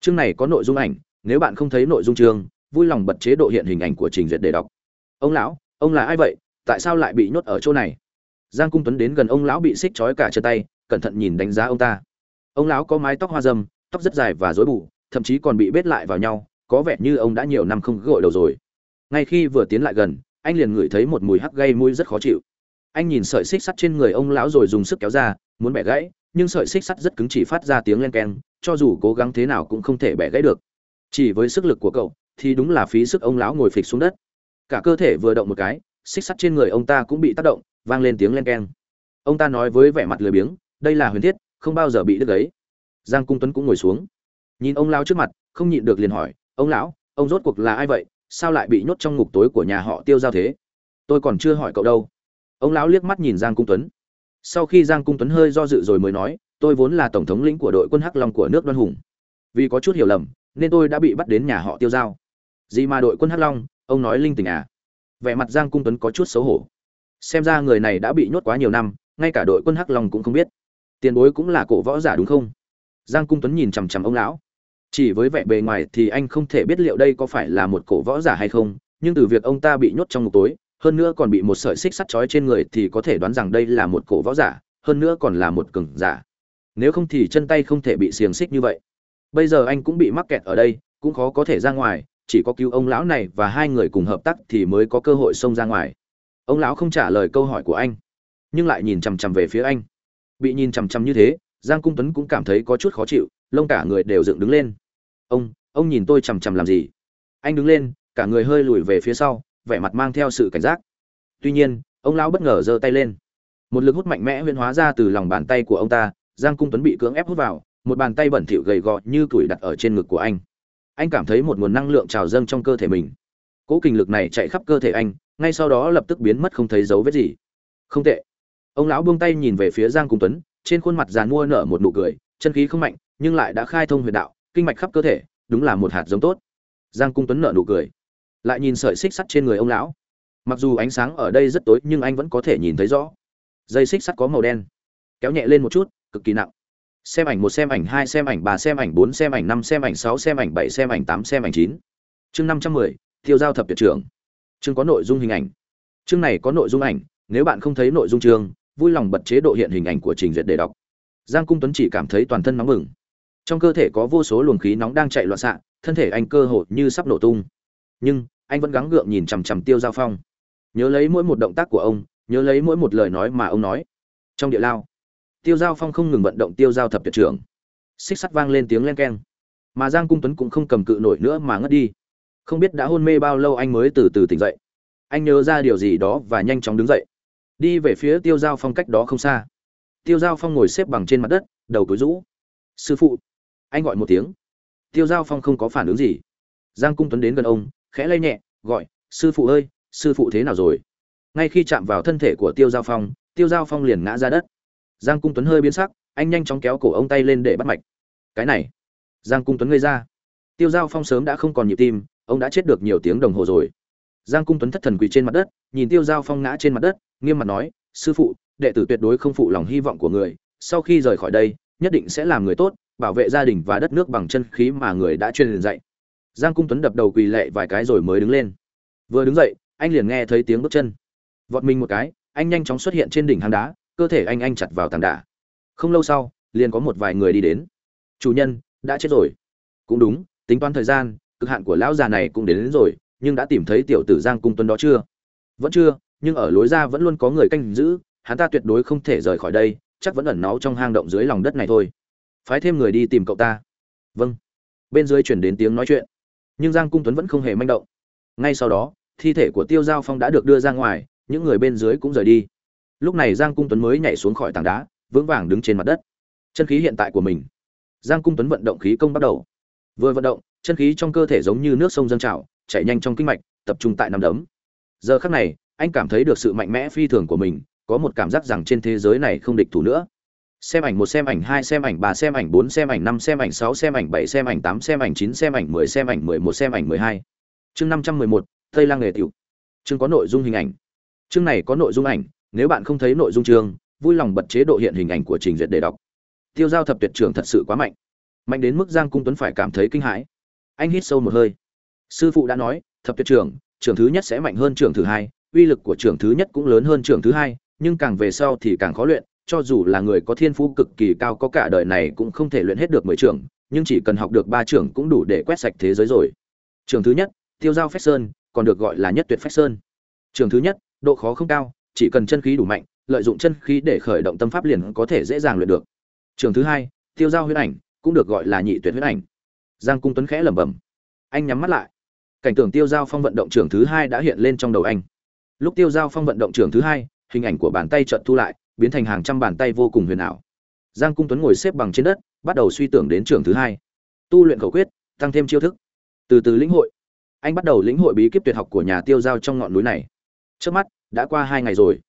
Chương này có nội dung ảnh, nếu bạn không thấy nội dung chương, vui lòng bật chế độ hiện hình ảnh của trình duyệt để đọc. Ông lão, ông là ai vậy? Tại sao lại bị nhốt ở chỗ này? Giang cung tuấn đến gần ông lão bị xích trói cả chân tay, cẩn thận nhìn đánh giá ông ta. Ông lão có mái tóc hoa dâm, tóc rất dài và rối bù, thậm chí còn bị bết lại vào nhau, có vẻ như ông đã nhiều năm không gội đầu rồi ngay khi vừa tiến lại gần, anh liền ngửi thấy một mùi hắc gây mũi rất khó chịu. Anh nhìn sợi xích sắt trên người ông lão rồi dùng sức kéo ra, muốn bẻ gãy, nhưng sợi xích sắt rất cứng chỉ phát ra tiếng len keng, cho dù cố gắng thế nào cũng không thể bẻ gãy được. Chỉ với sức lực của cậu, thì đúng là phí sức ông lão ngồi phịch xuống đất. Cả cơ thể vừa động một cái, xích sắt trên người ông ta cũng bị tác động, vang lên tiếng len keng. Ông ta nói với vẻ mặt lười biếng, đây là huyền thiết, không bao giờ bị đứt ấy giang cung tuấn cũng ngồi xuống. Nhìn ông lão trước mặt, không nhịn được liền hỏi, ông lão, ông rốt cuộc là ai vậy? Sao lại bị nhốt trong ngục tối của nhà họ tiêu giao thế? Tôi còn chưa hỏi cậu đâu. Ông lão liếc mắt nhìn giang cung tuấn. Sau khi giang cung tuấn hơi do dự rồi mới nói, tôi vốn là tổng thống lĩnh của đội quân hắc long của nước đoan hùng. Vì có chút hiểu lầm, nên tôi đã bị bắt đến nhà họ tiêu giao. Gì mà đội quân hắc long? Ông nói linh tình à? Vẻ mặt giang cung tuấn có chút xấu hổ. Xem ra người này đã bị nhốt quá nhiều năm, ngay cả đội quân hắc long cũng không biết. Tiền bối cũng là cổ võ giả đúng không? Giang cung tuấn nhìn chằm chằm ông lão chỉ với vẻ bề ngoài thì anh không thể biết liệu đây có phải là một cổ võ giả hay không, nhưng từ việc ông ta bị nhốt trong ngục tối, hơn nữa còn bị một sợi xích sắt trói trên người thì có thể đoán rằng đây là một cổ võ giả, hơn nữa còn là một cường giả. Nếu không thì chân tay không thể bị xiềng xích như vậy. Bây giờ anh cũng bị mắc kẹt ở đây, cũng khó có thể ra ngoài, chỉ có cứu ông lão này và hai người cùng hợp tác thì mới có cơ hội xông ra ngoài. Ông lão không trả lời câu hỏi của anh, nhưng lại nhìn chằm chằm về phía anh. Bị nhìn chằm chằm như thế, giang cung tuấn cũng cảm thấy có chút khó chịu lông cả người đều dựng đứng lên. Ông ông nhìn tôi chằm chằm làm gì? Anh đứng lên, cả người hơi lùi về phía sau, vẻ mặt mang theo sự cảnh giác. Tuy nhiên, ông lão bất ngờ giơ tay lên. Một lực hút mạnh mẽ huyễn hóa ra từ lòng bàn tay của ông ta, giang cung tuấn bị cưỡng ép hút vào, một bàn tay bẩn thỉu gầy gò như củi đặt ở trên ngực của anh. Anh cảm thấy một nguồn năng lượng trào dâng trong cơ thể mình. Cỗ kinh lực này chạy khắp cơ thể anh, ngay sau đó lập tức biến mất không thấy dấu vết gì. Không tệ. Ông lão buông tay nhìn về phía giang cung tuấn, trên khuôn mặt già mua nở một nụ cười, chân khí không mạnh nhưng lại đã khai thông huyệt đạo, kinh mạch khắp cơ thể, đúng là một hạt giống tốt. Giang cung tuấn nở nụ cười, lại nhìn sợi xích sắt trên người ông lão. Mặc dù ánh sáng ở đây rất tối, nhưng anh vẫn có thể nhìn thấy rõ. Dây xích sắt có màu đen, kéo nhẹ lên một chút, cực kỳ nặng. Xem ảnh một, xem ảnh hai, xem ảnh ba, xem ảnh bốn, xem ảnh năm, xem ảnh sáu, xem ảnh bảy, xem ảnh tám, xem ảnh chín. Chương năm trăm mười, tiêu giao thập tuyệt trưởng chương có nội dung hình ảnh. Chương này có nội dung ảnh, nếu bạn không thấy nội dung chương, vui lòng bật chế độ hiện hình ảnh của trình duyệt để đọc. Giang cung tuấn chỉ cảm thấy toàn thân nóng bừng trong cơ thể có vô số luồng khí nóng đang chạy loạn xạ, thân thể anh cơ hồ như sắp nổ tung. Nhưng, anh vẫn gắng gượng nhìn chằm chằm tiêu giao phong. Nhớ lấy mỗi một động tác của ông, nhớ lấy mỗi một lời nói mà ông nói. Trong địa lao, tiêu giao phong không ngừng vận động tiêu giao thập tuyệt trưởng. Xích sắt vang lên tiếng len keng. Mà giang cung tuấn cũng không cầm cự nổi nữa mà ngất đi. Không biết đã hôn mê bao lâu anh mới từ từ tỉnh dậy. Anh nhớ ra điều gì đó và nhanh chóng đứng dậy. Đi về phía tiêu giao phong cách đó không xa. Tiêu giao phong ngồi xếp bằng trên mặt đất, đầu túi rũ. Sư phụ anh gọi một tiếng. Tiêu giao phong không có phản ứng gì. Giang cung tuấn đến gần ông, khẽ lay nhẹ, gọi, sư phụ ơi, sư phụ thế nào rồi? Ngay khi chạm vào thân thể của tiêu giao phong, tiêu giao phong liền ngã ra đất. Giang cung tuấn hơi biến sắc, anh nhanh chóng kéo cổ ông tay lên để bắt mạch. Cái này. Giang cung tuấn ngây ra. Tiêu giao phong sớm đã không còn nhịp tim, ông đã chết được nhiều tiếng đồng hồ rồi. Giang cung tuấn thất thần quỳ trên mặt đất, nhìn tiêu giao phong ngã trên mặt đất, nghiêm mặt nói, sư phụ, đệ tử tuyệt đối không phụ lòng hy vọng của người, sau khi rời khỏi đây, nhất định sẽ làm người tốt bảo vệ gia đình và đất nước bằng chân khí mà người đã truyền dạy. Giang cung tuấn đập đầu quỳ lệ vài cái rồi mới đứng lên. Vừa đứng dậy anh liền nghe thấy tiếng bước chân. Vọt mình một cái anh nhanh chóng xuất hiện trên đỉnh hang đá cơ thể anh anh chặt vào tảng đá. Không lâu sau liền có một vài người đi đến. Chủ nhân đã chết rồi. Cũng đúng tính toán thời gian cực hạn của lão già này cũng đến, đến rồi nhưng đã tìm thấy tiểu tử giang cung tuấn đó chưa? Vẫn chưa nhưng ở lối ra vẫn luôn có người canh giữ hắn ta tuyệt đối không thể rời khỏi đây chắc vẫn ẩn náu trong hang động dưới lòng đất này thôi phái thêm người đi tìm cậu ta. Vâng. Bên dưới chuyển đến tiếng nói chuyện. Nhưng giang cung tuấn vẫn không hề manh động. Ngay sau đó, thi thể của tiêu giao phong đã được đưa ra ngoài, những người bên dưới cũng rời đi. Lúc này giang cung tuấn mới nhảy xuống khỏi tảng đá, vững vàng đứng trên mặt đất. Chân khí hiện tại của mình. Giang cung tuấn vận động khí công bắt đầu. Vừa vận động, chân khí trong cơ thể giống như nước sông dâng trào, chảy nhanh trong kinh mạch, tập trung tại nằm đấm. Giờ khắc này, anh cảm thấy được sự mạnh mẽ phi thường của mình, có một cảm giác rằng trên thế giới này không địch thủ nữa xem ảnh một xem ảnh hai xem ảnh ba xem ảnh bốn xem ảnh năm xem ảnh sáu xem ảnh bảy xem ảnh tám xem ảnh chín xem ảnh mười xem ảnh mười một xem ảnh mười hai chương năm trăm mười một tây lang nghề tiểu chương có nội dung hình ảnh chương này có nội dung ảnh nếu bạn không thấy nội dung chương vui lòng bật chế độ hiện hình ảnh của trình duyệt để đọc tiêu giao thập tuyệt trường thật sự quá mạnh mạnh đến mức giang cung tuấn phải cảm thấy kinh hãi anh hít sâu một hơi sư phụ đã nói thập tuyệt trường trường thứ nhất sẽ mạnh hơn trường thứ hai uy lực của trường thứ nhất cũng lớn hơn trường thứ hai nhưng càng về sau thì càng khó luyện cho dù là người có thiên phú cực kỳ cao có cả đời này cũng không thể luyện hết được mười trường, nhưng chỉ cần học được ba trường cũng đủ để quét sạch thế giới rồi. Trường thứ nhất tiêu giao phách sơn còn được gọi là nhất tuyệt phách sơn. Trường thứ nhất độ khó không cao chỉ cần chân khí đủ mạnh lợi dụng chân khí để khởi động tâm pháp liền có thể dễ dàng luyện được. Trường thứ hai tiêu giao huyết ảnh cũng được gọi là nhị tuyệt huyết ảnh. Giang cung tuấn khẽ lẩm bẩm. Anh nhắm mắt lại. Cảnh tượng tiêu giao phong vận động trường thứ hai đã hiện lên trong đầu anh. Lúc tiêu giao phong vận động trường thứ hai hình ảnh của bàn tay chợt thu lại biến thành hàng trăm bàn tay vô cùng huyền ảo. Giang cung tuấn ngồi xếp bằng trên đất, bắt đầu suy tưởng đến trường thứ hai. Tu luyện khẩu quyết, tăng thêm chiêu thức. Từ từ lĩnh hội. Anh bắt đầu lĩnh hội bí kíp tuyệt học của nhà tiêu giao trong ngọn núi này. Trước mắt, đã qua hai ngày rồi.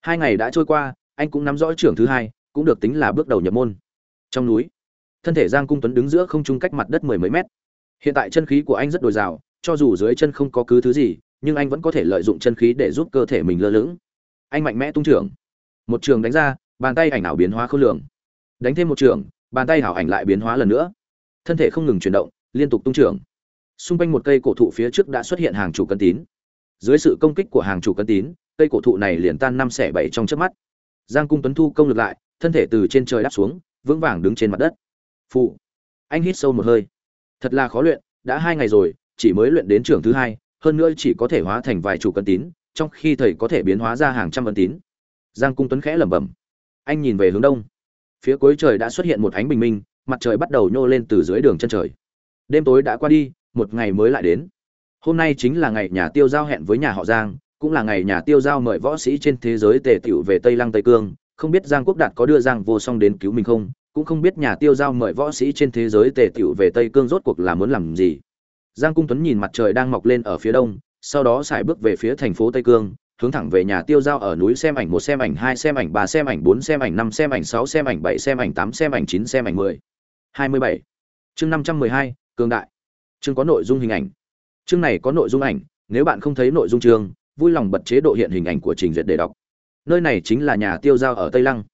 Hai ngày đã trôi qua, anh cũng nắm rõ trường thứ hai, cũng được tính là bước đầu nhập môn. Trong núi, thân thể giang cung tuấn đứng giữa không trung cách mặt đất mười mấy mét. Hiện tại chân khí của anh rất dồi dào, cho dù dưới chân không có cứ thứ gì, nhưng anh vẫn có thể lợi dụng chân khí để giúp cơ thể mình lơ lửng. Anh mạnh mẽ tung trưởng một trường đánh ra, bàn tay ảnh ảo biến hóa khôn lường. Đánh thêm một trường, bàn tay ảo ảnh lại biến hóa lần nữa. Thân thể không ngừng chuyển động, liên tục tung trưởng xung quanh một cây cổ thụ phía trước đã xuất hiện hàng chủ cân tín. Dưới sự công kích của hàng chủ cân tín, cây cổ thụ này liền tan năm xẻ bảy trong chớp mắt. Giang cung tuấn thu công lực lại, thân thể từ trên trời đáp xuống, vững vàng đứng trên mặt đất. Phụ anh hít sâu một hơi. Thật là khó luyện, đã hai ngày rồi, chỉ mới luyện đến trường thứ hai, hơn nữa chỉ có thể hóa thành vài chủ cân tín, trong khi thầy có thể biến hóa ra hàng trăm ân tín giang cung tuấn khẽ lẩm bẩm. Anh nhìn về hướng đông. Phía cuối trời đã xuất hiện một ánh bình minh, mặt trời bắt đầu nhô lên từ dưới đường chân trời. Đêm tối đã qua đi, một ngày mới lại đến. Hôm nay chính là ngày nhà tiêu giao hẹn với nhà họ giang, cũng là ngày nhà tiêu giao mời võ sĩ trên thế giới tề tựu về tây lăng tây cương. Không biết giang quốc đạt có đưa giang vô song đến cứu mình không? Cũng không biết nhà tiêu giao mời võ sĩ trên thế giới tề tựu về tây cương rốt cuộc là muốn làm gì. Giang cung tuấn nhìn mặt trời đang mọc lên ở phía đông, sau đó xài bước về phía thành phố tây cương hướng thẳng về nhà tiêu giao ở núi xem ảnh một xem ảnh hai xem ảnh ba xem ảnh bốn xem ảnh năm xem ảnh sáu xem ảnh bảy xem ảnh tám xem ảnh chín xem ảnh mười hai mươi bảy chương năm trăm mười hai cường đại chương có nội dung hình ảnh chương này có nội dung ảnh nếu bạn không thấy nội dung chương vui lòng bật chế độ hiện hình ảnh của trình duyệt để đọc nơi này chính là nhà tiêu giao ở tây lăng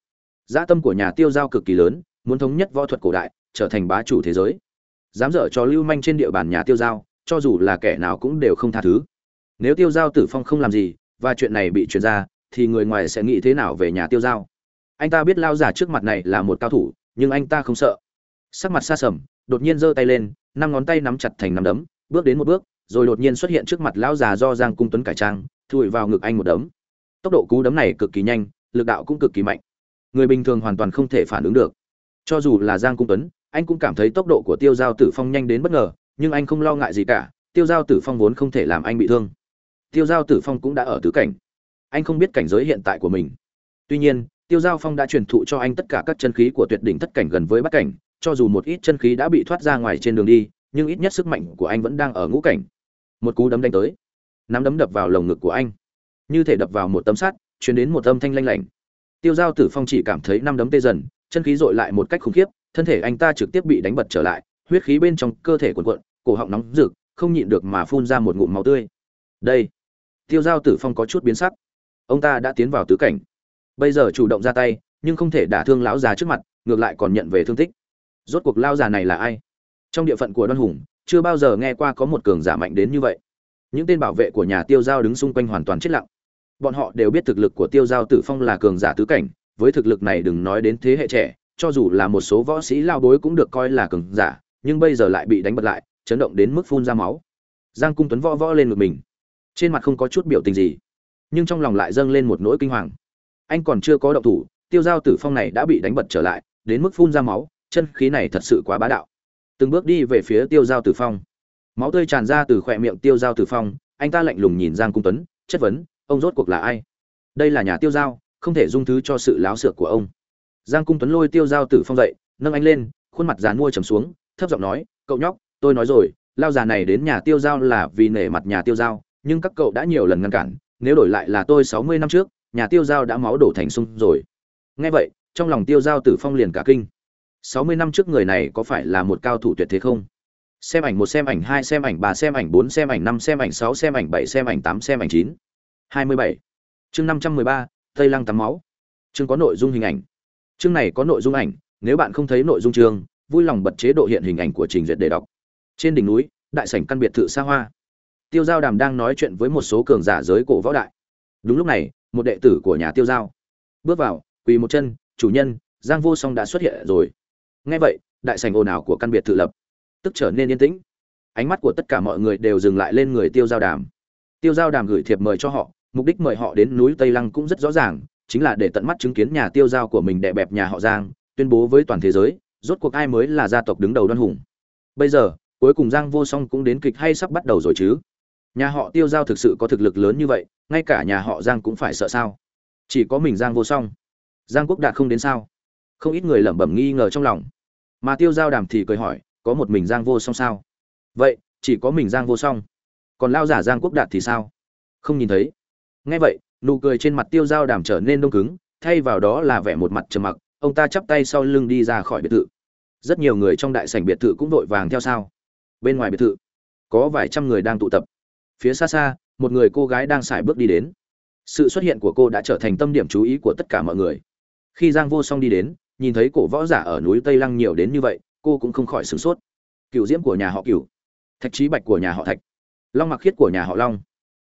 dã tâm của nhà tiêu giao cực kỳ lớn muốn thống nhất võ thuật cổ đại trở thành bá chủ thế giới dám dở cho lưu manh trên địa bàn nhà tiêu giao cho dù là kẻ nào cũng đều không tha thứ nếu tiêu giao tử phong không làm gì và chuyện này bị truyền ra, thì người ngoài sẽ nghĩ thế nào về nhà tiêu giao? Anh ta biết lao giả trước mặt này là một cao thủ, nhưng anh ta không sợ. Sắc mặt xa sầm, đột nhiên giơ tay lên, năm ngón tay nắm chặt thành nắm đấm, bước đến một bước, rồi đột nhiên xuất hiện trước mặt lão già do giang cung tuấn cải trang thổi vào ngực anh một đấm. Tốc độ cú đấm này cực kỳ nhanh, lực đạo cũng cực kỳ mạnh. Người bình thường hoàn toàn không thể phản ứng được. Cho dù là giang cung tuấn, anh cũng cảm thấy tốc độ của tiêu giao tử phong nhanh đến bất ngờ, nhưng anh không lo ngại gì cả, tiêu giao tử phong vốn không thể làm anh bị thương tiêu giao tử phong cũng đã ở tứ cảnh. Anh không biết cảnh giới hiện tại của mình. Tuy nhiên, tiêu giao phong đã truyền thụ cho anh tất cả các chân khí của tuyệt đỉnh thất cảnh gần với bát cảnh, cho dù một ít chân khí đã bị thoát ra ngoài trên đường đi, nhưng ít nhất sức mạnh của anh vẫn đang ở ngũ cảnh. Một cú đấm đánh tới. Nắm đấm đập vào lồng ngực của anh. Như thể đập vào một tấm sắt chuyển đến một âm thanh lanh lảnh. Tiêu giao tử phong chỉ cảm thấy năm đấm tê dần, chân khí dội lại một cách khủng khiếp, thân thể anh ta trực tiếp bị đánh bật trở lại, huyết khí bên trong cơ thể cuộn cuộn, cổ họng nóng rực, không nhịn được mà phun ra một ngụm máu tươi. Đây tiêu giao tử phong có chút biến sắc. Ông ta đã tiến vào tứ cảnh. Bây giờ chủ động ra tay, nhưng không thể đả thương lão già trước mặt, ngược lại còn nhận về thương tích. Rốt cuộc lao già này là ai? Trong địa phận của đoan hùng, chưa bao giờ nghe qua có một cường giả mạnh đến như vậy. Những tên bảo vệ của nhà tiêu giao đứng xung quanh hoàn toàn chết lặng. Bọn họ đều biết thực lực của tiêu giao tử phong là cường giả tứ cảnh, với thực lực này đừng nói đến thế hệ trẻ, cho dù là một số võ sĩ lao bối cũng được coi là cường giả, nhưng bây giờ lại bị đánh bật lại, chấn động đến mức phun ra máu. Giang cung tuấn võ võ lên ngực mình trên mặt không có chút biểu tình gì, nhưng trong lòng lại dâng lên một nỗi kinh hoàng. Anh còn chưa có động thủ, tiêu giao tử phong này đã bị đánh bật trở lại, đến mức phun ra máu, chân khí này thật sự quá bá đạo. Từng bước đi về phía tiêu giao tử phong. Máu tươi tràn ra từ khỏe miệng tiêu giao tử phong, anh ta lạnh lùng nhìn giang cung tuấn, chất vấn, ông rốt cuộc là ai? Đây là nhà tiêu giao, không thể dung thứ cho sự láo xược của ông. Giang cung tuấn lôi tiêu giao tử phong dậy, nâng anh lên, khuôn mặt dán mua trầm xuống, thấp giọng nói, cậu nhóc, tôi nói rồi, lao già này đến nhà tiêu giao là vì nể mặt nhà tiêu giao nhưng các cậu đã nhiều lần ngăn cản, nếu đổi lại là tôi sáu mươi năm trước, nhà tiêu giao đã máu đổ thành sung rồi. Nghe vậy, trong lòng tiêu giao tử phong liền cả kinh. Sáu mươi năm trước người này có phải là một cao thủ tuyệt thế không? Xem ảnh một, xem ảnh hai, xem ảnh ba, xem ảnh bốn, xem ảnh năm, xem ảnh sáu, xem ảnh bảy, xem ảnh tám, xem ảnh chín. Hai mươi bảy. Chương năm trăm mười ba, tây lăng tắm máu. Chương có nội dung hình ảnh. Chương này có nội dung ảnh, nếu bạn không thấy nội dung chương, vui lòng bật chế độ hiện hình ảnh của trình duyệt để đọc. Trên đỉnh núi, đại sảnh căn biệt thự xa hoa tiêu giao đàm đang nói chuyện với một số cường giả giới cổ võ đại. Đúng lúc này, một đệ tử của nhà tiêu giao bước vào, quỳ một chân, chủ nhân, giang vô song đã xuất hiện rồi. Nghe vậy, đại sảnh ồn ào của căn biệt thự lập tức trở nên yên tĩnh. Ánh mắt của tất cả mọi người đều dừng lại lên người tiêu giao đàm. Tiêu giao đàm gửi thiệp mời cho họ, mục đích mời họ đến núi tây lăng cũng rất rõ ràng, chính là để tận mắt chứng kiến nhà tiêu giao của mình đè bẹp nhà họ giang, tuyên bố với toàn thế giới, rốt cuộc ai mới là gia tộc đứng đầu đoan hùng. Bây giờ, cuối cùng giang vô song cũng đến kịch hay sắp bắt đầu rồi chứ? Nhà họ tiêu giao thực sự có thực lực lớn như vậy, ngay cả nhà họ giang cũng phải sợ sao? Chỉ có mình giang vô song. Giang quốc đạt không đến sao? Không ít người lẩm bẩm nghi ngờ trong lòng. Mà tiêu giao đàm thì cười hỏi, có một mình giang vô song sao? Vậy, chỉ có mình giang vô song. Còn lao giả giang quốc đạt thì sao? Không nhìn thấy. Nghe vậy, nụ cười trên mặt tiêu giao đàm trở nên đông cứng, thay vào đó là vẻ một mặt trầm mặc, ông ta chắp tay sau lưng đi ra khỏi biệt thự. Rất nhiều người trong đại sảnh biệt thự cũng vội vàng theo sao bên ngoài biệt thự, có vài trăm người đang tụ tập phía xa xa, một người cô gái đang xài bước đi đến. Sự xuất hiện của cô đã trở thành tâm điểm chú ý của tất cả mọi người. Khi giang vô song đi đến, nhìn thấy cổ võ giả ở núi tây lăng nhiều đến như vậy, cô cũng không khỏi sửng sốt. Cựu diễm của nhà họ cựu thạch trí bạch của nhà họ thạch, long mặc khiết của nhà họ long.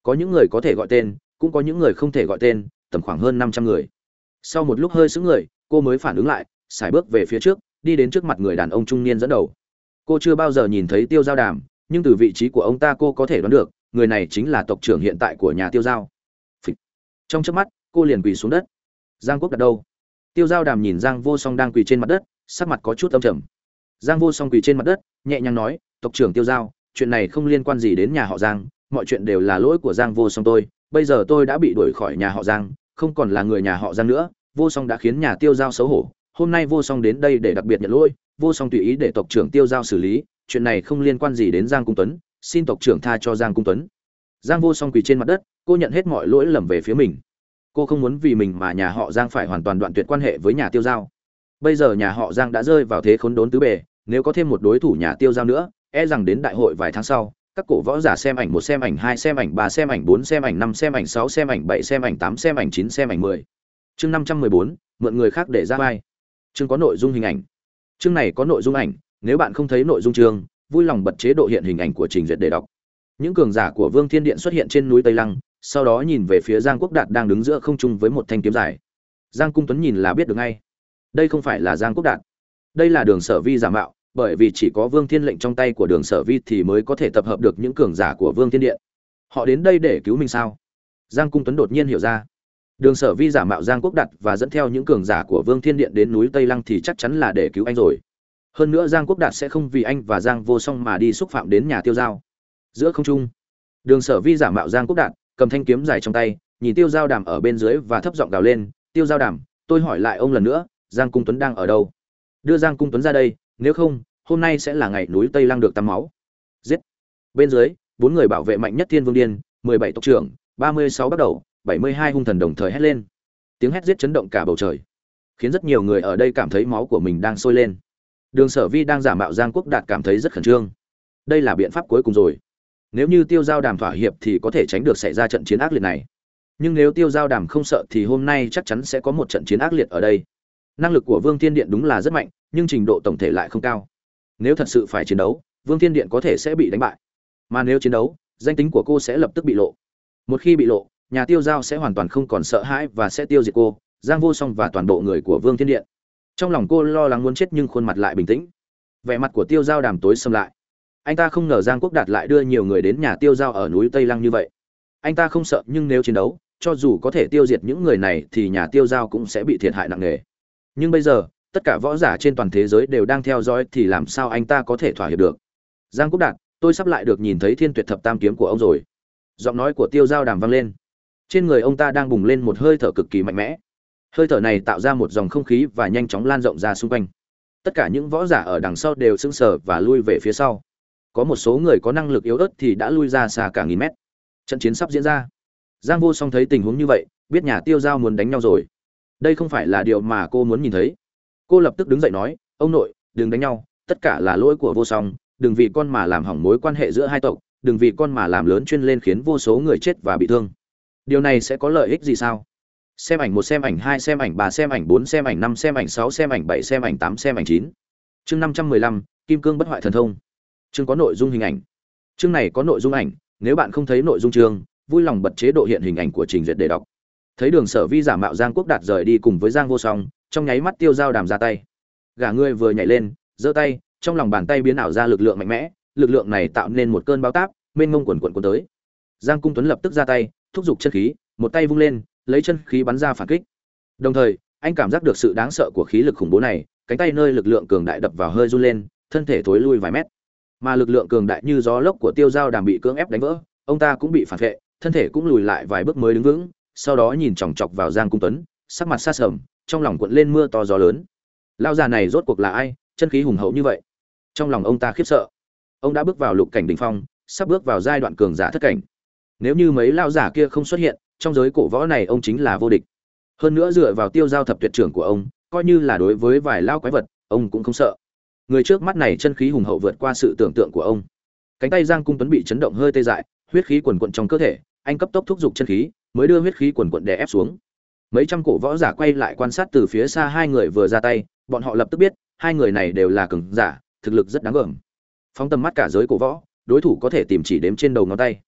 Có những người có thể gọi tên, cũng có những người không thể gọi tên, tầm khoảng hơn năm trăm người. Sau một lúc hơi xứng người, cô mới phản ứng lại xài bước về phía trước, đi đến trước mặt người đàn ông trung niên dẫn đầu. Cô chưa bao giờ nhìn thấy tiêu giao đàm, nhưng từ vị trí của ông ta cô có thể đoán được người này chính là tộc trưởng hiện tại của nhà tiêu giao. Phịch. trong chớp mắt, cô liền quỳ xuống đất. Giang quốc đặt đâu? Tiêu giao đàm nhìn giang vô song đang quỳ trên mặt đất, sắc mặt có chút âm trầm. Giang vô song quỳ trên mặt đất, nhẹ nhàng nói, tộc trưởng tiêu giao, chuyện này không liên quan gì đến nhà họ giang, mọi chuyện đều là lỗi của giang vô song tôi. Bây giờ tôi đã bị đuổi khỏi nhà họ giang, không còn là người nhà họ giang nữa. Vô song đã khiến nhà tiêu giao xấu hổ. Hôm nay vô song đến đây để đặc biệt nhận lỗi. Vô song tùy ý để tộc trưởng tiêu giao xử lý. Chuyện này không liên quan gì đến giang cung tuấn xin tộc trưởng tha cho giang cung tuấn giang vô song quỳ trên mặt đất cô nhận hết mọi lỗi lầm về phía mình cô không muốn vì mình mà nhà họ giang phải hoàn toàn đoạn tuyệt quan hệ với nhà tiêu giao bây giờ nhà họ giang đã rơi vào thế khốn đốn tứ bề nếu có thêm một đối thủ nhà tiêu giao nữa e rằng đến đại hội vài tháng sau các cổ võ giả xem ảnh một xem ảnh hai xem ảnh ba xem ảnh bốn xem ảnh năm xem ảnh sáu xem ảnh bảy xem ảnh tám xem ảnh chín xem ảnh mười chương năm trăm mười bốn mượn người khác để ra vai chương có nội dung hình ảnh chương này có nội dung ảnh nếu bạn không thấy nội dung chương vui lòng bật chế độ hiện hình ảnh của trình duyệt để đọc. Những cường giả của vương thiên điện xuất hiện trên núi tây lăng, sau đó nhìn về phía giang quốc đạt đang đứng giữa không trung với một thanh kiếm dài. Giang cung tuấn nhìn là biết được ngay. Đây không phải là giang quốc đạt. Đây là đường sở vi giả mạo, bởi vì chỉ có vương thiên lệnh trong tay của đường sở vi thì mới có thể tập hợp được những cường giả của vương thiên điện. Họ đến đây để cứu mình sao? Giang cung tuấn đột nhiên hiểu ra. Đường sở vi giả mạo giang quốc đạt và dẫn theo những cường giả của vương thiên điện đến núi tây lăng thì chắc chắn là để cứu anh rồi hơn nữa giang quốc đạt sẽ không vì anh và giang vô song mà đi xúc phạm đến nhà tiêu giao. Giữa không trung, đường sở vi giả mạo giang quốc đạt, cầm thanh kiếm dài trong tay, nhìn tiêu giao đàm ở bên dưới và thấp giọng gào lên, tiêu giao đàm, tôi hỏi lại ông lần nữa, giang cung tuấn đang ở đâu? Đưa giang cung tuấn ra đây, nếu không, hôm nay sẽ là ngày núi tây lăng được tắm máu. Giết. Bên dưới, bốn người bảo vệ mạnh nhất thiên vương điên, mười bảy tộc trưởng, ba mươi sáu bắt đầu, bảy mươi hai hung thần đồng thời hét lên. Tiếng hét giết chấn động cả bầu trời, khiến rất nhiều người ở đây cảm thấy máu của mình đang sôi lên đường sở vi đang giả mạo giang quốc đạt cảm thấy rất khẩn trương. Đây là biện pháp cuối cùng rồi. Nếu như tiêu giao đàm thỏa hiệp thì có thể tránh được xảy ra trận chiến ác liệt này. Nhưng nếu tiêu giao đàm không sợ thì hôm nay chắc chắn sẽ có một trận chiến ác liệt ở đây. Năng lực của vương thiên điện đúng là rất mạnh, nhưng trình độ tổng thể lại không cao. Nếu thật sự phải chiến đấu, vương thiên điện có thể sẽ bị đánh bại. Mà nếu chiến đấu, danh tính của cô sẽ lập tức bị lộ. Một khi bị lộ, nhà tiêu giao sẽ hoàn toàn không còn sợ hãi và sẽ tiêu diệt cô, giang vô song và toàn bộ người của vương thiên điện trong lòng cô lo lắng muốn chết nhưng khuôn mặt lại bình tĩnh. Vẻ mặt của tiêu giao đàm tối xâm lại. Anh ta không ngờ giang quốc đạt lại đưa nhiều người đến nhà tiêu giao ở núi tây lăng như vậy. Anh ta không sợ nhưng nếu chiến đấu, cho dù có thể tiêu diệt những người này thì nhà tiêu giao cũng sẽ bị thiệt hại nặng nề. Nhưng bây giờ, tất cả võ giả trên toàn thế giới đều đang theo dõi thì làm sao anh ta có thể thỏa hiệp được? Giang quốc đạt, tôi sắp lại được nhìn thấy thiên tuyệt thập tam kiếm của ông rồi. Giọng nói của tiêu giao đàm vang lên. Trên người ông ta đang bùng lên một hơi thở cực kỳ mạnh mẽ hơi thở này tạo ra một dòng không khí và nhanh chóng lan rộng ra xung quanh. Tất cả những võ giả ở đằng sau đều sững sờ và lui về phía sau. Có một số người có năng lực yếu ớt thì đã lui ra xa cả nghìn mét. Trận chiến sắp diễn ra. Giang vô song thấy tình huống như vậy, biết nhà tiêu giao muốn đánh nhau rồi. Đây không phải là điều mà cô muốn nhìn thấy. Cô lập tức đứng dậy nói, ông nội, đừng đánh nhau, tất cả là lỗi của vô song, đừng vì con mà làm hỏng mối quan hệ giữa hai tộc, đừng vì con mà làm lớn chuyên lên khiến vô số người chết và bị thương. Điều này sẽ có lợi ích gì sao? Xem ảnh một, xem ảnh hai, xem ảnh ba, xem ảnh bốn, xem ảnh năm, xem ảnh sáu, xem ảnh bảy, xem ảnh tám, xem ảnh chín. Chương năm trăm mười lăm, kim cương bất hoại thần thông. Chương có nội dung hình ảnh. Chương này có nội dung ảnh, nếu bạn không thấy nội dung chương, vui lòng bật chế độ hiện hình ảnh của trình duyệt để đọc. Thấy đường sở vi giả mạo giang quốc đạt rời đi cùng với giang vô song, trong nháy mắt tiêu dao đàm ra tay. Gã ngươi vừa nhảy lên, giơ tay, trong lòng bàn tay biến ảo ra lực lượng mạnh mẽ, lực lượng này tạo nên một cơn bao táp, mênh mông quần quần quần tới. Giang cung tuấn lập tức ra tay, thúc giục chân khí, một tay vung lên lấy chân khí bắn ra phản kích. Đồng thời, anh cảm giác được sự đáng sợ của khí lực khủng bố này, cánh tay nơi lực lượng cường đại đập vào hơi run lên, thân thể thối lui vài mét. Mà lực lượng cường đại như gió lốc của tiêu dao đàm bị cưỡng ép đánh vỡ, ông ta cũng bị phản vệ, thân thể cũng lùi lại vài bước mới đứng vững, sau đó nhìn chòng chọc vào giang cung tuấn, sắc mặt xa sầm, trong lòng cuộn lên mưa to gió lớn. Lao già này rốt cuộc là ai? Chân khí hùng hậu như vậy. Trong lòng ông ta khiếp sợ. Ông đã bước vào lục cảnh đ ỉ n h phong, sắp bước vào giai đoạn cường giả thất cảnh. Nếu như mấy lao giả kia không xuất hiện trong giới cổ võ này ông chính là vô địch. Hơn nữa dựa vào tiêu giao thập tuyệt trưởng của ông, coi như là đối với vài lao quái vật, ông cũng không sợ. Người trước mắt này chân khí hùng hậu vượt qua sự tưởng tượng của ông. Cánh tay giang cung tuấn bị chấn động hơi tê dại, huyết khí quần quận trong cơ thể, anh cấp tốc thúc giục chân khí, mới đưa huyết khí quần quận đè ép xuống. Mấy trăm cổ võ giả quay lại quan sát từ phía xa hai người vừa ra tay, bọn họ lập tức biết, hai người này đều là cường giả, thực lực rất đáng gờm phóng tầm mắt cả giới cổ võ, đối thủ có thể tìm chỉ đếm trên đầu ngón tay.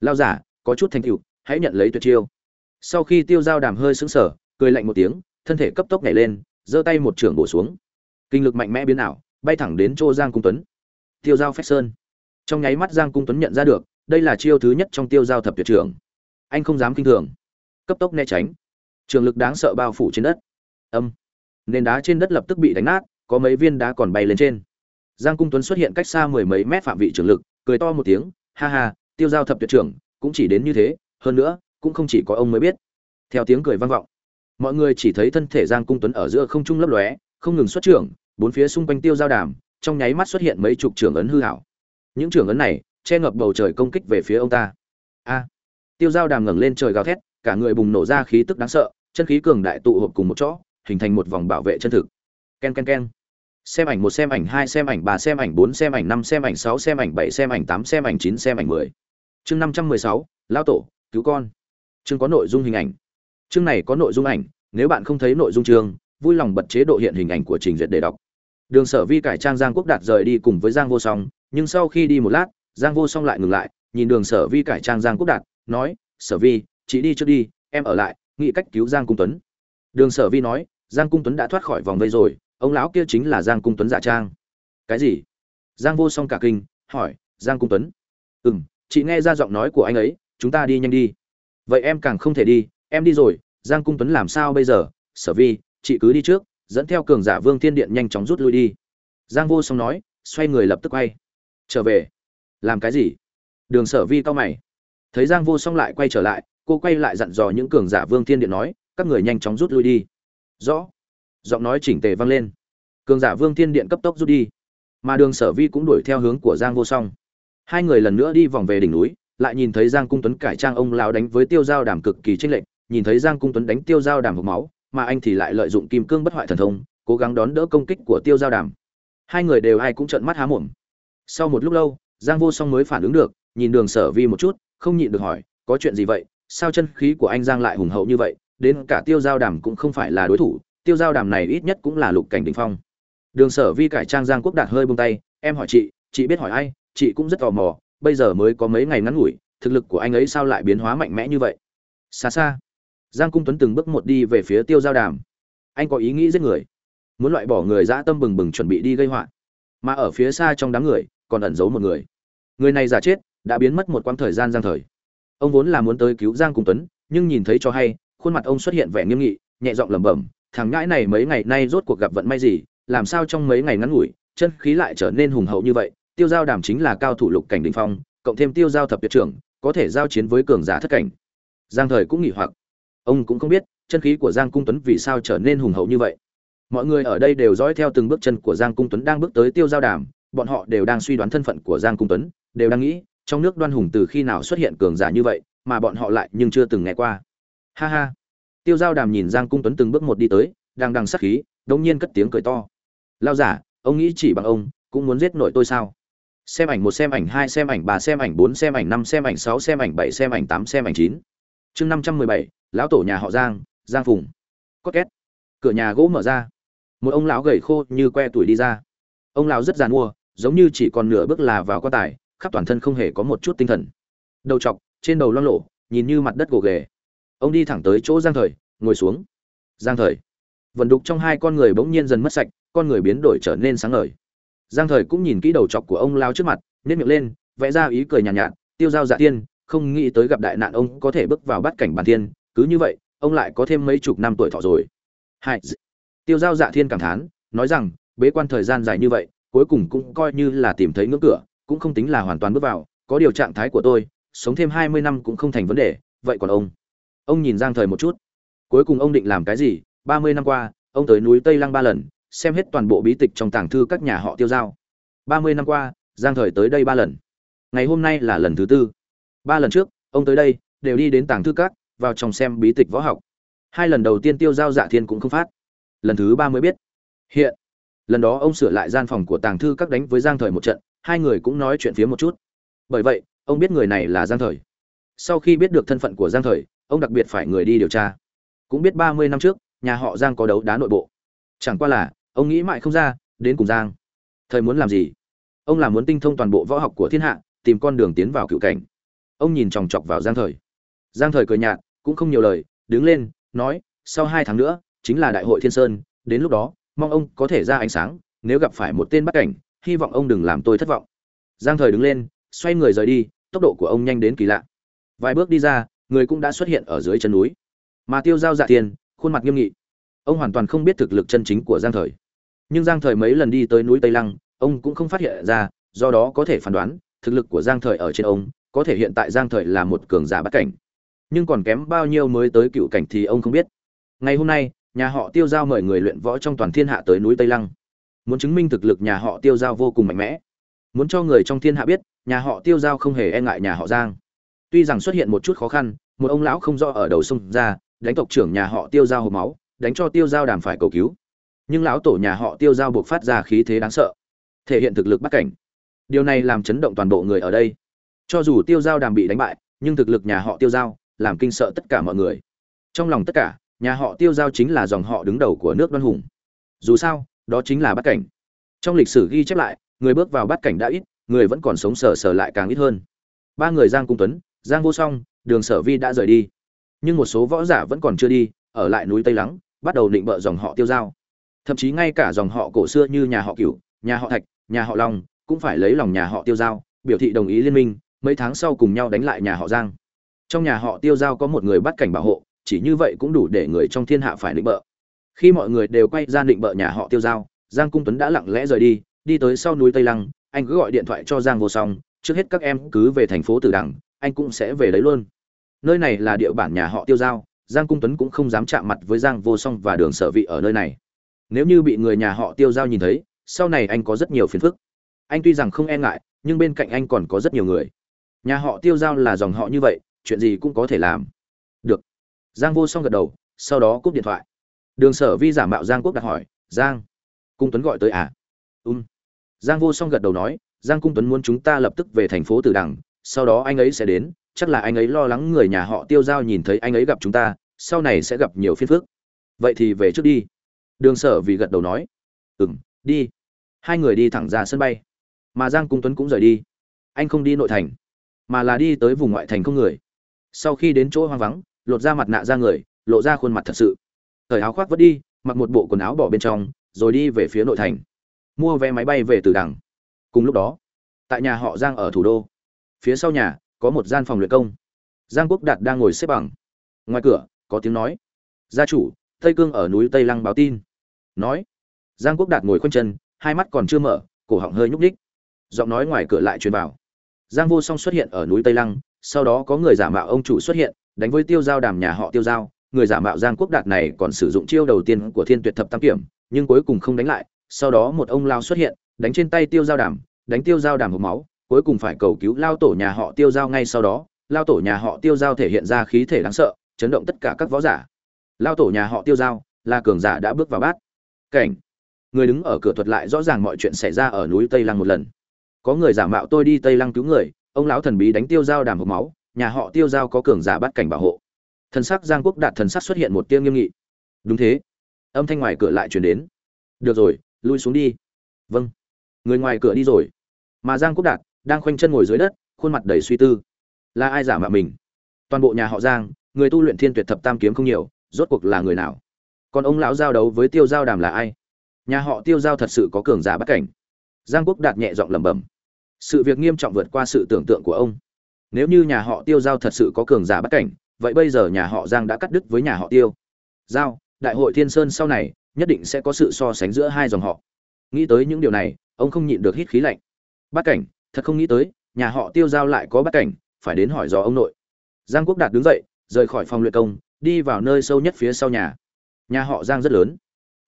Lao giả, có chút thành tựu hãy nhận lấy tuyệt chiêu. Sau khi tiêu dao đàm hơi sững sờ, cười lạnh một tiếng, thân thể cấp tốc nhảy lên, giơ tay một trưởng bổ xuống. Kinh lực mạnh mẽ biến ảo, bay thẳng đến chỗ giang cung tuấn. Tiêu dao phách sơn. Trong nháy mắt giang cung tuấn nhận ra được, đây là chiêu thứ nhất trong tiêu dao thập tuyệt trưởng. Anh không dám kinh thường. Cấp tốc né tránh. Trường lực đáng sợ bao phủ trên đất. Âm. Nền đá trên đất lập tức bị đánh nát, có mấy viên đá còn bay lên trên. Giang cung tuấn xuất hiện cách xa mười mấy mét phạm vị trường lực, cười to một tiếng, ha ha, tiêu giao thập tuyệt trưởng, cũng chỉ đến như thế hơn nữa, cũng không chỉ có ông mới biết. Theo tiếng cười vang vọng, mọi người chỉ thấy thân thể giang cung tuấn ở giữa không trung lấp lóe, không ngừng xuất trưởng, bốn phía xung quanh tiêu giao đàm, trong nháy mắt xuất hiện mấy chục trưởng ấn hư hảo. Những trưởng ấn này, che ngập bầu trời công kích về phía ông ta. A! Tiêu giao đàm ngẩng lên trời gào thét, cả người bùng nổ ra khí tức đáng sợ, chân khí cường đại tụ hộp cùng một chỗ, hình thành một vòng bảo vệ chân thực. Ken ken ken. Xem ảnh một, xem ảnh hai, xem ảnh ba, xem ảnh bốn, xem ảnh năm, xem ảnh sáu, xem ảnh bảy, xem ảnh tám, xem ảnh chín, xem ảnh mười. Chương năm trăm mười sáu lao tổ cứu con. Chương có nội dung hình ảnh. Chương này có nội dung ảnh, nếu bạn không thấy nội dung chương, vui lòng bật chế độ hiện hình ảnh của trình duyệt để đọc. Đường sở vi cải trang giang quốc đạt rời đi cùng với giang vô song, nhưng sau khi đi một lát, giang vô song lại ngừng lại, nhìn đường sở vi cải trang giang quốc đạt, nói, sở vi, chị đi trước đi, em ở lại, nghĩ cách cứu giang cung tuấn. Đường sở vi nói, giang cung tuấn đã thoát khỏi vòng vây rồi, ông lão kia chính là giang cung tuấn giả trang. Cái gì? Giang vô song cả kinh, hỏi, giang cung tuấn? Ừ m chị nghe ra giọng nói của anh ấy chúng ta đi nhanh đi. Vậy em càng không thể đi, em đi rồi, giang cung tuấn làm sao bây giờ? Sở vi, chị cứ đi trước, dẫn theo cường giả vương thiên điện nhanh chóng rút lui đi. Giang vô song nói, xoay người lập tức quay. Trở về. Làm cái gì? Đường sở vi cao mày. Thấy giang vô song lại quay trở lại, cô quay lại dặn dò những cường giả vương thiên điện nói, các người nhanh chóng rút lui đi. Rõ. Giọng nói chỉnh tề vang lên. Cường giả vương thiên điện cấp tốc rút đi. Mà đường sở vi cũng đuổi theo hướng của giang vô song. Hai người lần nữa đi vòng về đỉnh núi lại nhìn thấy giang cung tuấn cải trang ông lão đánh với tiêu giao đàm cực kỳ chênh lệch, nhìn thấy giang cung tuấn đánh tiêu giao đàm hộc máu, mà anh thì lại lợi dụng kim cương bất hoại thần thông, cố gắng đón đỡ công kích của tiêu giao đàm. Hai người đều ai cũng trợn mắt há mồm. Sau một lúc lâu, giang vô song mới phản ứng được, nhìn đường sở vi một chút, không nhịn được hỏi, có chuyện gì vậy? Sao chân khí của anh giang lại hùng hậu như vậy? Đến cả tiêu giao đàm cũng không phải là đối thủ, tiêu giao đàm này ít nhất cũng là lục cảnh đỉnh phong. Đường sở vi cải trang giang quốc đạt hơi buông tay, em hỏi chị chị biết hỏi ai? Chị cũng rất tò mò bây giờ mới có mấy ngày ngắn ngủi, thực lực của anh ấy sao lại biến hóa mạnh mẽ như vậy? Xa xa, giang cung tuấn từng bước một đi về phía tiêu giao đàm. Anh có ý nghĩ giết người, muốn loại bỏ người dã tâm bừng bừng chuẩn bị đi gây họa. Mà ở phía xa trong đám người, còn ẩn giấu một người. Người này giả chết, đã biến mất một quãng thời gian giang thời. Ông vốn là muốn tới cứu giang cung tuấn, nhưng nhìn thấy cho hay, khuôn mặt ông xuất hiện vẻ nghiêm nghị, nhẹ giọng lẩm bẩm, thằng ngãi này mấy ngày nay rốt cuộc gặp vận may gì, làm sao trong mấy ngày ngắn ngủi, chân khí lại trở nên hùng hậu như vậy tiêu giao đàm chính là cao thủ lục cảnh đỉnh phong, cộng thêm tiêu giao thập tuyệt trưởng, có thể giao chiến với cường giả thất cảnh. Giang thời cũng nghỉ hoặc. Ông cũng không biết, chân khí của giang cung tuấn vì sao trở nên hùng hậu như vậy. Mọi người ở đây đều dõi theo từng bước chân của giang cung tuấn đang bước tới tiêu giao đàm, bọn họ đều đang suy đoán thân phận của giang cung tuấn, đều đang nghĩ, trong nước đoan hùng từ khi nào xuất hiện cường giả như vậy, mà bọn họ lại nhưng chưa từng nghe qua. Ha ha. Tiêu giao đàm nhìn giang cung tuấn từng bước một đi tới, đang đằng sắc khí đột nhiên cất tiếng cười to. Lao giả, ông nghĩ chỉ bằng ông, cũng muốn giết nội tôi sao? Xem ảnh một, xem ảnh hai, xem ảnh ba, xem ảnh bốn, xem ảnh năm, xem ảnh sáu, xem ảnh bảy, xem ảnh tám, xem ảnh chín. Chương năm trăm mười bảy, lão tổ nhà họ giang giang phùng. Có két. Cửa nhà gỗ mở ra. Một ông lão gầy khô như que tuổi đi ra. Ông lão rất giàn mua giống như chỉ còn nửa bước là vào quan tài, khắp toàn thân không hề có một chút tinh thần. Đầu chọc, trên đầu loang lộ, nhìn như mặt đất gồ ghề. Ông đi thẳng tới chỗ giang thời, ngồi xuống. Giang thời. Vận đục trong hai con người bỗng nhiên dần mất sạch, con người biến đổi trở nên sáng ngời giang thời cũng nhìn kỹ đầu chọc của ông lao trước mặt nếp miệng lên vẽ ra ý cười nhàn nhạt, nhạt tiêu dao dạ tiên không nghĩ tới gặp đại nạn ông có thể bước vào bắt cảnh bản thiên cứ như vậy ông lại có thêm mấy chục năm tuổi thọ rồi. Hai tiêu giao dạ thiên cảm thán nói rằng bế quan thời gian dài như vậy cuối cùng cũng coi như là tìm thấy ngưỡng cửa cũng không tính là hoàn toàn bước vào có điều trạng thái của tôi sống thêm hai mươi năm cũng không thành vấn đề vậy còn ông? Ông nhìn giang thời một chút. Cuối cùng ông định làm cái gì? Ba mươi năm qua ông tới núi tây lăng ba lần xem hết toàn bộ bí tịch trong tàng thư các nhà họ tiêu giao. Ba mươi năm qua, giang thời tới đây ba lần. Ngày hôm nay là lần thứ tư. Ba lần trước, ông tới đây, đều đi đến tàng thư các, vào trong xem bí tịch võ học. Hai lần đầu tiên tiêu giao dạ thiên cũng không phát. Lần thứ ba mới biết. Hiện, lần đó ông sửa lại gian phòng của tàng thư các đánh với giang thời một trận, hai người cũng nói chuyện phía một chút. Bởi vậy, ông biết người này là giang thời. Sau khi biết được thân phận của giang thời, ông đặc biệt phải người đi điều tra. Cũng biết ba mươi năm trước, nhà họ giang có đấu đá nội bộ chẳng qua là, ông nghĩ mãi không ra, đến cùng giang. Thời muốn làm gì? Ông là muốn tinh thông toàn bộ võ học của thiên hạ, tìm con đường tiến vào cựu cảnh. Ông nhìn chòng chọc vào giang thời. Giang thời cười nhạt, cũng không nhiều lời, đứng lên, nói, sau hai tháng nữa, chính là đại hội thiên sơn, đến lúc đó, mong ông có thể ra ánh sáng, nếu gặp phải một tên bắt cảnh, hy vọng ông đừng làm tôi thất vọng. Giang thời đứng lên, xoay người rời đi, tốc độ của ông nhanh đến kỳ lạ. Vài bước đi ra, người cũng đã xuất hiện ở dưới chân núi. Mà tiêu giao dạ tiền khuôn mặt nghiêm nghị ông hoàn toàn không biết thực lực chân chính của giang thời. Nhưng giang thời mấy lần đi tới núi tây lăng, ông cũng không phát hiện ra, do đó có thể phán đoán, thực lực của giang thời ở trên ông, có thể hiện tại giang thời là một cường giả bắt cảnh. Nhưng còn kém bao nhiêu mới tới cựu cảnh thì ông không biết. Ngày hôm nay, nhà họ tiêu giao mời người luyện võ trong toàn thiên hạ tới núi tây lăng. Muốn chứng minh thực lực nhà họ tiêu giao vô cùng mạnh mẽ. Muốn cho người trong thiên hạ biết, nhà họ tiêu giao không hề e ngại nhà họ giang. Tuy rằng xuất hiện một chút khó khăn, một ông lão không do ở đầu sông ra, đánh tộc trưởng nhà họ tiêu giao hộp máu đánh cho tiêu giao đàm phải cầu cứu. Nhưng lão tổ nhà họ tiêu giao buộc phát ra khí thế đáng sợ, thể hiện thực lực bắc cảnh. Điều này làm chấn động toàn bộ người ở đây. Cho dù tiêu giao đàm bị đánh bại, nhưng thực lực nhà họ tiêu giao làm kinh sợ tất cả mọi người. Trong lòng tất cả, nhà họ tiêu giao chính là dòng họ đứng đầu của nước đoan hùng. Dù sao, đó chính là bắc cảnh. Trong lịch sử ghi chép lại, người bước vào bát cảnh đã ít, người vẫn còn sống sờ sờ lại càng ít hơn. Ba người giang cung tuấn, giang vô song, đường sở vi đã rời đi. Nhưng một số võ giả vẫn còn chưa đi, ở lại núi tây lắng bắt đầu định bợ dòng họ tiêu giao. Thậm chí ngay cả dòng họ cổ xưa như nhà họ cửu, nhà họ thạch, nhà họ long cũng phải lấy lòng nhà họ tiêu giao, biểu thị đồng ý liên minh, mấy tháng sau cùng nhau đánh lại nhà họ giang. Trong nhà họ tiêu giao có một người bắt cảnh bảo hộ, chỉ như vậy cũng đủ để người trong thiên hạ phải định bợ. Khi mọi người đều quay ra định bợ nhà họ tiêu giao, giang cung tuấn đã lặng lẽ rời đi đi tới sau núi tây lăng, anh cứ gọi điện thoại cho giang vô song, trước hết các em cứ về thành phố tử đằng, anh cũng sẽ về đấy luôn. Nơi này là địa bản nhà họ tiêu giao giang cung tuấn cũng không dám chạm mặt với giang vô song và đường sở vị ở nơi này. Nếu như bị người nhà họ tiêu giao nhìn thấy, sau này anh có rất nhiều phiền phức. Anh tuy rằng không e ngại, nhưng bên cạnh anh còn có rất nhiều người. Nhà họ tiêu giao là dòng họ như vậy, chuyện gì cũng có thể làm. Được. Giang vô song gật đầu, sau đó cúp điện thoại. Đường sở vi giả mạo giang quốc đặt hỏi, giang, cung tuấn gọi tới à? Ùm giang vô song gật đầu nói, giang cung tuấn muốn chúng ta lập tức về thành phố tử đằng sau đó anh ấy sẽ đến, chắc là anh ấy lo lắng người nhà họ tiêu giao nhìn thấy anh ấy gặp chúng ta, sau này sẽ gặp nhiều phiền phức. Vậy thì về trước đi. Đường sở vì gật đầu nói. Ừ m đi. Hai người đi thẳng ra sân bay. Mà giang cung tuấn cũng rời đi. Anh không đi nội thành, mà là đi tới vùng ngoại thành không người. Sau khi đến chỗ hoang vắng, lột ra mặt nạ ra người, lộ ra khuôn mặt thật sự. Thời áo khoác vất đi, mặc một bộ quần áo bỏ bên trong, rồi đi về phía nội thành. Mua vé máy bay về từ đằng. Cùng lúc đó, tại nhà họ giang ở thủ đô phía sau nhà, có một gian phòng luyện công. Giang quốc đạt đang ngồi xếp bằng. Ngoài cửa, có tiếng nói. Gia chủ, tây cương ở núi tây lăng báo tin. Nói. Giang quốc đạt ngồi khoanh chân, hai mắt còn chưa mở, cổ họng hơi nhúc ních giọng nói ngoài cửa lại truyền vào. Giang vô song xuất hiện ở núi tây lăng, sau đó có người giả mạo ông chủ xuất hiện, đánh với tiêu giao đàm nhà họ tiêu giao. Người giả mạo giang quốc đạt này còn sử dụng chiêu đầu tiên của thiên tuyệt thập tam kiểm, nhưng cuối cùng không đánh lại. Sau đó một ông lao xuất hiện, đánh trên tay tiêu giao đàm, đánh tiêu giao đàm hộp máu cuối cùng phải cầu cứu lao tổ nhà họ tiêu giao ngay sau đó, lao tổ nhà họ tiêu giao thể hiện ra khí thể đáng sợ, chấn động tất cả các võ giả. Lao tổ nhà họ tiêu giao là cường giả đã bước vào bát. Cảnh. Người đứng ở cửa thuật lại rõ ràng mọi chuyện xảy ra ở núi tây lăng một lần. Có người giả mạo tôi đi tây lăng cứu người, ông lão thần bí đánh tiêu giao đàm hộp máu, nhà họ tiêu giao có cường giả bắt cảnh bảo hộ. Thần sắc giang quốc đạt thần sắc xuất hiện một tiêu nghiêm nghị. Đúng thế. Âm thanh ngoài cửa lại chuyển đến. Được rồi, lui xuống đi. Vâng. Người ngoài cửa đi rồi. Mà giang quốc đạt đang khoanh chân ngồi dưới đất, khuôn mặt đầy suy tư. Là ai giả mạo mình? Toàn bộ nhà họ giang, người tu luyện thiên tuyệt thập tam kiếm không nhiều, rốt cuộc là người nào? Còn ông lão giao đấu với tiêu giao đàm là ai? Nhà họ tiêu giao thật sự có cường giả bất cảnh. Giang quốc đạt nhẹ giọng lẩm bẩm. Sự việc nghiêm trọng vượt qua sự tưởng tượng của ông. Nếu như nhà họ tiêu giao thật sự có cường giả bất cảnh, vậy bây giờ nhà họ giang đã cắt đứt với nhà họ tiêu. Giao, đại hội thiên sơn sau này, nhất định sẽ có sự so sánh giữa hai dòng họ. Nghĩ tới những điều này, ông không nhịn được hít khí lạnh. Bắt cảnh thật không nghĩ tới, nhà họ tiêu giao lại có bắt cảnh, phải đến hỏi do ông nội. Giang quốc đạt đứng dậy, rời khỏi phòng luyện công, đi vào nơi sâu nhất phía sau nhà. Nhà họ giang rất lớn.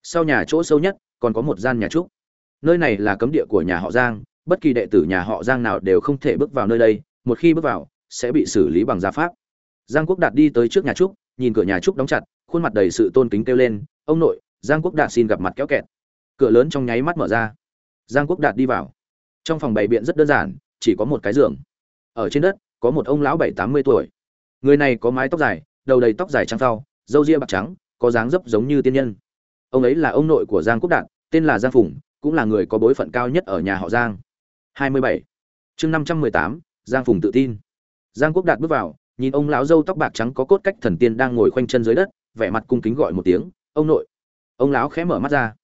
Sau nhà chỗ sâu nhất, còn có một gian nhà trúc. Nơi này là cấm địa của nhà họ giang, bất kỳ đệ tử nhà họ giang nào đều không thể bước vào nơi đây, một khi bước vào, sẽ bị xử lý bằng gia pháp. Giang quốc đạt đi tới trước nhà trúc, nhìn cửa nhà trúc đóng chặt, khuôn mặt đầy sự tôn kính kêu lên, ông nội, giang quốc đạt xin gặp mặt kéo kẹt. Cửa lớn trong nháy mắt mở ra. Giang quốc đạt đi vào trong phòng bày biện rất đơn giản chỉ có một cái giường. Ở trên đất có một ông lão bảy tám mươi tuổi. Người này có mái tóc dài đầu đầy tóc dài trắng phao râu ria bạc trắng có dáng dấp giống như tiên nhân. Ông ấy là ông nội của giang quốc đạt tên là giang phùng cũng là người có bối phận cao nhất ở nhà họ giang. 27. chương 518, giang phùng tự tin. Giang quốc đạt bước vào nhìn ông lão râu tóc bạc trắng có cốt cách thần tiên đang ngồi khoanh chân dưới đất vẻ mặt cung kính gọi một tiếng ông nội. Ông lão khẽ mở mắt ra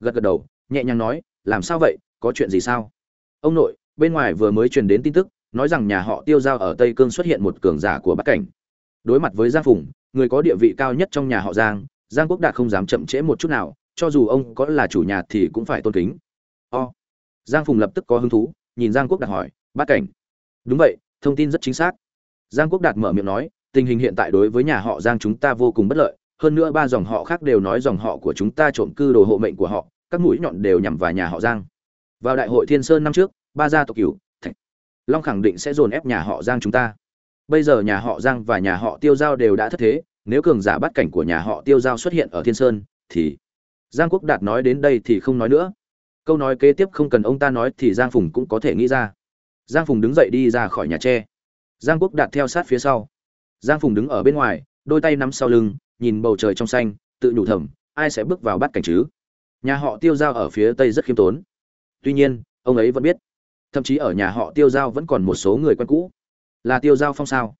gật gật đầu nhẹ nhàng nói làm sao vậy? Có chuyện gì sao? Ông nội, bên ngoài vừa mới truyền đến tin tức, nói rằng nhà họ tiêu giao ở tây cương xuất hiện một cường giả của bắc cảnh. Đối mặt với giang phùng, người có địa vị cao nhất trong nhà họ giang giang quốc đạt không dám chậm trễ một chút nào, cho dù ông có là chủ nhà thì cũng phải tôn kính. O. Giang phùng lập tức có hứng thú, nhìn giang quốc đạt hỏi Bắc cảnh? Đúng vậy, thông tin rất chính xác. Giang quốc đạt mở miệng nói, tình hình hiện tại đối với nhà họ giang chúng ta vô cùng bất lợi, hơn nữa ba dòng họ khác đều nói dòng họ của chúng ta trộm cư đồ hộ mệnh của họ, các mũi nhọn đều nhằm vào nhà họ giang vào đại hội thiên sơn năm trước, ba gia tộc cửu, thạch, long khẳng định sẽ dồn ép nhà họ giang chúng ta. Bây giờ nhà họ giang và nhà họ tiêu giao đều đã thất thế, nếu cường giả bắt cảnh của nhà họ tiêu giao xuất hiện ở thiên sơn, thì giang quốc đạt nói đến đây thì không nói nữa. Câu nói kế tiếp không cần ông ta nói thì giang phùng cũng có thể nghĩ ra. Giang phùng đứng dậy đi ra khỏi nhà tre. Giang quốc đạt theo sát phía sau. Giang phùng đứng ở bên ngoài, đôi tay nắm sau lưng, nhìn bầu trời trong xanh, tự nhủ thầm, ai sẽ bước vào bắt cảnh chứ? Nhà họ tiêu giao ở phía tây rất khiêm tốn tuy nhiên, ông ấy vẫn biết. Thậm chí ở nhà họ tiêu giao vẫn còn một số người quen cũ. Là tiêu giao phong sao?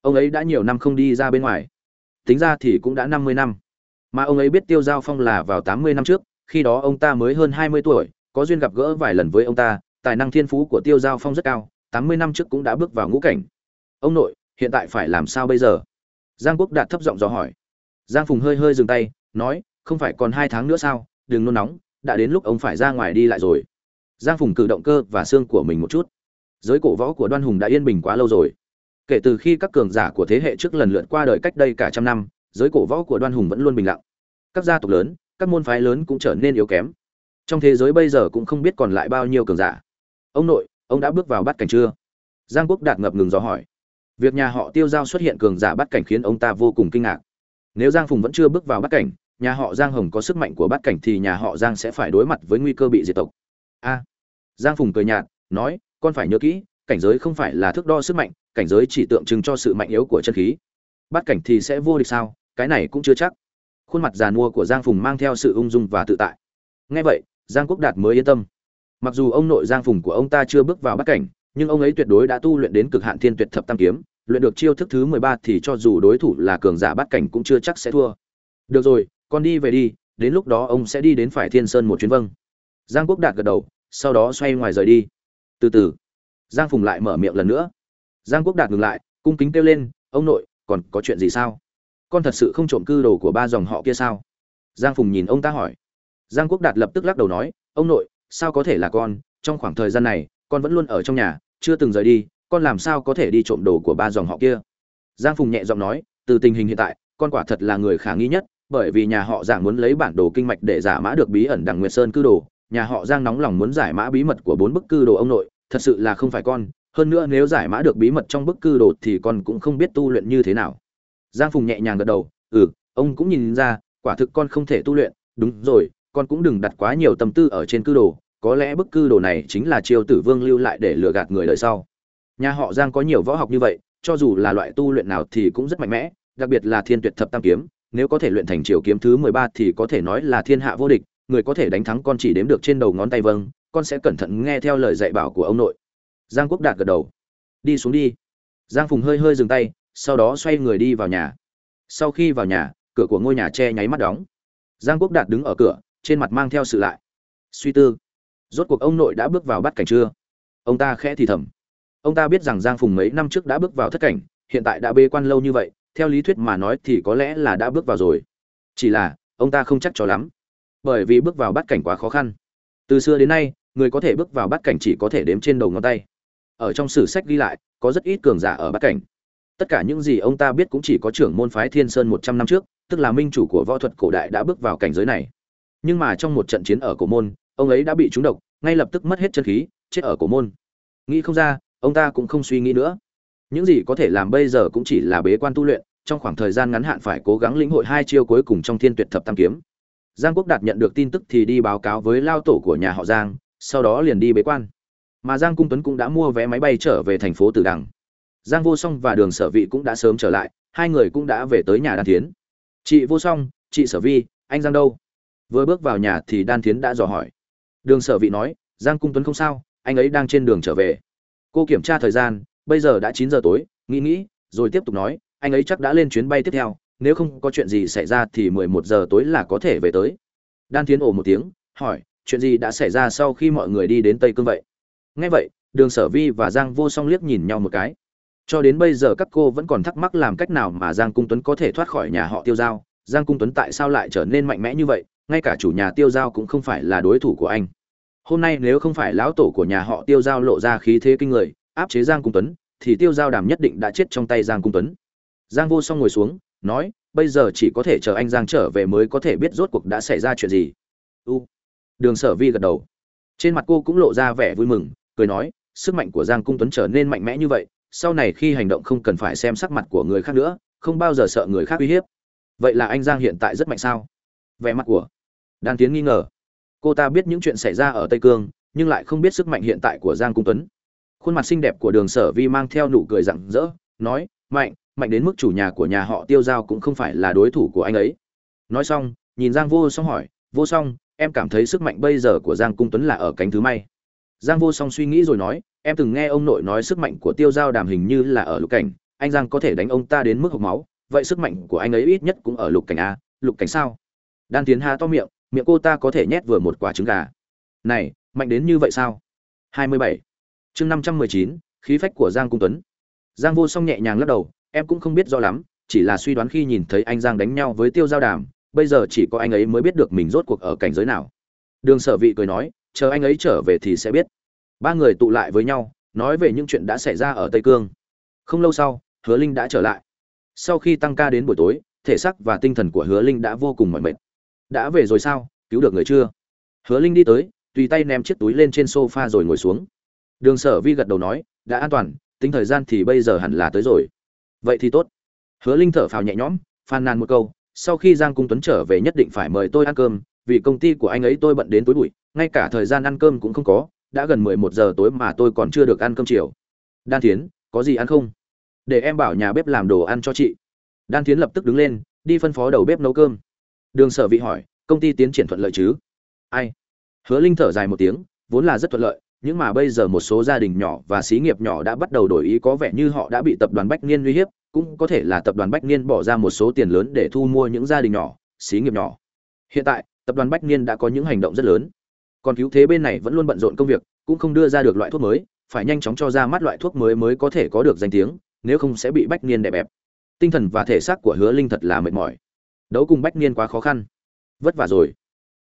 Ông ấy đã nhiều năm không đi ra bên ngoài. Tính ra thì cũng đã năm mươi năm. Mà ông ấy biết tiêu giao phong là vào tám mươi năm trước, khi đó ông ta mới hơn hai mươi tuổi, có duyên gặp gỡ vài lần với ông ta, tài năng thiên phú của tiêu giao phong rất cao, tám mươi năm trước cũng đã bước vào ngũ cảnh. Ông nội, hiện tại phải làm sao bây giờ? Giang quốc đạt thấp giọng dò hỏi. Giang phùng hơi hơi dừng tay, nói, không phải còn hai tháng nữa sao, đừng nôn nóng, đã đến lúc ông phải ra ngoài đi lại rồi giang phùng cử động cơ và xương của mình một chút. Giới cổ võ của đoan hùng đã yên bình quá lâu rồi. Kể từ khi các cường giả của thế hệ trước lần lượt qua đời cách đây cả trăm năm, giới cổ võ của đoan hùng vẫn luôn bình lặng. Các gia tộc lớn, các môn phái lớn cũng trở nên yếu kém. Trong thế giới bây giờ cũng không biết còn lại bao nhiêu cường giả. Ông nội, ông đã bước vào bắt cảnh chưa? Giang quốc đạt ngập ngừng dò hỏi. Việc nhà họ tiêu giao xuất hiện cường giả bắt cảnh khiến ông ta vô cùng kinh ngạc. Nếu giang phùng vẫn chưa bước vào bắt cảnh, nhà họ giang hồng có sức mạnh của bắt cảnh thì nhà họ giang sẽ phải đối mặt với nguy cơ bị diệt tộc a. Giang phùng cười nhạt, nói, con phải nhớ kỹ, cảnh giới không phải là thước đo sức mạnh, cảnh giới chỉ tượng trưng cho sự mạnh yếu của chân khí. Bắt cảnh thì sẽ vô địch sao, cái này cũng chưa chắc. Khuôn mặt giàn mua của giang phùng mang theo sự ung dung và tự tại. Ngay vậy, giang quốc đạt mới yên tâm. Mặc dù ông nội giang phùng của ông ta chưa bước vào bắt cảnh, nhưng ông ấy tuyệt đối đã tu luyện đến cực hạn thiên tuyệt thập tam kiếm, luyện được chiêu thức thứ mười ba thì cho dù đối thủ là cường giả bắt cảnh cũng chưa chắc sẽ thua. Được rồi, con đi về đi, đến lúc đó ông sẽ đi đến phải thiên sơn một chuyến vâng. Giang quốc đạt gật đầu sau đó xoay ngoài rời đi. Từ từ. Giang phùng lại mở miệng lần nữa. Giang quốc đạt ngừng lại, cung kính kêu lên, ông nội, còn có chuyện gì sao? Con thật sự không trộm cư đồ của ba dòng họ kia sao? Giang phùng nhìn ông ta hỏi. Giang quốc đạt lập tức lắc đầu nói, ông nội, sao có thể là con? Trong khoảng thời gian này, con vẫn luôn ở trong nhà, chưa từng rời đi, con làm sao có thể đi trộm đồ của ba dòng họ kia? Giang phùng nhẹ giọng nói, từ tình hình hiện tại, con quả thật là người khả nghi nhất, bởi vì nhà họ giảng muốn lấy bản đồ kinh mạch để giả mã được bí ẩn đằng nguyệt sơn cư đồ nhà họ giang nóng lòng muốn giải mã bí mật của bốn bức cư đồ ông nội, thật sự là không phải con, hơn nữa nếu giải mã được bí mật trong bức cư đồ thì con cũng không biết tu luyện như thế nào. Giang phùng nhẹ nhàng gật đầu ừ ông cũng nhìn ra, quả thực con không thể tu luyện. Đúng rồi, con cũng đừng đặt quá nhiều tâm tư ở trên cư đồ, có lẽ bức cư đồ này chính là triều tử vương lưu lại để lừa gạt người đời sau. Nhà họ giang có nhiều võ học như vậy, cho dù là loại tu luyện nào thì cũng rất mạnh mẽ, đặc biệt là thiên tuyệt thập tam kiếm, nếu có thể luyện thành chiều kiếm thứ mười ba thì có thể nói là thiên hạ vô địch người có thể đánh thắng con chỉ đếm được trên đầu ngón tay vâng con sẽ cẩn thận nghe theo lời dạy bảo của ông nội. Giang quốc đạt gật đầu. Đi xuống đi. Giang phùng hơi hơi dừng tay, sau đó xoay người đi vào nhà. Sau khi vào nhà, cửa của ngôi nhà che nháy mắt đóng. Giang quốc đạt đứng ở cửa, trên mặt mang theo sự lại. Suy tư. Rốt cuộc ông nội đã bước vào bắt cảnh chưa? Ông ta khẽ thì thầm. Ông ta biết rằng giang phùng mấy năm trước đã bước vào thất cảnh, hiện tại đã bê quan lâu như vậy, theo lý thuyết mà nói thì có lẽ là đã bước vào rồi. Chỉ là, ông ta không chắc cho lắm bởi vì bước vào bát cảnh quá khó khăn. Từ xưa đến nay, người có thể bước vào bát cảnh chỉ có thể đếm trên đầu ngón tay. Ở trong sử sách ghi lại, có rất ít cường giả ở bát cảnh. Tất cả những gì ông ta biết cũng chỉ có trưởng môn phái thiên sơn một trăm năm trước, tức là minh chủ của võ thuật cổ đại đã bước vào cảnh giới này. Nhưng mà trong một trận chiến ở cổ môn, ông ấy đã bị trúng độc, ngay lập tức mất hết chân khí, chết ở cổ môn. Nghĩ không ra, ông ta cũng không suy nghĩ nữa. Những gì có thể làm bây giờ cũng chỉ là bế quan tu luyện, trong khoảng thời gian ngắn hạn phải cố gắng lĩnh hội hai chiêu cuối cùng trong thiên tuyệt thập tam kiếm giang quốc đạt nhận được tin tức thì đi báo cáo với lao tổ của nhà họ giang, sau đó liền đi bế quan. Mà giang cung tuấn cũng đã mua vé máy bay trở về thành phố tử đằng. Giang vô song và đường sở vị cũng đã sớm trở lại, hai người cũng đã về tới nhà đan thiến. Chị vô song, chị sở vi, anh giang đâu? Vừa bước vào nhà thì đan thiến đã dò hỏi. Đường sở vị nói, giang cung tuấn không sao, anh ấy đang trên đường trở về. Cô kiểm tra thời gian, bây giờ đã chín giờ tối, nghĩ nghĩ, rồi tiếp tục nói, anh ấy chắc đã lên chuyến bay tiếp theo nếu không có chuyện gì xảy ra thì mười một giờ tối là có thể về tới. Đan thiến ồ một tiếng, hỏi, chuyện gì đã xảy ra sau khi mọi người đi đến tây cương vậy? Ngay vậy, đường sở vi và giang vô song liếc nhìn nhau một cái. Cho đến bây giờ các cô vẫn còn thắc mắc làm cách nào mà giang cung tuấn có thể thoát khỏi nhà họ tiêu giao. Giang cung tuấn tại sao lại trở nên mạnh mẽ như vậy? Ngay cả chủ nhà tiêu giao cũng không phải là đối thủ của anh. Hôm nay nếu không phải lão tổ của nhà họ tiêu giao lộ ra khí thế kinh người, áp chế giang cung tuấn, thì tiêu giao đàm nhất định đã chết trong tay giang cung tuấn. Giang vô song ngồi xuống nói, bây giờ chỉ có thể chờ anh giang trở về mới có thể biết rốt cuộc đã xảy ra chuyện gì. U. Đường sở vi gật đầu. Trên mặt cô cũng lộ ra vẻ vui mừng, cười nói, sức mạnh của giang cung tuấn trở nên mạnh mẽ như vậy, sau này khi hành động không cần phải xem sắc mặt của người khác nữa, không bao giờ sợ người khác uy hiếp. Vậy là anh giang hiện tại rất mạnh sao? Vẻ mặt của đan tiến nghi ngờ. Cô ta biết những chuyện xảy ra ở tây cương, nhưng lại không biết sức mạnh hiện tại của giang cung tuấn. Khuôn mặt xinh đẹp của đường sở vi mang theo nụ cười rặng rỡ, nói, mạnh mạnh đến mức chủ nhà của nhà họ tiêu giao cũng không phải là đối thủ của anh ấy. Nói xong nhìn giang vô song hỏi vô song em cảm thấy sức mạnh bây giờ của giang cung tuấn là ở cánh thứ may? Giang vô song suy nghĩ rồi nói em từng nghe ông nội nói sức mạnh của tiêu giao đàm hình như là ở lục cảnh anh giang có thể đánh ông ta đến mức hộc máu vậy sức mạnh của anh ấy ít nhất cũng ở lục cảnh a lục cảnh sao? Đan tiến ha to miệng miệng cô ta có thể nhét vừa một quả trứng gà. Này mạnh đến như vậy sao? 27. chương 519, khí phách của giang cung tuấn. Giang vô song nhẹ nhàng lắc đầu em cũng không biết rõ lắm, chỉ là suy đoán khi nhìn thấy anh giang đánh nhau với tiêu giao đàm, bây giờ chỉ có anh ấy mới biết được mình rốt cuộc ở cảnh giới nào. Đường sở vị cười nói, chờ anh ấy trở về thì sẽ biết. Ba người tụ lại với nhau, nói về những chuyện đã xảy ra ở tây cương. Không lâu sau, hứa linh đã trở lại. Sau khi tăng ca đến buổi tối, thể xác và tinh thần của hứa linh đã vô cùng mỏi mệt. Đã về rồi sao? Cứu được người chưa? Hứa linh đi tới, tùy tay ném chiếc túi lên trên sofa rồi ngồi xuống. Đường sở vi gật đầu nói, đã an toàn, tính thời gian thì bây giờ hẳn là tới rồi vậy thì tốt. Hứa linh thở phào nhẹ nhõm, phàn nàn một câu, sau khi giang cung tuấn trở về nhất định phải mời tôi ăn cơm, vì công ty của anh ấy tôi bận đến tối bụi, ngay cả thời gian ăn cơm cũng không có, đã gần mười một giờ tối mà tôi còn chưa được ăn cơm chiều. Đan thiến, có gì ăn không? Để em bảo nhà bếp làm đồ ăn cho chị. Đan thiến lập tức đứng lên, đi phân phó đầu bếp nấu cơm. Đường sở vị hỏi, công ty tiến triển thuận lợi chứ? Ai? Hứa linh thở dài một tiếng, vốn là rất thuận lợi nhưng mà bây giờ một số gia đình nhỏ và xí nghiệp nhỏ đã bắt đầu đổi ý, có vẻ như họ đã bị tập đoàn bách niên uy hiếp, cũng có thể là tập đoàn bách niên bỏ ra một số tiền lớn để thu mua những gia đình nhỏ, xí nghiệp nhỏ. Hiện tại, tập đoàn bách niên đã có những hành động rất lớn. Còn cứu thế bên này vẫn luôn bận rộn công việc, cũng không đưa ra được loại thuốc mới, phải nhanh chóng cho ra mắt loại thuốc mới mới có thể có được danh tiếng, nếu không sẽ bị bách niên đè bẹp. Tinh thần và thể xác của hứa linh thật là mệt mỏi. Đấu cùng bách niên quá khó khăn. Vất vả rồi.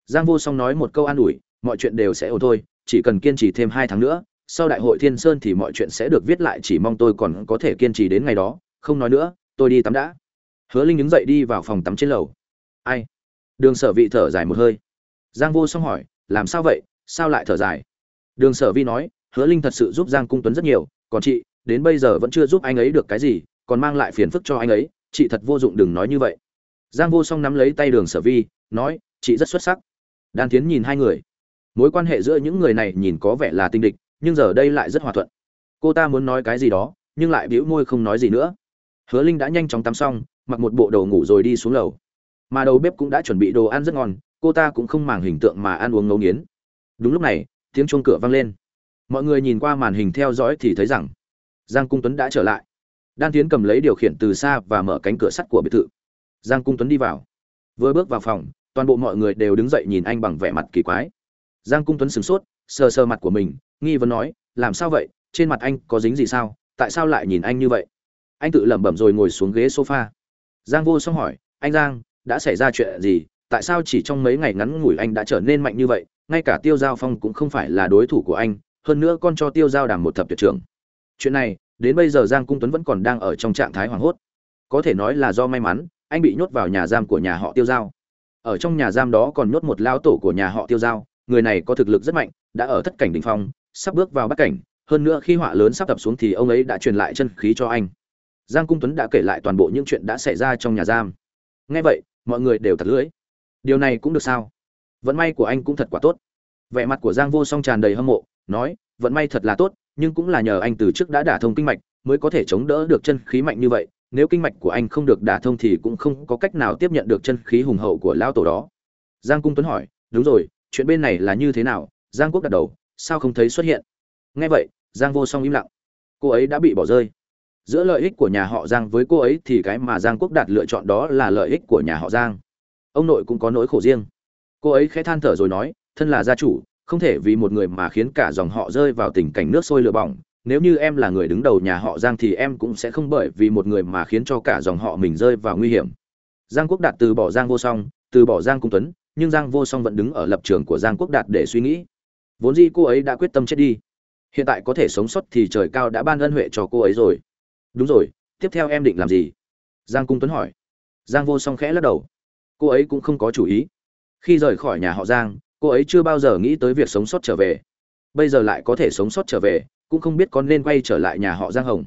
Giang vô song nói một câu an ủi, mọi chuyện đều sẽ ổn thôi chỉ cần kiên trì thêm hai tháng nữa, sau đại hội thiên sơn thì mọi chuyện sẽ được viết lại, chỉ mong tôi còn có thể kiên trì đến ngày đó, không nói nữa, tôi đi tắm đã. Hứa linh đứng dậy đi vào phòng tắm trên lầu. Ai? Đường sở vị thở dài một hơi. Giang vô song hỏi, làm sao vậy? Sao lại thở dài? Đường sở vi nói, hứa linh thật sự giúp giang cung tuấn rất nhiều, còn chị, đến bây giờ vẫn chưa giúp anh ấy được cái gì, còn mang lại phiền phức cho anh ấy, chị thật vô dụng đừng nói như vậy. Giang vô song nắm lấy tay đường sở vi nói, chị rất xuất sắc. Đan tiến nhìn hai người mối quan hệ giữa những người này nhìn có vẻ là tinh địch, nhưng giờ đây lại rất hòa thuận. Cô ta muốn nói cái gì đó, nhưng lại bĩu môi không nói gì nữa. Hứa linh đã nhanh chóng tắm xong, mặc một bộ đồ ngủ rồi đi xuống lầu. Mà đầu bếp cũng đã chuẩn bị đồ ăn rất ngon, cô ta cũng không màng hình tượng mà ăn uống ngấu nghiến. Đúng lúc này, tiếng chuông cửa vang lên. Mọi người nhìn qua màn hình theo dõi thì thấy rằng, giang cung tuấn đã trở lại. Đan tiến cầm lấy điều khiển từ xa và mở cánh cửa sắt của biệt thự. Giang cung tuấn đi vào. Vừa bước vào phòng, toàn bộ mọi người đều đứng dậy nhìn anh bằng vẻ mặt kỳ quái giang cung tuấn sửng sốt, sờ sờ mặt của mình, nghi vấn nói, làm sao vậy? Trên mặt anh có dính gì sao? Tại sao lại nhìn anh như vậy? Anh tự lẩm bẩm rồi ngồi xuống ghế sofa. Giang vô song hỏi, anh giang, đã xảy ra chuyện gì? Tại sao chỉ trong mấy ngày ngắn ngủi anh đã trở nên mạnh như vậy? Ngay cả tiêu giao phong cũng không phải là đối thủ của anh, hơn nữa con cho tiêu giao đàm một thập tuyệt trưởng. Chuyện này, đến bây giờ giang cung tuấn vẫn còn đang ở trong trạng thái hoảng hốt. Có thể nói là do may mắn, anh bị nhốt vào nhà giam của nhà họ tiêu giao. Ở trong nhà giam đó còn nhốt một lao tổ của nhà họ tiêu giao người này có thực lực rất mạnh, đã ở thất cảnh đ ỉ n h phong, sắp bước vào bắt cảnh, hơn nữa khi họa lớn sắp tập xuống thì ông ấy đã truyền lại chân khí cho anh. Giang cung tuấn đã kể lại toàn bộ những chuyện đã xảy ra trong nhà giam. Ngay vậy, mọi người đều thật lưỡi. Điều này cũng được sao? Vận may của anh cũng thật quả tốt. Vẻ mặt của giang vô song tràn đầy hâm mộ, nói, vận may thật là tốt, nhưng cũng là nhờ anh từ trước đã đả thông kinh mạch, mới có thể chống đỡ được chân khí mạnh như vậy. Nếu kinh mạch của anh không được đả thông thì cũng không có cách nào tiếp nhận được chân khí hùng hậu của lão tổ đó. Giang cung tuấn hỏi, đúng rồi chuyện bên này là như thế nào? Giang quốc đặt đầu sao không thấy xuất hiện? Nghe vậy giang vô song im lặng. Cô ấy đã bị bỏ rơi. Giữa lợi ích của nhà họ giang với cô ấy thì cái mà giang quốc đạt lựa chọn đó là lợi ích của nhà họ giang. Ông nội cũng có nỗi khổ riêng. Cô ấy khẽ than thở rồi nói thân là gia chủ không thể vì một người mà khiến cả dòng họ rơi vào tình cảnh nước sôi lửa bỏng. Nếu như em là người đứng đầu nhà họ Giang thì em cũng sẽ không bởi vì một người mà khiến cho cả dòng họ mình rơi vào nguy hiểm. Giang Quốc Đạt từ bỏ Giang Vô Song, từ bỏ Giang Cung Tuấn, nhưng Giang Vô Song vẫn đứng ở lập trường của Giang Quốc Đạt để suy nghĩ. Vốn dĩ cô ấy đã quyết tâm chết đi, hiện tại có thể sống sót thì trời cao đã ban ân huệ cho cô ấy rồi. Đúng rồi, tiếp theo em định làm gì? Giang Cung Tuấn hỏi. Giang Vô Song khẽ lắc đầu. Cô ấy cũng không có chủ ý. Khi rời khỏi nhà họ Giang, cô ấy chưa bao giờ nghĩ tới việc sống sót trở về. Bây giờ lại có thể sống sót trở về, cũng không biết có nên quay trở lại nhà họ giang hồng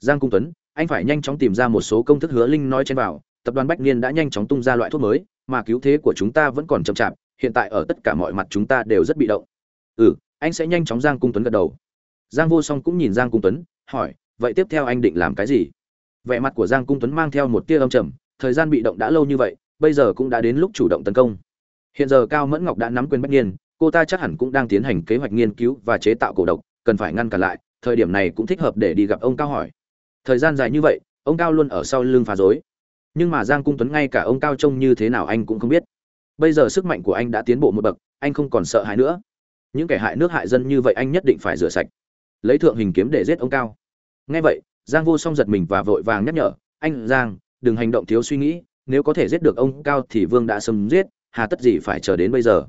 giang cung tuấn anh phải nhanh chóng tìm ra một số công thức hứa linh nói trên vào tập đoàn bách niên đã nhanh chóng tung ra loại thuốc mới mà cứu thế của chúng ta vẫn còn chậm chạp, hiện tại ở tất cả mọi mặt chúng ta đều rất bị động. Ừ anh sẽ nhanh chóng giang cung tuấn gật đầu. Giang vô song cũng nhìn giang cung tuấn, hỏi, vậy tiếp theo anh định làm cái gì? Vẻ mặt của giang cung tuấn mang theo một tia âm trầm, thời gian bị động đã lâu như vậy, bây giờ cũng đã đến lúc chủ động tấn công. Hiện giờ cao mẫn ngọc đã nắm quyền bách niên, cô ta chắc hẳn cũng đang tiến hành kế hoạch nghiên cứu và chế tạo cổ độc, cần phải ngăn cản lại, thời điểm này cũng thích hợp để đi gặp ông cao hỏi. Thời gian dài như vậy, ông cao luôn ở sau lưng phá rối nhưng mà giang cung tuấn ngay cả ông cao trông như thế nào anh cũng không biết. Bây giờ sức mạnh của anh đã tiến bộ một bậc, anh không còn sợ hãi nữa. Những kẻ hại nước hại dân như vậy anh nhất định phải rửa sạch. Lấy thượng hình kiếm để giết ông cao. Ngay vậy, giang vô song giật mình và vội vàng nhắc nhở, anh, giang, đừng hành động thiếu suy nghĩ, nếu có thể giết được ông cao thì vương đã sớm giết, hà tất gì phải chờ đến bây giờ?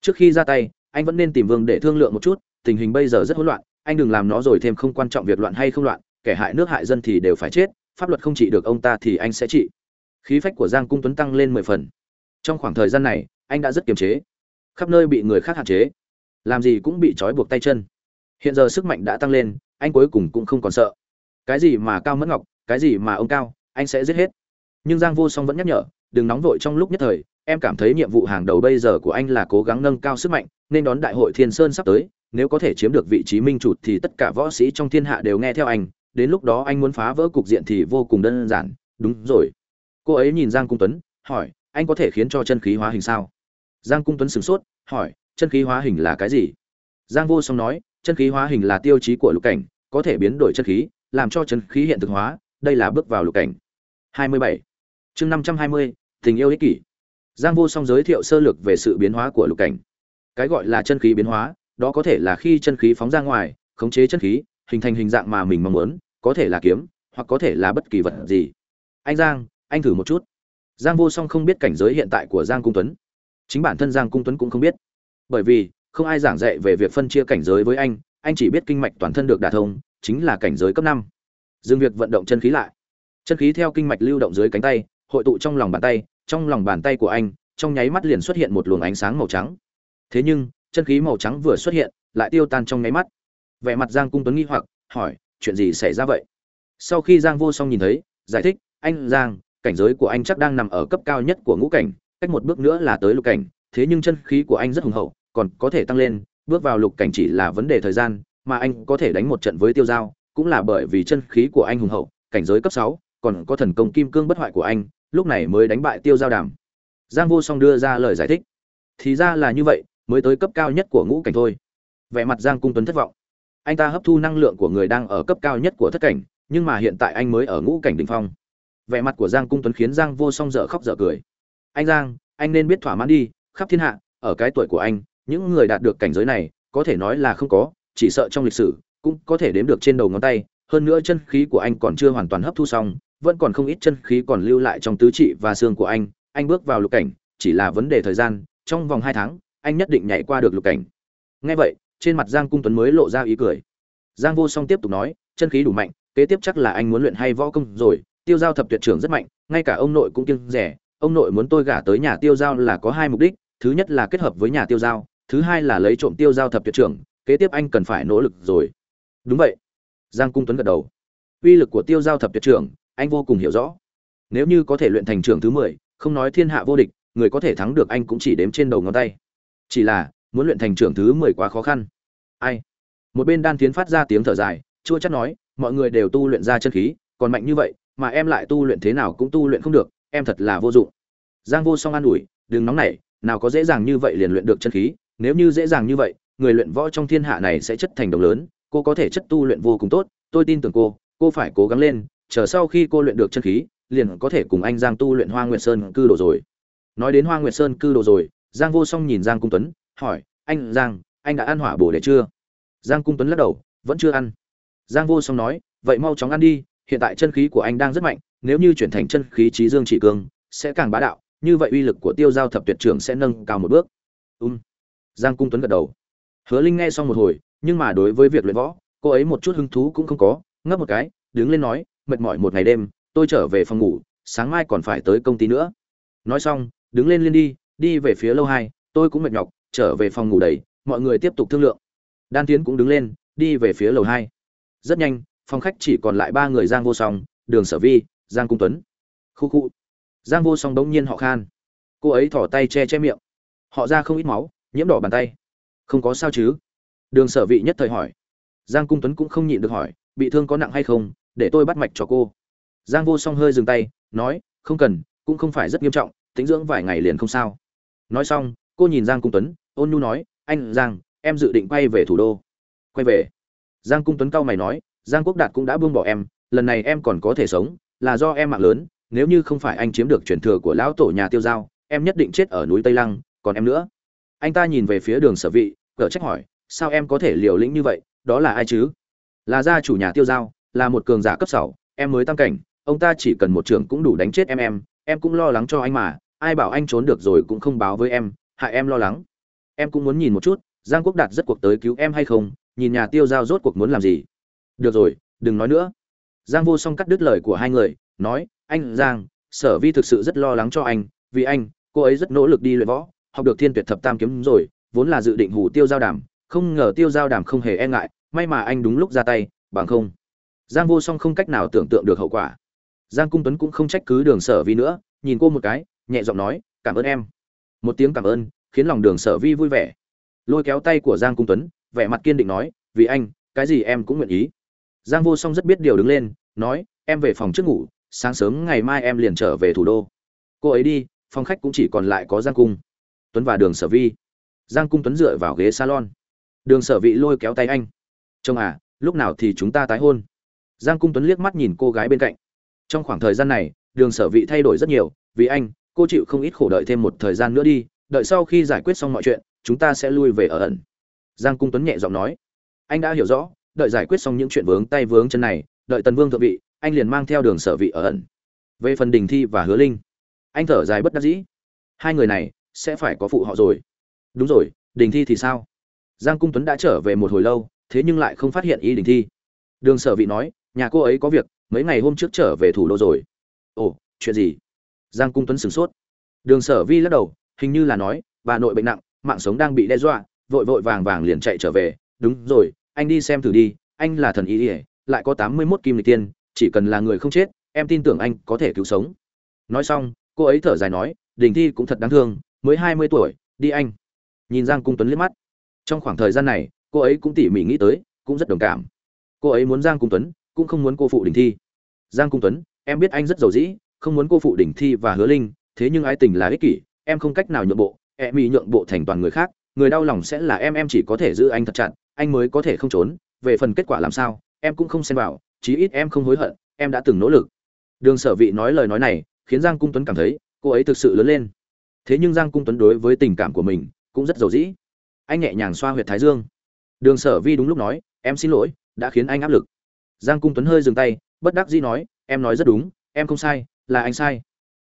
Trước khi ra tay, anh vẫn nên tìm vương để thương lượng một chút, tình hình bây giờ rất hỗn loạn, anh đừng làm nó rồi thêm không quan trọng việc loạn hay không loạn, kẻ hại nước hại dân thì đều phải chết, pháp luật không trị được ông ta thì anh sẽ trị khí phách của giang cung tuấn tăng lên mười phần. Trong khoảng thời gian này, anh đã rất kiềm chế. Khắp nơi bị người khác hạn chế. Làm gì cũng bị trói buộc tay chân. Hiện giờ sức mạnh đã tăng lên, anh cuối cùng cũng không còn sợ. Cái gì mà cao mất ngọc, cái gì mà ông cao, anh sẽ giết hết. Nhưng giang vô song vẫn nhắc nhở, đừng nóng vội trong lúc nhất thời, em cảm thấy nhiệm vụ hàng đầu bây giờ của anh là cố gắng nâng cao sức mạnh, nên đón đại hội thiên sơn sắp tới, nếu có thể chiếm được vị trí minh chủ thì tất cả võ sĩ trong thiên hạ đều nghe theo anh, đến lúc đó anh muốn phá vỡ cục diện thì vô cùng đơn giản, đúng rồi cô ấy nhìn giang cung tuấn hỏi anh có thể khiến cho chân khí hóa hình sao? Giang cung tuấn sửng sốt hỏi chân khí hóa hình là cái gì? Giang vô song nói chân khí hóa hình là tiêu chí của lục cảnh có thể biến đổi chân khí làm cho chân khí hiện thực hóa đây là bước vào lục cảnh. 27. chương 520, tình yêu ích kỷ. Giang vô song giới thiệu sơ lược về sự biến hóa của lục cảnh. Cái gọi là chân khí biến hóa đó có thể là khi chân khí phóng ra ngoài khống chế chân khí hình thành hình dạng mà mình mong muốn có thể là kiếm hoặc có thể là bất kỳ vật gì. Anh giang anh thử một chút. Giang vô song không biết cảnh giới hiện tại của giang cung tuấn. Chính bản thân giang cung tuấn cũng không biết. Bởi vì, không ai giảng dạy về việc phân chia cảnh giới với anh anh chỉ biết kinh mạch toàn thân được đả thông, chính là cảnh giới cấp năm. Dừng việc vận động chân khí lại. Chân khí theo kinh mạch lưu động dưới cánh tay, hội tụ trong lòng bàn tay, trong lòng bàn tay của anh, trong nháy mắt liền xuất hiện một luồng ánh sáng màu trắng. Thế nhưng, chân khí màu trắng vừa xuất hiện, lại tiêu tan trong nháy mắt. Vẻ mặt giang cung tuấn nghi hoặc, hỏi, chuyện gì xảy ra vậy? Sau khi giang vô song nhìn thấy, giải thích, anh giang cảnh giới của anh chắc đang nằm ở cấp cao nhất của ngũ cảnh, cách một bước nữa là tới lục cảnh, thế nhưng chân khí của anh rất hùng hậu, còn có thể tăng lên, bước vào lục cảnh chỉ là vấn đề thời gian, mà anh có thể đánh một trận với tiêu giao cũng là bởi vì chân khí của anh hùng hậu, cảnh giới cấp sáu, còn có thần công kim cương bất hoại của anh, lúc này mới đánh bại tiêu giao đàm. Giang vô song đưa ra lời giải thích. Thì ra là như vậy, mới tới cấp cao nhất của ngũ cảnh thôi. Vẻ mặt giang cung tuấn thất vọng. Anh ta hấp thu năng lượng của người đang ở cấp cao nhất của thất cảnh, nhưng mà hiện tại anh mới ở ngũ cảnh đỉnh phong vẻ mặt của giang cung tuấn khiến giang vô song dở khóc dở cười. Anh giang, anh nên biết thỏa mãn đi, khắp thiên hạ, ở cái tuổi của anh, những người đạt được cảnh giới này, có thể nói là không có, chỉ sợ trong lịch sử, cũng có thể đếm được trên đầu ngón tay, hơn nữa chân khí của anh còn chưa hoàn toàn hấp thu xong, vẫn còn không ít chân khí còn lưu lại trong tứ trị và xương của anh. Anh bước vào lục cảnh, chỉ là vấn đề thời gian, trong vòng hai tháng, anh nhất định nhảy qua được lục cảnh. Ngay vậy, trên mặt giang cung tuấn mới lộ ra ý cười. Giang vô song tiếp tục nói, chân khí đủ mạnh, kế tiếp chắc là anh muốn luyện hay võ công rồi tiêu giao thập tuyệt trưởng rất mạnh, ngay cả ông nội cũng kiêng rẻ. Ông nội muốn tôi gả tới nhà tiêu giao là có hai mục đích, thứ nhất là kết hợp với nhà tiêu giao, thứ hai là lấy trộm tiêu giao thập tuyệt trưởng, kế tiếp anh cần phải nỗ lực rồi. Đúng vậy. Giang cung tuấn gật đầu. Uy lực của tiêu giao thập tuyệt trưởng, anh vô cùng hiểu rõ. Nếu như có thể luyện thành trưởng thứ mười, không nói thiên hạ vô địch, người có thể thắng được anh cũng chỉ đếm trên đầu ngón tay. Chỉ là, muốn luyện thành trưởng thứ mười quá khó khăn. Ai? Một bên đan tiến phát ra tiếng thở dài, chua chắc nói, mọi người đều tu luyện ra chân khí, còn mạnh như vậy mà em lại tu luyện thế nào cũng tu luyện không được, em thật là vô dụng. Giang vô song an ủi, đừng nóng nảy, nào có dễ dàng như vậy liền luyện được chân khí, nếu như dễ dàng như vậy, người luyện võ trong thiên hạ này sẽ chất thành đồng lớn, cô có thể chất tu luyện vô cùng tốt, tôi tin tưởng cô cô phải cố gắng lên, chờ sau khi cô luyện được chân khí, liền có thể cùng anh giang tu luyện hoa nguyệt sơn cư đồ rồi. Nói đến hoa nguyệt sơn cư đồ rồi, giang vô song nhìn giang cung tuấn, hỏi, anh giang, anh đã ăn hỏa bổ để chưa? Giang cung tuấn lắc đầu, vẫn chưa ăn. Giang vô song nói, vậy mau chóng ăn đi hiện tại chân khí của anh đang rất mạnh, nếu như chuyển thành chân khí trí dương trị cương sẽ càng bá đạo, như vậy uy lực của tiêu giao thập tuyệt trưởng sẽ nâng cao một bước. Um giang cung tuấn gật đầu. Hứa linh nghe xong một hồi, nhưng mà đối với việc luyện võ, cô ấy một chút hứng thú cũng không có, ngấp một cái, đứng lên nói, mệt mỏi một ngày đêm, tôi trở về phòng ngủ, sáng mai còn phải tới công ty nữa. Nói xong, đứng lên liên đi đi về phía lâu hai, tôi cũng mệt nhọc, trở về phòng ngủ đầy, mọi người tiếp tục thương lượng. Đan tiến cũng đứng lên, đi về phía lầu hai. Rất nhanh phòng khách chỉ còn lại ba người giang vô song, đường sở vi, giang cung tuấn. Khu khu. Giang vô song đống nhiên họ khan. Cô ấy thỏ tay che che miệng. Họ ra không ít máu, nhiễm đỏ bàn tay. Không có sao chứ? Đường sở vị nhất thời hỏi. Giang cung tuấn cũng không nhịn được hỏi, bị thương có nặng hay không, để tôi bắt mạch cho cô. Giang vô song hơi dừng tay, nói, không cần, cũng không phải rất nghiêm trọng, tính dưỡng vài ngày liền không sao. Nói xong, cô nhìn giang cung tuấn, ôn nhu nói, anh, giang, em dự định quay về thủ đô. Quay về? Giang cung tuấn cau mày nói giang quốc đạt cũng đã buông bỏ em, lần này em còn có thể sống, là do em mạng lớn, nếu như không phải anh chiếm được truyền thừa của lão tổ nhà tiêu giao, em nhất định chết ở núi tây lăng, còn em nữa. Anh ta nhìn về phía đường sở vị cở trách hỏi, sao em có thể liều lĩnh như vậy, đó là ai chứ? Là gia chủ nhà tiêu giao, là một cường giả cấp sáu, em mới tăng cảnh, ông ta chỉ cần một trường cũng đủ đánh chết em em em cũng lo lắng cho anh mà, ai bảo anh trốn được rồi cũng không báo với em, hại em lo lắng. Em cũng muốn nhìn một chút, giang quốc đạt rất cuộc tới cứu em hay không, nhìn nhà tiêu giao rốt cuộc muốn làm gì được rồi, đừng nói nữa. Giang vô song cắt đứt lời của hai người, nói, anh, giang, sở vi thực sự rất lo lắng cho anh, vì anh, cô ấy rất nỗ lực đi luyện võ, học được thiên tuyệt thập tam kiếm rồi, vốn là dự định hủ tiêu giao đàm, không ngờ tiêu giao đàm không hề e ngại, may mà anh đúng lúc ra tay, bằng không. Giang vô song không cách nào tưởng tượng được hậu quả. Giang cung tuấn cũng không trách cứ đường sở vi nữa, nhìn cô một cái, nhẹ giọng nói, cảm ơn em. Một tiếng cảm ơn, khiến lòng đường sở vi vui vẻ. Lôi kéo tay của giang cung tuấn, vẻ mặt kiên định nói, vì anh, cái gì em cũng nguyện ý giang vô song rất biết điều đứng lên, nói, em về phòng trước ngủ, sáng sớm ngày mai em liền trở về thủ đô. Cô ấy đi, phòng khách cũng chỉ còn lại có giang cung, tuấn và đường sở vi. Giang cung tuấn dựa vào ghế salon. Đường sở vị lôi kéo tay anh. Chồng à lúc nào thì chúng ta tái hôn? Giang cung tuấn liếc mắt nhìn cô gái bên cạnh. Trong khoảng thời gian này, đường sở vị thay đổi rất nhiều, vì anh, cô chịu không ít khổ đợi thêm một thời gian nữa đi, đợi sau khi giải quyết xong mọi chuyện, chúng ta sẽ lui về ở ẩn. Giang cung tuấn nhẹ giọng nói. Anh đã hiểu rõ đợi giải quyết xong những chuyện vướng tay vướng chân này, đợi tần vương thượng vị, anh liền mang theo đường sở vị ở ẩn. Về phần đình thi và hứa linh, anh thở dài bất đắc dĩ. Hai người này sẽ phải có phụ họ rồi. Đúng rồi, đình thi thì sao? Giang cung tuấn đã trở về một hồi lâu, thế nhưng lại không phát hiện ý đình thi. Đường sở vị nói, nhà cô ấy có việc, mấy ngày hôm trước trở về thủ đô rồi. Ồ, chuyện gì? Giang cung tuấn sửng sốt. Đường sở vi lắc đầu, hình như là nói, bà nội bệnh nặng, mạng sống đang bị đe dọa, vội vội vàng vàng liền chạy trở về. Đúng rồi anh đi xem thử đi, anh là thần ý ỉa lại có tám mươi mốt kim lịch tiên, chỉ cần là người không chết, em tin tưởng anh có thể cứu sống. Nói xong, cô ấy thở dài nói, đình thi cũng thật đáng thương, mới hai mươi tuổi, đi anh. Nhìn giang cung tuấn liếc mắt. Trong khoảng thời gian này, cô ấy cũng tỉ mỉ nghĩ tới, cũng rất đồng cảm. Cô ấy muốn giang cung tuấn, cũng không muốn cô phụ đình thi. Giang cung tuấn, em biết anh rất giàu dĩ, không muốn cô phụ đình thi và hứa linh, thế nhưng ái tình là ích kỷ, em không cách nào nhượng bộ em bị nhượng bộ thành toàn người khác, người đau lòng sẽ là em em chỉ có thể giữ anh thật chặt anh mới có thể không trốn, về phần kết quả làm sao, em cũng không xen vào, chí ít em không hối hận, em đã từng nỗ lực. Đường sở vị nói lời nói này, khiến giang cung tuấn cảm thấy, cô ấy thực sự lớn lên. Thế nhưng giang cung tuấn đối với tình cảm của mình, cũng rất giàu dĩ. Anh nhẹ nhàng xoa huyệt thái dương. Đường sở vi đúng lúc nói, em xin lỗi, đã khiến anh áp lực. Giang cung tuấn hơi dừng tay, bất đắc dĩ nói, em nói rất đúng, em không sai, là anh sai.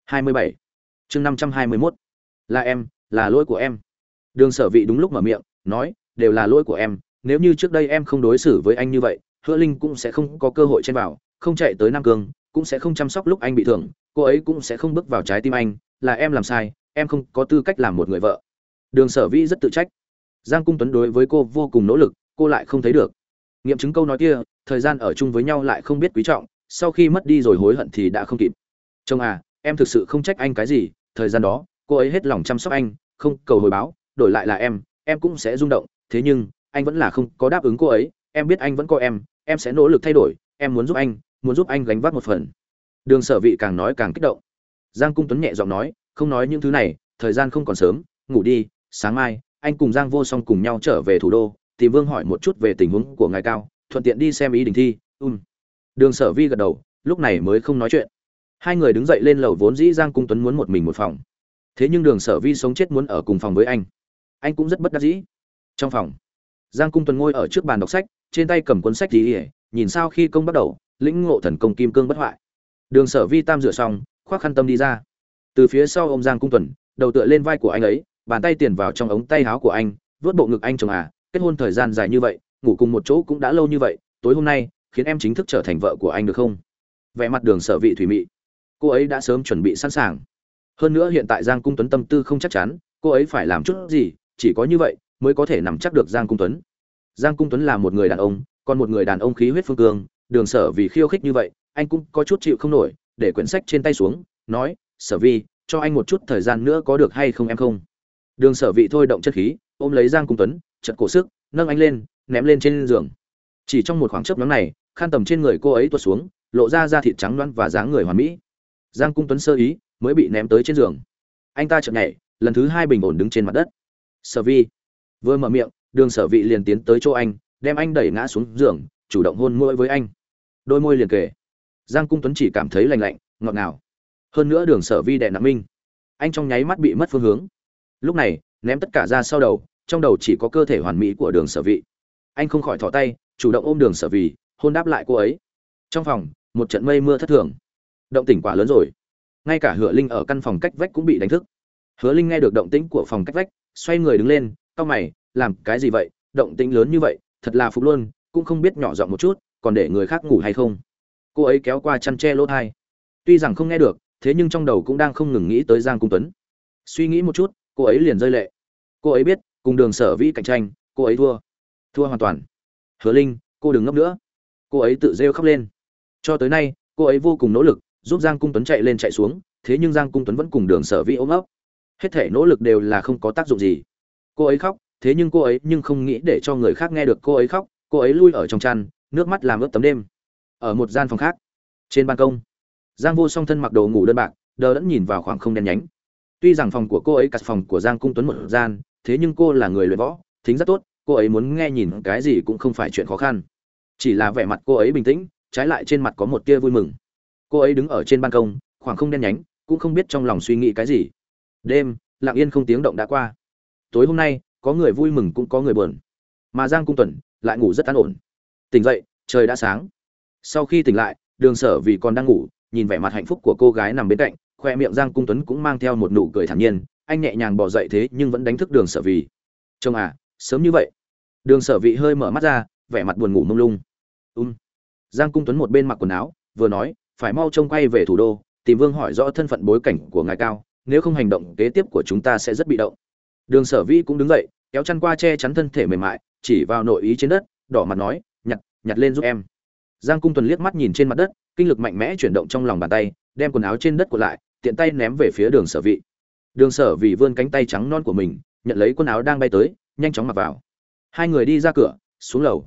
27. chương 521. là em, là lỗi của em. Đường sở vị đúng lúc mở miệng, nói, đều là lỗi của em nếu như trước đây em không đối xử với anh như vậy, hứa linh cũng sẽ không có cơ hội chen vào, không chạy tới nam cương cũng sẽ không chăm sóc lúc anh bị thương cô ấy cũng sẽ không bước vào trái tim anh, là em làm sai, em không có tư cách làm một người vợ. Đường sở vĩ rất tự trách. Giang cung tuấn đối với cô vô cùng nỗ lực, cô lại không thấy được. Nghiệm chứng câu nói kia, thời gian ở chung với nhau lại không biết quý trọng, sau khi mất đi rồi hối hận thì đã không kịp. Chồng à em thực sự không trách anh cái gì, thời gian đó, cô ấy hết lòng chăm sóc anh, không cầu hồi báo, đổi lại là em em cũng sẽ rung động, thế nhưng anh vẫn là không có đáp ứng cô ấy, em biết anh vẫn có em em sẽ nỗ lực thay đổi, em muốn giúp anh, muốn giúp anh gánh vác một phần. Đường sở vị càng nói càng kích động. Giang cung tuấn nhẹ giọng nói, không nói những thứ này, thời gian không còn sớm, ngủ đi, sáng mai, anh cùng giang vô song cùng nhau trở về thủ đô, tìm vương hỏi một chút về tình huống của ngài cao, thuận tiện đi xem ý đình thi um. đường sở vi gật đầu, lúc này mới không nói chuyện. Hai người đứng dậy lên lầu vốn dĩ giang cung tuấn muốn một mình một phòng. Thế nhưng đường sở vi sống chết muốn ở cùng phòng với anh. Anh cũng rất bất đắc dĩ. Trong phòng giang cung Tuần ngồi ở trước bàn đọc sách, trên tay cầm cuốn sách tí ỉa nhìn sao khi công bắt đầu, lĩnh ngộ thần công kim cương bất hoại. Đường sở vi tam rửa xong, khoác khăn tâm đi ra. Từ phía sau ông giang cung tuần đầu tựa lên vai của anh ấy, bàn tay tiền vào trong ống tay áo của anh vớt bộ ngực anh chồng à kết hôn thời gian dài như vậy, ngủ cùng một chỗ cũng đã lâu như vậy, tối hôm nay, khiến em chính thức trở thành vợ của anh được không? Vẻ mặt đường sở vị thủy mị. Cô ấy đã sớm chuẩn bị sẵn sàng. Hơn nữa hiện tại giang cung tuấn tâm tư không chắc chắn, cô ấy phải làm chút gì, chỉ có như vậy mới có thể nắm chắc được giang cung tuấn. Giang cung tuấn là một người đàn ông, còn một người đàn ông khí huyết phương cương, đường sở vì khiêu khích như vậy, anh cũng có chút chịu không nổi, để quyển sách trên tay xuống, nói, sở vi, cho anh một chút thời gian nữa có được hay không em không? Đường sở vị thôi động chất khí, ôm lấy giang cung tuấn, chật cổ sức, nâng anh lên, ném lên trên giường. Chỉ trong một khoảng chớp nhoáng này, khăn tầm trên người cô ấy tuột xuống, lộ ra da thịt trắng loăn và dáng người hoàn mỹ. Giang cung tuấn sơ ý, mới bị ném tới trên giường. Anh ta chợt nhảy, lần thứ hai bình ổn đứng trên mặt đất. Sở vi vừa mở miệng, đường sở vị liền tiến tới chỗ anh, đem anh đẩy ngã xuống giường, chủ động hôn môi với anh. Đôi môi liền kề. Giang cung tuấn chỉ cảm thấy lành lạnh, ngọt ngào. Hơn nữa đường sở vi đè nặng minh. Anh trong nháy mắt bị mất phương hướng. Lúc này, ném tất cả ra sau đầu, trong đầu chỉ có cơ thể hoàn mỹ của đường sở vị. Anh không khỏi thỏ tay, chủ động ôm đường sở vì, hôn đáp lại cô ấy. Trong phòng, một trận mây mưa thất thường. Động tỉnh quả lớn rồi. Ngay cả hứa linh ở căn phòng cách vách cũng bị đánh thức. Hứa linh nghe được động tĩnh của phòng cách vách, xoay người đứng lên cau mày, làm cái gì vậy? Động tĩnh lớn như vậy, thật là phục luôn, cũng không biết nhỏ giọng một chút, còn để người khác ngủ hay không? Cô ấy kéo qua chăn tre lỗ thai. Tuy rằng không nghe được, thế nhưng trong đầu cũng đang không ngừng nghĩ tới giang cung tuấn. Suy nghĩ một chút, cô ấy liền rơi lệ. Cô ấy biết, cùng đường sở vĩ cạnh tranh, cô ấy thua. Thua hoàn toàn. Hứa linh, cô đừng ngốc nữa. Cô ấy tự rêu khóc lên. Cho tới nay, cô ấy vô cùng nỗ lực, giúp giang cung tuấn chạy lên chạy xuống, thế nhưng giang cung tuấn vẫn cùng đường sở vĩ ôm ấp. Hết thể nỗ lực đều là không có tác dụng gì cô ấy khóc, thế nhưng cô ấy nhưng không nghĩ để cho người khác nghe được cô ấy khóc, cô ấy lui ở trong chăn, nước mắt làm ướt tấm đêm. Ở một gian phòng khác, trên ban công, giang vô song thân mặc đồ ngủ đơn bạc, đờ đẫn nhìn vào khoảng không đen nhánh. Tuy rằng phòng của cô ấy cắt phòng của giang cung tuấn một gian, thế nhưng cô là người luyện võ, thính rất tốt, cô ấy muốn nghe nhìn cái gì cũng không phải chuyện khó khăn. Chỉ là vẻ mặt cô ấy bình tĩnh, trái lại trên mặt có một tia vui mừng. Cô ấy đứng ở trên ban công, khoảng không đen nhánh, cũng không biết trong lòng suy nghĩ cái gì. Đêm, lặng yên không tiếng động đã qua tối hôm nay, có người vui mừng cũng có người buồn. Mà giang cung tuần lại ngủ rất an ổn. Tỉnh dậy, trời đã sáng. Sau khi tỉnh lại, đường sở vì còn đang ngủ, nhìn vẻ mặt hạnh phúc của cô gái nằm bên cạnh, khoe miệng giang cung tuấn cũng mang theo một nụ cười thản nhiên, anh nhẹ nhàng bỏ dậy thế nhưng vẫn đánh thức đường sở vì. Chồng à sớm như vậy. Đường sở vị hơi mở mắt ra, vẻ mặt buồn ngủ mông lung. Um. giang cung tuấn một bên mặc quần áo, vừa nói, phải mau trông quay về thủ đô, tìm vương hỏi rõ thân phận bối cảnh của ngài cao, nếu không hành động kế tiếp của chúng ta sẽ rất bị động đường sở vĩ cũng đứng dậy, kéo chăn qua che chắn thân thể mềm mại, chỉ vào nội ý trên đất, đỏ mặt nói, nhặt nhặt lên giúp em. Giang cung tuần liếc mắt nhìn trên mặt đất, kinh lực mạnh mẽ chuyển động trong lòng bàn tay, đem quần áo trên đất của lại, tiện tay ném về phía đường sở vị đường sở vị vươn cánh tay trắng non của mình, nhận lấy quần áo đang bay tới, nhanh chóng mặc vào. Hai người đi ra cửa, xuống lầu.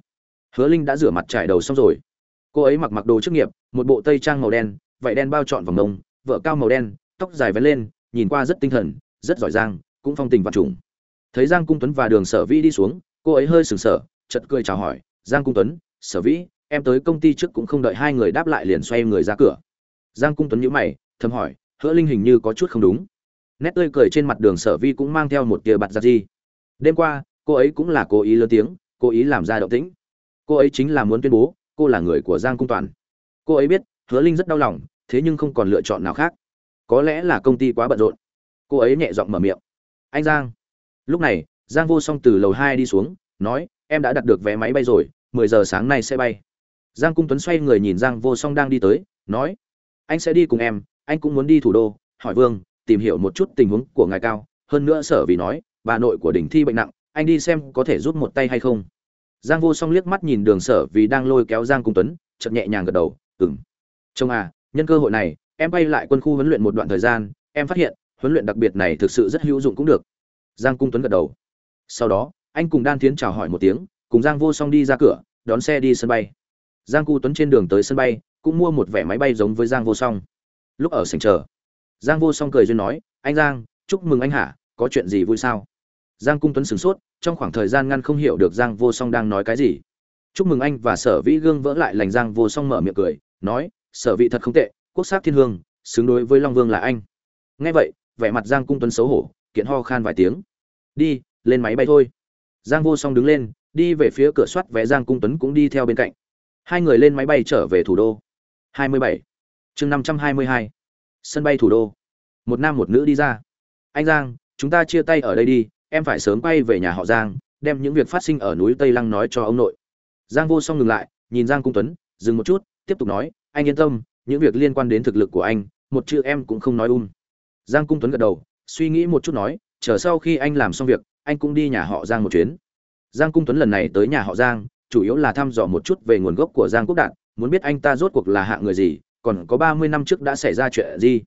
Hứa linh đã rửa mặt trải đầu xong rồi. Cô ấy mặc mặc đồ chức nghiệp, một bộ tây trang màu đen vải đen bao trọn vòng nông, vợ cao màu đen, tóc dài vén lên, nhìn qua rất tinh thần, rất giỏi giang cũng phong tình vạn trùng. Thấy giang cung tuấn và đường sở vĩ đi xuống, cô ấy hơi sừng sờ chật cười chào hỏi, giang cung tuấn, sở vĩ, em tới công ty trước cũng không đợi hai người đáp lại liền xoay người ra cửa. Giang cung tuấn nhíu mày, thầm hỏi, hứa linh hình như có chút không đúng. Nét tươi cười trên mặt đường sở vi cũng mang theo một tia bặt giặt gì. Đêm qua, cô ấy cũng là cố ý lớn tiếng, cố ý làm ra động tĩnh. Cô ấy chính là muốn tuyên bố, cô là người của giang cung toàn. Cô ấy biết, hứa linh rất đau lòng, thế nhưng không còn lựa chọn nào khác. Có lẽ là công ty quá bận rộn. Cô ấy nhẹ giọng mở miệng anh giang. Lúc này, giang vô song từ lầu hai đi xuống, nói, em đã đặt được vé máy bay rồi, mười giờ sáng nay sẽ bay. Giang cung tuấn xoay người nhìn giang vô song đang đi tới, nói, anh sẽ đi cùng em, anh cũng muốn đi thủ đô, hỏi vương, tìm hiểu một chút tình huống của ngài cao, hơn nữa sở vì nói, bà nội của đỉnh thi bệnh nặng, anh đi xem có thể giúp một tay hay không. Giang vô song liếc mắt nhìn đường sở vì đang lôi kéo giang cung tuấn chậm nhẹ nhàng gật đầu ừng chồng à nhân cơ hội này, em bay lại quân khu huấn luyện một đoạn thời gian, em phát hiện huấn luyện đặc biệt này thực sự rất hữu dụng cũng được. Giang cung tuấn gật đầu. Sau đó, anh cùng đan Thiến chào hỏi một tiếng, cùng giang vô song đi ra cửa, đón xe đi sân bay. Giang cu tuấn trên đường tới sân bay, cũng mua một vé máy bay giống với giang vô song. Lúc ở sảnh chờ, giang vô song cười duyên nói, anh giang, chúc mừng anh hả? Có chuyện gì vui sao? Giang cung tuấn sửng sốt, trong khoảng thời gian ngăn không hiểu được giang vô song đang nói cái gì. Chúc mừng anh và sở vĩ gương vỡ lại lành, giang vô song mở miệng cười, nói, sở vị thật không tệ, quốc sắc thiên hương, xứng đối với long vương là anh. Nghe vậy vẻ mặt giang cung tuấn xấu hổ, kiện ho khan vài tiếng. Đi, lên máy bay thôi. Giang vô song đứng lên, đi về phía cửa soát vé giang cung tuấn cũng đi theo bên cạnh. Hai người lên máy bay trở về thủ đô. 27. chương 522. sân bay thủ đô. Một nam một nữ đi ra. Anh giang, chúng ta chia tay ở đây đi, em phải sớm bay về nhà họ giang, đem những việc phát sinh ở núi tây lăng nói cho ông nội. Giang vô song ngừng lại, nhìn giang cung tuấn, dừng một chút, tiếp tục nói, anh yên tâm, những việc liên quan đến thực lực của anh, một chữ em cũng không nói um giang cung tuấn gật đầu, suy nghĩ một chút nói, chờ sau khi anh làm xong việc, anh cũng đi nhà họ giang một chuyến. Giang cung tuấn lần này tới nhà họ giang, chủ yếu là thăm dò một chút về nguồn gốc của giang quốc đạt, muốn biết anh ta rốt cuộc là hạng người gì, còn có ba mươi năm trước đã xảy ra chuyện gì.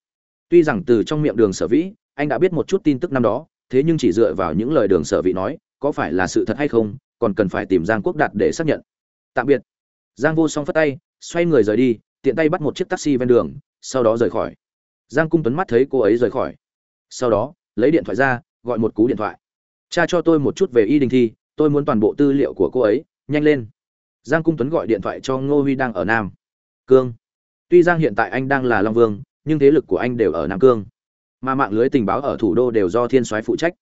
Tuy rằng từ trong miệng đường sở vĩ, anh đã biết một chút tin tức năm đó, thế nhưng chỉ dựa vào những lời đường sở vĩ nói, có phải là sự thật hay không, còn cần phải tìm giang quốc đạt để xác nhận. Tạm biệt. Giang vô song phất tay, xoay người rời đi, tiện tay bắt một chiếc taxi ven đường, sau đó rời khỏi giang cung tuấn mắt thấy cô ấy rời khỏi. Sau đó, lấy điện thoại ra, gọi một cú điện thoại. Cha cho tôi một chút về y đình thi, tôi muốn toàn bộ tư liệu của cô ấy, nhanh lên. Giang cung tuấn gọi điện thoại cho ngô huy đang ở nam cương. Tuy giang hiện tại anh đang là long vương, nhưng thế lực của anh đều ở nam cương. Mà mạng lưới tình báo ở thủ đô đều do thiên soái phụ trách.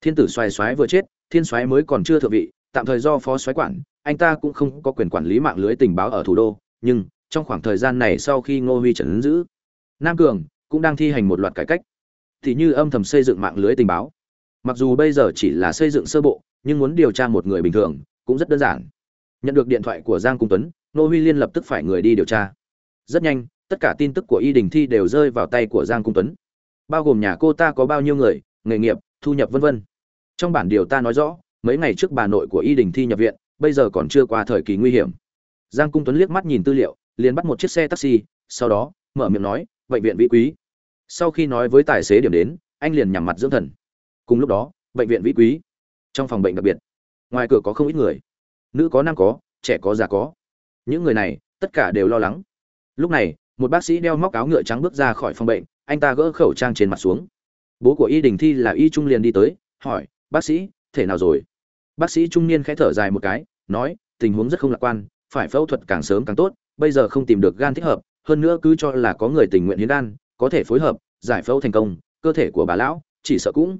Thiên tử xoài xoái vừa chết, thiên soái mới còn chưa thượng vị, tạm thời do phó soái quản, anh ta cũng không có quyền quản lý mạng lưới tình báo ở thủ đô, nhưng trong khoảng thời gian này sau khi ngô huy trấn giữ, nam cường cũng đang thi hành một loạt cải cách. Thì như âm thầm xây dựng mạng lưới tình báo. Mặc dù bây giờ chỉ là xây dựng sơ bộ, nhưng muốn điều tra một người bình thường cũng rất đơn giản. Nhận được điện thoại của giang cung tuấn Nô huy liên lập tức phải người đi điều tra. Rất nhanh, tất cả tin tức của y đình thi đều rơi vào tay của giang cung tuấn. Bao gồm nhà cô ta có bao nhiêu người, nghề nghiệp, thu nhập vân vân. Trong bản điều ta nói rõ, mấy ngày trước bà nội của y đình thi nhập viện, bây giờ còn chưa qua thời kỳ nguy hiểm. Giang cung tuấn liếc mắt nhìn tư liệu, liền bắt một chiếc xe taxi, sau đó, mở miệng nói, bệnh viện vĩ quý sau khi nói với tài xế điểm đến, anh liền nhằm mặt dưỡng thần. Cùng lúc đó, bệnh viện vĩ quý. Trong phòng bệnh đặc biệt, ngoài cửa có không ít người. Nữ có, nam có, trẻ có, già có. Những người này, tất cả đều lo lắng. Lúc này, một bác sĩ đeo móc áo ngựa trắng bước ra khỏi phòng bệnh, anh ta gỡ khẩu trang trên mặt xuống. Bố của y đình thi là y trung liền đi tới, hỏi, bác sĩ, thể nào rồi? Bác sĩ trung niên khẽ thở dài một cái, nói, tình huống rất không lạc quan, phải phẫu thuật càng sớm càng tốt, bây giờ không tìm được gan thích hợp, hơn nữa cứ cho là có người tình nguyện hiến gan có thể phối hợp, giải phẫu thành công, cơ thể của bà lão, chỉ sợ cũng.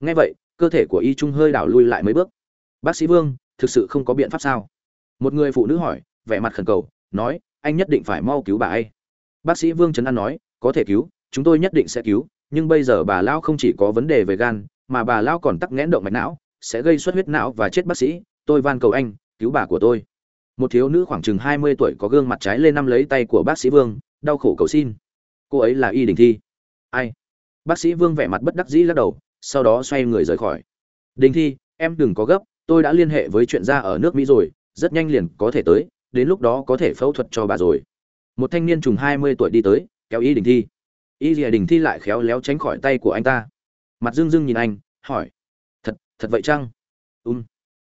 Nghe vậy, cơ thể của y trung hơi đảo lui lại mấy bước. Bác sĩ vương, thực sự không có biện pháp sao? Một người phụ nữ hỏi, vẻ mặt khẩn cầu, nói, anh nhất định phải mau cứu bà ấy. Bác sĩ vương trấn an nói, có thể cứu, chúng tôi nhất định sẽ cứu, nhưng bây giờ bà lão không chỉ có vấn đề về gan, mà bà lão còn tắc nghẽn động mạch não, sẽ gây xuất huyết não và chết bác sĩ. Tôi van cầu anh, cứu bà của tôi. Một thiếu nữ khoảng chừng hai mươi tuổi có gương mặt trái lên năm lấy tay của bác sĩ vương, đau khổ cầu xin cô ấy là y đình thi. Ai? Bác sĩ vương vẻ mặt bất đắc dĩ lắc đầu, sau đó xoay người rời khỏi. Đình thi, em đừng có gấp, tôi đã liên hệ với chuyện gia ở nước mỹ rồi, rất nhanh liền có thể tới, đến lúc đó có thể phẫu thuật cho bà rồi. Một thanh niên trùng hai mươi tuổi đi tới, kéo y đình thi. Y dìa đình thi lại khéo léo tránh khỏi tay của anh ta. Mặt dưng dưng nhìn anh, hỏi, thật thật vậy chăng? Ùm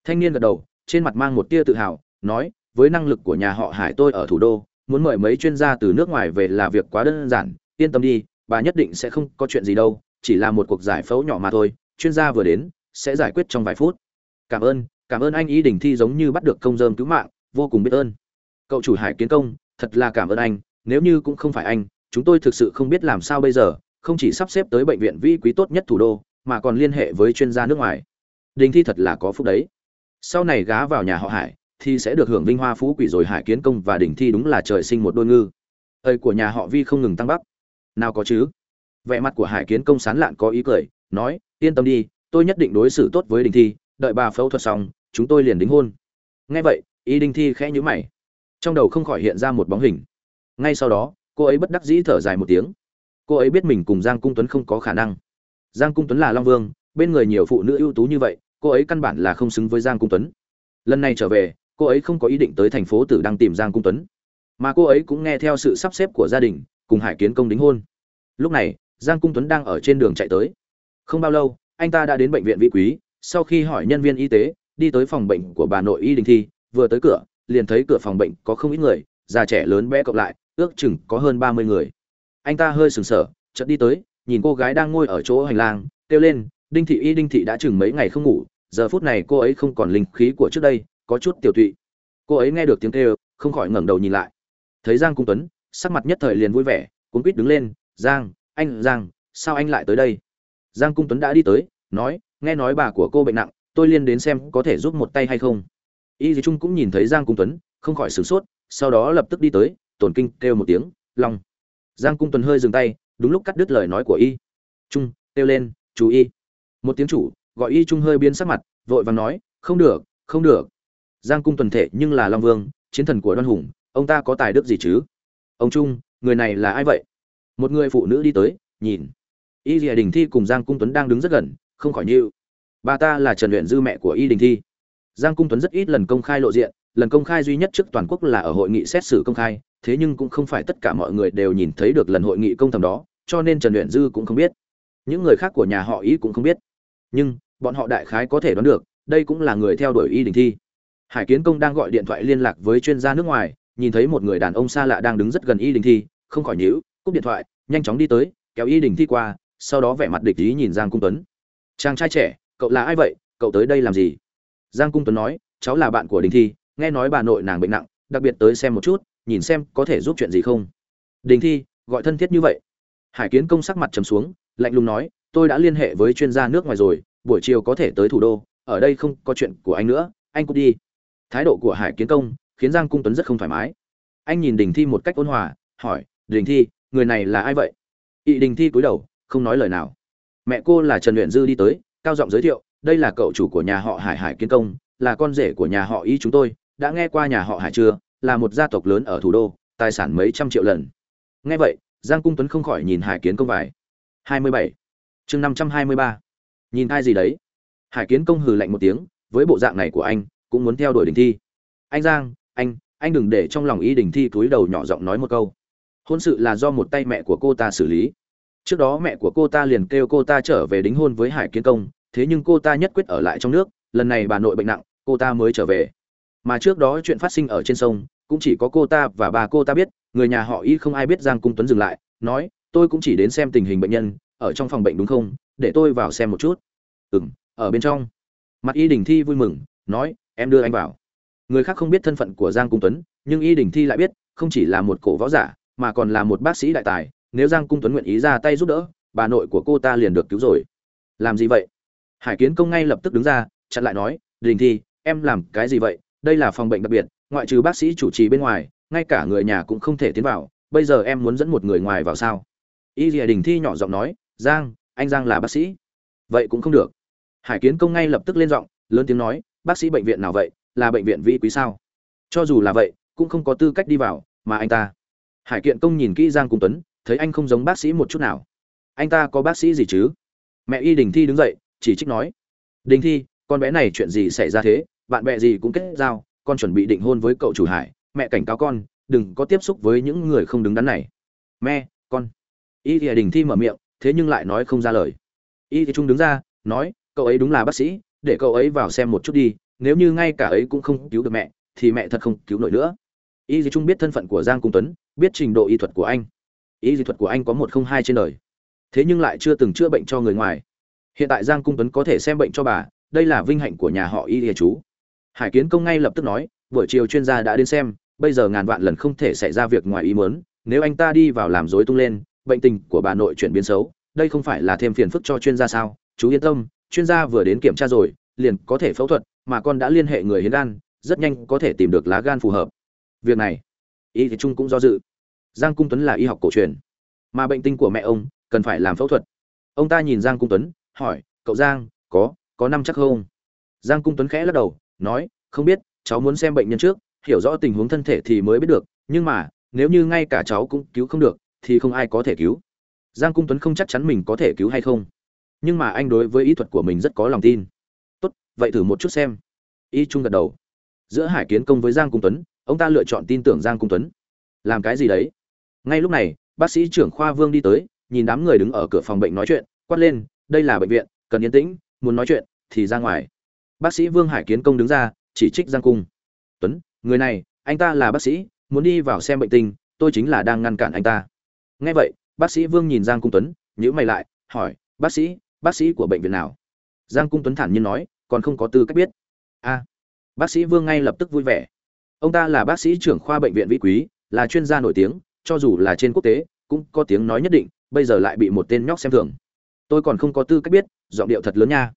thanh niên gật đầu, trên mặt mang một tia tự hào, nói, với năng lực của nhà họ hải tôi ở thủ đô muốn mời mấy chuyên gia từ nước ngoài về là việc quá đơn giản, yên tâm đi, bà nhất định sẽ không có chuyện gì đâu, chỉ là một cuộc giải phẫu nhỏ mà thôi, chuyên gia vừa đến, sẽ giải quyết trong vài phút. Cảm ơn cảm ơn anh ý đình thi giống như bắt được công dơm cứu mạng, vô cùng biết ơn. Cậu chủ hải kiến công, thật là cảm ơn anh, nếu như cũng không phải anh, chúng tôi thực sự không biết làm sao bây giờ, không chỉ sắp xếp tới bệnh viện vĩ quý tốt nhất thủ đô, mà còn liên hệ với chuyên gia nước ngoài. Đình thi thật là có phúc đấy. Sau này gá vào nhà họ hải thì sẽ được hưởng vinh hoa phú quỷ rồi hải kiến công và đỉnh thi đúng là trời sinh một đôi ngư. Ơi của nhà họ vi không ngừng tăng bắc. Nào có chứ? Vẻ mặt của hải kiến công sán lạn có ý cười, nói, yên tâm đi, tôi nhất định đối xử tốt với đình thi, đợi bà phẫu thuật xong, chúng tôi liền đính hôn. Nghe vậy ý đình thi khẽ nhíu mày. Trong đầu không khỏi hiện ra một bóng hình. Ngay sau đó, cô ấy bất đắc dĩ thở dài một tiếng. Cô ấy biết mình cùng giang cung tuấn không có khả năng. Giang cung tuấn là long vương, bên người nhiều phụ nữ ưu tú như vậy, cô ấy căn bản là không xứng với giang cung tuấn. Lần này trở về cô ấy không có ý định tới thành phố tử Đang tìm giang cung tuấn mà cô ấy cũng nghe theo sự sắp xếp của gia đình cùng hải kiến công đính hôn lúc này giang cung tuấn đang ở trên đường chạy tới không bao lâu anh ta đã đến bệnh viện vị quý sau khi hỏi nhân viên y tế đi tới phòng bệnh của bà nội y đình thi vừa tới cửa liền thấy cửa phòng bệnh có không ít người già trẻ lớn bé cộng lại ước chừng có hơn ba mươi người anh ta hơi sừng sờ chợt đi tới nhìn cô gái đang ngồi ở chỗ hành lang kêu lên đinh thị y đinh thị đã chừng mấy ngày không ngủ giờ phút này cô ấy không còn linh khí của trước đây có chút tiểu tụy. Cô ấy nghe được tiếng kêu, không khỏi ngẩng đầu nhìn lại. Thấy giang cung tuấn, sắc mặt nhất thời liền vui vẻ cuốn quýt đứng lên, giang, anh, giang, sao anh lại tới đây? Giang cung tuấn đã đi tới, nói, nghe nói bà của cô bệnh nặng, tôi liên đến xem có thể giúp một tay hay không. Y dì trung cũng nhìn thấy giang cung tuấn, không khỏi sửng sốt, sau đó lập tức đi tới tổn kinh kêu một tiếng, long. Giang cung tuấn hơi dừng tay, đúng lúc cắt đứt lời nói của y trung, kêu lên, chú y. Một tiếng chủ, gọi y trung hơi biến sắc mặt, vội vàng nói, không được không được giang cung tuần thể nhưng là long vương, chiến thần của đoan hùng, ông ta có tài đức gì chứ? Ông trung, người này là ai vậy? Một người phụ nữ đi tới, nhìn. Y dìa đình thi cùng giang cung tuấn đang đứng rất gần, không khỏi như bà ta là trần luyện dư mẹ của y đình thi. Giang cung tuấn rất ít lần công khai lộ diện, lần công khai duy nhất trước toàn quốc là ở hội nghị xét xử công khai, thế nhưng cũng không phải tất cả mọi người đều nhìn thấy được lần hội nghị công thầm đó, cho nên trần luyện dư cũng không biết. Những người khác của nhà họ ý cũng không biết. Nhưng, bọn họ đại khái có thể đoán được, đây cũng là người theo đuổi y đình thi hải kiến công đang gọi điện thoại liên lạc với chuyên gia nước ngoài, nhìn thấy một người đàn ông xa lạ đang đứng rất gần y đình thi, không khỏi nhíu, cúp điện thoại, nhanh chóng đi tới, kéo y đình thi qua, sau đó vẻ mặt địch ý nhìn giang cung tuấn. Chàng trai trẻ, cậu là ai vậy? Cậu tới đây làm gì? Giang cung tuấn nói, cháu là bạn của đình thi, nghe nói bà nội nàng bệnh nặng, đặc biệt tới xem một chút, nhìn xem có thể giúp chuyện gì không. Đình thi, gọi thân thiết như vậy. Hải kiến công sắc mặt trầm xuống, lạnh lùng nói, tôi đã liên hệ với chuyên gia nước ngoài rồi, buổi chiều có thể tới thủ đô, ở đây không có chuyện của anh nữa, anh cút đi thái độ của hải kiến công khiến giang cung tuấn rất không thoải mái. Anh nhìn đình thi một cách ôn hòa, hỏi, đình thi, người này là ai vậy? Ị đình thi cúi đầu, không nói lời nào. Mẹ cô là trần luyện dư đi tới, cao giọng giới thiệu, đây là cậu chủ của nhà họ hải hải kiến công, là con rể của nhà họ y chúng tôi, đã nghe qua nhà họ hải chưa? Là một gia tộc lớn ở thủ đô, tài sản mấy trăm triệu lần. Nghe vậy, giang cung tuấn không khỏi nhìn hải kiến công vải hai mươi bảy. Chương năm trăm hai mươi ba. Nhìn ai gì đấy? Hải kiến công hừ lạnh một tiếng, với bộ dạng này của anh cũng muốn theo đuổi đình thi. Anh giang, anh anh đừng để trong lòng y đình thi túi đầu nhỏ giọng nói một câu. Hôn sự là do một tay mẹ của cô ta xử lý. Trước đó mẹ của cô ta liền kêu cô ta trở về đính hôn với hải kiến công, thế nhưng cô ta nhất quyết ở lại trong nước, lần này bà nội bệnh nặng, cô ta mới trở về. Mà trước đó chuyện phát sinh ở trên sông, cũng chỉ có cô ta và bà cô ta biết, người nhà họ y không ai biết giang cung tuấn dừng lại, nói, tôi cũng chỉ đến xem tình hình bệnh nhân, ở trong phòng bệnh đúng không? Để tôi vào xem một chút. Ừ m ở bên trong. Mặt y đình thi vui mừng, nói em đưa anh vào. Người khác không biết thân phận của giang cung tuấn, nhưng y đình thi lại biết, không chỉ là một cổ võ giả, mà còn là một bác sĩ đại tài. Nếu giang cung tuấn nguyện ý ra tay giúp đỡ, bà nội của cô ta liền được cứu rồi. Làm gì vậy? Hải kiến công ngay lập tức đứng ra, chặn lại nói, đình thi, em làm cái gì vậy? Đây là phòng bệnh đặc biệt, ngoại trừ bác sĩ chủ trì bên ngoài, ngay cả người nhà cũng không thể tiến vào. Bây giờ em muốn dẫn một người ngoài vào sao? Y lìa đình thi nhỏ giọng nói, giang, anh giang là bác sĩ. Vậy cũng không được. Hải kiến công ngay lập tức lên giọng, lớn tiếng nói bác sĩ bệnh viện nào vậy, là bệnh viện vi quý sao? Cho dù là vậy, cũng không có tư cách đi vào, mà anh ta. Hải kiện công nhìn kỹ giang cung tuấn, thấy anh không giống bác sĩ một chút nào. Anh ta có bác sĩ gì chứ? Mẹ y đình thi đứng dậy, chỉ trích nói. Đình thi, con bé này chuyện gì xảy ra thế? Bạn bè gì cũng kết giao, con chuẩn bị định hôn với cậu chủ hải. Mẹ cảnh cáo con, đừng có tiếp xúc với những người không đứng đắn này. Mẹ, con. Y thì đình thi mở miệng, thế nhưng lại nói không ra lời. Y thì trung đứng ra, nói, cậu ấy đúng là bác sĩ để cậu ấy vào xem một chút đi, nếu như ngay cả ấy cũng không cứu được mẹ, thì mẹ thật không cứu nổi nữa. Y di trung biết thân phận của giang cung tuấn, biết trình độ y thuật của anh. Y dị thuật của anh có một không hai trên đời. Thế nhưng lại chưa từng chữa bệnh cho người ngoài. Hiện tại giang cung tuấn có thể xem bệnh cho bà, đây là vinh hạnh của nhà họ y địa chú. Hải kiến công ngay lập tức nói, buổi chiều chuyên gia đã đến xem, bây giờ ngàn vạn lần không thể xảy ra việc ngoài ý muốn, nếu anh ta đi vào làm rối tung lên, bệnh tình của bà nội chuyển biến xấu, đây không phải là thêm phiền phức cho chuyên gia sao? Chú yên tâm chuyên gia vừa đến kiểm tra rồi, liền có thể phẫu thuật, mà con đã liên hệ người hiến gan, rất nhanh có thể tìm được lá gan phù hợp. Việc này, y thì trung cũng do dự. Giang cung tuấn là y học cổ truyền, mà bệnh tinh của mẹ ông cần phải làm phẫu thuật. Ông ta nhìn giang cung tuấn, hỏi, cậu giang, có có năm chắc không? Giang cung tuấn khẽ lắc đầu, nói, không biết, cháu muốn xem bệnh nhân trước, hiểu rõ tình huống thân thể thì mới biết được, nhưng mà, nếu như ngay cả cháu cũng cứu không được, thì không ai có thể cứu. Giang cung tuấn không chắc chắn mình có thể cứu hay không nhưng mà anh đối với ý thuật của mình rất có lòng tin. Tốt, vậy thử một chút xem. Y trung gật đầu. Giữa hải kiến công với giang cung tuấn, ông ta lựa chọn tin tưởng giang cung tuấn. Làm cái gì đấy? Ngay lúc này, bác sĩ trưởng khoa vương đi tới, nhìn đám người đứng ở cửa phòng bệnh nói chuyện, quát lên, đây là bệnh viện, cần yên tĩnh, muốn nói chuyện thì ra ngoài. Bác sĩ vương hải kiến công đứng ra, chỉ trích giang cung. Tuấn, người này, anh ta là bác sĩ, muốn đi vào xem bệnh tình, tôi chính là đang ngăn cản anh ta. Nghe vậy, bác sĩ vương nhìn giang cung tuấn nhữ mày lại, hỏi, bác sĩ bác sĩ của bệnh viện nào? Giang cung tuấn thản nhiên nói, còn không có tư cách biết. A, bác sĩ vương ngay lập tức vui vẻ. Ông ta là bác sĩ trưởng khoa bệnh viện vĩ quý, là chuyên gia nổi tiếng, cho dù là trên quốc tế, cũng có tiếng nói nhất định, bây giờ lại bị một tên nhóc xem thường. Tôi còn không có tư cách biết, giọng điệu thật lớn nha.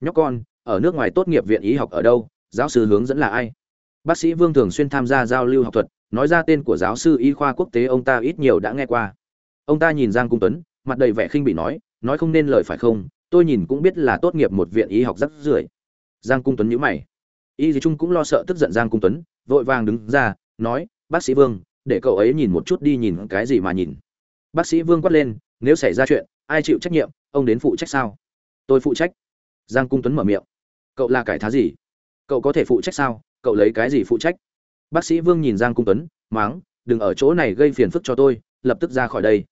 Nhóc con, ở nước ngoài tốt nghiệp viện y học ở đâu, giáo sư hướng dẫn là ai? Bác sĩ vương thường xuyên tham gia giao lưu học thuật, nói ra tên của giáo sư y khoa quốc tế ông ta ít nhiều đã nghe qua. Ông ta nhìn giang cung tuấn, mặt đầy vẻ khinh bị nói nói không nên lời phải không, tôi nhìn cũng biết là tốt nghiệp một viện y học rất rưởi. Giang cung tuấn nhữ mày. Y gì trung cũng lo sợ tức giận giang cung tuấn, vội vàng đứng ra, nói, bác sĩ vương, để cậu ấy nhìn một chút đi nhìn cái gì mà nhìn. Bác sĩ vương quát lên, nếu xảy ra chuyện, ai chịu trách nhiệm, ông đến phụ trách sao? Tôi phụ trách. Giang cung tuấn mở miệng. Cậu là cải thá gì? Cậu có thể phụ trách sao? Cậu lấy cái gì phụ trách? Bác sĩ vương nhìn giang cung tuấn, máng, đừng ở chỗ này gây phiền phức cho tôi, lập tức ra khỏi đây.